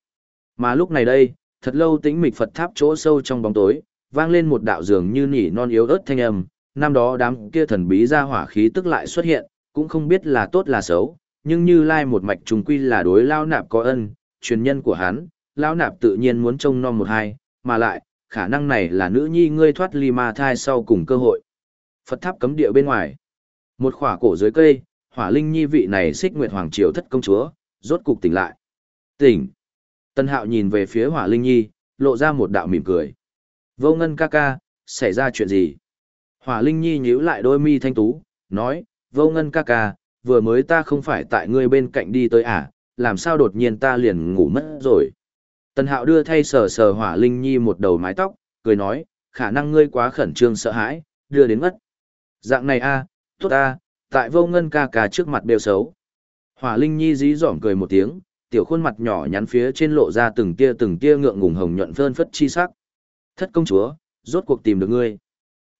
Mà lúc này đây, thật lâu tĩnh mịch Phật tháp chỗ sâu trong bóng tối, vang lên một đạo dường như nỉ non yếu ớt thanh âm, năm đó đám kia thần bí ra hỏa khí tức lại xuất hiện, cũng không biết là tốt là xấu, nhưng như lai một mạch trùng quy là đối lao nạp có ân, truyền nhân của hắn, lao nạp tự nhiên muốn trông non một hai, mà lại, khả năng này là nữ nhi ngươi thoát ly ma thai sau cùng cơ hội. Phật tháp cấm địa bên ngoài. Một khỏa cổ dưới cây, hỏa linh nhi vị này xích nguyệt hoàng triều thất công chúa, rốt cục tỉnh lại. Tỉnh. Tân hạo nhìn về phía hỏa linh nhi, lộ ra một đạo mỉm cười. Vô ngân ca ca, xảy ra chuyện gì? Hỏa Linh Nhi nhíu lại đôi mi thanh tú, nói, vô ngân ca ca, vừa mới ta không phải tại ngươi bên cạnh đi tới à, làm sao đột nhiên ta liền ngủ mất rồi. Tần Hạo đưa thay sờ sờ Hỏa Linh Nhi một đầu mái tóc, cười nói, khả năng ngươi quá khẩn trương sợ hãi, đưa đến ngất. Dạng này a, tốt a, tại vô ngân ca ca trước mặt đều xấu. Hỏa Linh Nhi dí dỏm cười một tiếng, tiểu khuôn mặt nhỏ nhắn phía trên lộ ra từng tia từng tia ngượng ngùng hồng nhuận phơn phất chi sắc. Thất công chúa, rốt cuộc tìm được ngươi.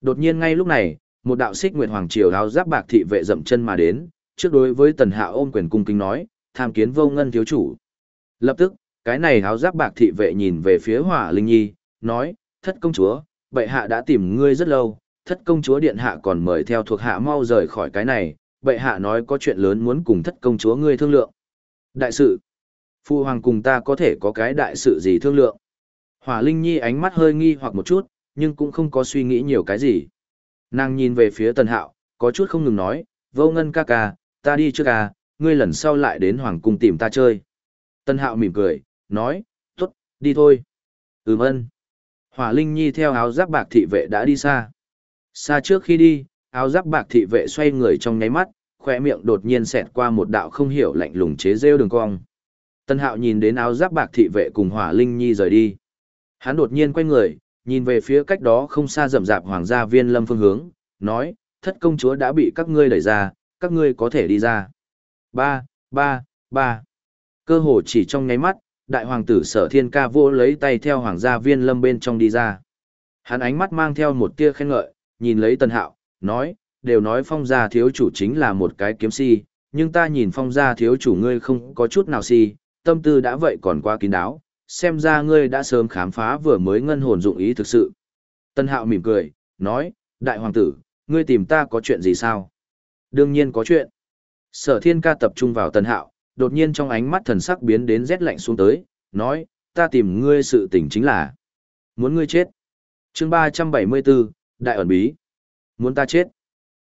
Đột nhiên ngay lúc này, một đạo xích nguyệt hoàng triều áo giáp bạc thị vệ dậm chân mà đến, trước đối với tần hạ ôm quyền cung kính nói, tham kiến vô ngân thiếu chủ. Lập tức, cái này áo giáp bạc thị vệ nhìn về phía hỏa linh nhi, nói, thất công chúa, bệ hạ đã tìm ngươi rất lâu, thất công chúa điện hạ còn mời theo thuộc hạ mau rời khỏi cái này, bệ hạ nói có chuyện lớn muốn cùng thất công chúa ngươi thương lượng. Đại sự, phu hoàng cùng ta có thể có cái đại sự gì thương lượng. Hỏa linh nhi ánh mắt hơi nghi hoặc một chút, nhưng cũng không có suy nghĩ nhiều cái gì. Nàng nhìn về phía tần hạo, có chút không ngừng nói, vô ngân ca ca, ta đi trước ca, ngươi lần sau lại đến hoàng cung tìm ta chơi. Tần hạo mỉm cười, nói, tốt, đi thôi. Ừm ơn. Hỏa Linh Nhi theo áo giáp bạc thị vệ đã đi xa. Xa trước khi đi, áo giáp bạc thị vệ xoay người trong nháy mắt, khỏe miệng đột nhiên xẹt qua một đạo không hiểu lạnh lùng chế rêu đường cong. Tân hạo nhìn đến áo giáp bạc thị vệ cùng Hỏa Linh Nhi rời đi. Hắn đột nhiên quay người, nhìn về phía cách đó không xa rậm rạp hoàng gia viên lâm phương hướng, nói, thất công chúa đã bị các ngươi đẩy ra, các ngươi có thể đi ra. Ba, ba, ba. Cơ hồ chỉ trong nháy mắt, đại hoàng tử sở thiên ca vô lấy tay theo hoàng gia viên lâm bên trong đi ra. Hắn ánh mắt mang theo một tia khen ngợi, nhìn lấy tần hạo, nói, đều nói phong gia thiếu chủ chính là một cái kiếm si, nhưng ta nhìn phong gia thiếu chủ ngươi không có chút nào si, tâm tư đã vậy còn quá kín đáo, xem ra ngươi đã sớm khám phá vừa mới ngân hồn dụng ý thực sự. Tân hạo mỉm cười, nói, đại hoàng tử, ngươi tìm ta có chuyện gì sao? Đương nhiên có chuyện. Sở thiên ca tập trung vào tân hạo, đột nhiên trong ánh mắt thần sắc biến đến rét lạnh xuống tới, nói, ta tìm ngươi sự tình chính là, muốn ngươi chết. chương 374, Đại ẩn bí. Muốn ta chết.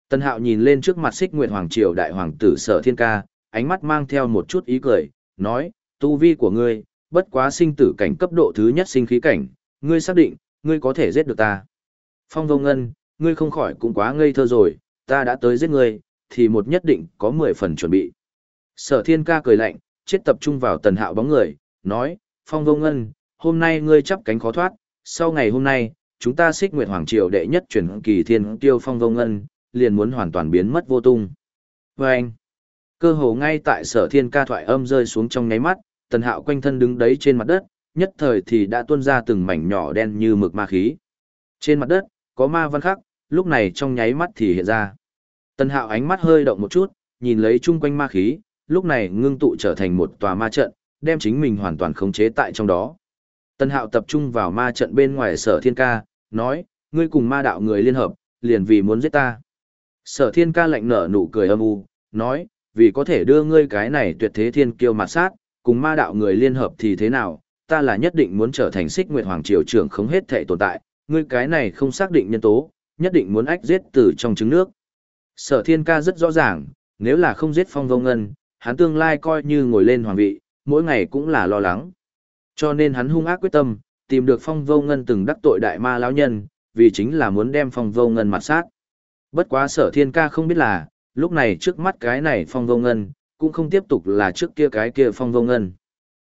Tân hạo nhìn lên trước mặt xích nguyệt hoàng triều đại hoàng tử sở thiên ca, ánh mắt mang theo một chút ý cười, nói, tu vi của ngươi, bất quá sinh tử cảnh cấp độ thứ nhất sinh khí cảnh, ngươi xác định, ngươi có thể giết được ta. Phong vô ngân, ngươi không khỏi cũng quá ngây thơ rồi, ta đã tới giết ngươi, thì một nhất định có 10 phần chuẩn bị. Sở thiên ca cười lạnh, chết tập trung vào tần hạo bóng người, nói, Phong vô ngân, hôm nay ngươi chắp cánh khó thoát, sau ngày hôm nay, chúng ta xích nguyệt hoàng triều đệ nhất chuyển kỳ thiên tiêu Phong vô ngân, liền muốn hoàn toàn biến mất vô tung. Vâng! anh, cơ hồ ngay tại sở thiên ca thoại âm rơi xuống trong ngáy mắt, tần hạo quanh thân đứng đấy trên mặt đất, nhất thời thì đã tuôn ra từng mảnh nhỏ đen như mực ma khí. Trên mặt đất, có ma văn khắc, lúc này trong nháy mắt thì hiện ra. Tần hạo ánh mắt hơi động một chút, nhìn lấy chung quanh ma khí, lúc này ngưng tụ trở thành một tòa ma trận, đem chính mình hoàn toàn khống chế tại trong đó. Tần hạo tập trung vào ma trận bên ngoài sở thiên ca, nói, ngươi cùng ma đạo người liên hợp, liền vì muốn giết ta. Sở thiên ca lạnh nở nụ cười âm u, nói, vì có thể đưa ngươi cái này tuyệt thế thiên kiêu mặt sát, cùng ma đạo người liên hợp thì thế nào, ta là nhất định muốn trở thành xích nguyệt hoàng triều trưởng không hết thể tồn tại, ngươi cái này không xác định nhân tố, nhất định muốn ách giết từ trong trứng nước. Sở thiên ca rất rõ ràng, nếu là không giết phong vô ngân, hắn tương lai coi như ngồi lên hoàng vị, mỗi ngày cũng là lo lắng. Cho nên hắn hung ác quyết tâm, tìm được phong vô ngân từng đắc tội đại ma lão nhân, vì chính là muốn đem phong vô ngân mặt sát. Bất quá sở thiên ca không biết là, lúc này trước mắt cái này phong vô ngân, cũng không tiếp tục là trước kia cái kia phong vô ngân.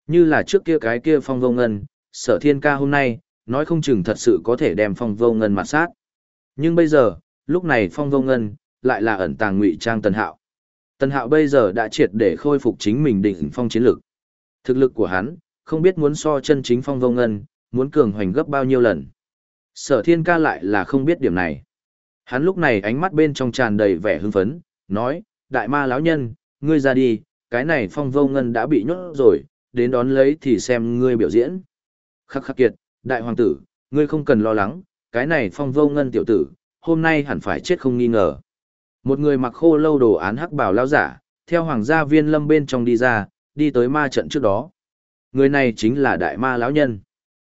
Như là trước kia cái kia phong vô ngân, sở thiên ca hôm nay, nói không chừng thật sự có thể đem phong vô ngân mặt sát. Nhưng bây giờ, lúc này phong vô ngân, lại là ẩn tàng ngụy trang tần hạo. Tần hạo bây giờ đã triệt để khôi phục chính mình đỉnh phong chiến lực. Thực lực của hắn, không biết muốn so chân chính phong vô ngân, muốn cường hoành gấp bao nhiêu lần. Sở thiên ca lại là không biết điểm này. Hắn lúc này ánh mắt bên trong tràn đầy vẻ hưng phấn, nói, đại ma lão nhân, ngươi ra đi, cái này phong vô ngân đã bị nhốt rồi, đến đón lấy thì xem ngươi biểu diễn. Khắc khắc kiệt, đại hoàng tử, ngươi không cần lo lắng, cái này phong vô ngân tiểu tử, hôm nay hẳn phải chết không nghi ngờ. Một người mặc khô lâu đồ án hắc bảo lao giả, theo hoàng gia viên lâm bên trong đi ra, đi tới ma trận trước đó. Người này chính là đại ma lão nhân.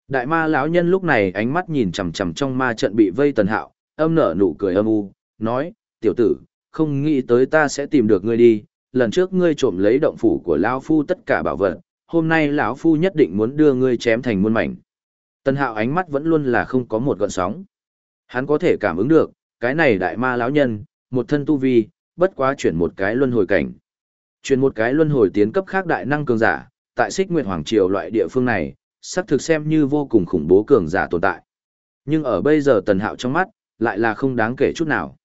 Đại ma lão nhân lúc này ánh mắt nhìn chằm chằm trong ma trận bị vây tần hạo, âm nở nụ cười âm u, nói, tiểu tử, không nghĩ tới ta sẽ tìm được ngươi đi, lần trước ngươi trộm lấy động phủ của lão phu tất cả bảo vật, hôm nay lão phu nhất định muốn đưa ngươi chém thành muôn mảnh. Tần Hạo ánh mắt vẫn luôn là không có một gợn sóng. Hắn có thể cảm ứng được, cái này đại ma lão nhân, một thân tu vi, bất quá chuyển một cái luân hồi cảnh. Chuyển một cái luân hồi tiến cấp khác đại năng cường giả, tại Xích Nguyệt Hoàng triều loại địa phương này, sắp thực xem như vô cùng khủng bố cường giả tồn tại. Nhưng ở bây giờ Tần Hạo trong mắt, lại là không đáng kể chút nào.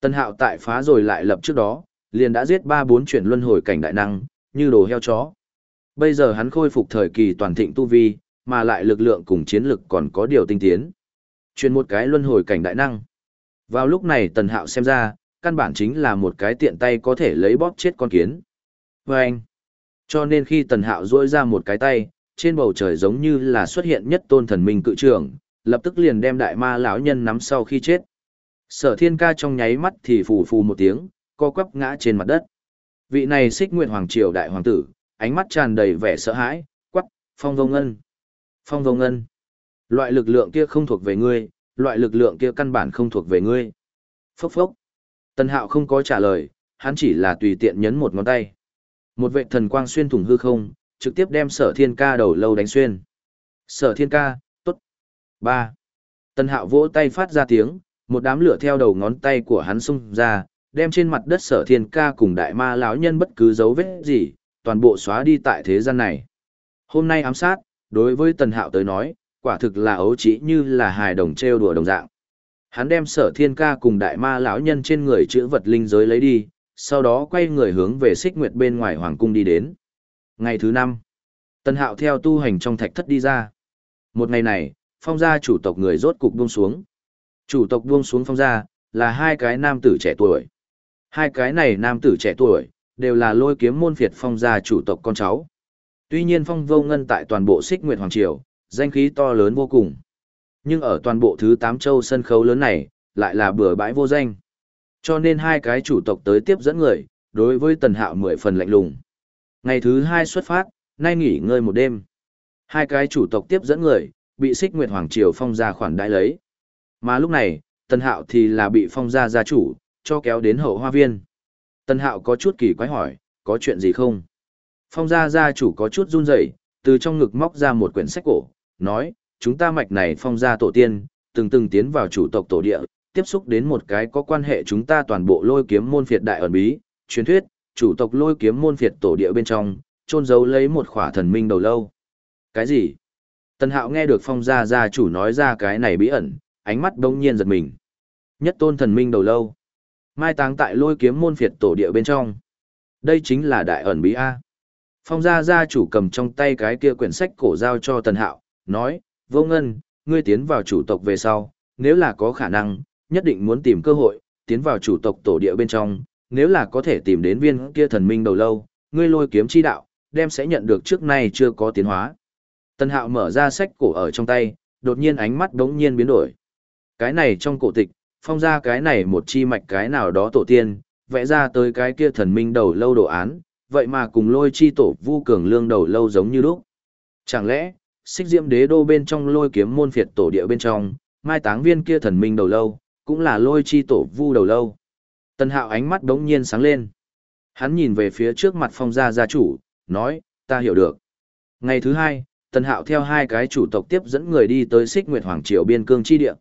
Tần hạo tại phá rồi lại lập trước đó, liền đã giết ba bốn chuyển luân hồi cảnh đại năng, như đồ heo chó. Bây giờ hắn khôi phục thời kỳ toàn thịnh tu vi, mà lại lực lượng cùng chiến lực còn có điều tinh tiến. Chuyển một cái luân hồi cảnh đại năng. Vào lúc này tần hạo xem ra, căn bản chính là một cái tiện tay có thể lấy bóp chết con kiến. Và anh, cho nên khi tần hạo duỗi ra một cái tay, trên bầu trời giống như là xuất hiện nhất tôn thần minh cự trưởng, lập tức liền đem đại ma lão nhân nắm sau khi chết. Sở thiên ca trong nháy mắt thì phù phù một tiếng, co quắp ngã trên mặt đất. Vị này xích nguyện hoàng triều đại hoàng tử, ánh mắt tràn đầy vẻ sợ hãi, quắc, phong vông ngân. Phong vông ngân. Loại lực lượng kia không thuộc về ngươi, loại lực lượng kia căn bản không thuộc về ngươi. Phốc phốc. Tân hạo không có trả lời, hắn chỉ là tùy tiện nhấn một ngón tay. Một vệ thần quang xuyên thủng hư không, trực tiếp đem sở thiên ca đầu lâu đánh xuyên. Sở thiên ca, tốt. ba Tân hạo vỗ tay phát ra tiếng, một đám lửa theo đầu ngón tay của hắn xung ra, đem trên mặt đất sở thiên ca cùng đại ma lão nhân bất cứ dấu vết gì, toàn bộ xóa đi tại thế gian này. Hôm nay ám sát, đối với tần hạo tới nói, quả thực là ấu chỉ như là hài đồng trêu đùa đồng dạng. Hắn đem sở thiên ca cùng đại ma lão nhân trên người chữ vật linh giới lấy đi, sau đó quay người hướng về xích nguyệt bên ngoài hoàng cung đi đến. Ngày thứ năm, tần hạo theo tu hành trong thạch thất đi ra. Một ngày này, phong gia chủ tộc người rốt cục buông xuống. Chủ tộc buông xuống phong gia, là hai cái nam tử trẻ tuổi. Hai cái này nam tử trẻ tuổi, đều là lôi kiếm môn phiệt phong gia chủ tộc con cháu. Tuy nhiên phong vô ngân tại toàn bộ xích nguyệt hoàng triều, danh khí to lớn vô cùng. Nhưng ở toàn bộ thứ tám châu sân khấu lớn này, lại là bừa bãi vô danh. Cho nên hai cái chủ tộc tới tiếp dẫn người, đối với tần hạo mười phần lạnh lùng. Ngày thứ hai xuất phát, nay nghỉ ngơi một đêm. Hai cái chủ tộc tiếp dẫn người, bị xích nguyệt hoàng triều phong gia khoản đãi lấy. Mà lúc này, tần hạo thì là bị phong gia gia chủ, cho kéo đến hậu hoa viên. tân hạo có chút kỳ quái hỏi, có chuyện gì không? Phong gia gia chủ có chút run rẩy, từ trong ngực móc ra một quyển sách cổ, nói, chúng ta mạch này phong gia tổ tiên, từng từng tiến vào chủ tộc tổ địa, tiếp xúc đến một cái có quan hệ chúng ta toàn bộ lôi kiếm môn phiệt đại ẩn bí, truyền thuyết, chủ tộc lôi kiếm môn phiệt tổ địa bên trong, trôn giấu lấy một khỏa thần minh đầu lâu. Cái gì? Tần Hạo nghe được phong gia gia chủ nói ra cái này bí ẩn, ánh mắt đông nhiên giật mình. Nhất tôn thần minh đầu lâu. Mai táng tại lôi kiếm môn phiệt tổ địa bên trong. Đây chính là đại ẩn bí A. Phong gia gia chủ cầm trong tay cái kia quyển sách cổ giao cho Tần Hạo, nói, vô ngân, ngươi tiến vào chủ tộc về sau, nếu là có khả năng, nhất định muốn tìm cơ hội, tiến vào chủ tộc tổ địa bên trong, nếu là có thể tìm đến viên kia thần minh đầu lâu, ngươi lôi kiếm chi đạo, đem sẽ nhận được trước nay chưa có tiến hóa. Tần Hạo mở ra sách cổ ở trong tay, đột nhiên ánh mắt đống nhiên biến đổi. Cái này trong cổ tịch, phong ra cái này một chi mạch cái nào đó tổ tiên, vẽ ra tới cái kia thần minh đầu lâu đồ án, vậy mà cùng lôi chi tổ vu cường lương đầu lâu giống như lúc. Chẳng lẽ, xích diễm đế đô bên trong lôi kiếm môn phiệt tổ địa bên trong, mai táng viên kia thần minh đầu lâu, cũng là lôi chi tổ vu đầu lâu. Tần hạo ánh mắt đống nhiên sáng lên. Hắn nhìn về phía trước mặt phong gia gia chủ, nói, ta hiểu được. Ngày thứ hai, tần hạo theo hai cái chủ tộc tiếp dẫn người đi tới xích nguyệt hoàng triều biên cương chi địa.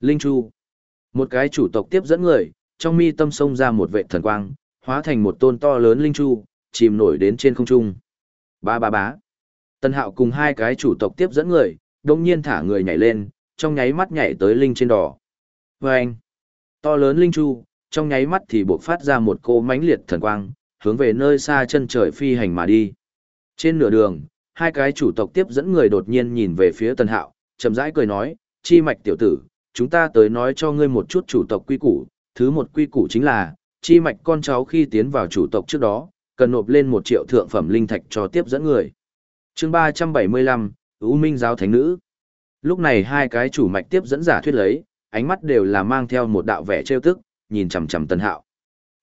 Linh Chu. Một cái chủ tộc tiếp dẫn người, trong mi tâm sông ra một vệ thần quang, hóa thành một tôn to lớn Linh Chu, chìm nổi đến trên không trung. Ba ba bá. Tân hạo cùng hai cái chủ tộc tiếp dẫn người, đồng nhiên thả người nhảy lên, trong nháy mắt nhảy tới Linh trên đỏ. Và anh. To lớn Linh Chu, trong nháy mắt thì buộc phát ra một cô mãnh liệt thần quang, hướng về nơi xa chân trời phi hành mà đi. Trên nửa đường, hai cái chủ tộc tiếp dẫn người đột nhiên nhìn về phía Tân Hạo, chậm rãi cười nói, chi mạch tiểu tử, chúng ta tới nói cho ngươi một chút chủ tộc quy củ, thứ một quy củ chính là, chi mạch con cháu khi tiến vào chủ tộc trước đó, cần nộp lên một triệu thượng phẩm linh thạch cho tiếp dẫn người. chương ba trăm bảy mươi lăm ưu Minh giáo thánh nữ. Lúc này hai cái chủ mạch tiếp dẫn giả thuyết lấy, ánh mắt đều là mang theo một đạo vẻ trêu tức, nhìn chằm chằm Tân Hạo.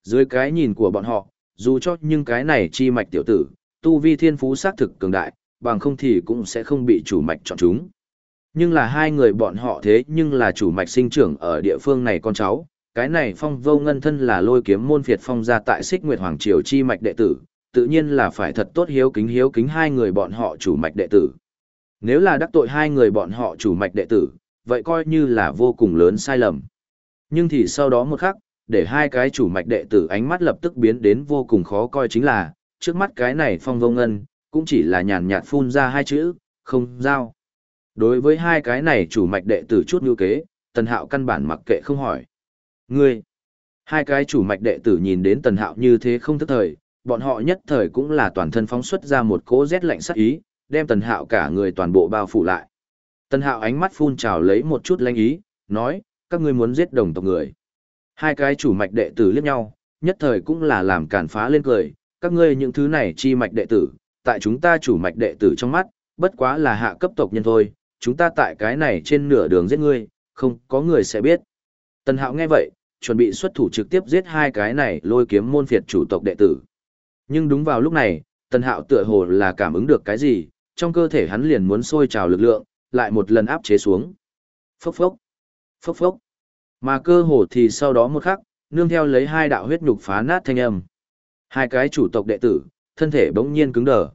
Dưới cái nhìn của bọn họ, dù cho nhưng cái này chi mạch tiểu tử, tu vi thiên phú xác thực cường đại, bằng không thì cũng sẽ không bị chủ mạch chọn chúng. Nhưng là hai người bọn họ thế nhưng là chủ mạch sinh trưởng ở địa phương này con cháu, cái này phong vô ngân thân là lôi kiếm môn phiệt phong ra tại xích nguyệt hoàng triều chi mạch đệ tử, tự nhiên là phải thật tốt hiếu kính hiếu kính hai người bọn họ chủ mạch đệ tử. Nếu là đắc tội hai người bọn họ chủ mạch đệ tử, vậy coi như là vô cùng lớn sai lầm. Nhưng thì sau đó một khắc, để hai cái chủ mạch đệ tử ánh mắt lập tức biến đến vô cùng khó coi chính là, trước mắt cái này phong vô ngân, cũng chỉ là nhàn nhạt phun ra hai chữ, không giao. Đối với hai cái này chủ mạch đệ tử chút như kế, tần hạo căn bản mặc kệ không hỏi. Ngươi, Hai cái chủ mạch đệ tử nhìn đến tần hạo như thế không thức thời, bọn họ nhất thời cũng là toàn thân phóng xuất ra một cỗ rét lạnh sắc ý, đem tần hạo cả người toàn bộ bao phủ lại. Tần hạo ánh mắt phun trào lấy một chút lanh ý, nói, các ngươi muốn giết đồng tộc người. Hai cái chủ mạch đệ tử liếc nhau, nhất thời cũng là làm cản phá lên cười, các ngươi những thứ này chi mạch đệ tử, tại chúng ta chủ mạch đệ tử trong mắt, bất quá là hạ cấp tộc nhân thôi, chúng ta tại cái này trên nửa đường giết ngươi, không có người sẽ biết. Tần Hạo nghe vậy, chuẩn bị xuất thủ trực tiếp giết hai cái này lôi kiếm môn phiệt chủ tộc đệ tử. Nhưng đúng vào lúc này, Tần Hạo tựa hồ là cảm ứng được cái gì, trong cơ thể hắn liền muốn sôi trào lực lượng, lại một lần áp chế xuống. Phốc phốc, phốc phốc. Mà cơ hồ thì sau đó một khắc, nương theo lấy hai đạo huyết nhục phá nát thanh âm. Hai cái chủ tộc đệ tử, thân thể bỗng nhiên cứng đờ.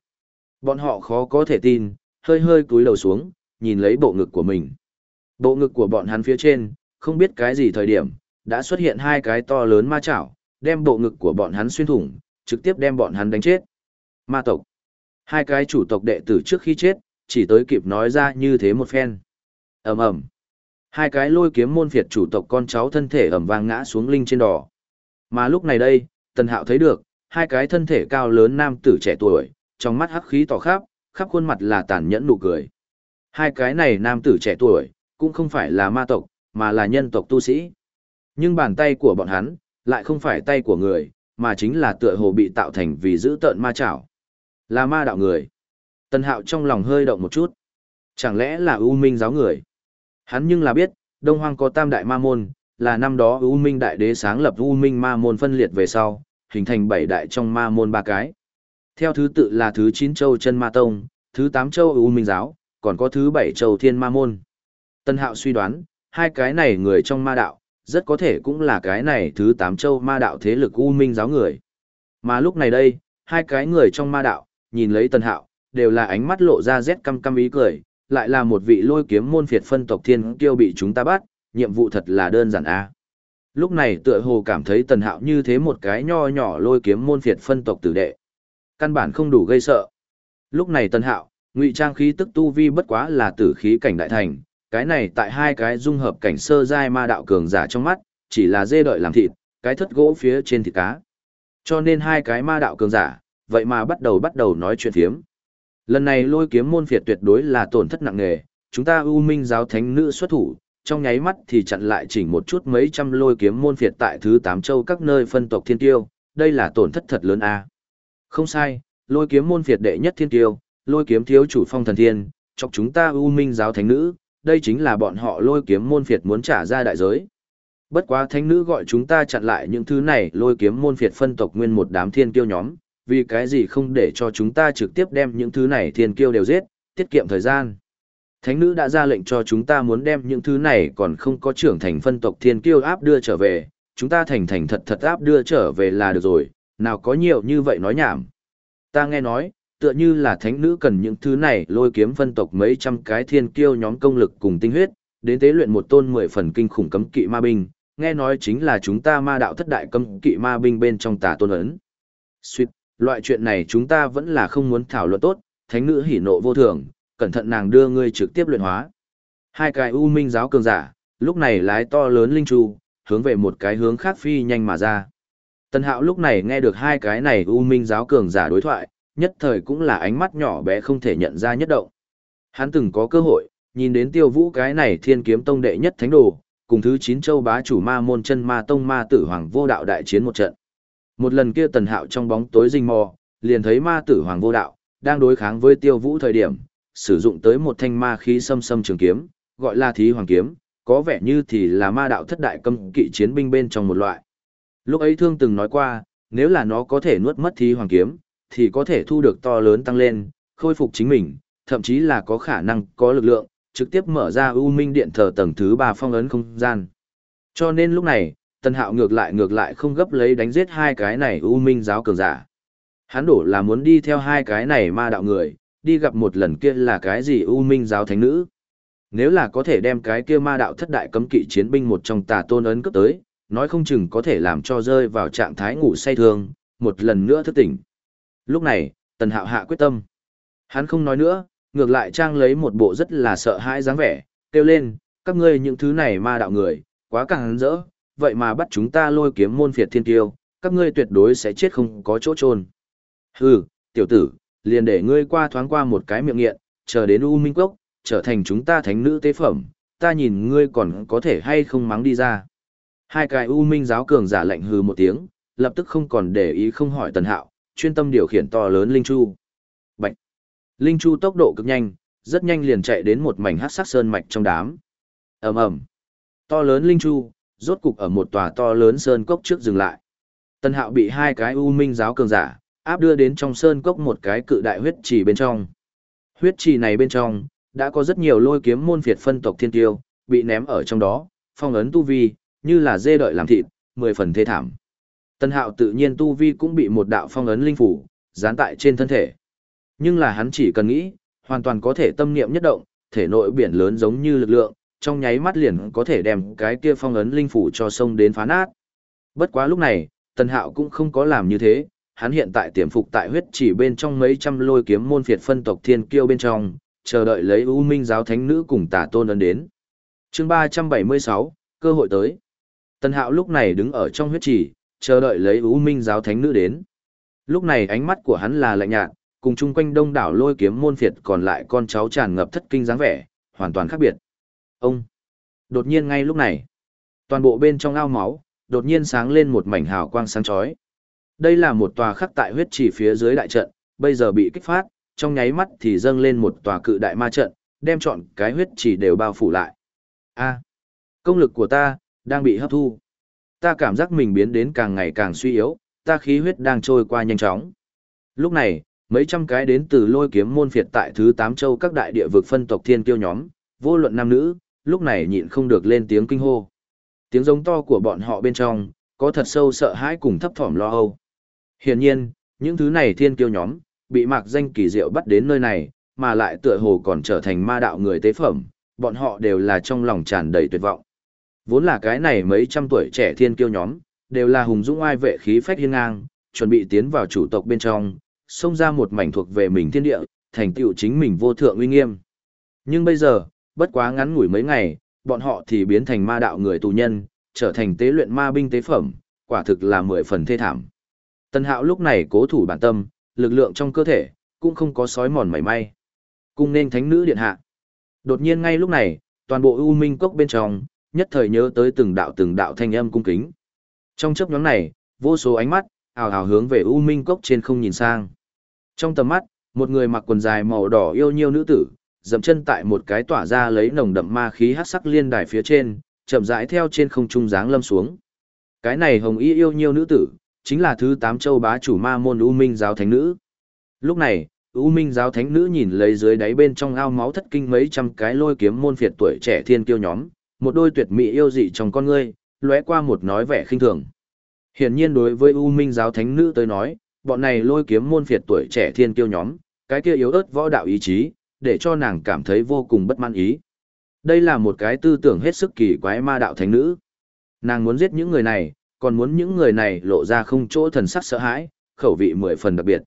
Bọn họ khó có thể tin, hơi hơi cúi đầu xuống, nhìn lấy bộ ngực của mình. Bộ ngực của bọn hắn phía trên, không biết cái gì thời điểm, đã xuất hiện hai cái to lớn ma chảo, đem bộ ngực của bọn hắn xuyên thủng, trực tiếp đem bọn hắn đánh chết. Ma tộc. Hai cái chủ tộc đệ tử trước khi chết, chỉ tới kịp nói ra như thế một phen. ầm ầm Hai cái lôi kiếm môn phiệt chủ tộc con cháu thân thể ẩm vang ngã xuống linh trên đỏ. Mà lúc này đây, Tần Hạo thấy được, hai cái thân thể cao lớn nam tử trẻ tuổi, trong mắt hắc khí tỏ khắp, khắp khuôn mặt là tàn nhẫn nụ cười. Hai cái này nam tử trẻ tuổi, cũng không phải là ma tộc, mà là nhân tộc tu sĩ. Nhưng bàn tay của bọn hắn, lại không phải tay của người, mà chính là tựa hồ bị tạo thành vì giữ tợn ma chảo. Là ma đạo người. Tần Hạo trong lòng hơi động một chút. Chẳng lẽ là U Minh giáo người? Hắn nhưng là biết, Đông Hoang có tam đại ma môn, là năm đó U Minh đại đế sáng lập U Minh ma môn phân liệt về sau, hình thành bảy đại trong ma môn ba cái. Theo thứ tự là thứ 9 châu chân ma tông, thứ 8 châu U Minh giáo, còn có thứ bảy châu thiên ma môn. Tân Hạo suy đoán, hai cái này người trong ma đạo, rất có thể cũng là cái này thứ tám châu ma đạo thế lực U Minh giáo người. Mà lúc này đây, hai cái người trong ma đạo, nhìn lấy Tân Hạo, đều là ánh mắt lộ ra rét căm căm ý cười, lại là một vị lôi kiếm môn phiệt phân tộc thiên kiêu bị chúng ta bắt, nhiệm vụ thật là đơn giản a. Lúc này tựa hồ cảm thấy tần hạo như thế một cái nho nhỏ lôi kiếm môn phiệt phân tộc tử đệ. Căn bản không đủ gây sợ. Lúc này tần hạo, ngụy trang khí tức tu vi bất quá là tử khí cảnh đại thành, cái này tại hai cái dung hợp cảnh sơ giai ma đạo cường giả trong mắt, chỉ là dê đợi làm thịt, cái thất gỗ phía trên thịt cá. Cho nên hai cái ma đạo cường giả, vậy mà bắt đầu bắt đầu nói chuyện phiếm. Lần này lôi kiếm môn phiệt tuyệt đối là tổn thất nặng nề, chúng ta ưu minh giáo thánh nữ xuất thủ, trong nháy mắt thì chặn lại chỉnh một chút mấy trăm lôi kiếm môn phiệt tại thứ tám châu các nơi phân tộc thiên tiêu, đây là tổn thất thật lớn a. Không sai, lôi kiếm môn phiệt đệ nhất thiên tiêu, lôi kiếm thiếu chủ phong thần thiên, chọc chúng ta ưu minh giáo thánh nữ, đây chính là bọn họ lôi kiếm môn phiệt muốn trả ra đại giới. Bất quá thánh nữ gọi chúng ta chặn lại những thứ này lôi kiếm môn phiệt phân tộc nguyên một đám thiên kiêu nhóm, vì cái gì không để cho chúng ta trực tiếp đem những thứ này thiên kiêu đều giết, tiết kiệm thời gian. Thánh nữ đã ra lệnh cho chúng ta muốn đem những thứ này còn không có trưởng thành phân tộc thiên kiêu áp đưa trở về, chúng ta thành thành thật thật áp đưa trở về là được rồi, nào có nhiều như vậy nói nhảm. Ta nghe nói, tựa như là thánh nữ cần những thứ này lôi kiếm phân tộc mấy trăm cái thiên kiêu nhóm công lực cùng tinh huyết, đến tế luyện một tôn mười phần kinh khủng cấm kỵ ma binh, nghe nói chính là chúng ta ma đạo thất đại cấm kỵ ma binh bên trong tà tôn ấn. Xuyệt, loại chuyện này chúng ta vẫn là không muốn thảo luận tốt, thánh nữ hỉ nộ vô thường, cẩn thận nàng đưa ngươi trực tiếp luyện hóa. Hai cái u minh giáo cường giả, lúc này lái to lớn linh chu, hướng về một cái hướng khác phi nhanh mà ra. Tân hạo lúc này nghe được hai cái này u minh giáo cường giả đối thoại, nhất thời cũng là ánh mắt nhỏ bé không thể nhận ra nhất động. Hắn từng có cơ hội, nhìn đến tiêu vũ cái này thiên kiếm tông đệ nhất thánh đồ, cùng thứ chín châu bá chủ ma môn chân ma tông ma tử hoàng vô đạo đại chiến một trận. Một lần kia tần hạo trong bóng tối rình mò, liền thấy ma tử hoàng vô đạo, đang đối kháng với tiêu vũ thời điểm, sử dụng tới một thanh ma khí xâm xâm trường kiếm, gọi là thí hoàng kiếm, có vẻ như thì là ma đạo thất đại cấm kỵ chiến binh bên trong một loại. Lúc ấy thương từng nói qua, nếu là nó có thể nuốt mất thí hoàng kiếm, thì có thể thu được to lớn tăng lên, khôi phục chính mình, thậm chí là có khả năng, có lực lượng, trực tiếp mở ra U Minh Điện thờ tầng thứ 3 phong ấn không gian. Cho nên lúc này, Tân Hạo ngược lại ngược lại không gấp lấy đánh giết hai cái này U Minh giáo cường giả. Hắn đổ là muốn đi theo hai cái này ma đạo người, đi gặp một lần kia là cái gì U Minh giáo thánh nữ. Nếu là có thể đem cái kia ma đạo thất đại cấm kỵ chiến binh một trong tà tôn ấn cấp tới, nói không chừng có thể làm cho rơi vào trạng thái ngủ say thương, một lần nữa thức tỉnh. Lúc này, Tần Hạo hạ quyết tâm. Hắn không nói nữa, ngược lại trang lấy một bộ rất là sợ hãi dáng vẻ, kêu lên, các ngươi những thứ này ma đạo người, quá càng hắn rỡ, vậy mà bắt chúng ta lôi kiếm môn phiệt thiên tiêu, các ngươi tuyệt đối sẽ chết không có chỗ trôn. Hừ, tiểu tử, liền để ngươi qua thoáng qua một cái miệng nghiện, chờ đến U Minh quốc trở thành chúng ta thánh nữ tế phẩm, ta nhìn ngươi còn có thể hay không mắng đi ra. Hai cái U Minh giáo cường giả lạnh hừ một tiếng, lập tức không còn để ý không hỏi Tần Hạo, chuyên tâm điều khiển to lớn Linh Chu. Bạch! Linh Chu tốc độ cực nhanh, rất nhanh liền chạy đến một mảnh hắc sắc sơn mạch trong đám. ầm ầm, To lớn Linh Chu, rốt cục ở một tòa to lớn sơn cốc trước dừng lại. tân Hạo bị hai cái U Minh giáo cường giả, áp đưa đến trong sơn cốc một cái cự đại huyết trì bên trong. Huyết trì này bên trong, đã có rất nhiều lôi kiếm môn phiệt phân tộc thiên tiêu, bị ném ở trong đó, phong ấn tu vi, như là dê đợi làm thịt, mười phần thê thảm. Tân hạo tự nhiên tu vi cũng bị một đạo phong ấn linh phủ, dán tại trên thân thể. Nhưng là hắn chỉ cần nghĩ, hoàn toàn có thể tâm niệm nhất động, thể nội biển lớn giống như lực lượng, trong nháy mắt liền có thể đem cái kia phong ấn linh phủ cho sông đến phá nát. Bất quá lúc này, Tân Hạo cũng không có làm như thế, hắn hiện tại tiềm phục tại huyết chỉ bên trong mấy trăm lôi kiếm môn phiệt phân tộc thiên kiêu bên trong, chờ đợi lấy U Minh giáo thánh nữ cùng Tả Tôn ấn đến. Chương 376, cơ hội tới. Tân Hạo lúc này đứng ở trong huyết chỉ, chờ đợi lấy U Minh giáo thánh nữ đến. Lúc này ánh mắt của hắn là lạnh nhạt, cùng chung quanh đông đảo lôi kiếm môn phiệt còn lại con cháu tràn ngập thất kinh dáng vẻ, hoàn toàn khác biệt. Ông! Đột nhiên ngay lúc này, toàn bộ bên trong ao máu, đột nhiên sáng lên một mảnh hào quang sáng chói. Đây là một tòa khắc tại huyết chỉ phía dưới đại trận, bây giờ bị kích phát, trong nháy mắt thì dâng lên một tòa cự đại ma trận, đem chọn cái huyết chỉ đều bao phủ lại. A, công lực của ta đang bị hấp thu. Ta cảm giác mình biến đến càng ngày càng suy yếu, ta khí huyết đang trôi qua nhanh chóng. Lúc này, mấy trăm cái đến từ lôi kiếm môn phiệt tại thứ tám châu các đại địa vực phân tộc thiên kiêu nhóm, vô luận nam nữ, lúc này nhịn không được lên tiếng kinh hô. Tiếng giống to của bọn họ bên trong, có thật sâu sợ hãi cùng thấp thỏm lo âu. Hiển nhiên, những thứ này thiên kiêu nhóm, bị mạc danh kỳ diệu bắt đến nơi này, mà lại tựa hồ còn trở thành ma đạo người tế phẩm, bọn họ đều là trong lòng tràn đầy tuyệt vọng. Vốn là cái này mấy trăm tuổi trẻ thiên kiêu nhóm, đều là hùng dũng ai vệ khí phách hiên ngang, chuẩn bị tiến vào chủ tộc bên trong, xông ra một mảnh thuộc về mình thiên địa, thành tựu chính mình vô thượng uy nghiêm. Nhưng bây giờ, bất quá ngắn ngủi mấy ngày, bọn họ thì biến thành ma đạo người tù nhân, trở thành tế luyện ma binh tế phẩm, quả thực là mười phần thê thảm. Tân hạo lúc này cố thủ bản tâm, lực lượng trong cơ thể, cũng không có sói mòn mảy may. Cung nên thánh nữ điện hạ. Đột nhiên ngay lúc này, toàn bộ U Minh cốc bên trong, nhất thời nhớ tới từng đạo từng đạo thanh âm cung kính. Trong chớp nhóm này, vô số ánh mắt, ào ào hướng về U Minh cốc trên không nhìn sang. Trong tầm mắt, một người mặc quần dài màu đỏ yêu nhiêu nữ tử, dậm chân tại một cái tỏa ra lấy nồng đậm ma khí hắc sắc liên đài phía trên, chậm rãi theo trên không trung dáng lâm xuống. Cái này hồng y yêu nhiêu nữ tử, chính là thứ tám châu bá chủ ma môn U Minh giáo thánh nữ. Lúc này, U Minh giáo thánh nữ nhìn lấy dưới đáy bên trong ao máu thất kinh mấy trăm cái lôi kiếm môn phiệt tuổi trẻ thiên kiêu nhóm, một đôi tuyệt mỹ yêu dị trong con ngươi, lóe qua một nói vẻ khinh thường. Hiển nhiên đối với U Minh giáo thánh nữ tới nói, bọn này lôi kiếm môn phiệt tuổi trẻ thiên kiêu nhóm, cái kia yếu ớt võ đạo ý chí, để cho nàng cảm thấy vô cùng bất mãn ý. Đây là một cái tư tưởng hết sức kỳ quái ma đạo thánh nữ. Nàng muốn giết những người này, còn muốn những người này lộ ra không chỗ thần sắc sợ hãi, khẩu vị mười phần đặc biệt.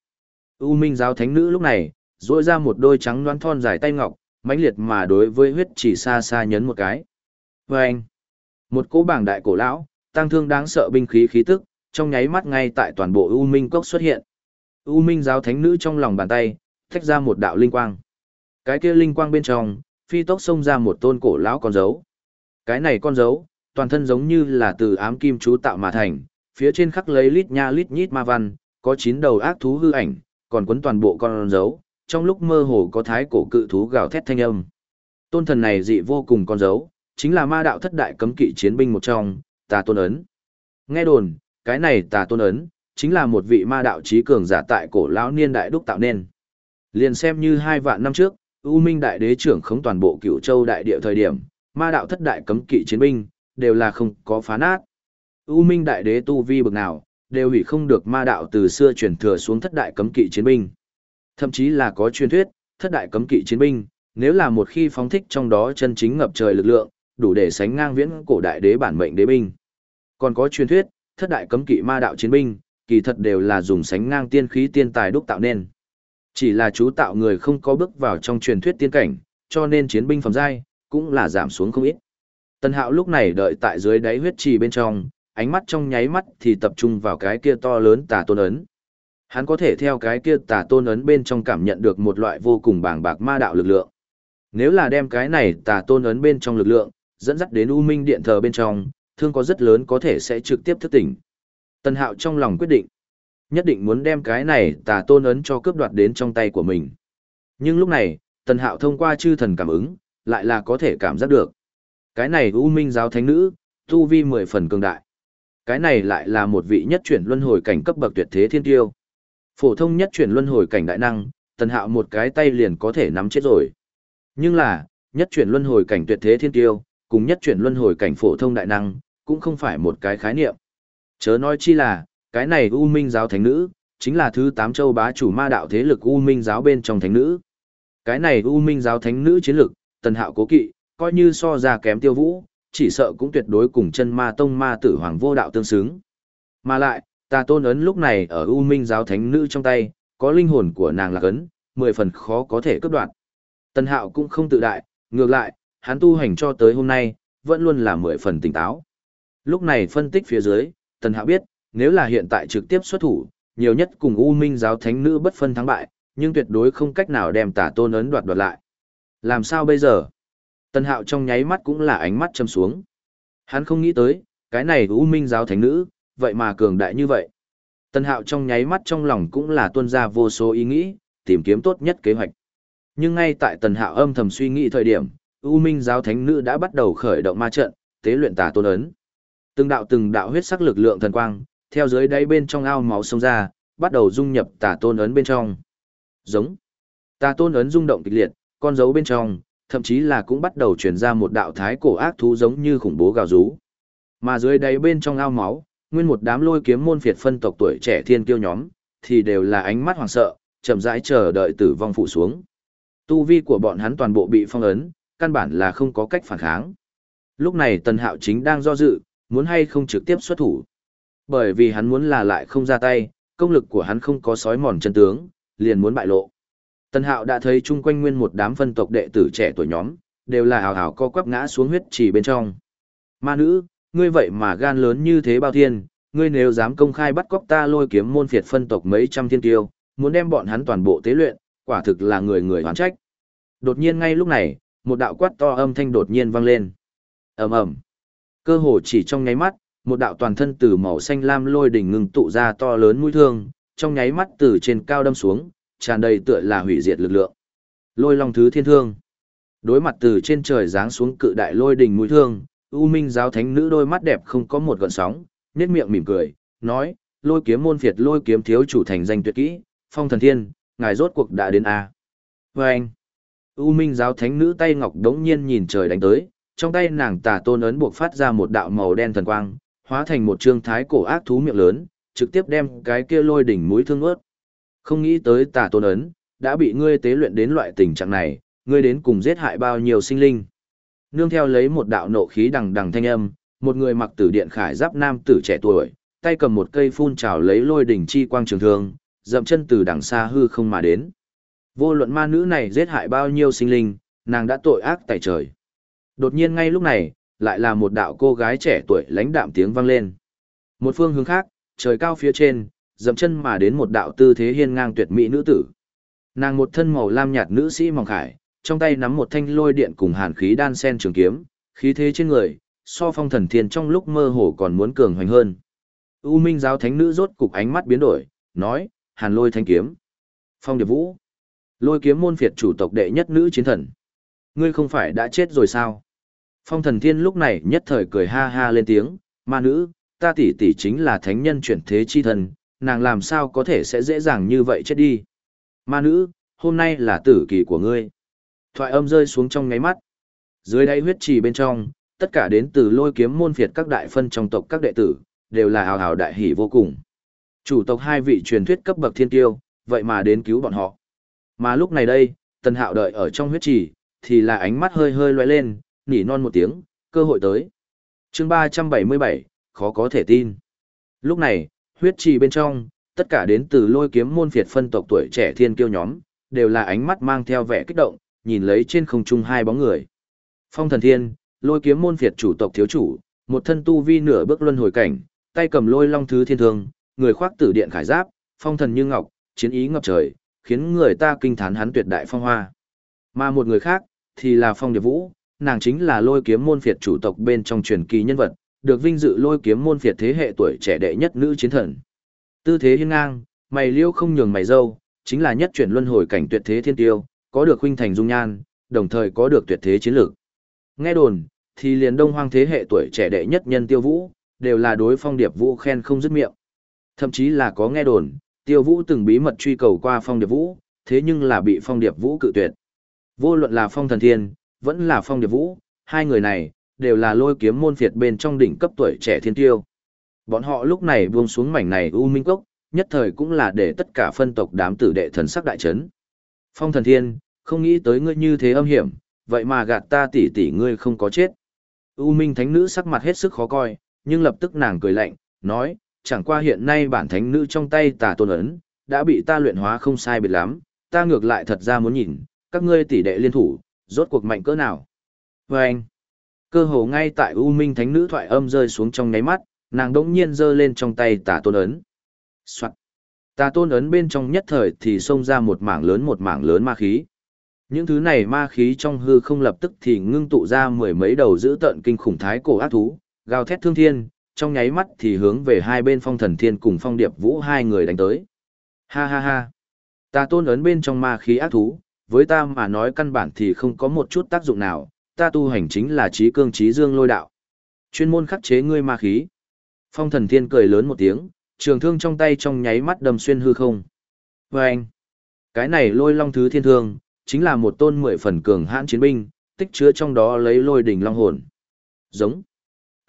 U Minh giáo thánh nữ lúc này, duỗi ra một đôi trắng loáng thon dài tay ngọc, mãnh liệt mà đối với huyết chỉ xa xa nhấn một cái. Và anh, một cỗ bảng đại cổ lão, tăng thương đáng sợ binh khí khí tức, trong nháy mắt ngay tại toàn bộ U Minh cốc xuất hiện. U Minh giáo thánh nữ trong lòng bàn tay, thách ra một đạo linh quang. Cái kia linh quang bên trong, phi tốc xông ra một tôn cổ lão con dấu. Cái này con dấu, toàn thân giống như là từ ám kim chú tạo mà thành, phía trên khắc lấy lít nha lít nhít ma văn, có chín đầu ác thú hư ảnh, còn quấn toàn bộ con dấu, trong lúc mơ hồ có thái cổ cự thú gào thét thanh âm. Tôn thần này dị vô cùng con dấu, chính là ma đạo thất đại cấm kỵ chiến binh một trong, tà tôn ấn. Nghe đồn, cái này tà tôn ấn, chính là một vị ma đạo trí cường giả tại cổ lão niên đại đúc tạo nên. Liền xem như hai vạn năm trước, U Minh đại đế trưởng khống toàn bộ cựu châu đại địa thời điểm, ma đạo thất đại cấm kỵ chiến binh, đều là không có phá nát. U Minh đại đế tu vi bực nào, đều hủy không được ma đạo từ xưa truyền thừa xuống thất đại cấm kỵ chiến binh. Thậm chí là có truyền thuyết, thất đại cấm kỵ chiến binh, nếu là một khi phóng thích trong đó chân chính ngập trời lực lượng, đủ để sánh ngang viễn cổ đại đế bản mệnh đế binh. Còn có truyền thuyết, thất đại cấm kỵ ma đạo chiến binh, kỳ thật đều là dùng sánh ngang tiên khí tiên tài đúc tạo nên. Chỉ là chú tạo người không có bước vào trong truyền thuyết tiên cảnh, cho nên chiến binh phẩm giai cũng là giảm xuống không ít. Tần Hạo lúc này đợi tại dưới đáy huyết trì bên trong, ánh mắt trong nháy mắt thì tập trung vào cái kia to lớn tà tôn ấn. Hắn có thể theo cái kia tà tôn ấn bên trong cảm nhận được một loại vô cùng bàng bạc ma đạo lực lượng. Nếu là đem cái này tà tôn ấn bên trong lực lượng, dẫn dắt đến U Minh điện thờ bên trong, thương có rất lớn có thể sẽ trực tiếp thức tỉnh. Tần Hạo trong lòng quyết định, nhất định muốn đem cái này tà tôn ấn cho cướp đoạt đến trong tay của mình. Nhưng lúc này, Tần Hạo thông qua chư thần cảm ứng, lại là có thể cảm giác được. Cái này U Minh giáo thánh nữ, tu vi mười phần cường đại. Cái này lại là một vị nhất chuyển luân hồi cảnh cấp bậc tuyệt thế thiên tiêu. Phổ thông nhất chuyển luân hồi cảnh đại năng, Tần Hạo một cái tay liền có thể nắm chết rồi. Nhưng là, nhất chuyển luân hồi cảnh tuyệt thế thiên tiêu, cùng nhất chuyển luân hồi cảnh phổ thông đại năng, cũng không phải một cái khái niệm. Chớ nói chi là, cái này U Minh giáo thánh nữ, chính là thứ tám châu bá chủ ma đạo thế lực U Minh giáo bên trong thánh nữ. Cái này U Minh giáo thánh nữ chiến lực, tần hạo cố kỵ, coi như so ra kém tiêu vũ, chỉ sợ cũng tuyệt đối cùng chân ma tông ma tử hoàng vô đạo tương xứng. Mà lại, ta tôn ấn lúc này ở U Minh giáo thánh nữ trong tay, có linh hồn của nàng là ấn, mười phần khó có thể cướp đoạt. Tần hạo cũng không tự đại, ngược lại, hắn tu hành cho tới hôm nay, vẫn luôn là mười phần tỉnh táo. Lúc này phân tích phía dưới, Tần Hạo biết, nếu là hiện tại trực tiếp xuất thủ, nhiều nhất cùng U Minh giáo thánh nữ bất phân thắng bại, nhưng tuyệt đối không cách nào đem tả tôn ấn đoạt đoạt lại. Làm sao bây giờ? Tần Hạo trong nháy mắt cũng là ánh mắt châm xuống. Hắn không nghĩ tới, cái này U Minh giáo thánh nữ, vậy mà cường đại như vậy. Tần Hạo trong nháy mắt trong lòng cũng là tuôn ra vô số ý nghĩ, tìm kiếm tốt nhất kế hoạch. Nhưng ngay tại Tần Hạo âm thầm suy nghĩ thời điểm, U Minh giáo thánh nữ đã bắt đầu khởi động ma trận, tế luyện tà tôn ấn. Từng đạo từng đạo huyết sắc lực lượng thần quang, theo dưới đáy bên trong ao máu sông ra, bắt đầu dung nhập tà tôn ấn bên trong. Giống. Tà tôn ấn rung động kịch liệt, con dấu bên trong, thậm chí là cũng bắt đầu truyền ra một đạo thái cổ ác thú giống như khủng bố gào rú. Mà dưới đáy bên trong ao máu, nguyên một đám lôi kiếm môn phiệt phân tộc tuổi trẻ thiên kiêu nhóm, thì đều là ánh mắt hoảng sợ, chậm rãi chờ đợi tử vong phụ xuống. Tu vi của bọn hắn toàn bộ bị phong ấn, căn bản là không có cách phản kháng. Lúc này Tần Hạo chính đang do dự, muốn hay không trực tiếp xuất thủ. Bởi vì hắn muốn là lại không ra tay, công lực của hắn không có sói mòn chân tướng, liền muốn bại lộ. Tần Hạo đã thấy chung quanh nguyên một đám phân tộc đệ tử trẻ tuổi nhóm, đều là hào hào co quắp ngã xuống huyết chỉ bên trong. Ma nữ, ngươi vậy mà gan lớn như thế bao thiên, ngươi nếu dám công khai bắt cóc ta lôi kiếm môn phiệt phân tộc mấy trăm thiên tiêu, muốn đem bọn hắn toàn bộ tế luyện, quả thực là người người hoán trách. Đột nhiên ngay lúc này, một đạo quát to âm thanh đột nhiên vang lên. ầm ầm, cơ hồ chỉ trong nháy mắt, một đạo toàn thân từ màu xanh lam lôi đỉnh ngừng tụ ra to lớn mũi thương, trong nháy mắt từ trên cao đâm xuống, tràn đầy tựa là hủy diệt lực lượng. Lôi long thứ thiên thương. Đối mặt từ trên trời giáng xuống cự đại lôi đỉnh mũi thương, U Minh giáo thánh nữ đôi mắt đẹp không có một gợn sóng, nhếch miệng mỉm cười, nói: "Lôi kiếm môn phiệt lôi kiếm thiếu chủ thành danh tuyệt kỹ, Phong Thần Thiên, ngài rốt cuộc đã đến a." À? Và anh, U Minh giáo thánh nữ tay ngọc đống nhiên nhìn trời đánh tới, trong tay nàng tà tôn ấn buộc phát ra một đạo màu đen thần quang, hóa thành một trương thái cổ ác thú miệng lớn, trực tiếp đem cái kia lôi đỉnh mũi thương ướt. Không nghĩ tới tà tôn ấn, đã bị ngươi tế luyện đến loại tình trạng này, ngươi đến cùng giết hại bao nhiêu sinh linh. Nương theo lấy một đạo nộ khí đằng đằng thanh âm, một người mặc tử điện khải giáp nam tử trẻ tuổi, tay cầm một cây phun trào lấy lôi đỉnh chi quang trường thương, dậm chân từ đằng xa hư không mà đến. Vô luận ma nữ này giết hại bao nhiêu sinh linh, nàng đã tội ác tại trời. Đột nhiên ngay lúc này, lại là một đạo cô gái trẻ tuổi lãnh đạm tiếng vang lên. Một phương hướng khác, trời cao phía trên, dậm chân mà đến một đạo tư thế hiên ngang tuyệt mỹ nữ tử. Nàng một thân màu lam nhạt nữ sĩ mỏng khải, trong tay nắm một thanh lôi điện cùng hàn khí đan sen trường kiếm, khí thế trên người, so phong thần thiên trong lúc mơ hồ còn muốn cường hoành hơn. U Minh giáo thánh nữ rốt cục ánh mắt biến đổi, nói, hàn lôi thanh kiếm. Phong điệp vũ. Lôi kiếm môn phiệt chủ tộc đệ nhất nữ chiến thần. Ngươi không phải đã chết rồi sao? Phong thần thiên lúc này nhất thời cười ha ha lên tiếng, ma nữ, ta tỷ tỷ chính là thánh nhân chuyển thế chi thần, nàng làm sao có thể sẽ dễ dàng như vậy chết đi. Ma nữ, hôm nay là tử kỳ của ngươi. Thoại âm rơi xuống trong ngáy mắt. Dưới đáy huyết trì bên trong, tất cả đến từ lôi kiếm môn phiệt các đại phân trong tộc các đệ tử, đều là hào hào đại hỷ vô cùng. Chủ tộc hai vị truyền thuyết cấp bậc thiên tiêu, vậy mà đến cứu bọn họ. Mà lúc này đây, tần hạo đợi ở trong huyết trì, thì là ánh mắt hơi hơi loe lên, nỉ non một tiếng, cơ hội tới. chương 377, khó có thể tin. Lúc này, huyết trì bên trong, tất cả đến từ lôi kiếm môn phiệt phân tộc tuổi trẻ thiên kiêu nhóm, đều là ánh mắt mang theo vẻ kích động, nhìn lấy trên không trung hai bóng người. Phong thần thiên, lôi kiếm môn phiệt chủ tộc thiếu chủ, một thân tu vi nửa bước luân hồi cảnh, tay cầm lôi long thứ thiên thương, người khoác tử điện khải giáp, phong thần như ngọc, chiến ý ngập trời, khiến người ta kinh thán hắn tuyệt đại phong hoa. Mà một người khác, thì là phong điệp vũ, nàng chính là lôi kiếm môn phiệt chủ tộc bên trong truyền kỳ nhân vật, được vinh dự lôi kiếm môn phiệt thế hệ tuổi trẻ đệ nhất nữ chiến thần. Tư thế hiên ngang, mày liêu không nhường mày dâu, chính là nhất chuyển luân hồi cảnh tuyệt thế thiên tiêu, có được huynh thành dung nhan, đồng thời có được tuyệt thế chiến lược. Nghe đồn, thì liền đông hoang thế hệ tuổi trẻ đệ nhất nhân tiêu vũ, đều là đối phong điệp vũ khen không dứt miệng. Thậm chí là có nghe đồn, tiêu vũ từng bí mật truy cầu qua phong điệp vũ, thế nhưng là bị phong điệp vũ cự tuyệt. Vô luận là phong thần thiên, vẫn là phong điệp vũ, hai người này, đều là lôi kiếm môn phiệt bên trong đỉnh cấp tuổi trẻ thiên tiêu. Bọn họ lúc này buông xuống mảnh này u minh cốc, nhất thời cũng là để tất cả phân tộc đám tử đệ thần sắc đại chấn. Phong thần thiên, không nghĩ tới ngươi như thế âm hiểm, vậy mà gạt ta tỷ tỷ ngươi không có chết. U minh thánh nữ sắc mặt hết sức khó coi, nhưng lập tức nàng cười lạnh, nói, chẳng qua hiện nay bản thánh nữ trong tay tà tôn ấn, đã bị ta luyện hóa không sai biệt lắm, ta ngược lại thật ra muốn nhìn, các ngươi tỷ đệ liên thủ, rốt cuộc mạnh cỡ nào. Và anh, cơ hồ ngay tại U Minh Thánh Nữ thoại âm rơi xuống trong ngáy mắt, nàng đỗng nhiên giơ lên trong tay tà tôn ấn. Soạn. Tà tôn ấn bên trong nhất thời thì xông ra một mảng lớn một mảng lớn ma khí. Những thứ này ma khí trong hư không lập tức thì ngưng tụ ra mười mấy đầu giữ tận kinh khủng thái cổ ác thú, gào thét thương thiên, trong nháy mắt thì hướng về hai bên phong thần thiên cùng phong điệp vũ hai người đánh tới. Ha ha ha. Ta tôn ấn bên trong ma khí ác thú, với ta mà nói căn bản thì không có một chút tác dụng nào, ta tu hành chính là trí cương trí dương lôi đạo. Chuyên môn khắc chế ngươi ma khí. Phong thần thiên cười lớn một tiếng, trường thương trong tay trong nháy mắt đâm xuyên hư không. Và anh, cái này lôi long thứ thiên thương, chính là một tôn mười phần cường hãn chiến binh, tích chứa trong đó lấy lôi đỉnh long hồn. Giống.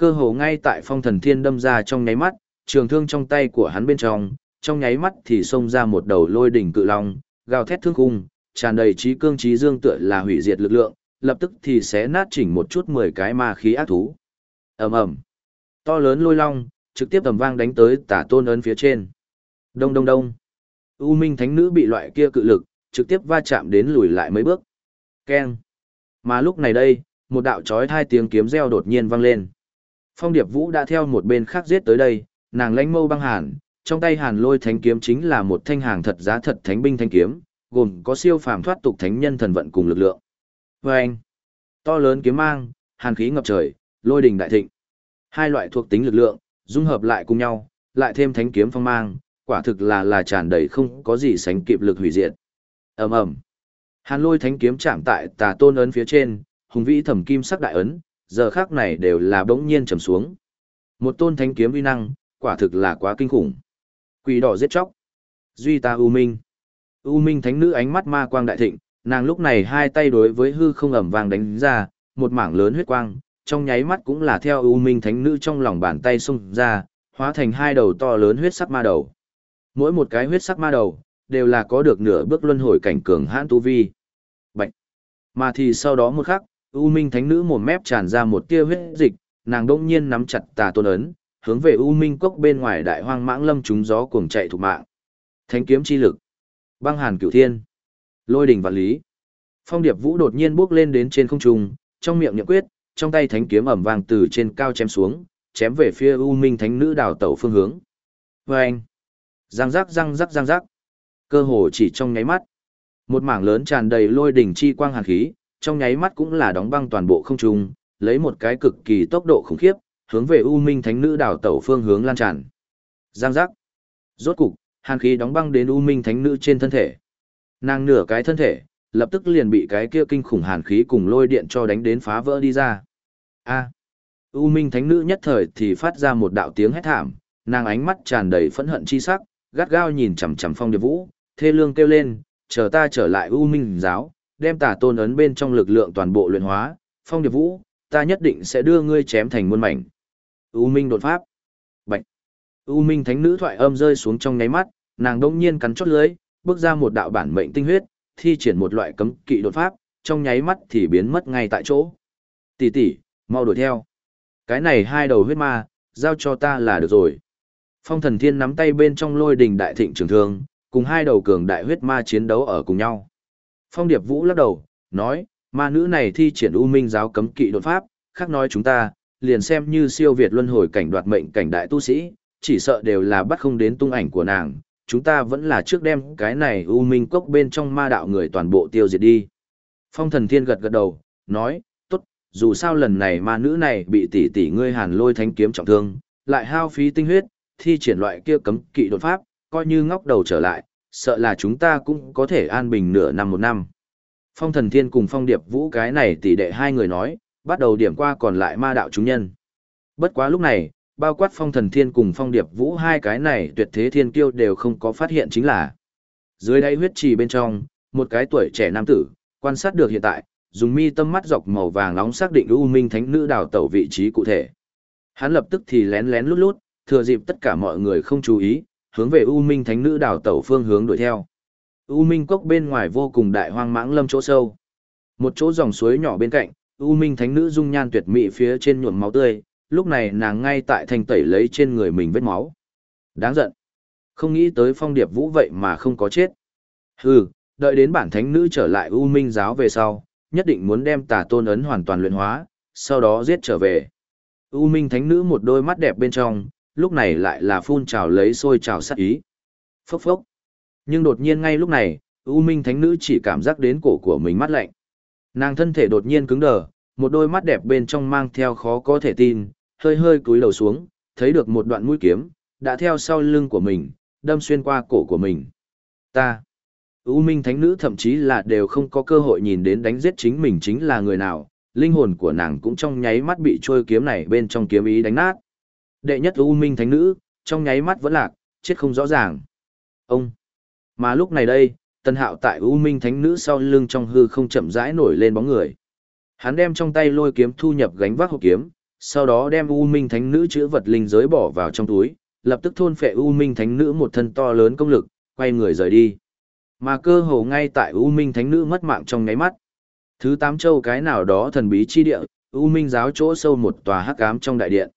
Cơ hồ ngay tại phong thần thiên đâm ra trong nháy mắt, trường thương trong tay của hắn bên trong, trong nháy mắt thì xông ra một đầu lôi đỉnh cự long, gào thét thương khung, tràn đầy trí cương trí dương tựa là hủy diệt lực lượng, lập tức thì sẽ nát chỉnh một chút mười cái ma khí ác thú. ầm ầm, to lớn lôi long, trực tiếp tầm vang đánh tới tả tôn ấn phía trên. Đông đông đông. U Minh Thánh Nữ bị loại kia cự lực, trực tiếp va chạm đến lùi lại mấy bước. Keng. Mà lúc này đây, một đạo chói hai tiếng kiếm reo đột nhiên vang lên. Phong Điệp Vũ đã theo một bên khác giết tới đây, nàng lãnh mâu băng hàn, trong tay hàn lôi thánh kiếm chính là một thanh hàng thật giá thật thánh binh thanh kiếm, gồm có siêu phàm thoát tục thánh nhân thần vận cùng lực lượng. Và anh, to lớn kiếm mang, hàn khí ngập trời, lôi đình đại thịnh. Hai loại thuộc tính lực lượng, dung hợp lại cùng nhau, lại thêm thánh kiếm phong mang, quả thực là là tràn đầy không có gì sánh kịp lực hủy diệt. Ầm ầm. Hàn Lôi thánh kiếm chạm tại Tà Tôn ấn phía trên, hùng vĩ thẩm kim sắc đại ấn, giờ khác này đều là bỗng nhiên trầm xuống. Một tôn thánh kiếm uy năng, quả thực là quá kinh khủng. Quỷ đỏ giết chóc. Duy ta U Minh. U Minh thánh nữ ánh mắt ma quang đại thịnh, nàng lúc này hai tay đối với hư không ẩm vàng đánh ra, một mảng lớn huyết quang, trong nháy mắt cũng là theo U Minh thánh nữ trong lòng bàn tay xung ra, hóa thành hai đầu to lớn huyết sắc ma đầu. Mỗi một cái huyết sắc ma đầu, đều là có được nửa bước luân hồi cảnh cường hãn tu vi. Bạch. Mà thì sau đó một khắc, U Minh thánh nữ mồm mép tràn ra một tia huyết dịch, nàng đông nhiên nắm chặt tà tôn ấn, hướng về U Minh cốc bên ngoài đại hoang mãng lâm trúng gió cuồng chạy thủ mạng. Thánh kiếm chi lực. Băng hàn cửu thiên. Lôi đỉnh vạn lý. Phong điệp vũ đột nhiên bước lên đến trên không trung, trong miệng nhậm quyết, trong tay thánh kiếm ẩm vàng từ trên cao chém xuống, chém về phía U Minh thánh nữ đào tẩu phương hướng. Và anh. Răng rắc răng rắc răng rắc. Cơ hồ chỉ trong nháy mắt. Một mảng lớn tràn đầy lôi đỉnh chi quang hàn khí, trong nháy mắt cũng là đóng băng toàn bộ không trung, lấy một cái cực kỳ tốc độ khủng khiếp, hướng về U Minh Thánh Nữ đảo tẩu phương hướng lan tràn. Giang giác. Rốt cục, hàn khí đóng băng đến U Minh Thánh Nữ trên thân thể. Nàng nửa cái thân thể, lập tức liền bị cái kia kinh khủng hàn khí cùng lôi điện cho đánh đến phá vỡ đi ra. A. U Minh Thánh Nữ nhất thời thì phát ra một đạo tiếng hét thảm, nàng ánh mắt tràn đầy phẫn hận chi sắc, gắt gao nhìn chằm chằm Phong Điệp Vũ, thê lương kêu lên, chờ ta trở lại U Minh giáo, đem tà tôn ấn bên trong lực lượng toàn bộ luyện hóa, Phong Điệp Vũ, ta nhất định sẽ đưa ngươi chém thành muôn mảnh. U Minh đột pháp. Bạch. U Minh thánh nữ thoại âm rơi xuống trong nháy mắt, nàng đông nhiên cắn chót lưới, bước ra một đạo bản mệnh tinh huyết, thi triển một loại cấm kỵ đột pháp, trong nháy mắt thì biến mất ngay tại chỗ. Tỷ tỷ, mau đuổi theo. Cái này hai đầu huyết ma, giao cho ta là được rồi. Phong thần thiên nắm tay bên trong lôi đình đại thịnh trường thương, cùng hai đầu cường đại huyết ma chiến đấu ở cùng nhau. Phong điệp vũ lắc đầu, nói, ma nữ này thi triển u minh giáo cấm kỵ đột pháp, khác nói chúng ta, liền xem như siêu việt luân hồi cảnh đoạt mệnh cảnh đại tu sĩ, chỉ sợ đều là bắt không đến tung ảnh của nàng, chúng ta vẫn là trước đem cái này u minh cốc bên trong ma đạo người toàn bộ tiêu diệt đi. Phong thần thiên gật gật đầu, nói, tốt, dù sao lần này ma nữ này bị tỷ tỷ ngươi hàn lôi thánh kiếm trọng thương, lại hao phí tinh huyết, thi triển loại kia cấm kỵ đột pháp, coi như ngóc đầu trở lại, sợ là chúng ta cũng có thể an bình nửa năm một năm. Phong thần thiên cùng phong điệp vũ cái này tỷ đệ hai người nói, bắt đầu điểm qua còn lại ma đạo chúng nhân. Bất quá lúc này, bao quát phong thần thiên cùng phong điệp vũ hai cái này tuyệt thế thiên kiêu đều không có phát hiện chính là. Dưới đáy huyết trì bên trong, một cái tuổi trẻ nam tử, quan sát được hiện tại, dùng mi tâm mắt dọc màu vàng nóng xác định U Minh Thánh Nữ đào tẩu vị trí cụ thể. Hắn lập tức thì lén lén lút lút, thừa dịp tất cả mọi người không chú ý, hướng về U Minh Thánh Nữ đảo tẩu phương hướng đuổi theo. U Minh cốc bên ngoài vô cùng đại hoang mãng lâm chỗ sâu. Một chỗ dòng suối nhỏ bên cạnh, U Minh Thánh Nữ dung nhan tuyệt mỹ phía trên nhuộm máu tươi, lúc này nàng ngay tại thành tẩy lấy trên người mình vết máu. Đáng giận. Không nghĩ tới phong điệp vũ vậy mà không có chết. Hừ, đợi đến bản thánh nữ trở lại U Minh giáo về sau, nhất định muốn đem tà tôn ấn hoàn toàn luyện hóa, sau đó giết trở về. U Minh thánh nữ một đôi mắt đẹp bên trong, lúc này lại là phun trào lấy sôi trào sát ý. Phốc phốc. Nhưng đột nhiên ngay lúc này, U Minh thánh nữ chỉ cảm giác đến cổ của mình mát lạnh. Nàng thân thể đột nhiên cứng đờ, một đôi mắt đẹp bên trong mang theo khó có thể tin, hơi hơi cúi đầu xuống, thấy được một đoạn mũi kiếm, đã theo sau lưng của mình, đâm xuyên qua cổ của mình. Ta. U Minh Thánh Nữ thậm chí là đều không có cơ hội nhìn đến đánh giết chính mình chính là người nào, linh hồn của nàng cũng trong nháy mắt bị trôi kiếm này bên trong kiếm ý đánh nát. Đệ nhất U Minh Thánh Nữ, trong nháy mắt vẫn lạc, chết không rõ ràng. Ông. Mà lúc này đây, Tân Hạo tại U Minh Thánh Nữ sau lưng trong hư không chậm rãi nổi lên bóng người. Hắn đem trong tay lôi kiếm thu nhập gánh vác hộp kiếm, sau đó đem U Minh Thánh Nữ chữa vật linh giới bỏ vào trong túi, lập tức thôn phệ U Minh Thánh Nữ một thân to lớn công lực, quay người rời đi. Mà cơ hồ ngay tại U Minh Thánh Nữ mất mạng trong nháy mắt. Thứ tám châu cái nào đó thần bí chi địa, U Minh giáo chỗ sâu một tòa hắc ám trong đại điện.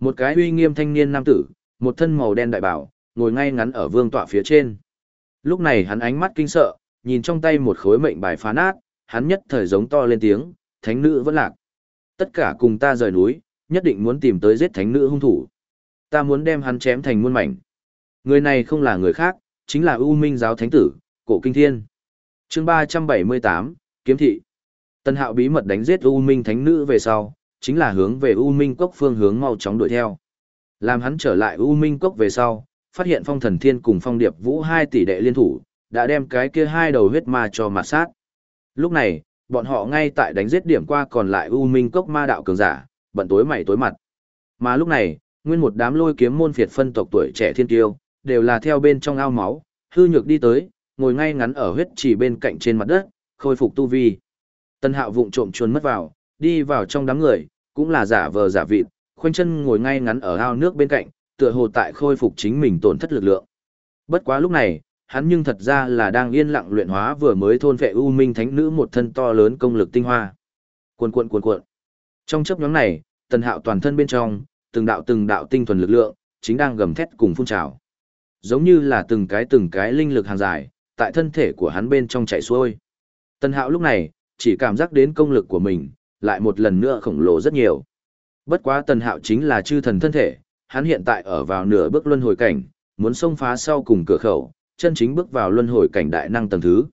Một cái uy nghiêm thanh niên nam tử, một thân màu đen đại bảo, ngồi ngay ngắn ở vương tọa phía trên. Lúc này hắn ánh mắt kinh sợ, nhìn trong tay một khối mệnh bài phá nát, hắn nhất thời giống to lên tiếng, thánh nữ vẫn lạc. Tất cả cùng ta rời núi, nhất định muốn tìm tới giết thánh nữ hung thủ. Ta muốn đem hắn chém thành muôn mảnh. Người này không là người khác, chính là U Minh giáo thánh tử, Cổ Kinh Thiên. Chương 378, Kiếm thị. Tân Hạo bí mật đánh giết U Minh thánh nữ về sau, chính là hướng về U Minh cốc phương hướng mau chóng đuổi theo. Làm hắn trở lại U Minh cốc về sau, phát hiện Phong Thần Thiên cùng Phong Điệp Vũ hai tỷ đệ liên thủ, đã đem cái kia hai đầu huyết ma cho mà sát. Lúc này, bọn họ ngay tại đánh giết điểm qua còn lại U Minh cốc ma đạo cường giả, bận tối mày tối mặt. Mà lúc này, nguyên một đám lôi kiếm môn phiệt phân tộc tuổi trẻ thiên tiêu, đều là theo bên trong ao máu, hư nhược đi tới, ngồi ngay ngắn ở huyết chỉ bên cạnh trên mặt đất, khôi phục tu vi. Tân hạo vụng trộm chuồn mất vào, đi vào trong đám người, cũng là giả vờ giả vịt, khoanh chân ngồi ngay ngắn ở ao nước bên cạnh, tựa hồ tại khôi phục chính mình tổn thất lực lượng. Bất quá lúc này, hắn nhưng thật ra là đang yên lặng luyện hóa vừa mới thôn vệ u minh thánh nữ một thân to lớn công lực tinh hoa. Cuồn cuộn cuồn cuộn. Trong chớp nhoáng này, Tần Hạo toàn thân bên trong, từng đạo từng đạo tinh thuần lực lượng, chính đang gầm thét cùng phun trào. Giống như là từng cái từng cái linh lực hàng dài, tại thân thể của hắn bên trong chạy xuôi. Tần Hạo lúc này, chỉ cảm giác đến công lực của mình, lại một lần nữa khổng lồ rất nhiều. Bất quá Tần Hạo chính là chư thần thân thể, hắn hiện tại ở vào nửa bước luân hồi cảnh, muốn xông phá sau cùng cửa khẩu, chân chính bước vào luân hồi cảnh đại năng tầng thứ.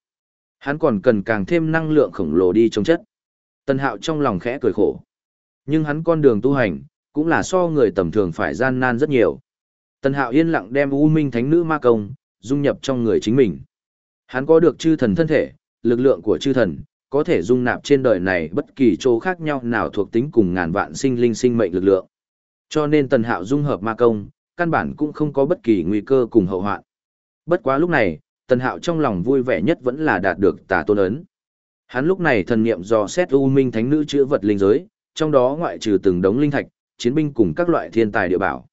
Hắn còn cần càng thêm năng lượng khổng lồ đi trong chất. Tần Hạo trong lòng khẽ cười khổ. Nhưng hắn con đường tu hành, cũng là so người tầm thường phải gian nan rất nhiều. Tần Hạo yên lặng đem U Minh Thánh Nữ ma công, dung nhập trong người chính mình. Hắn có được chư thần thân thể, lực lượng của chư thần, có thể dung nạp trên đời này bất kỳ chỗ khác nhau nào thuộc tính cùng ngàn vạn sinh linh sinh mệnh lực lượng. Cho nên Tần Hạo dung hợp ma công, căn bản cũng không có bất kỳ nguy cơ cùng hậu hoạn. Bất quá lúc này, Tần Hạo trong lòng vui vẻ nhất vẫn là đạt được tà tôn ấn. Hắn lúc này thần niệm do xét U Minh Thánh Nữ chữa vật linh giới, trong đó ngoại trừ từng đống linh thạch, chiến binh cùng các loại thiên tài địa bảo.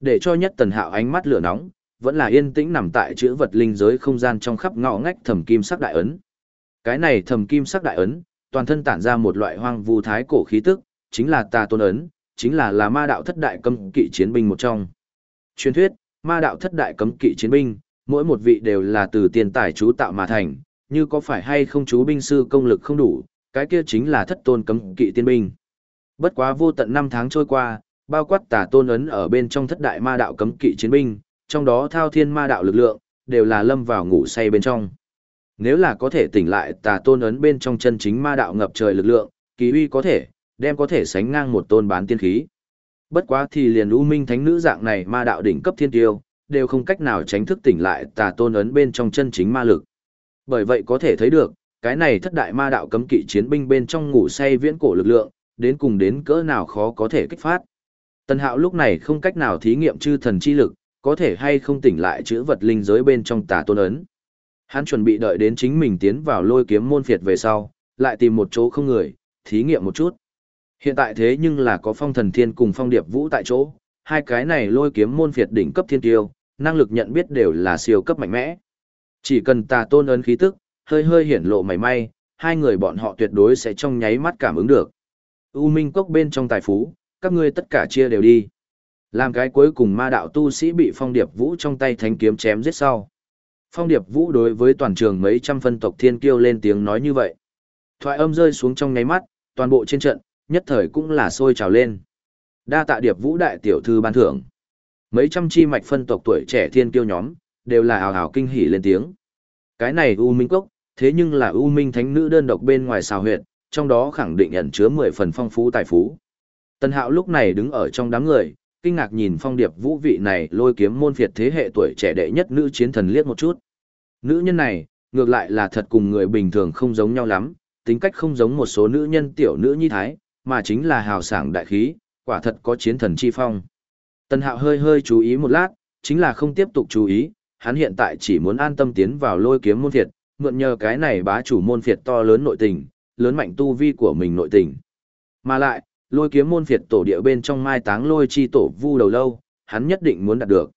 Để cho nhất Tần Hạo ánh mắt lửa nóng, vẫn là yên tĩnh nằm tại chữa vật linh giới không gian trong khắp ngõ ngách thẩm kim sắc đại ấn. Cái này thầm kim sắc đại ấn, toàn thân tản ra một loại hoang vu thái cổ khí tức, chính là tà tôn ấn, chính là là ma đạo thất đại cấm kỵ chiến binh một trong. Truyền thuyết, ma đạo thất đại cấm kỵ chiến binh, mỗi một vị đều là từ tiền tài chú tạo mà thành, như có phải hay không chú binh sư công lực không đủ, cái kia chính là thất tôn cấm kỵ tiên binh. Bất quá vô tận năm tháng trôi qua, bao quát tà tôn ấn ở bên trong thất đại ma đạo cấm kỵ chiến binh, trong đó thao thiên ma đạo lực lượng, đều là lâm vào ngủ say bên trong. Nếu là có thể tỉnh lại tà tôn ấn bên trong chân chính ma đạo ngập trời lực lượng, kỳ uy có thể, đem có thể sánh ngang một tôn bán tiên khí. Bất quá thì liền U Minh Thánh Nữ dạng này ma đạo đỉnh cấp thiên tiêu, đều không cách nào tránh thức tỉnh lại tà tôn ấn bên trong chân chính ma lực. Bởi vậy có thể thấy được, cái này thất đại ma đạo cấm kỵ chiến binh bên trong ngủ say viễn cổ lực lượng, đến cùng đến cỡ nào khó có thể kích phát. Tần Hạo lúc này không cách nào thí nghiệm chư thần chi lực, có thể hay không tỉnh lại chữ vật linh giới bên trong tà tôn ấn. Hắn chuẩn bị đợi đến chính mình tiến vào lôi kiếm môn phiệt về sau, lại tìm một chỗ không người, thí nghiệm một chút. Hiện tại thế nhưng là có phong thần thiên cùng phong điệp vũ tại chỗ, hai cái này lôi kiếm môn phiệt đỉnh cấp thiên tiêu, năng lực nhận biết đều là siêu cấp mạnh mẽ. Chỉ cần tà tôn ấn khí tức, hơi hơi hiển lộ mảy may, hai người bọn họ tuyệt đối sẽ trong nháy mắt cảm ứng được. U Minh Cốc bên trong tài phú, các ngươi tất cả chia đều đi. Làm cái cuối cùng ma đạo tu sĩ bị phong điệp vũ trong tay thánh kiếm chém giết sau. Phong điệp vũ đối với toàn trường mấy trăm phân tộc thiên kiêu lên tiếng nói như vậy. Thoại âm rơi xuống trong ngáy mắt, toàn bộ trên trận, nhất thời cũng là sôi trào lên. Đa tạ điệp vũ đại tiểu thư ban thưởng. Mấy trăm chi mạch phân tộc tuổi trẻ thiên kiêu nhóm, đều là hào hào kinh hỉ lên tiếng. Cái này U Minh Cốc, thế nhưng là U Minh Thánh Nữ đơn độc bên ngoài xào huyệt, trong đó khẳng định ẩn chứa 10 phần phong phú tài phú. Tân Hạo lúc này đứng ở trong đám người, kinh ngạc nhìn phong điệp vũ vị này lôi kiếm môn phiệt thế hệ tuổi trẻ đệ nhất nữ chiến thần liếc một chút. Nữ nhân này, ngược lại là thật cùng người bình thường không giống nhau lắm, tính cách không giống một số nữ nhân tiểu nữ nhi thái, mà chính là hào sảng đại khí, quả thật có chiến thần chi phong. Tân Hạo hơi hơi chú ý một lát, chính là không tiếp tục chú ý, hắn hiện tại chỉ muốn an tâm tiến vào lôi kiếm môn phiệt, mượn nhờ cái này bá chủ môn phiệt to lớn nội tình, lớn mạnh tu vi của mình nội tình. Mà lại, lôi kiếm môn phiệt tổ địa bên trong mai táng lôi chi tổ vu đầu lâu, hắn nhất định muốn đạt được.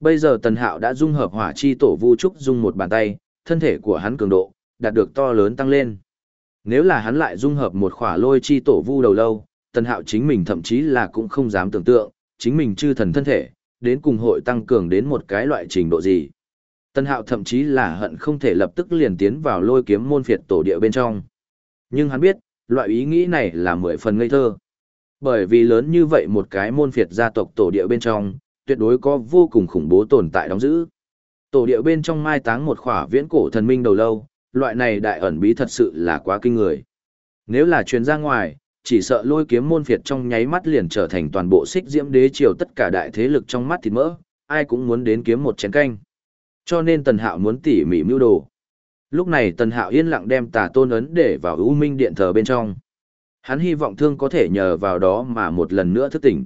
Bây giờ Tần Hạo đã dung hợp hỏa chi tổ vu trúc dung một bàn tay, thân thể của hắn cường độ, đạt được to lớn tăng lên. Nếu là hắn lại dung hợp một khỏa lôi chi tổ vu đầu lâu, Tần Hạo chính mình thậm chí là cũng không dám tưởng tượng, chính mình chư thần thân thể, đến cùng hội tăng cường đến một cái loại trình độ gì. Tần Hạo thậm chí là hận không thể lập tức liền tiến vào lôi kiếm môn phiệt tổ địa bên trong. Nhưng hắn biết, loại ý nghĩ này là mười phần ngây thơ. Bởi vì lớn như vậy một cái môn phiệt gia tộc tổ địa bên trong, tuyệt đối có vô cùng khủng bố tồn tại đóng giữ. Tổ địa bên trong mai táng một khỏa viễn cổ thần minh đầu lâu, loại này đại ẩn bí thật sự là quá kinh người. Nếu là truyền ra ngoài, chỉ sợ lôi kiếm môn phiệt trong nháy mắt liền trở thành toàn bộ xích diễm đế triều tất cả đại thế lực trong mắt thịt mỡ, ai cũng muốn đến kiếm một chén canh. Cho nên Tần Hạo muốn tỉ mỉ mưu đồ. Lúc này Tần Hạo yên lặng đem tà tôn ấn để vào ưu minh điện thờ bên trong. Hắn hy vọng thương có thể nhờ vào đó mà một lần nữa thức tỉnh.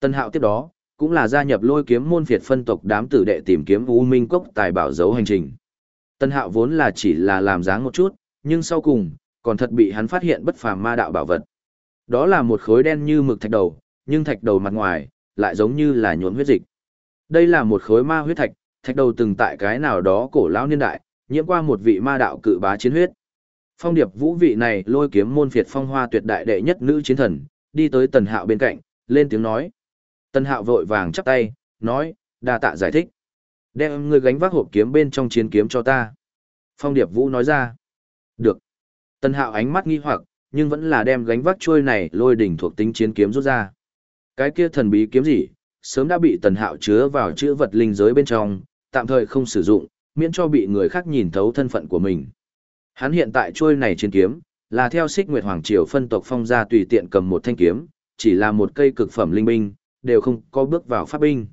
Tân Hạo tiếp đó, cũng là gia nhập lôi kiếm môn phiệt phân tộc đám tử đệ tìm kiếm U Minh Cốc tài bảo dấu hành trình. Tân Hạo vốn là chỉ là làm dáng một chút, nhưng sau cùng, còn thật bị hắn phát hiện bất phàm ma đạo bảo vật. Đó là một khối đen như mực thạch đầu, nhưng thạch đầu mặt ngoài, lại giống như là nhuộm huyết dịch. Đây là một khối ma huyết thạch, thạch đầu từng tại cái nào đó cổ lão niên đại, nhiễm qua một vị ma đạo cự bá chiến huyết. Phong điệp vũ vị này lôi kiếm môn phiệt phong hoa tuyệt đại đệ nhất nữ chiến thần, đi tới tần hạo bên cạnh, lên tiếng nói. Tần hạo vội vàng chắp tay, nói, đa tạ giải thích. Đem người gánh vác hộp kiếm bên trong chiến kiếm cho ta. Phong điệp vũ nói ra. Được. Tần hạo ánh mắt nghi hoặc, nhưng vẫn là đem gánh vác trôi này lôi đỉnh thuộc tính chiến kiếm rút ra. Cái kia thần bí kiếm gì, sớm đã bị tần hạo chứa vào chữ vật linh giới bên trong, tạm thời không sử dụng, miễn cho bị người khác nhìn thấu thân phận của mình. Hắn hiện tại trôi này trên kiếm, là theo xích nguyệt hoàng triều phân tộc phong gia tùy tiện cầm một thanh kiếm, chỉ là một cây cực phẩm linh binh, đều không có bước vào pháp binh.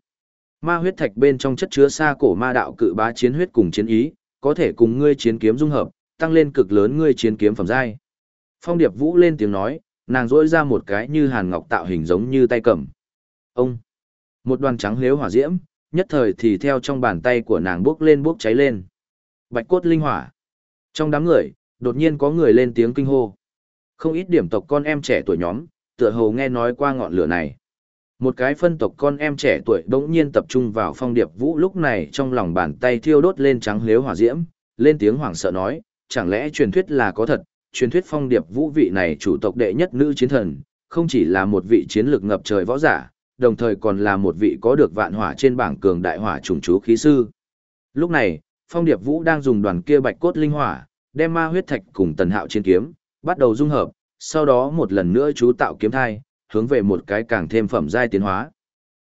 Ma huyết thạch bên trong chất chứa xa cổ ma đạo cự bá chiến huyết cùng chiến ý, có thể cùng ngươi chiến kiếm dung hợp, tăng lên cực lớn ngươi chiến kiếm phẩm giai. Phong Điệp Vũ lên tiếng nói, nàng rỗi ra một cái như hàn ngọc tạo hình giống như tay cầm. Ông! Một đoàn trắng liếu hỏa diễm, nhất thời thì theo trong bàn tay của nàng bước lên bước cháy lên. Bạch cốt linh hỏa. Trong đám người, đột nhiên có người lên tiếng kinh hô. Không ít điểm tộc con em trẻ tuổi nhóm, tựa hồ nghe nói qua ngọn lửa này. Một cái phân tộc con em trẻ tuổi đống nhiên tập trung vào phong điệp vũ lúc này trong lòng bàn tay thiêu đốt lên trắng liếu hỏa diễm, lên tiếng hoảng sợ nói, chẳng lẽ truyền thuyết là có thật, truyền thuyết phong điệp vũ vị này chủ tộc đệ nhất nữ chiến thần, không chỉ là một vị chiến lược ngập trời võ giả, đồng thời còn là một vị có được vạn hỏa trên bảng cường đại hỏa trùng chú khí sư. Lúc này, phong điệp vũ đang dùng đoàn kia bạch cốt linh hỏa, đem ma huyết thạch cùng tần hạo chiến kiếm, bắt đầu dung hợp, sau đó một lần nữa chú tạo kiếm thai, hướng về một cái càng thêm phẩm giai tiến hóa.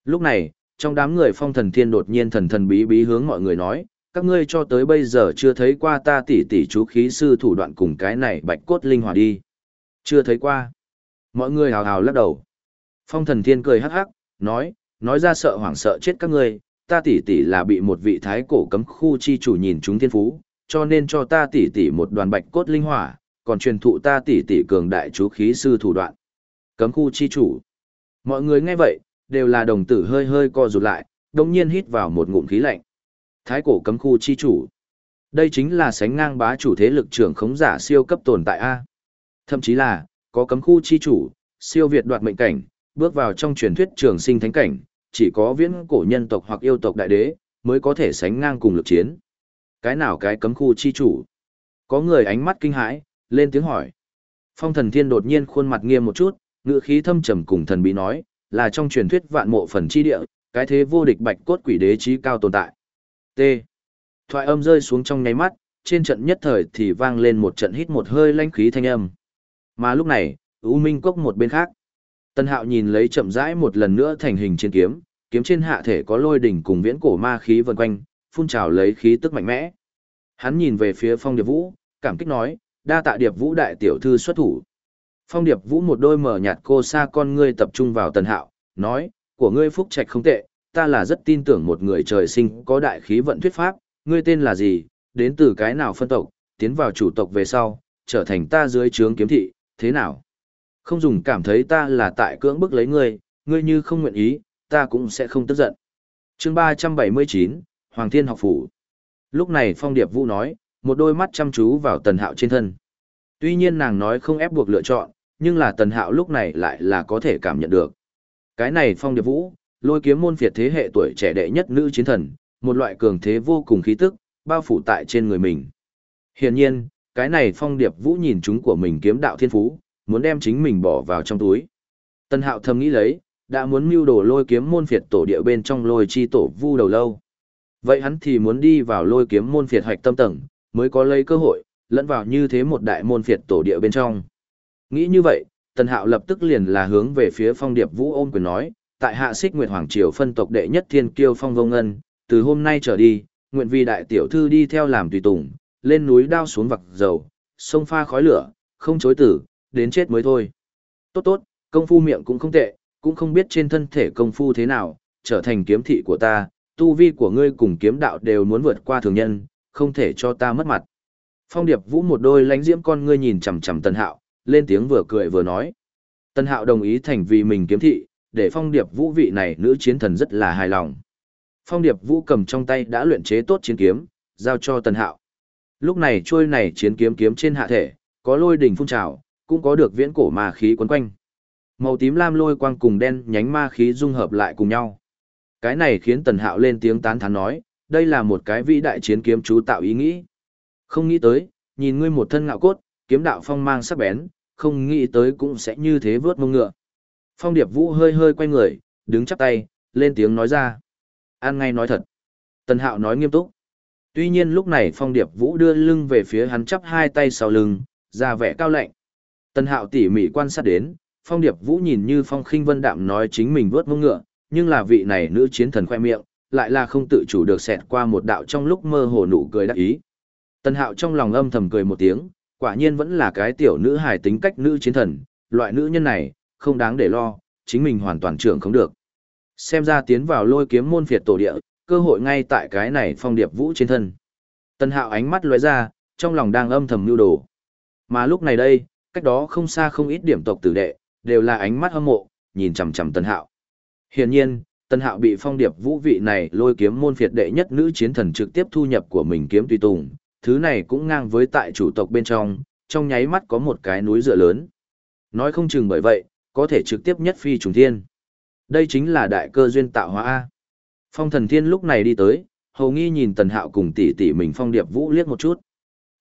Lúc này, trong đám người phong thần thiên đột nhiên thần thần bí bí hướng mọi người nói, các ngươi cho tới bây giờ chưa thấy qua ta tỷ tỷ chú khí sư thủ đoạn cùng cái này bạch cốt linh hỏa đi. Chưa thấy qua. Mọi người hào hào lắc đầu. Phong thần thiên cười hắc hắc, nói, nói ra sợ hoảng sợ chết các ngươi, ta tỷ tỷ là bị một vị thái cổ cấm khu chi chủ nhìn chúng thiên phú, cho nên cho ta tỷ tỷ một đoàn bạch cốt linh hỏa, còn truyền thụ ta tỷ tỷ cường đại chú khí sư thủ đoạn. Cấm khu chi chủ. Mọi người nghe vậy, đều là đồng tử hơi hơi co rụt lại, đồng nhiên hít vào một ngụm khí lạnh. Thái cổ cấm khu chi chủ. Đây chính là sánh ngang bá chủ thế lực trưởng khống giả siêu cấp tồn tại A. Thậm chí là, có cấm khu chi chủ, siêu việt đoạt mệnh cảnh, bước vào trong truyền thuyết trường sinh thánh cảnh, chỉ có viễn cổ nhân tộc hoặc yêu tộc đại đế, mới có thể sánh ngang cùng lực chiến. Cái nào cái cấm khu chi chủ? Có người ánh mắt kinh hãi, lên tiếng hỏi. Phong thần thiên đột nhiên khuôn mặt nghiêm một chút, ngữ khí thâm trầm cùng thần bí nói, là trong truyền thuyết vạn mộ phần chi địa, cái thế vô địch bạch cốt quỷ đế trí cao tồn tại. T. Thoại âm rơi xuống trong nháy mắt, trên trận nhất thời thì vang lên một trận hít một hơi lanh khí thanh âm. Mà lúc này, U Minh Cốc một bên khác. Tân Hạo nhìn lấy chậm rãi một lần nữa thành hình trên kiếm, kiếm trên hạ thể có lôi đỉnh cùng viễn cổ ma khí vần quanh, phun trào lấy khí tức mạnh mẽ. Hắn nhìn về phía Phong Điệp Vũ, cảm kích nói, đa tạ Điệp Vũ đại tiểu thư xuất thủ. Phong Điệp Vũ một đôi mở nhạt cô xa con ngươi tập trung vào Tần Hạo, nói, của ngươi phúc trạch không tệ, ta là rất tin tưởng một người trời sinh có đại khí vận thuyết pháp, ngươi tên là gì, đến từ cái nào phân tộc, tiến vào chủ tộc về sau, trở thành ta dưới trướng kiếm thị, thế nào? Không dùng cảm thấy ta là tại cưỡng bức lấy ngươi, ngươi như không nguyện ý, ta cũng sẽ không tức giận. chương 379, Hoàng Thiên học phủ. Lúc này Phong Điệp Vũ nói, một đôi mắt chăm chú vào Tần Hạo trên thân. Tuy nhiên nàng nói không ép buộc lựa chọn, nhưng là Tần Hạo lúc này lại là có thể cảm nhận được. Cái này Phong Điệp Vũ, lôi kiếm môn phiệt thế hệ tuổi trẻ đệ nhất nữ chiến thần, một loại cường thế vô cùng khí tức, bao phủ tại trên người mình. Hiển nhiên, cái này Phong Điệp Vũ nhìn chúng của mình kiếm đạo thiên phú, muốn đem chính mình bỏ vào trong túi. Tần Hạo thầm nghĩ lấy, đã muốn mưu đồ lôi kiếm môn phiệt tổ địa bên trong lôi chi tổ vu đầu lâu. Vậy hắn thì muốn đi vào lôi kiếm môn phiệt hoạch tâm tầng, mới có lấy cơ hội, lẫn vào như thế một đại môn phiệt tổ địa bên trong. Nghĩ như vậy, Tần Hạo lập tức liền là hướng về phía phong điệp vũ ôm quyền nói, tại hạ xích nguyệt hoàng triều phân tộc đệ nhất thiên kiêu phong vông ngân, từ hôm nay trở đi, nguyện vì đại tiểu thư đi theo làm tùy tùng, lên núi đao xuống vặc dầu, sông pha khói lửa, không chối tử, đến chết mới thôi. Tốt tốt, công phu miệng cũng không tệ, cũng không biết trên thân thể công phu thế nào, trở thành kiếm thị của ta, tu vi của ngươi cùng kiếm đạo đều muốn vượt qua thường nhân, không thể cho ta mất mặt. Phong Điệp Vũ một đôi lánh diễm con ngươi nhìn chằm chằm Tân Hạo, lên tiếng vừa cười vừa nói. Tân Hạo đồng ý thành vì mình kiếm thị, để Phong Điệp Vũ vị này nữ chiến thần rất là hài lòng. Phong Điệp Vũ cầm trong tay đã luyện chế tốt chiến kiếm, giao cho Tân Hạo. Lúc này trôi này chiến kiếm kiếm trên hạ thể, có lôi đỉnh phun trào, cũng có được viễn cổ ma khí quấn quanh. Màu tím lam lôi quang cùng đen nhánh ma khí dung hợp lại cùng nhau. Cái này khiến Tần Hạo lên tiếng tán thán nói, đây là một cái vĩ đại chiến kiếm chú tạo ý nghĩ. Không nghĩ tới, nhìn ngươi một thân ngạo cốt, kiếm đạo phong mang sắc bén, không nghĩ tới cũng sẽ như thế vớt mông ngựa. Phong Điệp Vũ hơi hơi quay người, đứng chắp tay, lên tiếng nói ra. An ngay nói thật. Tần Hạo nói nghiêm túc. Tuy nhiên lúc này Phong Điệp Vũ đưa lưng về phía hắn chắp hai tay sau lưng, ra vẻ cao lạnh. Tần Hạo tỉ mỉ quan sát đến, Phong Điệp Vũ nhìn như Phong Khinh Vân đạm nói chính mình vớt mông ngựa, nhưng là vị này nữ chiến thần khoe miệng, lại là không tự chủ được xẹt qua một đạo trong lúc mơ hồ nụ cười đắc ý. Tần Hạo trong lòng âm thầm cười một tiếng, quả nhiên vẫn là cái tiểu nữ hài tính cách nữ chiến thần, loại nữ nhân này, không đáng để lo, chính mình hoàn toàn trưởng không được. Xem ra tiến vào lôi kiếm môn phiệt tổ địa, cơ hội ngay tại cái này phong điệp vũ trên thân. Tần Hạo ánh mắt lóe ra, trong lòng đang âm thầm nưu đồ. Mà lúc này đây, cách đó không xa không ít điểm tộc tử đệ, đều là ánh mắt hâm mộ, nhìn chằm chằm tân Hạo. Hiển nhiên, tân Hạo bị phong điệp vũ vị này lôi kiếm môn phiệt đệ nhất nữ chiến thần trực tiếp thu nhập của mình kiếm tùy tùng, thứ này cũng ngang với tại chủ tộc bên trong, trong nháy mắt có một cái núi dựa lớn. Nói không chừng bởi vậy, có thể trực tiếp nhất phi trùng thiên. Đây chính là đại cơ duyên tạo hóa A. Phong thần thiên lúc này đi tới, hầu nghi nhìn tần hạo cùng tỷ tỷ mình phong điệp vũ liếc một chút.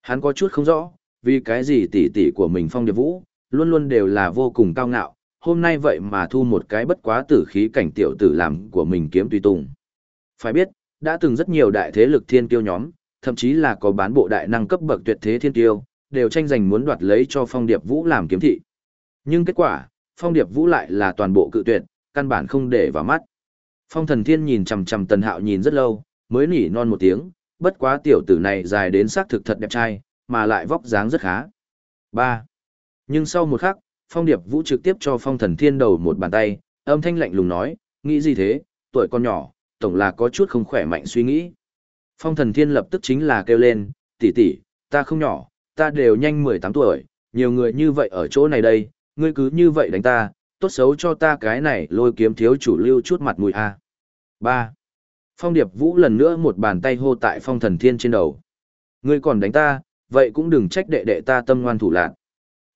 Hắn có chút không rõ, vì cái gì tỷ tỷ của mình phong điệp vũ, luôn luôn đều là vô cùng cao ngạo, hôm nay vậy mà thu một cái bất quá tử khí cảnh tiểu tử làm của mình kiếm tùy tùng. Phải biết, đã từng rất nhiều đại thế lực thiên kiêu nhóm, thậm chí là có bán bộ đại năng cấp bậc tuyệt thế thiên kiêu, đều tranh giành muốn đoạt lấy cho phong điệp vũ làm kiếm thị. Nhưng kết quả, Phong Điệp Vũ lại là toàn bộ cự tuyệt, căn bản không để vào mắt. Phong Thần Thiên nhìn chằm chằm Tần Hạo nhìn rất lâu, mới nỉ non một tiếng, bất quá tiểu tử này dài đến xác thực thật đẹp trai, mà lại vóc dáng rất khá. 3. Nhưng sau một khắc, Phong Điệp Vũ trực tiếp cho Phong Thần Thiên đầu một bàn tay, âm thanh lạnh lùng nói, nghĩ gì thế, tuổi con nhỏ, tổng là có chút không khỏe mạnh suy nghĩ. Phong Thần Thiên lập tức chính là kêu lên, tỷ tỷ, ta không nhỏ, ta đều nhanh 18 tuổi, nhiều người như vậy ở chỗ này đây, ngươi cứ như vậy đánh ta, tốt xấu cho ta cái này lôi kiếm thiếu chủ lưu chút mặt mũi a. 3. Phong Điệp Vũ lần nữa một bàn tay hô tại Phong Thần Thiên trên đầu. Ngươi còn đánh ta, vậy cũng đừng trách đệ đệ ta tâm ngoan thủ lạn.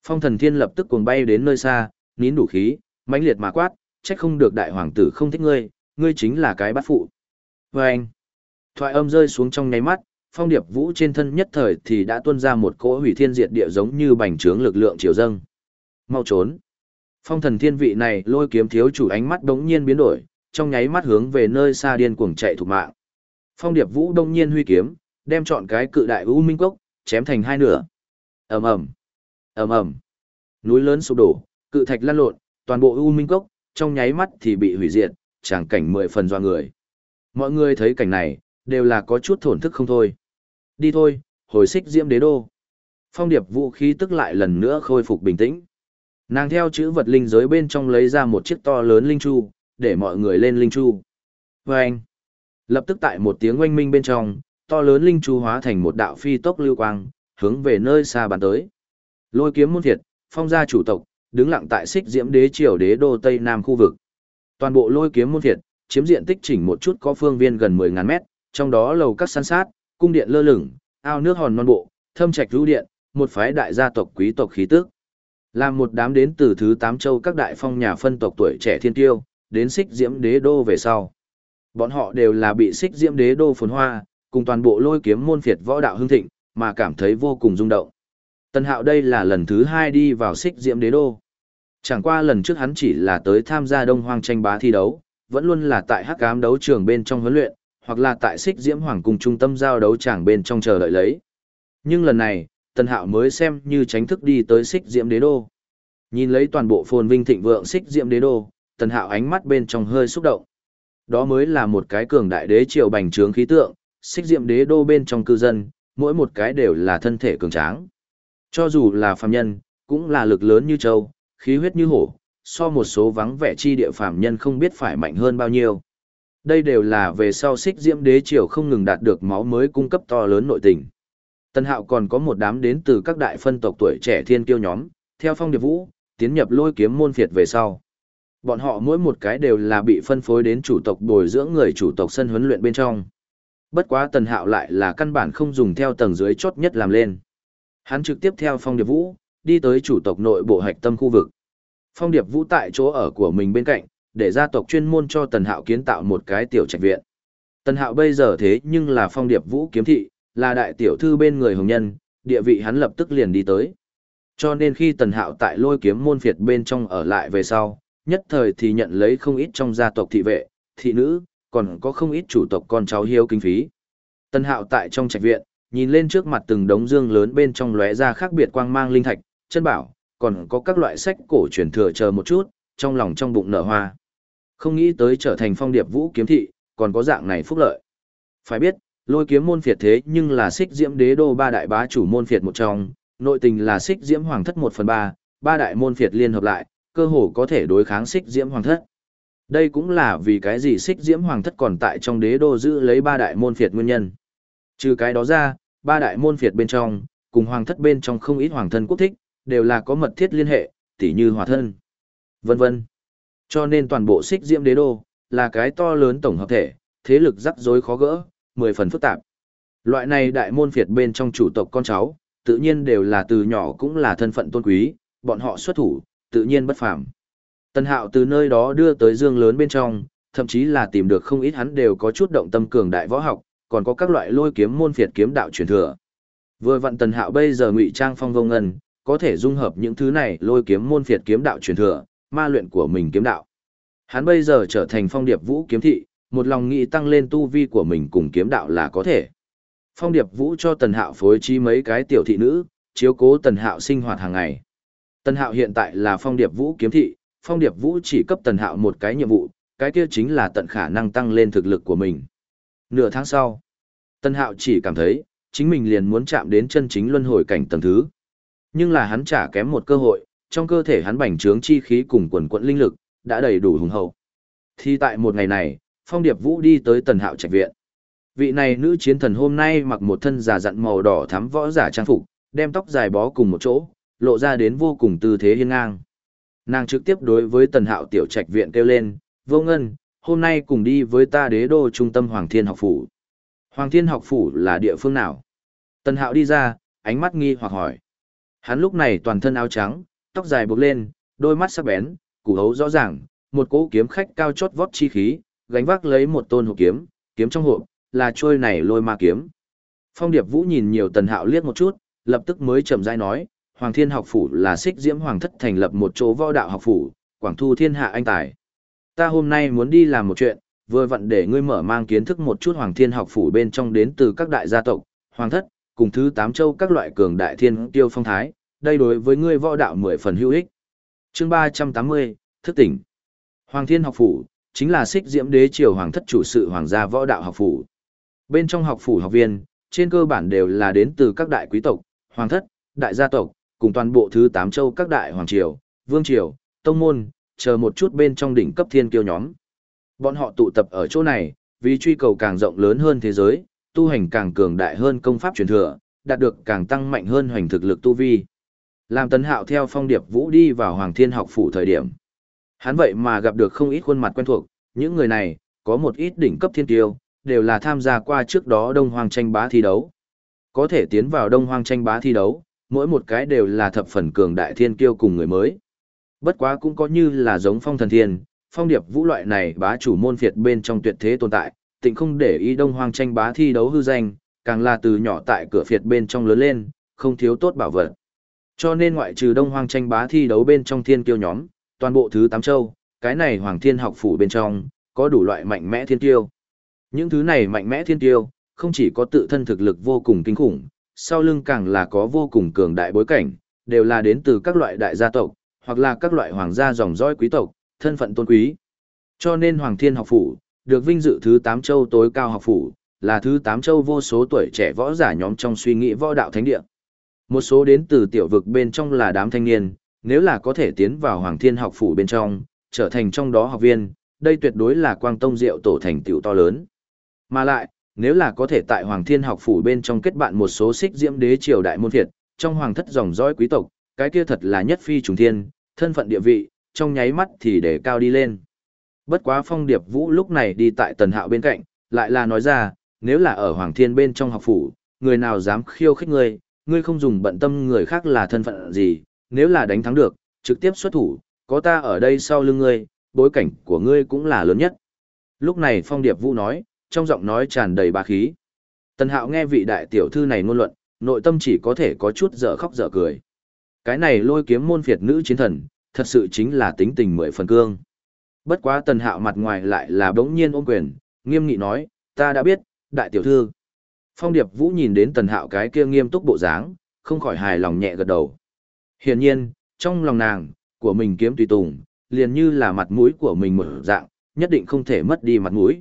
Phong Thần Thiên lập tức cuồng bay đến nơi xa, nín đủ khí, mãnh liệt mà quát, trách không được đại hoàng tử không thích ngươi, ngươi chính là cái bắt phụ. Và anh, thoại âm rơi xuống trong nháy mắt, phong điệp vũ trên thân nhất thời thì đã tuôn ra một cỗ hủy thiên diệt địa giống như bành trướng lực lượng triều dâng. Mau trốn. Phong thần thiên vị này lôi kiếm thiếu chủ ánh mắt đống nhiên biến đổi, trong nháy mắt hướng về nơi xa điên cuồng chạy thủ mạng. Phong điệp vũ đông nhiên huy kiếm, đem chọn cái cự đại u minh cốc, chém thành hai nửa. ầm ầm ầm ầm Núi lớn sụp đổ, cự thạch lăn lộn, toàn bộ u minh cốc, trong nháy mắt thì bị hủy diệt, tràng cảnh mười phần do người. Mọi người thấy cảnh này, đều là có chút thổn thức không thôi. Đi thôi, hồi xích diễm đế đô. Phong điệp vũ khí tức lại lần nữa khôi phục bình tĩnh. Nàng theo chữ vật linh giới bên trong lấy ra một chiếc to lớn linh chu, để mọi người lên linh chu. Và anh, lập tức tại một tiếng oanh minh bên trong, to lớn linh chu hóa thành một đạo phi tốc lưu quang, hướng về nơi xa bàn tới. Lôi kiếm môn thiệt, phong gia chủ tộc, đứng lặng tại xích diễm đế triều đế đô Tây Nam khu vực. Toàn bộ lôi kiếm môn thiệt, chiếm diện tích chỉnh một chút có phương viên gần 10.000 mét, trong đó lầu các san sát, cung điện lơ lửng, ao nước hòn non bộ, thâm trạch lưu điện, một phái đại gia tộc quý tộc khí tức. Làm một đám đến từ thứ tám châu các đại phong nhà phân tộc tuổi trẻ thiên tiêu, đến xích diễm đế đô về sau. Bọn họ đều là bị xích diễm đế đô phồn hoa, cùng toàn bộ lôi kiếm môn phiệt võ đạo hưng thịnh, mà cảm thấy vô cùng rung động. Tân hạo đây là lần thứ hai đi vào xích diễm đế đô. Chẳng qua lần trước hắn chỉ là tới tham gia đông hoang tranh bá thi đấu, vẫn luôn là tại hắc ám đấu trường bên trong huấn luyện, hoặc là tại xích diễm hoàng cùng trung tâm giao đấu tràng bên trong chờ đợi lấy. Nhưng lần này, Tân Hạo mới xem như tránh thức đi tới xích diễm đế đô. Nhìn lấy toàn bộ phồn vinh thịnh vượng xích diễm đế đô, Tân Hạo ánh mắt bên trong hơi xúc động. Đó mới là một cái cường đại đế triều bành trướng khí tượng, xích Diệm đế đô bên trong cư dân, mỗi một cái đều là thân thể cường tráng. Cho dù là phàm nhân, cũng là lực lớn như châu, khí huyết như hổ, so một số vắng vẻ chi địa phàm nhân không biết phải mạnh hơn bao nhiêu. Đây đều là về sau xích diễm đế triều không ngừng đạt được máu mới cung cấp to lớn nội tình. Tân hạo còn có một đám đến từ các đại phân tộc tuổi trẻ thiên kiêu nhóm, theo phong điệp vũ, tiến nhập lôi kiếm môn phiệt về sau. Bọn họ mỗi một cái đều là bị phân phối đến chủ tộc bồi dưỡng người chủ tộc sân huấn luyện bên trong. Bất quá tần hạo lại là căn bản không dùng theo tầng dưới chốt nhất làm lên. Hắn trực tiếp theo phong điệp vũ, đi tới chủ tộc nội bộ hạch tâm khu vực. Phong điệp vũ tại chỗ ở của mình bên cạnh, để gia tộc chuyên môn cho tần hạo kiến tạo một cái tiểu trạch viện. Tần hạo bây giờ thế nhưng là phong điệp vũ kiếm thị, là đại tiểu thư bên người hồng nhân, địa vị hắn lập tức liền đi tới. Cho nên khi tần hạo tại lôi kiếm môn phiệt bên trong ở lại về sau, nhất thời thì nhận lấy không ít trong gia tộc thị vệ, thị nữ, còn có không ít chủ tộc con cháu hiếu kinh phí. Tần hạo tại trong trạch viện, nhìn lên trước mặt từng đống dương lớn bên trong lóe ra khác biệt quang mang linh thạch, chân bảo, còn có các loại sách cổ truyền thừa chờ một chút, trong lòng trong bụng nở hoa. Không nghĩ tới trở thành phong điệp vũ kiếm thị, còn có dạng này phúc lợi. Phải biết, lôi kiếm môn phiệt thế nhưng là xích diễm đế đô ba đại bá chủ môn phiệt một trong, nội tình là xích diễm hoàng thất một phần ba, ba đại môn phiệt liên hợp lại, cơ hồ có thể đối kháng xích diễm hoàng thất. Đây cũng là vì cái gì xích diễm hoàng thất còn tại trong đế đô giữ lấy ba đại môn phiệt nguyên nhân. Trừ cái đó ra, ba đại môn phiệt bên trong, cùng hoàng thất bên trong không ít hoàng thân quốc thích, đều là có mật thiết liên hệ, tỉ như hòa thân, vân vân. Cho nên toàn bộ xích diễm đế đô, là cái to lớn tổng hợp thể, thế lực rắc rối khó gỡ, mười phần phức tạp. Loại này đại môn phiệt bên trong chủ tộc con cháu, tự nhiên đều là từ nhỏ cũng là thân phận tôn quý, bọn họ xuất thủ, tự nhiên bất phàm. Tần hạo từ nơi đó đưa tới dương lớn bên trong, thậm chí là tìm được không ít hắn đều có chút động tâm cường đại võ học, còn có các loại lôi kiếm môn phiệt kiếm đạo truyền thừa. Vừa vặn Tần Hạo bây giờ ngụy trang phong vô ngân, có thể dung hợp những thứ này lôi kiếm môn phiệt kiếm đạo truyền thừa, ma luyện của mình kiếm đạo. Hắn bây giờ trở thành phong điệp vũ kiếm thị, một lòng nghĩ tăng lên tu vi của mình cùng kiếm đạo là có thể. Phong điệp vũ cho Tần Hạo phối trí mấy cái tiểu thị nữ, chiếu cố Tần Hạo sinh hoạt hàng ngày. Tần Hạo hiện tại là Phong Điệp Vũ kiếm thị, Phong Điệp Vũ chỉ cấp Tần Hạo một cái nhiệm vụ, cái kia chính là tận khả năng tăng lên thực lực của mình. Nửa tháng sau, Tần Hạo chỉ cảm thấy, chính mình liền muốn chạm đến chân chính luân hồi cảnh tầng thứ. Nhưng là hắn trả kém một cơ hội, trong cơ thể hắn bành trướng chi khí cùng quần quận linh lực, đã đầy đủ hùng hậu. Thì tại một ngày này, Phong Điệp Vũ đi tới Tần Hạo trạch viện. Vị này nữ chiến thần hôm nay mặc một thân giả dặn màu đỏ thắm võ giả trang phục, đem tóc dài bó cùng một chỗ, lộ ra đến vô cùng tư thế hiên ngang. Nàng trực tiếp đối với Tần Hạo tiểu trạch viện kêu lên, "Vô Ngân, hôm nay cùng đi với ta đế đô trung tâm Hoàng Thiên học phủ." Hoàng Thiên học phủ là địa phương nào? Tần Hạo đi ra, ánh mắt nghi hoặc hỏi. Hắn lúc này toàn thân áo trắng, tóc dài buộc lên, đôi mắt sắc bén, củ hấu rõ ràng, một cỗ kiếm khách cao chót vót chi khí, gánh vác lấy một tôn hộp kiếm, kiếm trong hộp là trôi này lôi ma kiếm. Phong Điệp Vũ nhìn nhiều Tần Hạo liếc một chút, lập tức mới chậm rãi nói, Hoàng Thiên học phủ là xích diễm hoàng thất thành lập một chỗ võ đạo học phủ, quảng thu thiên hạ anh tài. Ta hôm nay muốn đi làm một chuyện, vừa vặn để ngươi mở mang kiến thức một chút Hoàng Thiên học phủ bên trong đến từ các đại gia tộc, hoàng thất, cùng thứ tám châu các loại cường đại thiên tiêu phong thái, đây đối với ngươi võ đạo mười phần hữu ích. Chương ba trăm tám mươi thức tỉnh. Hoàng Thiên học phủ chính là xích diễm đế triều hoàng thất chủ sự hoàng gia võ đạo học phủ. Bên trong học phủ học viên, trên cơ bản đều là đến từ các đại quý tộc, hoàng thất, đại gia tộc, cùng toàn bộ thứ tám châu các đại hoàng triều, vương triều, tông môn, chờ một chút bên trong đỉnh cấp thiên kiêu nhóm. Bọn họ tụ tập ở chỗ này, vì truy cầu càng rộng lớn hơn thế giới, tu hành càng cường đại hơn công pháp truyền thừa, đạt được càng tăng mạnh hơn hoành thực lực tu vi. Làm tấn hạo theo phong điệp vũ đi vào Hoàng Thiên học phủ thời điểm. Hắn vậy mà gặp được không ít khuôn mặt quen thuộc, những người này, có một ít đỉnh cấp thiên kiêu đều là tham gia qua trước đó Đông hoàng tranh bá thi đấu. Có thể tiến vào Đông hoàng tranh bá thi đấu, mỗi một cái đều là thập phần cường đại thiên kiêu cùng người mới. Bất quá cũng có như là giống phong thần thiên, phong điệp vũ loại này bá chủ môn phiệt bên trong tuyệt thế tồn tại, tịnh không để ý đông hoang tranh bá thi đấu hư danh, càng là từ nhỏ tại cửa phiệt bên trong lớn lên, không thiếu tốt bảo vật. Cho nên ngoại trừ đông hoang tranh bá thi đấu bên trong thiên kiêu nhóm, toàn bộ thứ tám châu, cái này hoàng thiên học phủ bên trong, có đủ loại mạnh mẽ thiên kiêu. Những thứ này mạnh mẽ thiên kiêu, không chỉ có tự thân thực lực vô cùng kinh khủng, sau lưng càng là có vô cùng cường đại bối cảnh, đều là đến từ các loại đại gia tộc, hoặc là các loại hoàng gia dòng dõi quý tộc, thân phận tôn quý. Cho nên Hoàng Thiên học phủ, được vinh dự thứ 8 châu tối cao học phủ, là thứ 8 châu vô số tuổi trẻ võ giả nhóm trong suy nghĩ võ đạo thánh địa. Một số đến từ tiểu vực bên trong là đám thanh niên, nếu là có thể tiến vào Hoàng Thiên học phủ bên trong, trở thành trong đó học viên, đây tuyệt đối là quang tông diệu tổ thành tựu to lớn. Mà lại, nếu là có thể tại Hoàng Thiên học phủ bên trong kết bạn một số xích diễm đế triều đại môn thiệt, trong hoàng thất dòng dõi quý tộc, cái kia thật là nhất phi trùng thiên, thân phận địa vị, trong nháy mắt thì để cao đi lên. Bất quá Phong Điệp Vũ lúc này đi tại Tần Hạo bên cạnh, lại là nói ra, nếu là ở Hoàng Thiên bên trong học phủ, người nào dám khiêu khích ngươi, ngươi không dùng bận tâm người khác là thân phận gì, nếu là đánh thắng được, trực tiếp xuất thủ, có ta ở đây sau lưng ngươi, bối cảnh của ngươi cũng là lớn nhất. Lúc này Phong Điệp Vũ nói, trong giọng nói tràn đầy bá khí. Tần Hạo nghe vị đại tiểu thư này ngôn luận, nội tâm chỉ có thể có chút dở khóc dở cười. Cái này lôi kiếm môn phiệt nữ chiến thần, thật sự chính là tính tình mười phần cương. Bất quá Tần Hạo mặt ngoài lại là bỗng nhiên ôm quyền, nghiêm nghị nói, ta đã biết, đại tiểu thư. Phong Điệp Vũ nhìn đến Tần Hạo cái kia nghiêm túc bộ dáng, không khỏi hài lòng nhẹ gật đầu. Hiển nhiên, trong lòng nàng, của mình kiếm tùy tùng, liền như là mặt mũi của mình mở dạng, nhất định không thể mất đi mặt mũi.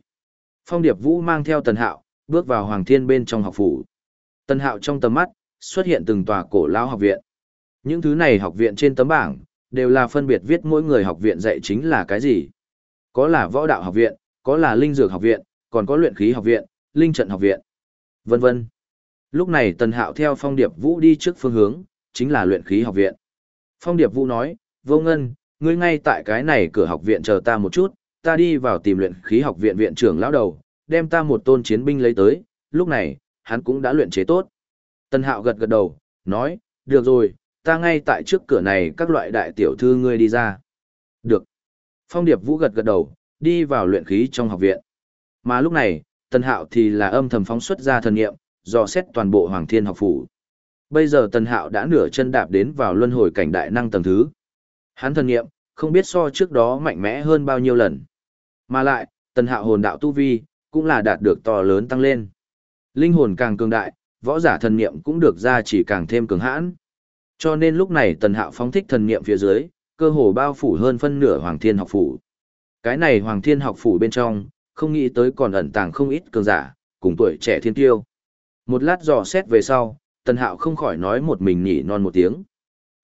Phong Điệp Vũ mang theo Tần Hạo, bước vào Hoàng Thiên bên trong học phủ. Tần Hạo trong tầm mắt, xuất hiện từng tòa cổ lão học viện. Những thứ này học viện trên tấm bảng, đều là phân biệt viết mỗi người học viện dạy chính là cái gì. Có là võ đạo học viện, có là linh dược học viện, còn có luyện khí học viện, linh trận học viện, vân vân. Lúc này Tần Hạo theo Phong Điệp Vũ đi trước phương hướng, chính là luyện khí học viện. Phong Điệp Vũ nói, vô ngân, ngươi ngay tại cái này cửa học viện chờ ta một chút, ta đi vào tìm luyện khí học viện viện trưởng lão đầu, đem ta một tôn chiến binh lấy tới, lúc này, hắn cũng đã luyện chế tốt. Tân hạo gật gật đầu, nói, được rồi, ta ngay tại trước cửa này các loại đại tiểu thư ngươi đi ra. Được. Phong Điệp Vũ gật gật đầu, đi vào luyện khí trong học viện. Mà lúc này, Tân Hạo thì là âm thầm phóng xuất ra thần nghiệm, dò xét toàn bộ Hoàng Thiên học phủ. Bây giờ Tân Hạo đã nửa chân đạp đến vào luân hồi cảnh đại năng tầng thứ. Hắn thần nghiệm, không biết so trước đó mạnh mẽ hơn bao nhiêu lần. Mà lại, tần hạo hồn đạo tu vi, cũng là đạt được to lớn tăng lên. Linh hồn càng cường đại, võ giả thần niệm cũng được ra chỉ càng thêm cường hãn. Cho nên lúc này Tần Hạo phóng thích thần niệm phía dưới, cơ hồ bao phủ hơn phân nửa Hoàng Thiên học phủ. Cái này Hoàng Thiên học phủ bên trong, không nghĩ tới còn ẩn tàng không ít cường giả, cùng tuổi trẻ thiên tiêu. Một lát dò xét về sau, Tần Hạo không khỏi nói một mình nhỉ non một tiếng.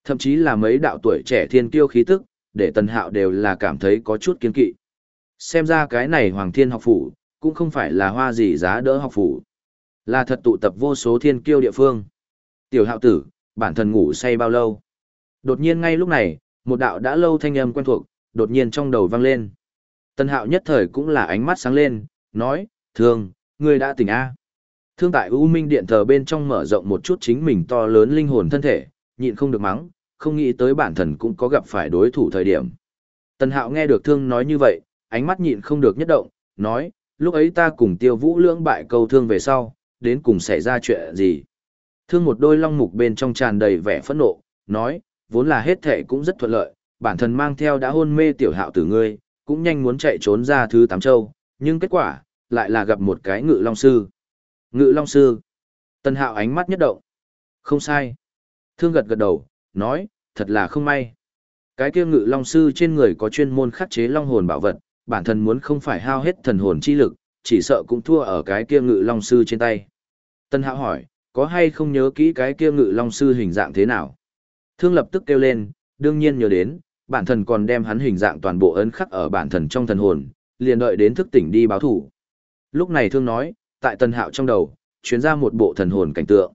Thậm chí là mấy đạo tuổi trẻ thiên tiêu khí tức, để Tần Hạo đều là cảm thấy có chút kiên kỵ. Xem ra cái này Hoàng Thiên học phủ, cũng không phải là hoa gì giá đỡ học phủ. Là thật tụ tập vô số thiên kiêu địa phương. Tiểu hạo tử, bản thân ngủ say bao lâu? Đột nhiên ngay lúc này, một đạo đã lâu thanh âm quen thuộc, đột nhiên trong đầu vang lên. Tân hạo nhất thời cũng là ánh mắt sáng lên, nói, thương, ngươi đã tỉnh A. Thương tại U Minh Điện thờ bên trong mở rộng một chút chính mình to lớn linh hồn thân thể, nhịn không được mắng, không nghĩ tới bản thân cũng có gặp phải đối thủ thời điểm. Tân hạo nghe được thương nói như vậy, ánh mắt nhịn không được nhất động, nói, lúc ấy ta cùng tiêu vũ lưỡng bại câu thương về sau, đến cùng xảy ra chuyện gì. Thương một đôi long mục bên trong tràn đầy vẻ phẫn nộ, nói, vốn là hết thể cũng rất thuận lợi, bản thân mang theo đã hôn mê tiểu hạo tử ngươi, cũng nhanh muốn chạy trốn ra thứ tám châu, nhưng kết quả, lại là gặp một cái ngự long sư. Ngự long sư. Tân hạo ánh mắt nhất động. Không sai. Thương gật gật đầu, nói, thật là không may. Cái kia ngự long sư trên người có chuyên môn khắc chế long hồn bảo vật, bản thân muốn không phải hao hết thần hồn chi lực, chỉ sợ cũng thua ở cái kia ngự long sư trên tay. Tân hạo hỏi, có hay không nhớ kỹ cái kia ngự long sư hình dạng thế nào? Thương lập tức kêu lên, đương nhiên nhớ đến, bản thân còn đem hắn hình dạng toàn bộ ấn khắc ở bản thân trong thần hồn, liền đợi đến thức tỉnh đi báo thủ. Lúc này thương nói, tại tân hạo trong đầu, chuyến ra một bộ thần hồn cảnh tượng.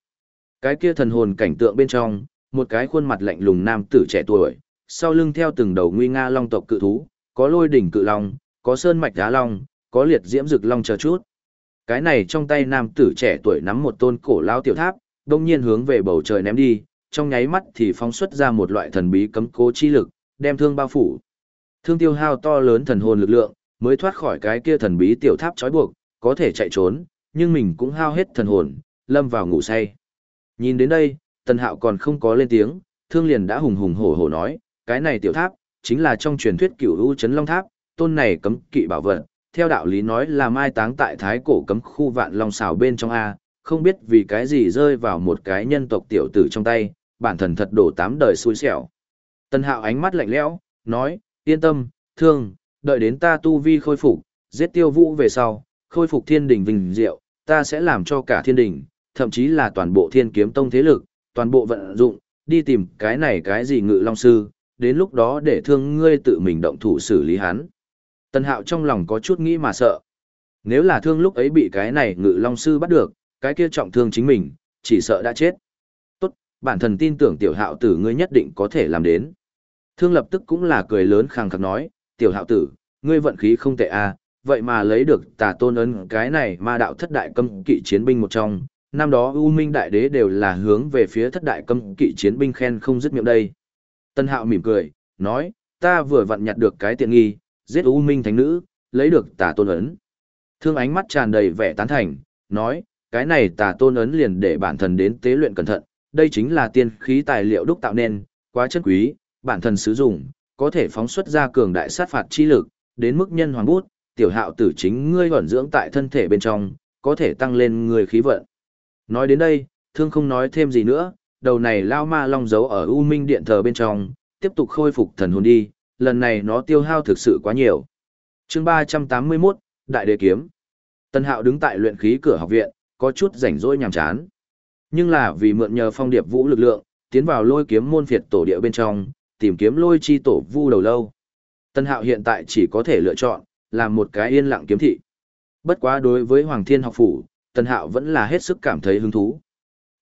Cái kia thần hồn cảnh tượng bên trong, một cái khuôn mặt lạnh lùng nam tử trẻ tuổi, sau lưng theo từng đầu nguy nga long tộc cự thú, có lôi đỉnh cự long, có sơn mạch đá long, có liệt diễm rực long chờ chút. Cái này trong tay nam tử trẻ tuổi nắm một tôn cổ lao tiểu tháp, đông nhiên hướng về bầu trời ném đi, trong nháy mắt thì phóng xuất ra một loại thần bí cấm cố chi lực, đem thương bao phủ. Thương tiêu hao to lớn thần hồn lực lượng, mới thoát khỏi cái kia thần bí tiểu tháp trói buộc, có thể chạy trốn, nhưng mình cũng hao hết thần hồn, lâm vào ngủ say. Nhìn đến đây, tần hạo còn không có lên tiếng, thương liền đã hùng hùng hổ hổ nói, cái này tiểu tháp, chính là trong truyền thuyết cửu u chấn long tháp, tôn này cấm kỵ bảo vật, theo đạo lý nói là mai táng tại thái cổ cấm khu vạn long xào bên trong A, không biết vì cái gì rơi vào một cái nhân tộc tiểu tử trong tay, bản thần thật đổ tám đời xui xẻo. Tân hạo ánh mắt lạnh lẽo, nói, yên tâm, thương, đợi đến ta tu vi khôi phục, giết tiêu vũ về sau, khôi phục thiên đình vinh diệu, ta sẽ làm cho cả thiên đình, thậm chí là toàn bộ thiên kiếm tông thế lực, toàn bộ vận dụng, đi tìm cái này cái gì ngự long sư, đến lúc đó để thương ngươi tự mình động thủ xử lý hắn. Tân hạo trong lòng có chút nghĩ mà sợ. Nếu là thương lúc ấy bị cái này ngự long sư bắt được, cái kia trọng thương chính mình, chỉ sợ đã chết. Tốt, bản thân tin tưởng tiểu hạo tử ngươi nhất định có thể làm đến. Thương lập tức cũng là cười lớn khang khắc nói, tiểu hạo tử, ngươi vận khí không tệ à, vậy mà lấy được tà tôn ấn cái này ma đạo thất đại cấm kỵ chiến binh một trong. Năm đó U Minh Đại Đế đều là hướng về phía thất đại cấm kỵ chiến binh khen không dứt miệng đây. Tân Hạo mỉm cười, nói, ta vừa vặn nhặt được cái tiện nghi, giết U Minh Thánh Nữ, lấy được tà tôn ấn. Thương ánh mắt tràn đầy vẻ tán thành, nói, cái này tà tôn ấn liền để bản thân đến tế luyện cẩn thận, đây chính là tiên khí tài liệu đúc tạo nên, quá chân quý, bản thân sử dụng, có thể phóng xuất ra cường đại sát phạt chi lực, đến mức nhân hoàng bút, tiểu hạo tử chính ngươi ẩn dưỡng tại thân thể bên trong, có thể tăng lên người khí vận. Nói đến đây, thương không nói thêm gì nữa, đầu này lao ma long giấu ở U Minh điện thờ bên trong, tiếp tục khôi phục thần hồn đi, lần này nó tiêu hao thực sự quá nhiều. chương 381, Đại Đế Kiếm. Tân Hạo đứng tại luyện khí cửa học viện, có chút rảnh rỗi nhàm chán. Nhưng là vì mượn nhờ phong điệp vũ lực lượng, tiến vào lôi kiếm môn phiệt tổ địa bên trong, tìm kiếm lôi chi tổ vu đầu lâu. Tân Hạo hiện tại chỉ có thể lựa chọn, làm một cái yên lặng kiếm thị. Bất quá đối với Hoàng Thiên học phủ, Tân Hạo vẫn là hết sức cảm thấy hứng thú.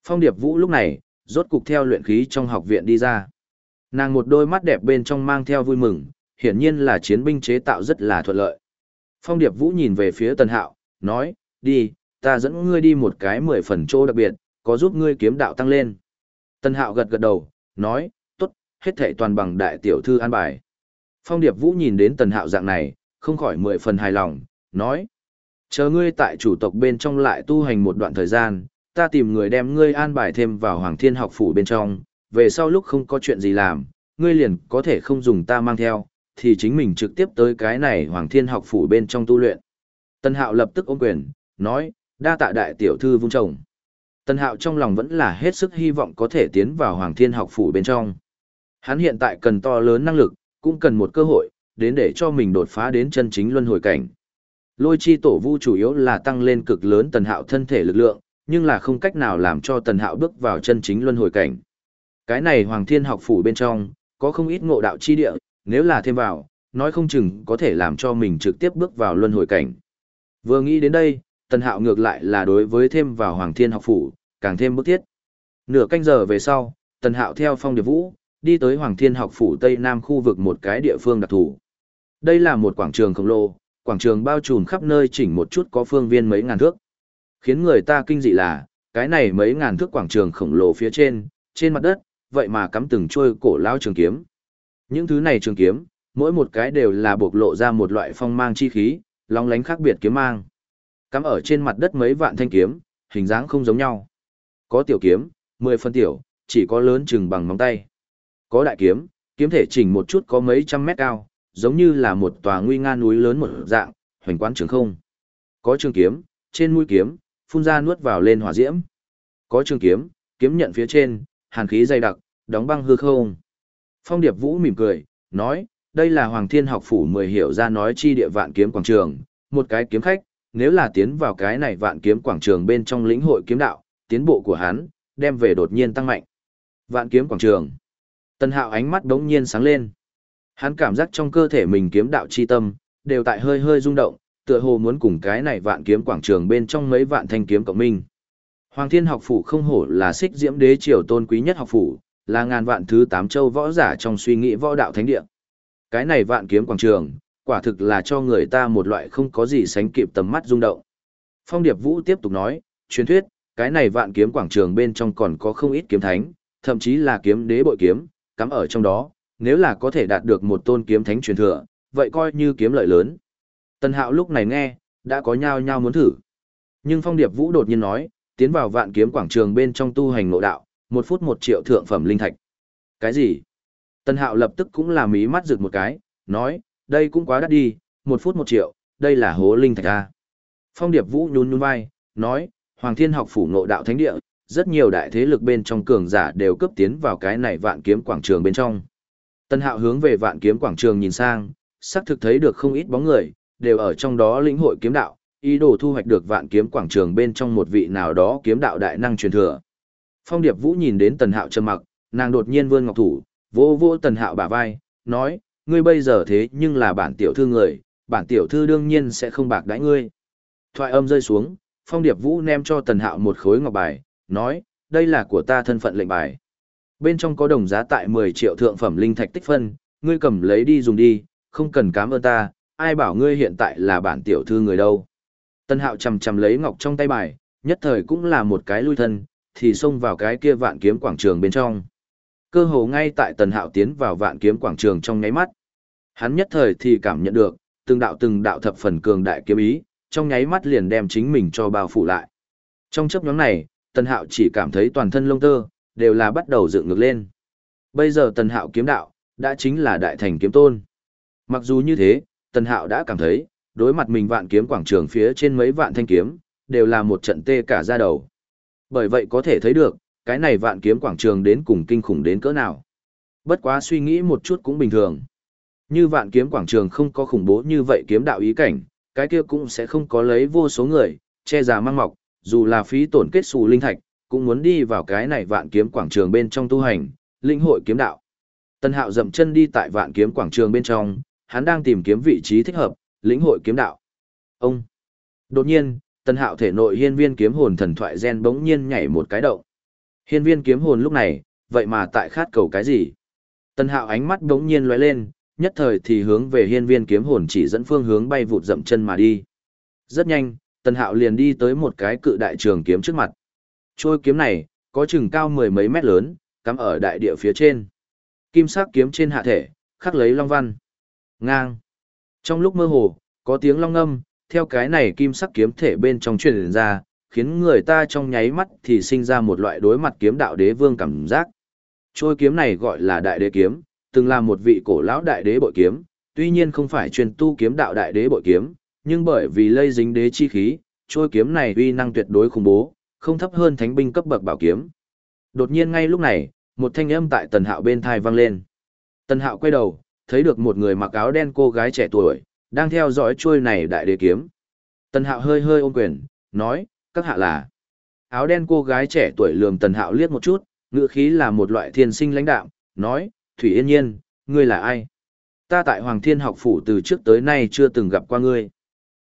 Phong điệp vũ lúc này, rốt cục theo luyện khí trong học viện đi ra. Nàng một đôi mắt đẹp bên trong mang theo vui mừng, hiển nhiên là chiến binh chế tạo rất là thuận lợi. Phong Điệp Vũ nhìn về phía Tần Hạo, nói, đi, ta dẫn ngươi đi một cái mười phần chỗ đặc biệt, có giúp ngươi kiếm đạo tăng lên. Tần Hạo gật gật đầu, nói, tốt, hết thảy toàn bằng đại tiểu thư an bài. Phong Điệp Vũ nhìn đến Tần Hạo dạng này, không khỏi mười phần hài lòng, nói, chờ ngươi tại chủ tộc bên trong lại tu hành một đoạn thời gian, ta tìm người đem ngươi an bài thêm vào Hoàng Thiên học phủ bên trong, về sau lúc không có chuyện gì làm, ngươi liền có thể không dùng ta mang theo, thì chính mình trực tiếp tới cái này Hoàng Thiên học phủ bên trong tu luyện. Tân Hạo lập tức ôm quyền, nói, đa tạ đại tiểu thư vung chồng. Tân Hạo trong lòng vẫn là hết sức hy vọng có thể tiến vào Hoàng Thiên học phủ bên trong. Hắn hiện tại cần to lớn năng lực, cũng cần một cơ hội, đến để cho mình đột phá đến chân chính luân hồi cảnh. Lôi chi tổ vu chủ yếu là tăng lên cực lớn Tần Hạo thân thể lực lượng, nhưng là không cách nào làm cho Tần Hạo bước vào chân chính luân hồi cảnh. Cái này Hoàng Thiên học phủ bên trong, có không ít ngộ đạo chi địa, nếu là thêm vào, nói không chừng có thể làm cho mình trực tiếp bước vào luân hồi cảnh. Vừa nghĩ đến đây, Tần Hạo ngược lại là đối với thêm vào Hoàng Thiên học phủ, càng thêm bức thiết. Nửa canh giờ về sau, Tần Hạo theo Phong Điệp Vũ, đi tới Hoàng Thiên học phủ Tây Nam khu vực một cái địa phương đặc thù. Đây là một quảng trường khổng lồ, quảng trường bao trùm khắp nơi chỉnh một chút có phương viên mấy ngàn thước. Khiến người ta kinh dị là, cái này mấy ngàn thước quảng trường khổng lồ phía trên, trên mặt đất, vậy mà cắm từng trôi cổ lao trường kiếm. Những thứ này trường kiếm, mỗi một cái đều là bộc lộ ra một loại phong mang chi khí, long lánh khác biệt kiếm mang. Cắm ở trên mặt đất mấy vạn thanh kiếm, hình dáng không giống nhau. Có tiểu kiếm, 10 phân tiểu, chỉ có lớn chừng bằng móng tay. Có đại kiếm, kiếm thể chỉnh một chút có mấy trăm mét cao, giống như là một tòa nguy nga núi lớn một dạng, hoành quán trường không. Có trường kiếm, trên mũi kiếm, phun ra nuốt vào lên hỏa diễm. Có trường kiếm, kiếm nhận phía trên, hàn khí dày đặc, đóng băng hư không. Phong Điệp Vũ mỉm cười, nói, đây là Hoàng Thiên học phủ mười hiểu ra nói chi địa vạn kiếm quảng trường, một cái kiếm khách, nếu là tiến vào cái này vạn kiếm quảng trường bên trong lĩnh hội kiếm đạo, tiến bộ của hắn, đem về đột nhiên tăng mạnh. Vạn kiếm quảng trường. Tân hạo ánh mắt đống nhiên sáng lên. Hắn cảm giác trong cơ thể mình kiếm đạo chi tâm, đều tại hơi hơi rung động, tựa hồ muốn cùng cái này vạn kiếm quảng trường bên trong mấy vạn thanh kiếm cộng minh. Hoàng Thiên học phủ không hổ là xích diễm đế triều tôn quý nhất học phủ, là ngàn vạn thứ tám châu võ giả trong suy nghĩ võ đạo thánh địa. Cái này vạn kiếm quảng trường, quả thực là cho người ta một loại không có gì sánh kịp tầm mắt rung động. Phong Điệp Vũ tiếp tục nói, truyền thuyết, cái này vạn kiếm quảng trường bên trong còn có không ít kiếm thánh, thậm chí là kiếm đế bội kiếm, cắm ở trong đó, nếu là có thể đạt được một tôn kiếm thánh truyền thừa, vậy coi như kiếm lợi lớn. Tân Hạo lúc này nghe, đã có nhao nhao muốn thử. Nhưng Phong Điệp Vũ đột nhiên nói, tiến vào vạn kiếm quảng trường bên trong tu hành ngộ đạo, một phút một triệu thượng phẩm linh thạch. Cái gì? Tân Hạo lập tức cũng là mí mắt rực một cái, nói, đây cũng quá đắt đi, một phút một triệu, đây là hố linh thạch a. Phong Điệp Vũ nhún nhún vai, nói, Hoàng Thiên học phủ ngộ đạo thánh địa, rất nhiều đại thế lực bên trong cường giả đều cấp tiến vào cái này vạn kiếm quảng trường bên trong. Tân Hạo hướng về vạn kiếm quảng trường nhìn sang, xác thực thấy được không ít bóng người, đều ở trong đó lĩnh hội kiếm đạo, ý đồ thu hoạch được vạn kiếm quảng trường bên trong một vị nào đó kiếm đạo đại năng truyền thừa. Phong Điệp Vũ nhìn đến Tần Hạo trầm mặc, nàng đột nhiên vươn ngọc thủ, vô vô Tần Hạo bả vai, nói, ngươi bây giờ thế nhưng là bản tiểu thư người, bản tiểu thư đương nhiên sẽ không bạc đãi ngươi. Thoại âm rơi xuống, Phong Điệp Vũ ném cho Tần Hạo một khối ngọc bài, nói, đây là của ta thân phận lệnh bài. Bên trong có đồng giá tại 10 triệu thượng phẩm linh thạch tích phân, ngươi cầm lấy đi dùng đi, không cần cảm ơn ta, ai bảo ngươi hiện tại là bản tiểu thư người đâu. Tần Hạo chầm chầm lấy ngọc trong tay bài, nhất thời cũng là một cái lui thân, thì xông vào cái kia vạn kiếm quảng trường bên trong. Cơ hồ ngay tại Tần Hạo tiến vào vạn kiếm quảng trường trong nháy mắt. Hắn nhất thời thì cảm nhận được, từng đạo từng đạo thập phần cường đại kiếm ý, trong nháy mắt liền đem chính mình cho bao phủ lại. Trong chấp nhóm này, Tần Hạo chỉ cảm thấy toàn thân lông tơ, đều là bắt đầu dựng ngược lên. Bây giờ Tần Hạo kiếm đạo, đã chính là đại thành kiếm tôn. Mặc dù như thế, Tần Hạo đã cảm thấy, đối mặt mình vạn kiếm quảng trường phía trên mấy vạn thanh kiếm, đều là một trận tê cả da đầu. Bởi vậy có thể thấy được, cái này vạn kiếm quảng trường đến cùng kinh khủng đến cỡ nào. Bất quá suy nghĩ một chút cũng bình thường. Như vạn kiếm quảng trường không có khủng bố như vậy kiếm đạo ý cảnh, cái kia cũng sẽ không có lấy vô số người, che già mang mọc, dù là phí tổn kết xù linh thạch, cũng muốn đi vào cái này vạn kiếm quảng trường bên trong tu hành, linh hội kiếm đạo. Tân Hạo dậm chân đi tại vạn kiếm quảng trường bên trong, hắn đang tìm kiếm vị trí thích hợp, lĩnh hội kiếm đạo. Ông. Đột nhiên, Tân Hạo thể nội hiên viên kiếm hồn thần thoại gen bỗng nhiên nhảy một cái động. Hiên viên kiếm hồn lúc này, vậy mà tại khát cầu cái gì? Tân Hạo ánh mắt bỗng nhiên lóe lên, nhất thời thì hướng về hiên viên kiếm hồn chỉ dẫn phương hướng bay vụt dậm chân mà đi. Rất nhanh, Tân Hạo liền đi tới một cái cự đại trường kiếm trước mặt. Trôi kiếm này, có chừng cao mười mấy mét lớn, cắm ở đại địa phía trên. Kim sắc kiếm trên hạ thể, khắc lấy long văn. Ngang. Trong lúc mơ hồ, có tiếng long âm. theo cái này kim sắc kiếm thể bên trong truyền ra, khiến người ta trong nháy mắt thì sinh ra một loại đối mặt kiếm đạo đế vương cảm giác. Trôi kiếm này gọi là đại đế kiếm, từng là một vị cổ lão đại đế bội kiếm, tuy nhiên không phải truyền tu kiếm đạo đại đế bội kiếm, nhưng bởi vì lây dính đế chi khí, trôi kiếm này uy năng tuyệt đối khủng bố, không thấp hơn thánh binh cấp bậc bảo kiếm. Đột nhiên ngay lúc này, một thanh âm tại Tần Hạo bên thai vang lên. Tần Hạo quay đầu, thấy được một người mặc áo đen cô gái trẻ tuổi, đang theo dõi chuôi này đại đế kiếm. Tần Hạo hơi hơi ôm quyền, nói, các hạ là. Áo đen cô gái trẻ tuổi lườm Tần Hạo liếc một chút, ngựa khí là một loại thiên sinh lãnh đạo nói, Thủy Yên Nhiên, ngươi là ai? Ta tại Hoàng Thiên học phủ từ trước tới nay chưa từng gặp qua ngươi.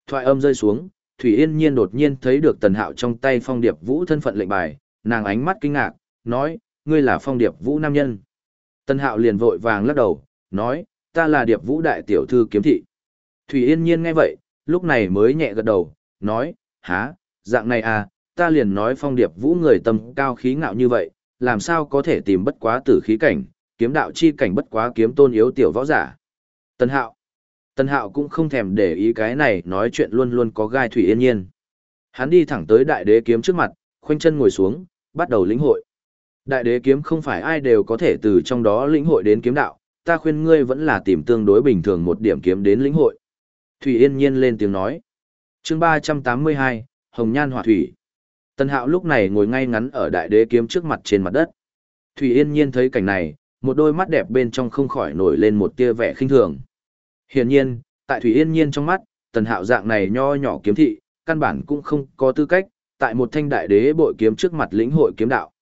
Thoại âm rơi xuống, Thủy Yên Nhiên đột nhiên thấy được Tần Hạo trong tay phong điệp vũ thân phận lệnh bài, nàng ánh mắt kinh ngạc, nói, ngươi là phong điệp vũ nam nhân. Tần Hạo liền vội vàng lắc đầu, nói, ta là điệp vũ đại tiểu thư kiếm thị. Thủy Yên Nhiên nghe vậy, lúc này mới nhẹ gật đầu, nói, há, dạng này à, ta liền nói phong điệp vũ người tâm cao khí ngạo như vậy, làm sao có thể tìm bất quá tử khí cảnh, kiếm đạo chi cảnh bất quá kiếm tôn yếu tiểu võ giả. Tân Hạo Tân Hạo cũng không thèm để ý cái này nói chuyện luôn luôn có gai Thủy Yên Nhiên. Hắn đi thẳng tới đại đế kiếm trước mặt, khoanh chân ngồi xuống, bắt đầu lĩnh hội. Đại đế kiếm không phải ai đều có thể từ trong đó lĩnh hội đến kiếm đạo, ta khuyên ngươi vẫn là tìm tương đối bình thường một điểm kiếm đến lĩnh hội. Thủy Yên Nhiên lên tiếng nói. chương 382, Hồng Nhan Hỏa Thủy. Tân Hạo lúc này ngồi ngay ngắn ở đại đế kiếm trước mặt trên mặt đất. Thủy Yên Nhiên thấy cảnh này, một đôi mắt đẹp bên trong không khỏi nổi lên một tia vẻ khinh thường. Hiển nhiên, tại Thủy Yên Nhiên trong mắt, Tần Hạo dạng này nho nhỏ kiếm thị, căn bản cũng không có tư cách, tại một thanh đại đế bội kiếm trước mặt lĩnh hội kiếm đạo.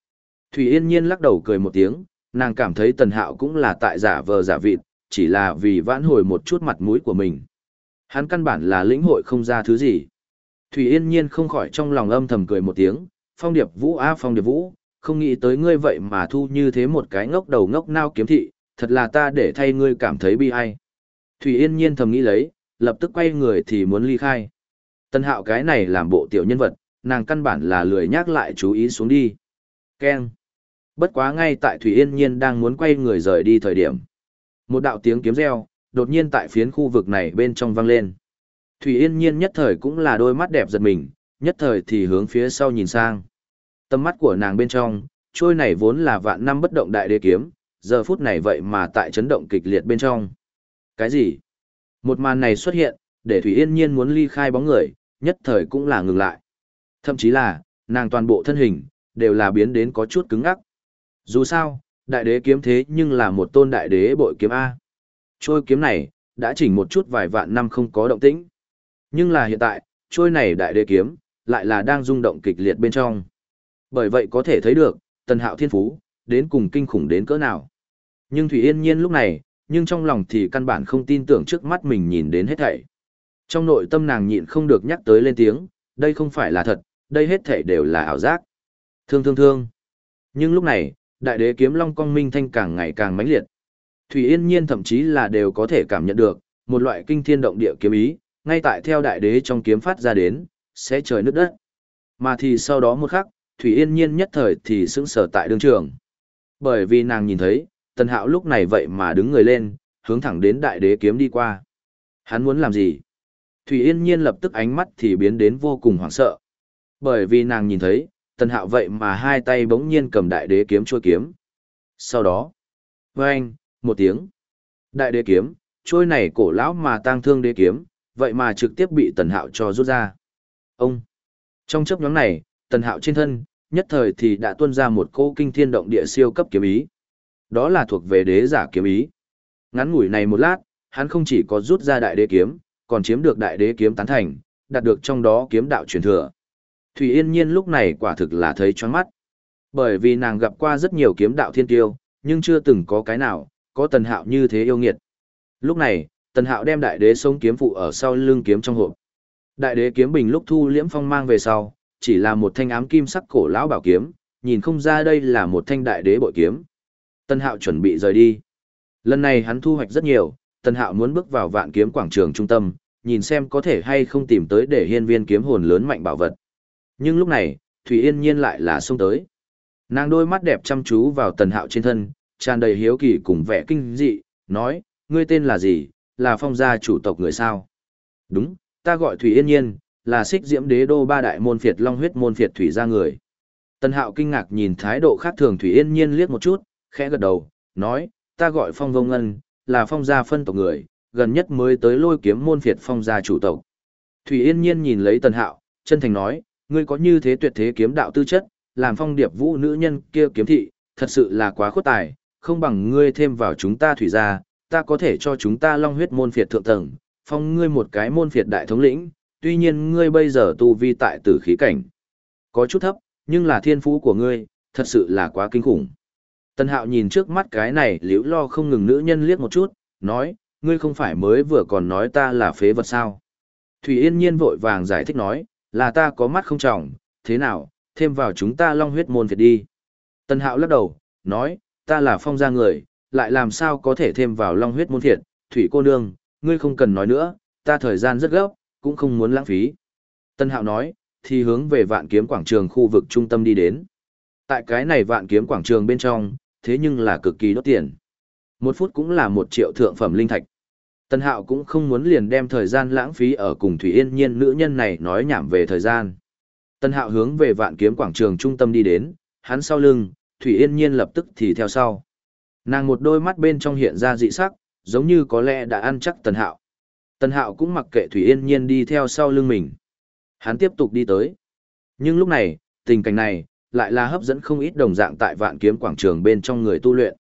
Thủy Yên Nhiên lắc đầu cười một tiếng, nàng cảm thấy Tần Hạo cũng là tại giả vờ giả vịt, chỉ là vì vãn hồi một chút mặt mũi của mình. Hắn căn bản là lĩnh hội không ra thứ gì. Thủy Yên Nhiên không khỏi trong lòng âm thầm cười một tiếng, Phong Điệp Vũ a Phong Điệp Vũ, không nghĩ tới ngươi vậy mà thu như thế một cái ngốc đầu ngốc nao kiếm thị, thật là ta để thay ngươi cảm thấy bi ai. Thủy Yên Nhiên thầm nghĩ lấy, lập tức quay người thì muốn ly khai. Tân Hạo cái này làm bộ tiểu nhân vật, nàng căn bản là lười nhắc lại chú ý xuống đi. Keng. Bất quá ngay tại Thủy Yên Nhiên đang muốn quay người rời đi thời điểm. Một đạo tiếng kiếm reo, đột nhiên tại phiến khu vực này bên trong vang lên. Thủy Yên Nhiên nhất thời cũng là đôi mắt đẹp giật mình, nhất thời thì hướng phía sau nhìn sang. Tầm mắt của nàng bên trong, trôi này vốn là vạn năm bất động đại đế kiếm, giờ phút này vậy mà tại chấn động kịch liệt bên trong. Cái gì? Một màn này xuất hiện, để Thủy Yên Nhiên muốn ly khai bóng người, nhất thời cũng là ngừng lại. Thậm chí là, nàng toàn bộ thân hình, đều là biến đến có chút cứng ngắc. Dù sao, đại đế kiếm thế nhưng là một tôn đại đế bội kiếm A. Trôi kiếm này, đã chỉnh một chút vài vạn năm không có động tĩnh. Nhưng là hiện tại, trôi này đại đế kiếm, lại là đang rung động kịch liệt bên trong. Bởi vậy có thể thấy được, tần hạo thiên phú, đến cùng kinh khủng đến cỡ nào. Nhưng Thủy Yên Nhiên lúc này, nhưng trong lòng thì căn bản không tin tưởng trước mắt mình nhìn đến hết thảy. Trong nội tâm nàng nhịn không được nhắc tới lên tiếng, đây không phải là thật, đây hết thảy đều là ảo giác. Thương thương thương. Nhưng lúc này, đại đế kiếm long cong minh thanh càng ngày càng mãnh liệt. Thủy Yên Nhiên thậm chí là đều có thể cảm nhận được, một loại kinh thiên động địa kiếm ý, ngay tại theo đại đế trong kiếm phát ra đến, sẽ trời nứt đất. Mà thì sau đó một khắc, Thủy Yên Nhiên nhất thời thì sững sờ tại đường trường. Bởi vì nàng nhìn thấy, Tần Hạo lúc này vậy mà đứng người lên, hướng thẳng đến đại đế kiếm đi qua. Hắn muốn làm gì? Thủy Yên Nhiên lập tức ánh mắt thì biến đến vô cùng hoảng sợ. Bởi vì nàng nhìn thấy, Tần Hạo vậy mà hai tay bỗng nhiên cầm đại đế kiếm trôi kiếm. Sau đó, vâng, một tiếng. Đại đế kiếm, trôi này cổ lão mà tang thương đế kiếm, vậy mà trực tiếp bị Tần Hạo cho rút ra. Ông! Trong chấp nhóm này, Tần Hạo trên thân, nhất thời thì đã tuôn ra một cô kinh thiên động địa siêu cấp kiếm ý. Đó là thuộc về đế giả kiếm ý. Ngắn ngủi này một lát, hắn không chỉ có rút ra đại đế kiếm, còn chiếm được đại đế kiếm tán thành, đạt được trong đó kiếm đạo truyền thừa. Thủy Yên Nhiên lúc này quả thực là thấy choáng mắt. Bởi vì nàng gặp qua rất nhiều kiếm đạo thiên tiêu, nhưng chưa từng có cái nào, có tần hạo như thế yêu nghiệt. Lúc này, tần hạo đem đại đế sống kiếm phụ ở sau lưng kiếm trong hộp. Đại đế kiếm bình lúc thu liễm phong mang về sau, chỉ là một thanh ám kim sắc cổ lão bảo kiếm, nhìn không ra đây là một thanh đại đế bội kiếm. Tần hạo chuẩn bị rời đi. Lần này hắn thu hoạch rất nhiều, tần hạo muốn bước vào vạn kiếm quảng trường trung tâm, nhìn xem có thể hay không tìm tới để hiên viên kiếm hồn lớn mạnh bảo vật. Nhưng lúc này, Thủy Yên Nhiên lại là xông tới. Nàng đôi mắt đẹp chăm chú vào tần hạo trên thân, tràn đầy hiếu kỳ cùng vẻ kinh dị, nói, ngươi tên là gì, là phong gia chủ tộc người sao? Đúng, ta gọi Thủy Yên Nhiên, là xích diễm đế đô ba đại môn phiệt long huyết môn phiệt thủy gia người. Tần hạo kinh ngạc nhìn thái độ khác thường Thủy Yên Nhiên liếc một chút, khẽ gật đầu, nói, ta gọi phong vông ngân, là phong gia phân tộc người, gần nhất mới tới lôi kiếm môn phiệt phong gia chủ tộc. Thủy Yên Nhiên nhìn lấy tần hạo, chân thành nói, ngươi có như thế tuyệt thế kiếm đạo tư chất, làm phong điệp vũ nữ nhân kia kiếm thị, thật sự là quá khuất tài, không bằng ngươi thêm vào chúng ta thủy gia, ta có thể cho chúng ta long huyết môn phiệt thượng tầng, phong ngươi một cái môn phiệt đại thống lĩnh, tuy nhiên ngươi bây giờ tu vi tại tử khí cảnh. Có chút thấp, nhưng là thiên phú của ngươi, thật sự là quá kinh khủng. Tân hạo nhìn trước mắt cái này liễu lo không ngừng nữ nhân liếc một chút, nói, ngươi không phải mới vừa còn nói ta là phế vật sao. Thủy Yên nhiên vội vàng giải thích nói, là ta có mắt không trọng, thế nào, thêm vào chúng ta long huyết môn phiệt đi. Tân hạo lắc đầu, nói, ta là phong gia người, lại làm sao có thể thêm vào long huyết môn phiệt, thủy cô nương, ngươi không cần nói nữa, ta thời gian rất gấp, cũng không muốn lãng phí. Tân hạo nói, thì hướng về vạn kiếm quảng trường khu vực trung tâm đi đến. Tại cái này vạn kiếm quảng trường bên trong, thế nhưng là cực kỳ đốt tiền. Một phút cũng là một triệu thượng phẩm linh thạch. Tân hạo cũng không muốn liền đem thời gian lãng phí ở cùng Thủy Yên Nhiên nữ nhân này nói nhảm về thời gian. Tân hạo hướng về vạn kiếm quảng trường trung tâm đi đến, hắn sau lưng, Thủy Yên Nhiên lập tức thì theo sau. Nàng một đôi mắt bên trong hiện ra dị sắc, giống như có lẽ đã ăn chắc Tần Hạo. Tần Hạo cũng mặc kệ Thủy Yên Nhiên đi theo sau lưng mình. Hắn tiếp tục đi tới. Nhưng lúc này, tình cảnh này, lại là hấp dẫn không ít đồng dạng tại vạn kiếm quảng trường bên trong người tu luyện.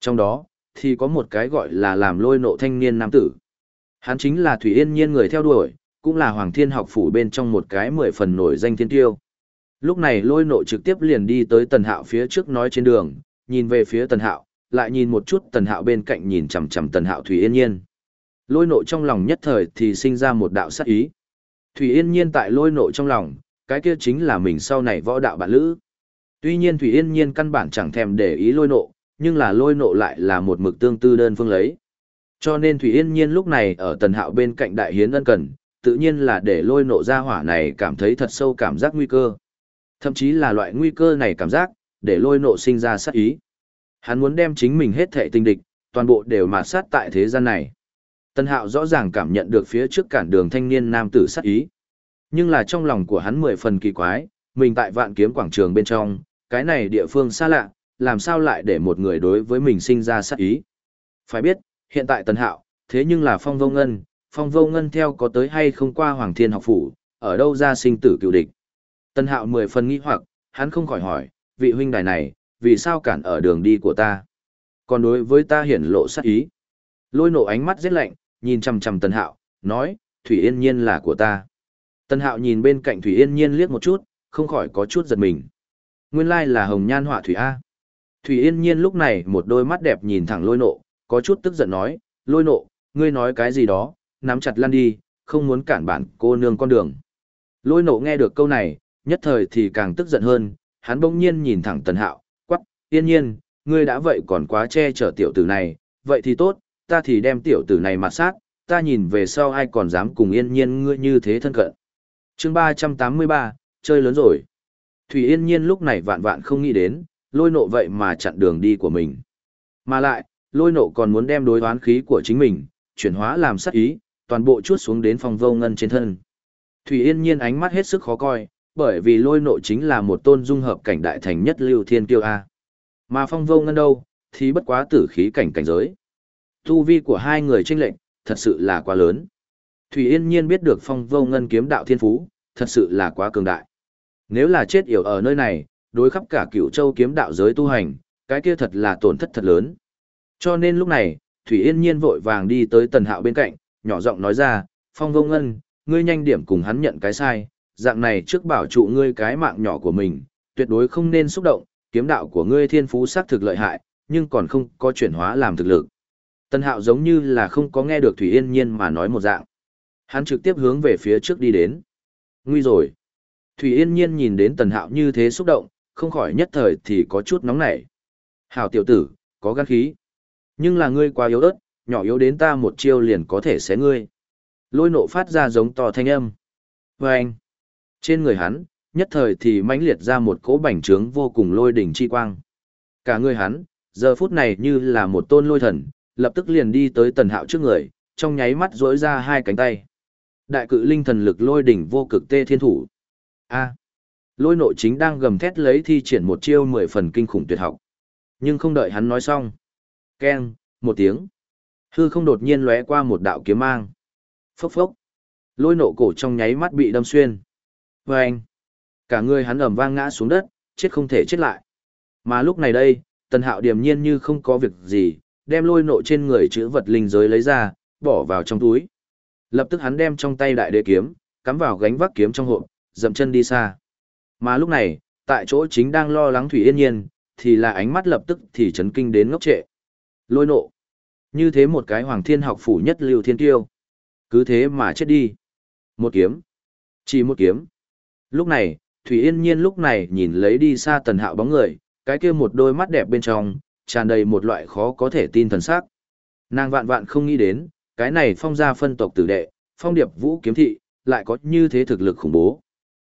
Trong đó, thì có một cái gọi là làm lôi nộ thanh niên nam tử. Hắn chính là Thủy Yên Nhiên người theo đuổi, cũng là Hoàng Thiên học phủ bên trong một cái mười phần nổi danh thiên tiêu. Lúc này lôi nộ trực tiếp liền đi tới Tần Hạo phía trước nói trên đường, nhìn về phía Tần Hạo, lại nhìn một chút Tần Hạo bên cạnh nhìn chằm chằm Tần Hạo Thủy Yên Nhiên. Lôi nộ trong lòng nhất thời thì sinh ra một đạo sát ý. Thủy Yên Nhiên tại lôi nộ trong lòng, cái kia chính là mình sau này võ đạo bản lữ. Tuy nhiên Thủy Yên Nhiên căn bản chẳng thèm để ý lôi nộ, nhưng là lôi nộ lại là một mực tương tư đơn phương lấy. Cho nên Thủy Yên Nhiên lúc này ở Tần Hạo bên cạnh đại hiến ân cần, tự nhiên là để lôi nộ ra hỏa này cảm thấy thật sâu cảm giác nguy cơ. Thậm chí là loại nguy cơ này cảm giác, để lôi nộ sinh ra sát ý. Hắn muốn đem chính mình hết thệ tinh địch, toàn bộ đều mà sát tại thế gian này. Tân Hạo rõ ràng cảm nhận được phía trước cản đường thanh niên nam tử sát ý. Nhưng là trong lòng của hắn mười phần kỳ quái, mình tại vạn kiếm quảng trường bên trong, cái này địa phương xa lạ, làm sao lại để một người đối với mình sinh ra sát ý. Phải biết, hiện tại Tần Hạo, thế nhưng là phong vô ngân, phong vô ngân theo có tới hay không qua Hoàng Thiên học phủ, ở đâu ra sinh tử cựu địch. Tần Hạo mười phần nghi hoặc, hắn không khỏi hỏi, vị huynh đài này, vì sao cản ở đường đi của ta? Còn đối với ta hiển lộ sát ý. Lôi nổ ánh mắt rất lạnh, nhìn chằm chằm Tần Hạo, nói, Thủy Yên Nhiên là của ta. Tần Hạo nhìn bên cạnh Thủy Yên Nhiên liếc một chút, không khỏi có chút giật mình. Nguyên lai là hồng nhan họa Thủy A. Thủy Yên Nhiên lúc này một đôi mắt đẹp nhìn thẳng lôi nộ, có chút tức giận nói, lôi nộ, ngươi nói cái gì đó, nắm chặt lăn đi, không muốn cản bản cô nương con đường. Lôi nộ nghe được câu này, nhất thời thì càng tức giận hơn, hắn bỗng nhiên nhìn thẳng Tần Hạo, quắc, yên nhiên, ngươi đã vậy còn quá che chở tiểu tử này, vậy thì tốt, ta thì đem tiểu tử này mà sát, ta nhìn về sau ai còn dám cùng yên nhiên ngươi như thế thân cận. chương 383, chơi lớn rồi. Thủy yên nhiên lúc này vạn vạn không nghĩ đến, lôi nộ vậy mà chặn đường đi của mình. Mà lại, lôi nộ còn muốn đem đối toán khí của chính mình, chuyển hóa làm sát ý, toàn bộ chuốt xuống đến phòng vô ngân trên thân. Thủy yên nhiên ánh mắt hết sức khó coi, bởi vì lôi nộ chính là một tôn dung hợp cảnh đại thành nhất lưu thiên tiêu A. Mà phong vô ngân đâu, thì bất quá tử khí cảnh cảnh giới. Tu vi của hai người tranh lệnh, thật sự là quá lớn. Thủy Yên Nhiên biết được phong vô ngân kiếm đạo thiên phú, thật sự là quá cường đại. Nếu là chết yểu ở nơi này, đối khắp cả cựu châu kiếm đạo giới tu hành, cái kia thật là tổn thất thật lớn. Cho nên lúc này, Thủy Yên Nhiên vội vàng đi tới tần hạo bên cạnh, nhỏ giọng nói ra, phong vô ngân, ngươi nhanh điểm cùng hắn nhận cái sai, dạng này trước bảo trụ ngươi cái mạng nhỏ của mình, tuyệt đối không nên xúc động, kiếm đạo của ngươi thiên phú xác thực lợi hại, nhưng còn không có chuyển hóa làm thực lực. tần hạo giống như là không có nghe được Thủy Yên Nhiên mà nói một dạng. Hắn trực tiếp hướng về phía trước đi đến. Nguy rồi. Thủy Yên Nhiên nhìn đến tần hạo như thế xúc động, không khỏi nhất thời thì có chút nóng nảy. Hảo tiểu tử, có gan khí. Nhưng là ngươi quá yếu ớt, nhỏ yếu đến ta một chiêu liền có thể xé ngươi. Lôi nộ phát ra giống to thanh âm. Và anh. Trên người hắn, nhất thời thì mãnh liệt ra một cỗ bành trướng vô cùng lôi đỉnh chi quang. Cả người hắn, giờ phút này như là một tôn lôi thần, lập tức liền đi tới tần hạo trước người, trong nháy mắt rỗi ra hai cánh tay. Đại cự linh thần lực lôi đỉnh vô cực tê thiên thủ. A. Lôi nội chính đang gầm thét lấy thi triển một chiêu mười phần kinh khủng tuyệt học. Nhưng không đợi hắn nói xong. Keng, một tiếng. Hư không đột nhiên lóe qua một đạo kiếm mang. Phốc phốc. Lôi nộ cổ trong nháy mắt bị đâm xuyên. Và anh. Cả người hắn ầm vang ngã xuống đất, chết không thể chết lại. Mà lúc này đây, tần hạo điềm nhiên như không có việc gì, đem lôi nộ trên người chữ vật linh giới lấy ra, bỏ vào trong túi. Lập tức hắn đem trong tay đại đế kiếm, cắm vào gánh vác kiếm trong hộp, dậm chân đi xa. Mà lúc này, tại chỗ chính đang lo lắng Thủy Yên Nhiên, thì là ánh mắt lập tức thì chấn kinh đến ngốc trệ. Lôi nộ. Như thế một cái hoàng thiên học phủ nhất lưu thiên tiêu. Cứ thế mà chết đi. Một kiếm. Chỉ một kiếm. Lúc này, Thủy Yên Nhiên lúc này nhìn lấy đi xa tần hạo bóng người, cái kia một đôi mắt đẹp bên trong, tràn đầy một loại khó có thể tin thần sắc. Nàng vạn vạn không nghĩ đến, cái này phong gia phân tộc tử đệ, phong điệp vũ kiếm thị, lại có như thế thực lực khủng bố.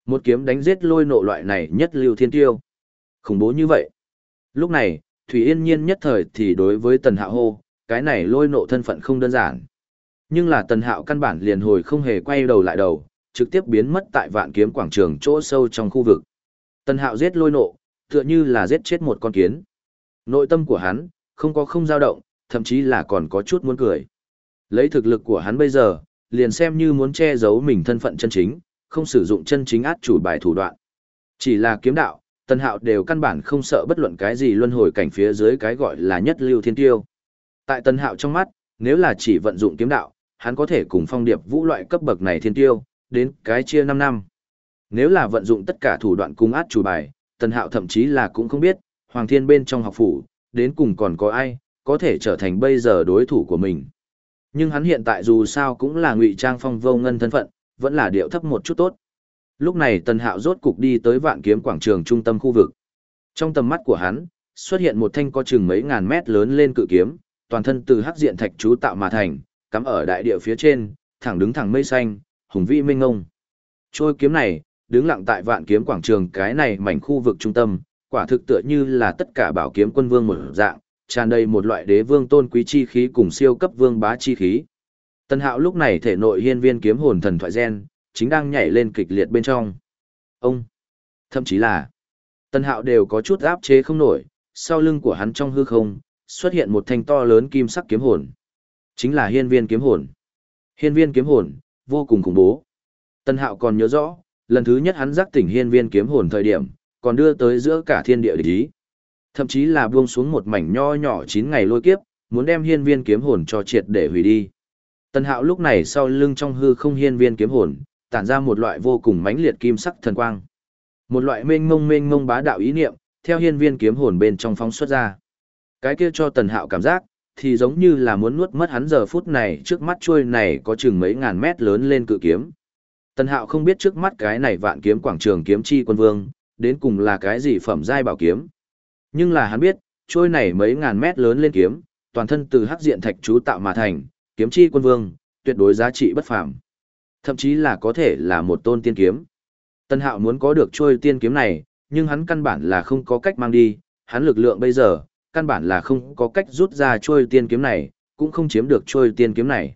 Một kiếm đánh giết lôi nộ loại này nhất lưu thiên tiêu. Khủng bố như vậy. Lúc này, Thủy Yên Nhiên nhất thời thì đối với Tần Hạo hô, cái này lôi nộ thân phận không đơn giản. Nhưng là Tần Hạo căn bản liền hồi không hề quay đầu lại đầu, trực tiếp biến mất tại vạn kiếm quảng trường chỗ sâu trong khu vực. Tần Hạo giết lôi nộ, tựa như là giết chết một con kiến. Nội tâm của hắn, không có không dao động, thậm chí là còn có chút muốn cười. Lấy thực lực của hắn bây giờ, liền xem như muốn che giấu mình thân phận chân chính, không sử dụng chân chính át chủ bài thủ đoạn. Chỉ là kiếm đạo, Tần Hạo đều căn bản không sợ bất luận cái gì luân hồi cảnh phía dưới cái gọi là nhất lưu thiên tiêu. Tại Tần Hạo trong mắt, nếu là chỉ vận dụng kiếm đạo, hắn có thể cùng phong điệp vũ loại cấp bậc này thiên tiêu, đến cái chia 5 năm. Nếu là vận dụng tất cả thủ đoạn cung át chủ bài, Tần Hạo thậm chí là cũng không biết, Hoàng Thiên bên trong học phủ, đến cùng còn có ai, có thể trở thành bây giờ đối thủ của mình. Nhưng hắn hiện tại dù sao cũng là ngụy trang phong vô ngân thân phận, vẫn là điệu thấp một chút tốt. Lúc này Tần Hạo rốt cục đi tới vạn kiếm quảng trường trung tâm khu vực. Trong tầm mắt của hắn, xuất hiện một thanh có chừng mấy ngàn mét lớn lên cự kiếm, toàn thân từ hắc diện thạch chú tạo mà thành, cắm ở đại địa phía trên, thẳng đứng thẳng mây xanh, hùng vĩ minh ngông. Trôi kiếm này, đứng lặng tại vạn kiếm quảng trường cái này mảnh khu vực trung tâm, quả thực tựa như là tất cả bảo kiếm quân vương một dạng, tràn đầy một loại đế vương tôn quý chi khí cùng siêu cấp vương bá chi khí. Tân Hạo lúc này thể nội hiên viên kiếm hồn thần thoại gen, chính đang nhảy lên kịch liệt bên trong. Ông, thậm chí là, Tân Hạo đều có chút áp chế không nổi, sau lưng của hắn trong hư không, xuất hiện một thanh to lớn kim sắc kiếm hồn. Chính là hiên viên kiếm hồn. Hiên viên kiếm hồn, vô cùng khủng bố. Tân Hạo còn nhớ rõ, lần thứ nhất hắn giác tỉnh hiên viên kiếm hồn thời điểm, còn đưa tới giữa cả thiên địa địch ý. Thậm chí là buông xuống một mảnh nho nhỏ 9 ngày lôi kiếp, muốn đem hiên viên kiếm hồn cho triệt để hủy đi. Tần Hạo lúc này sau lưng trong hư không hiên viên kiếm hồn, tản ra một loại vô cùng mãnh liệt kim sắc thần quang. Một loại mênh mông mênh mông bá đạo ý niệm, theo hiên viên kiếm hồn bên trong phóng xuất ra. Cái kia cho Tần Hạo cảm giác, thì giống như là muốn nuốt mất hắn giờ phút này trước mắt chuôi này có chừng mấy ngàn mét lớn lên cự kiếm. Tần Hạo không biết trước mắt cái này vạn kiếm quảng trường kiếm chi quân vương, đến cùng là cái gì phẩm giai bảo kiếm. Nhưng là hắn biết, chuôi này mấy ngàn mét lớn lên kiếm, toàn thân từ hắc diện thạch chú tạo mà thành, kiếm chi quân vương, tuyệt đối giá trị bất phàm. Thậm chí là có thể là một tôn tiên kiếm. Tân Hạo muốn có được trôi tiên kiếm này, nhưng hắn căn bản là không có cách mang đi, hắn lực lượng bây giờ, căn bản là không có cách rút ra trôi tiên kiếm này, cũng không chiếm được trôi tiên kiếm này.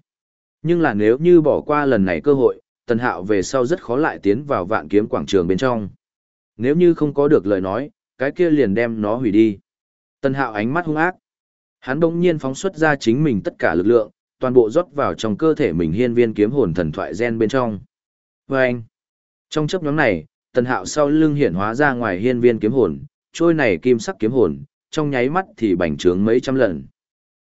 Nhưng là nếu như bỏ qua lần này cơ hội, Tần Hạo về sau rất khó lại tiến vào vạn kiếm quảng trường bên trong. Nếu như không có được lời nói, cái kia liền đem nó hủy đi. Tần Hạo ánh mắt hung ác. Hắn đột nhiên phóng xuất ra chính mình tất cả lực lượng, toàn bộ rót vào trong cơ thể mình hiên viên kiếm hồn thần thoại gen bên trong. Và anh, trong chấp nhóm này, tần hạo sau lưng hiển hóa ra ngoài hiên viên kiếm hồn, trôi này kim sắc kiếm hồn, trong nháy mắt thì bành trướng mấy trăm lần.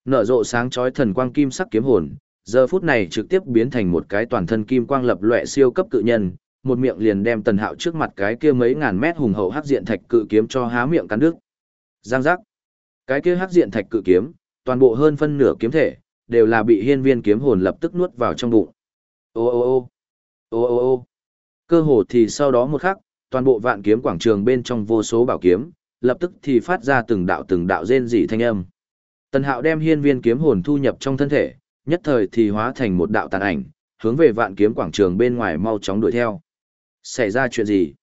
Nở rộ sáng chói thần quang kim sắc kiếm hồn, giờ phút này trực tiếp biến thành một cái toàn thân kim quang lập loè siêu cấp cự nhân, một miệng liền đem tần hạo trước mặt cái kia mấy ngàn mét hùng hậu hắc diện thạch cự kiếm cho há miệng cắn đứt. Giang giác. Cái kia hắc diện thạch cự kiếm, toàn bộ hơn phân nửa kiếm thể, đều là bị hiên viên kiếm hồn lập tức nuốt vào trong bụng. Ô ô ô, ô ô ô. Cơ hồ thì sau đó một khắc, toàn bộ vạn kiếm quảng trường bên trong vô số bảo kiếm, lập tức thì phát ra từng đạo từng đạo rên rỉ thanh âm. Tần Hạo đem hiên viên kiếm hồn thu nhập trong thân thể, nhất thời thì hóa thành một đạo tàn ảnh, hướng về vạn kiếm quảng trường bên ngoài mau chóng đuổi theo. Xảy ra chuyện gì?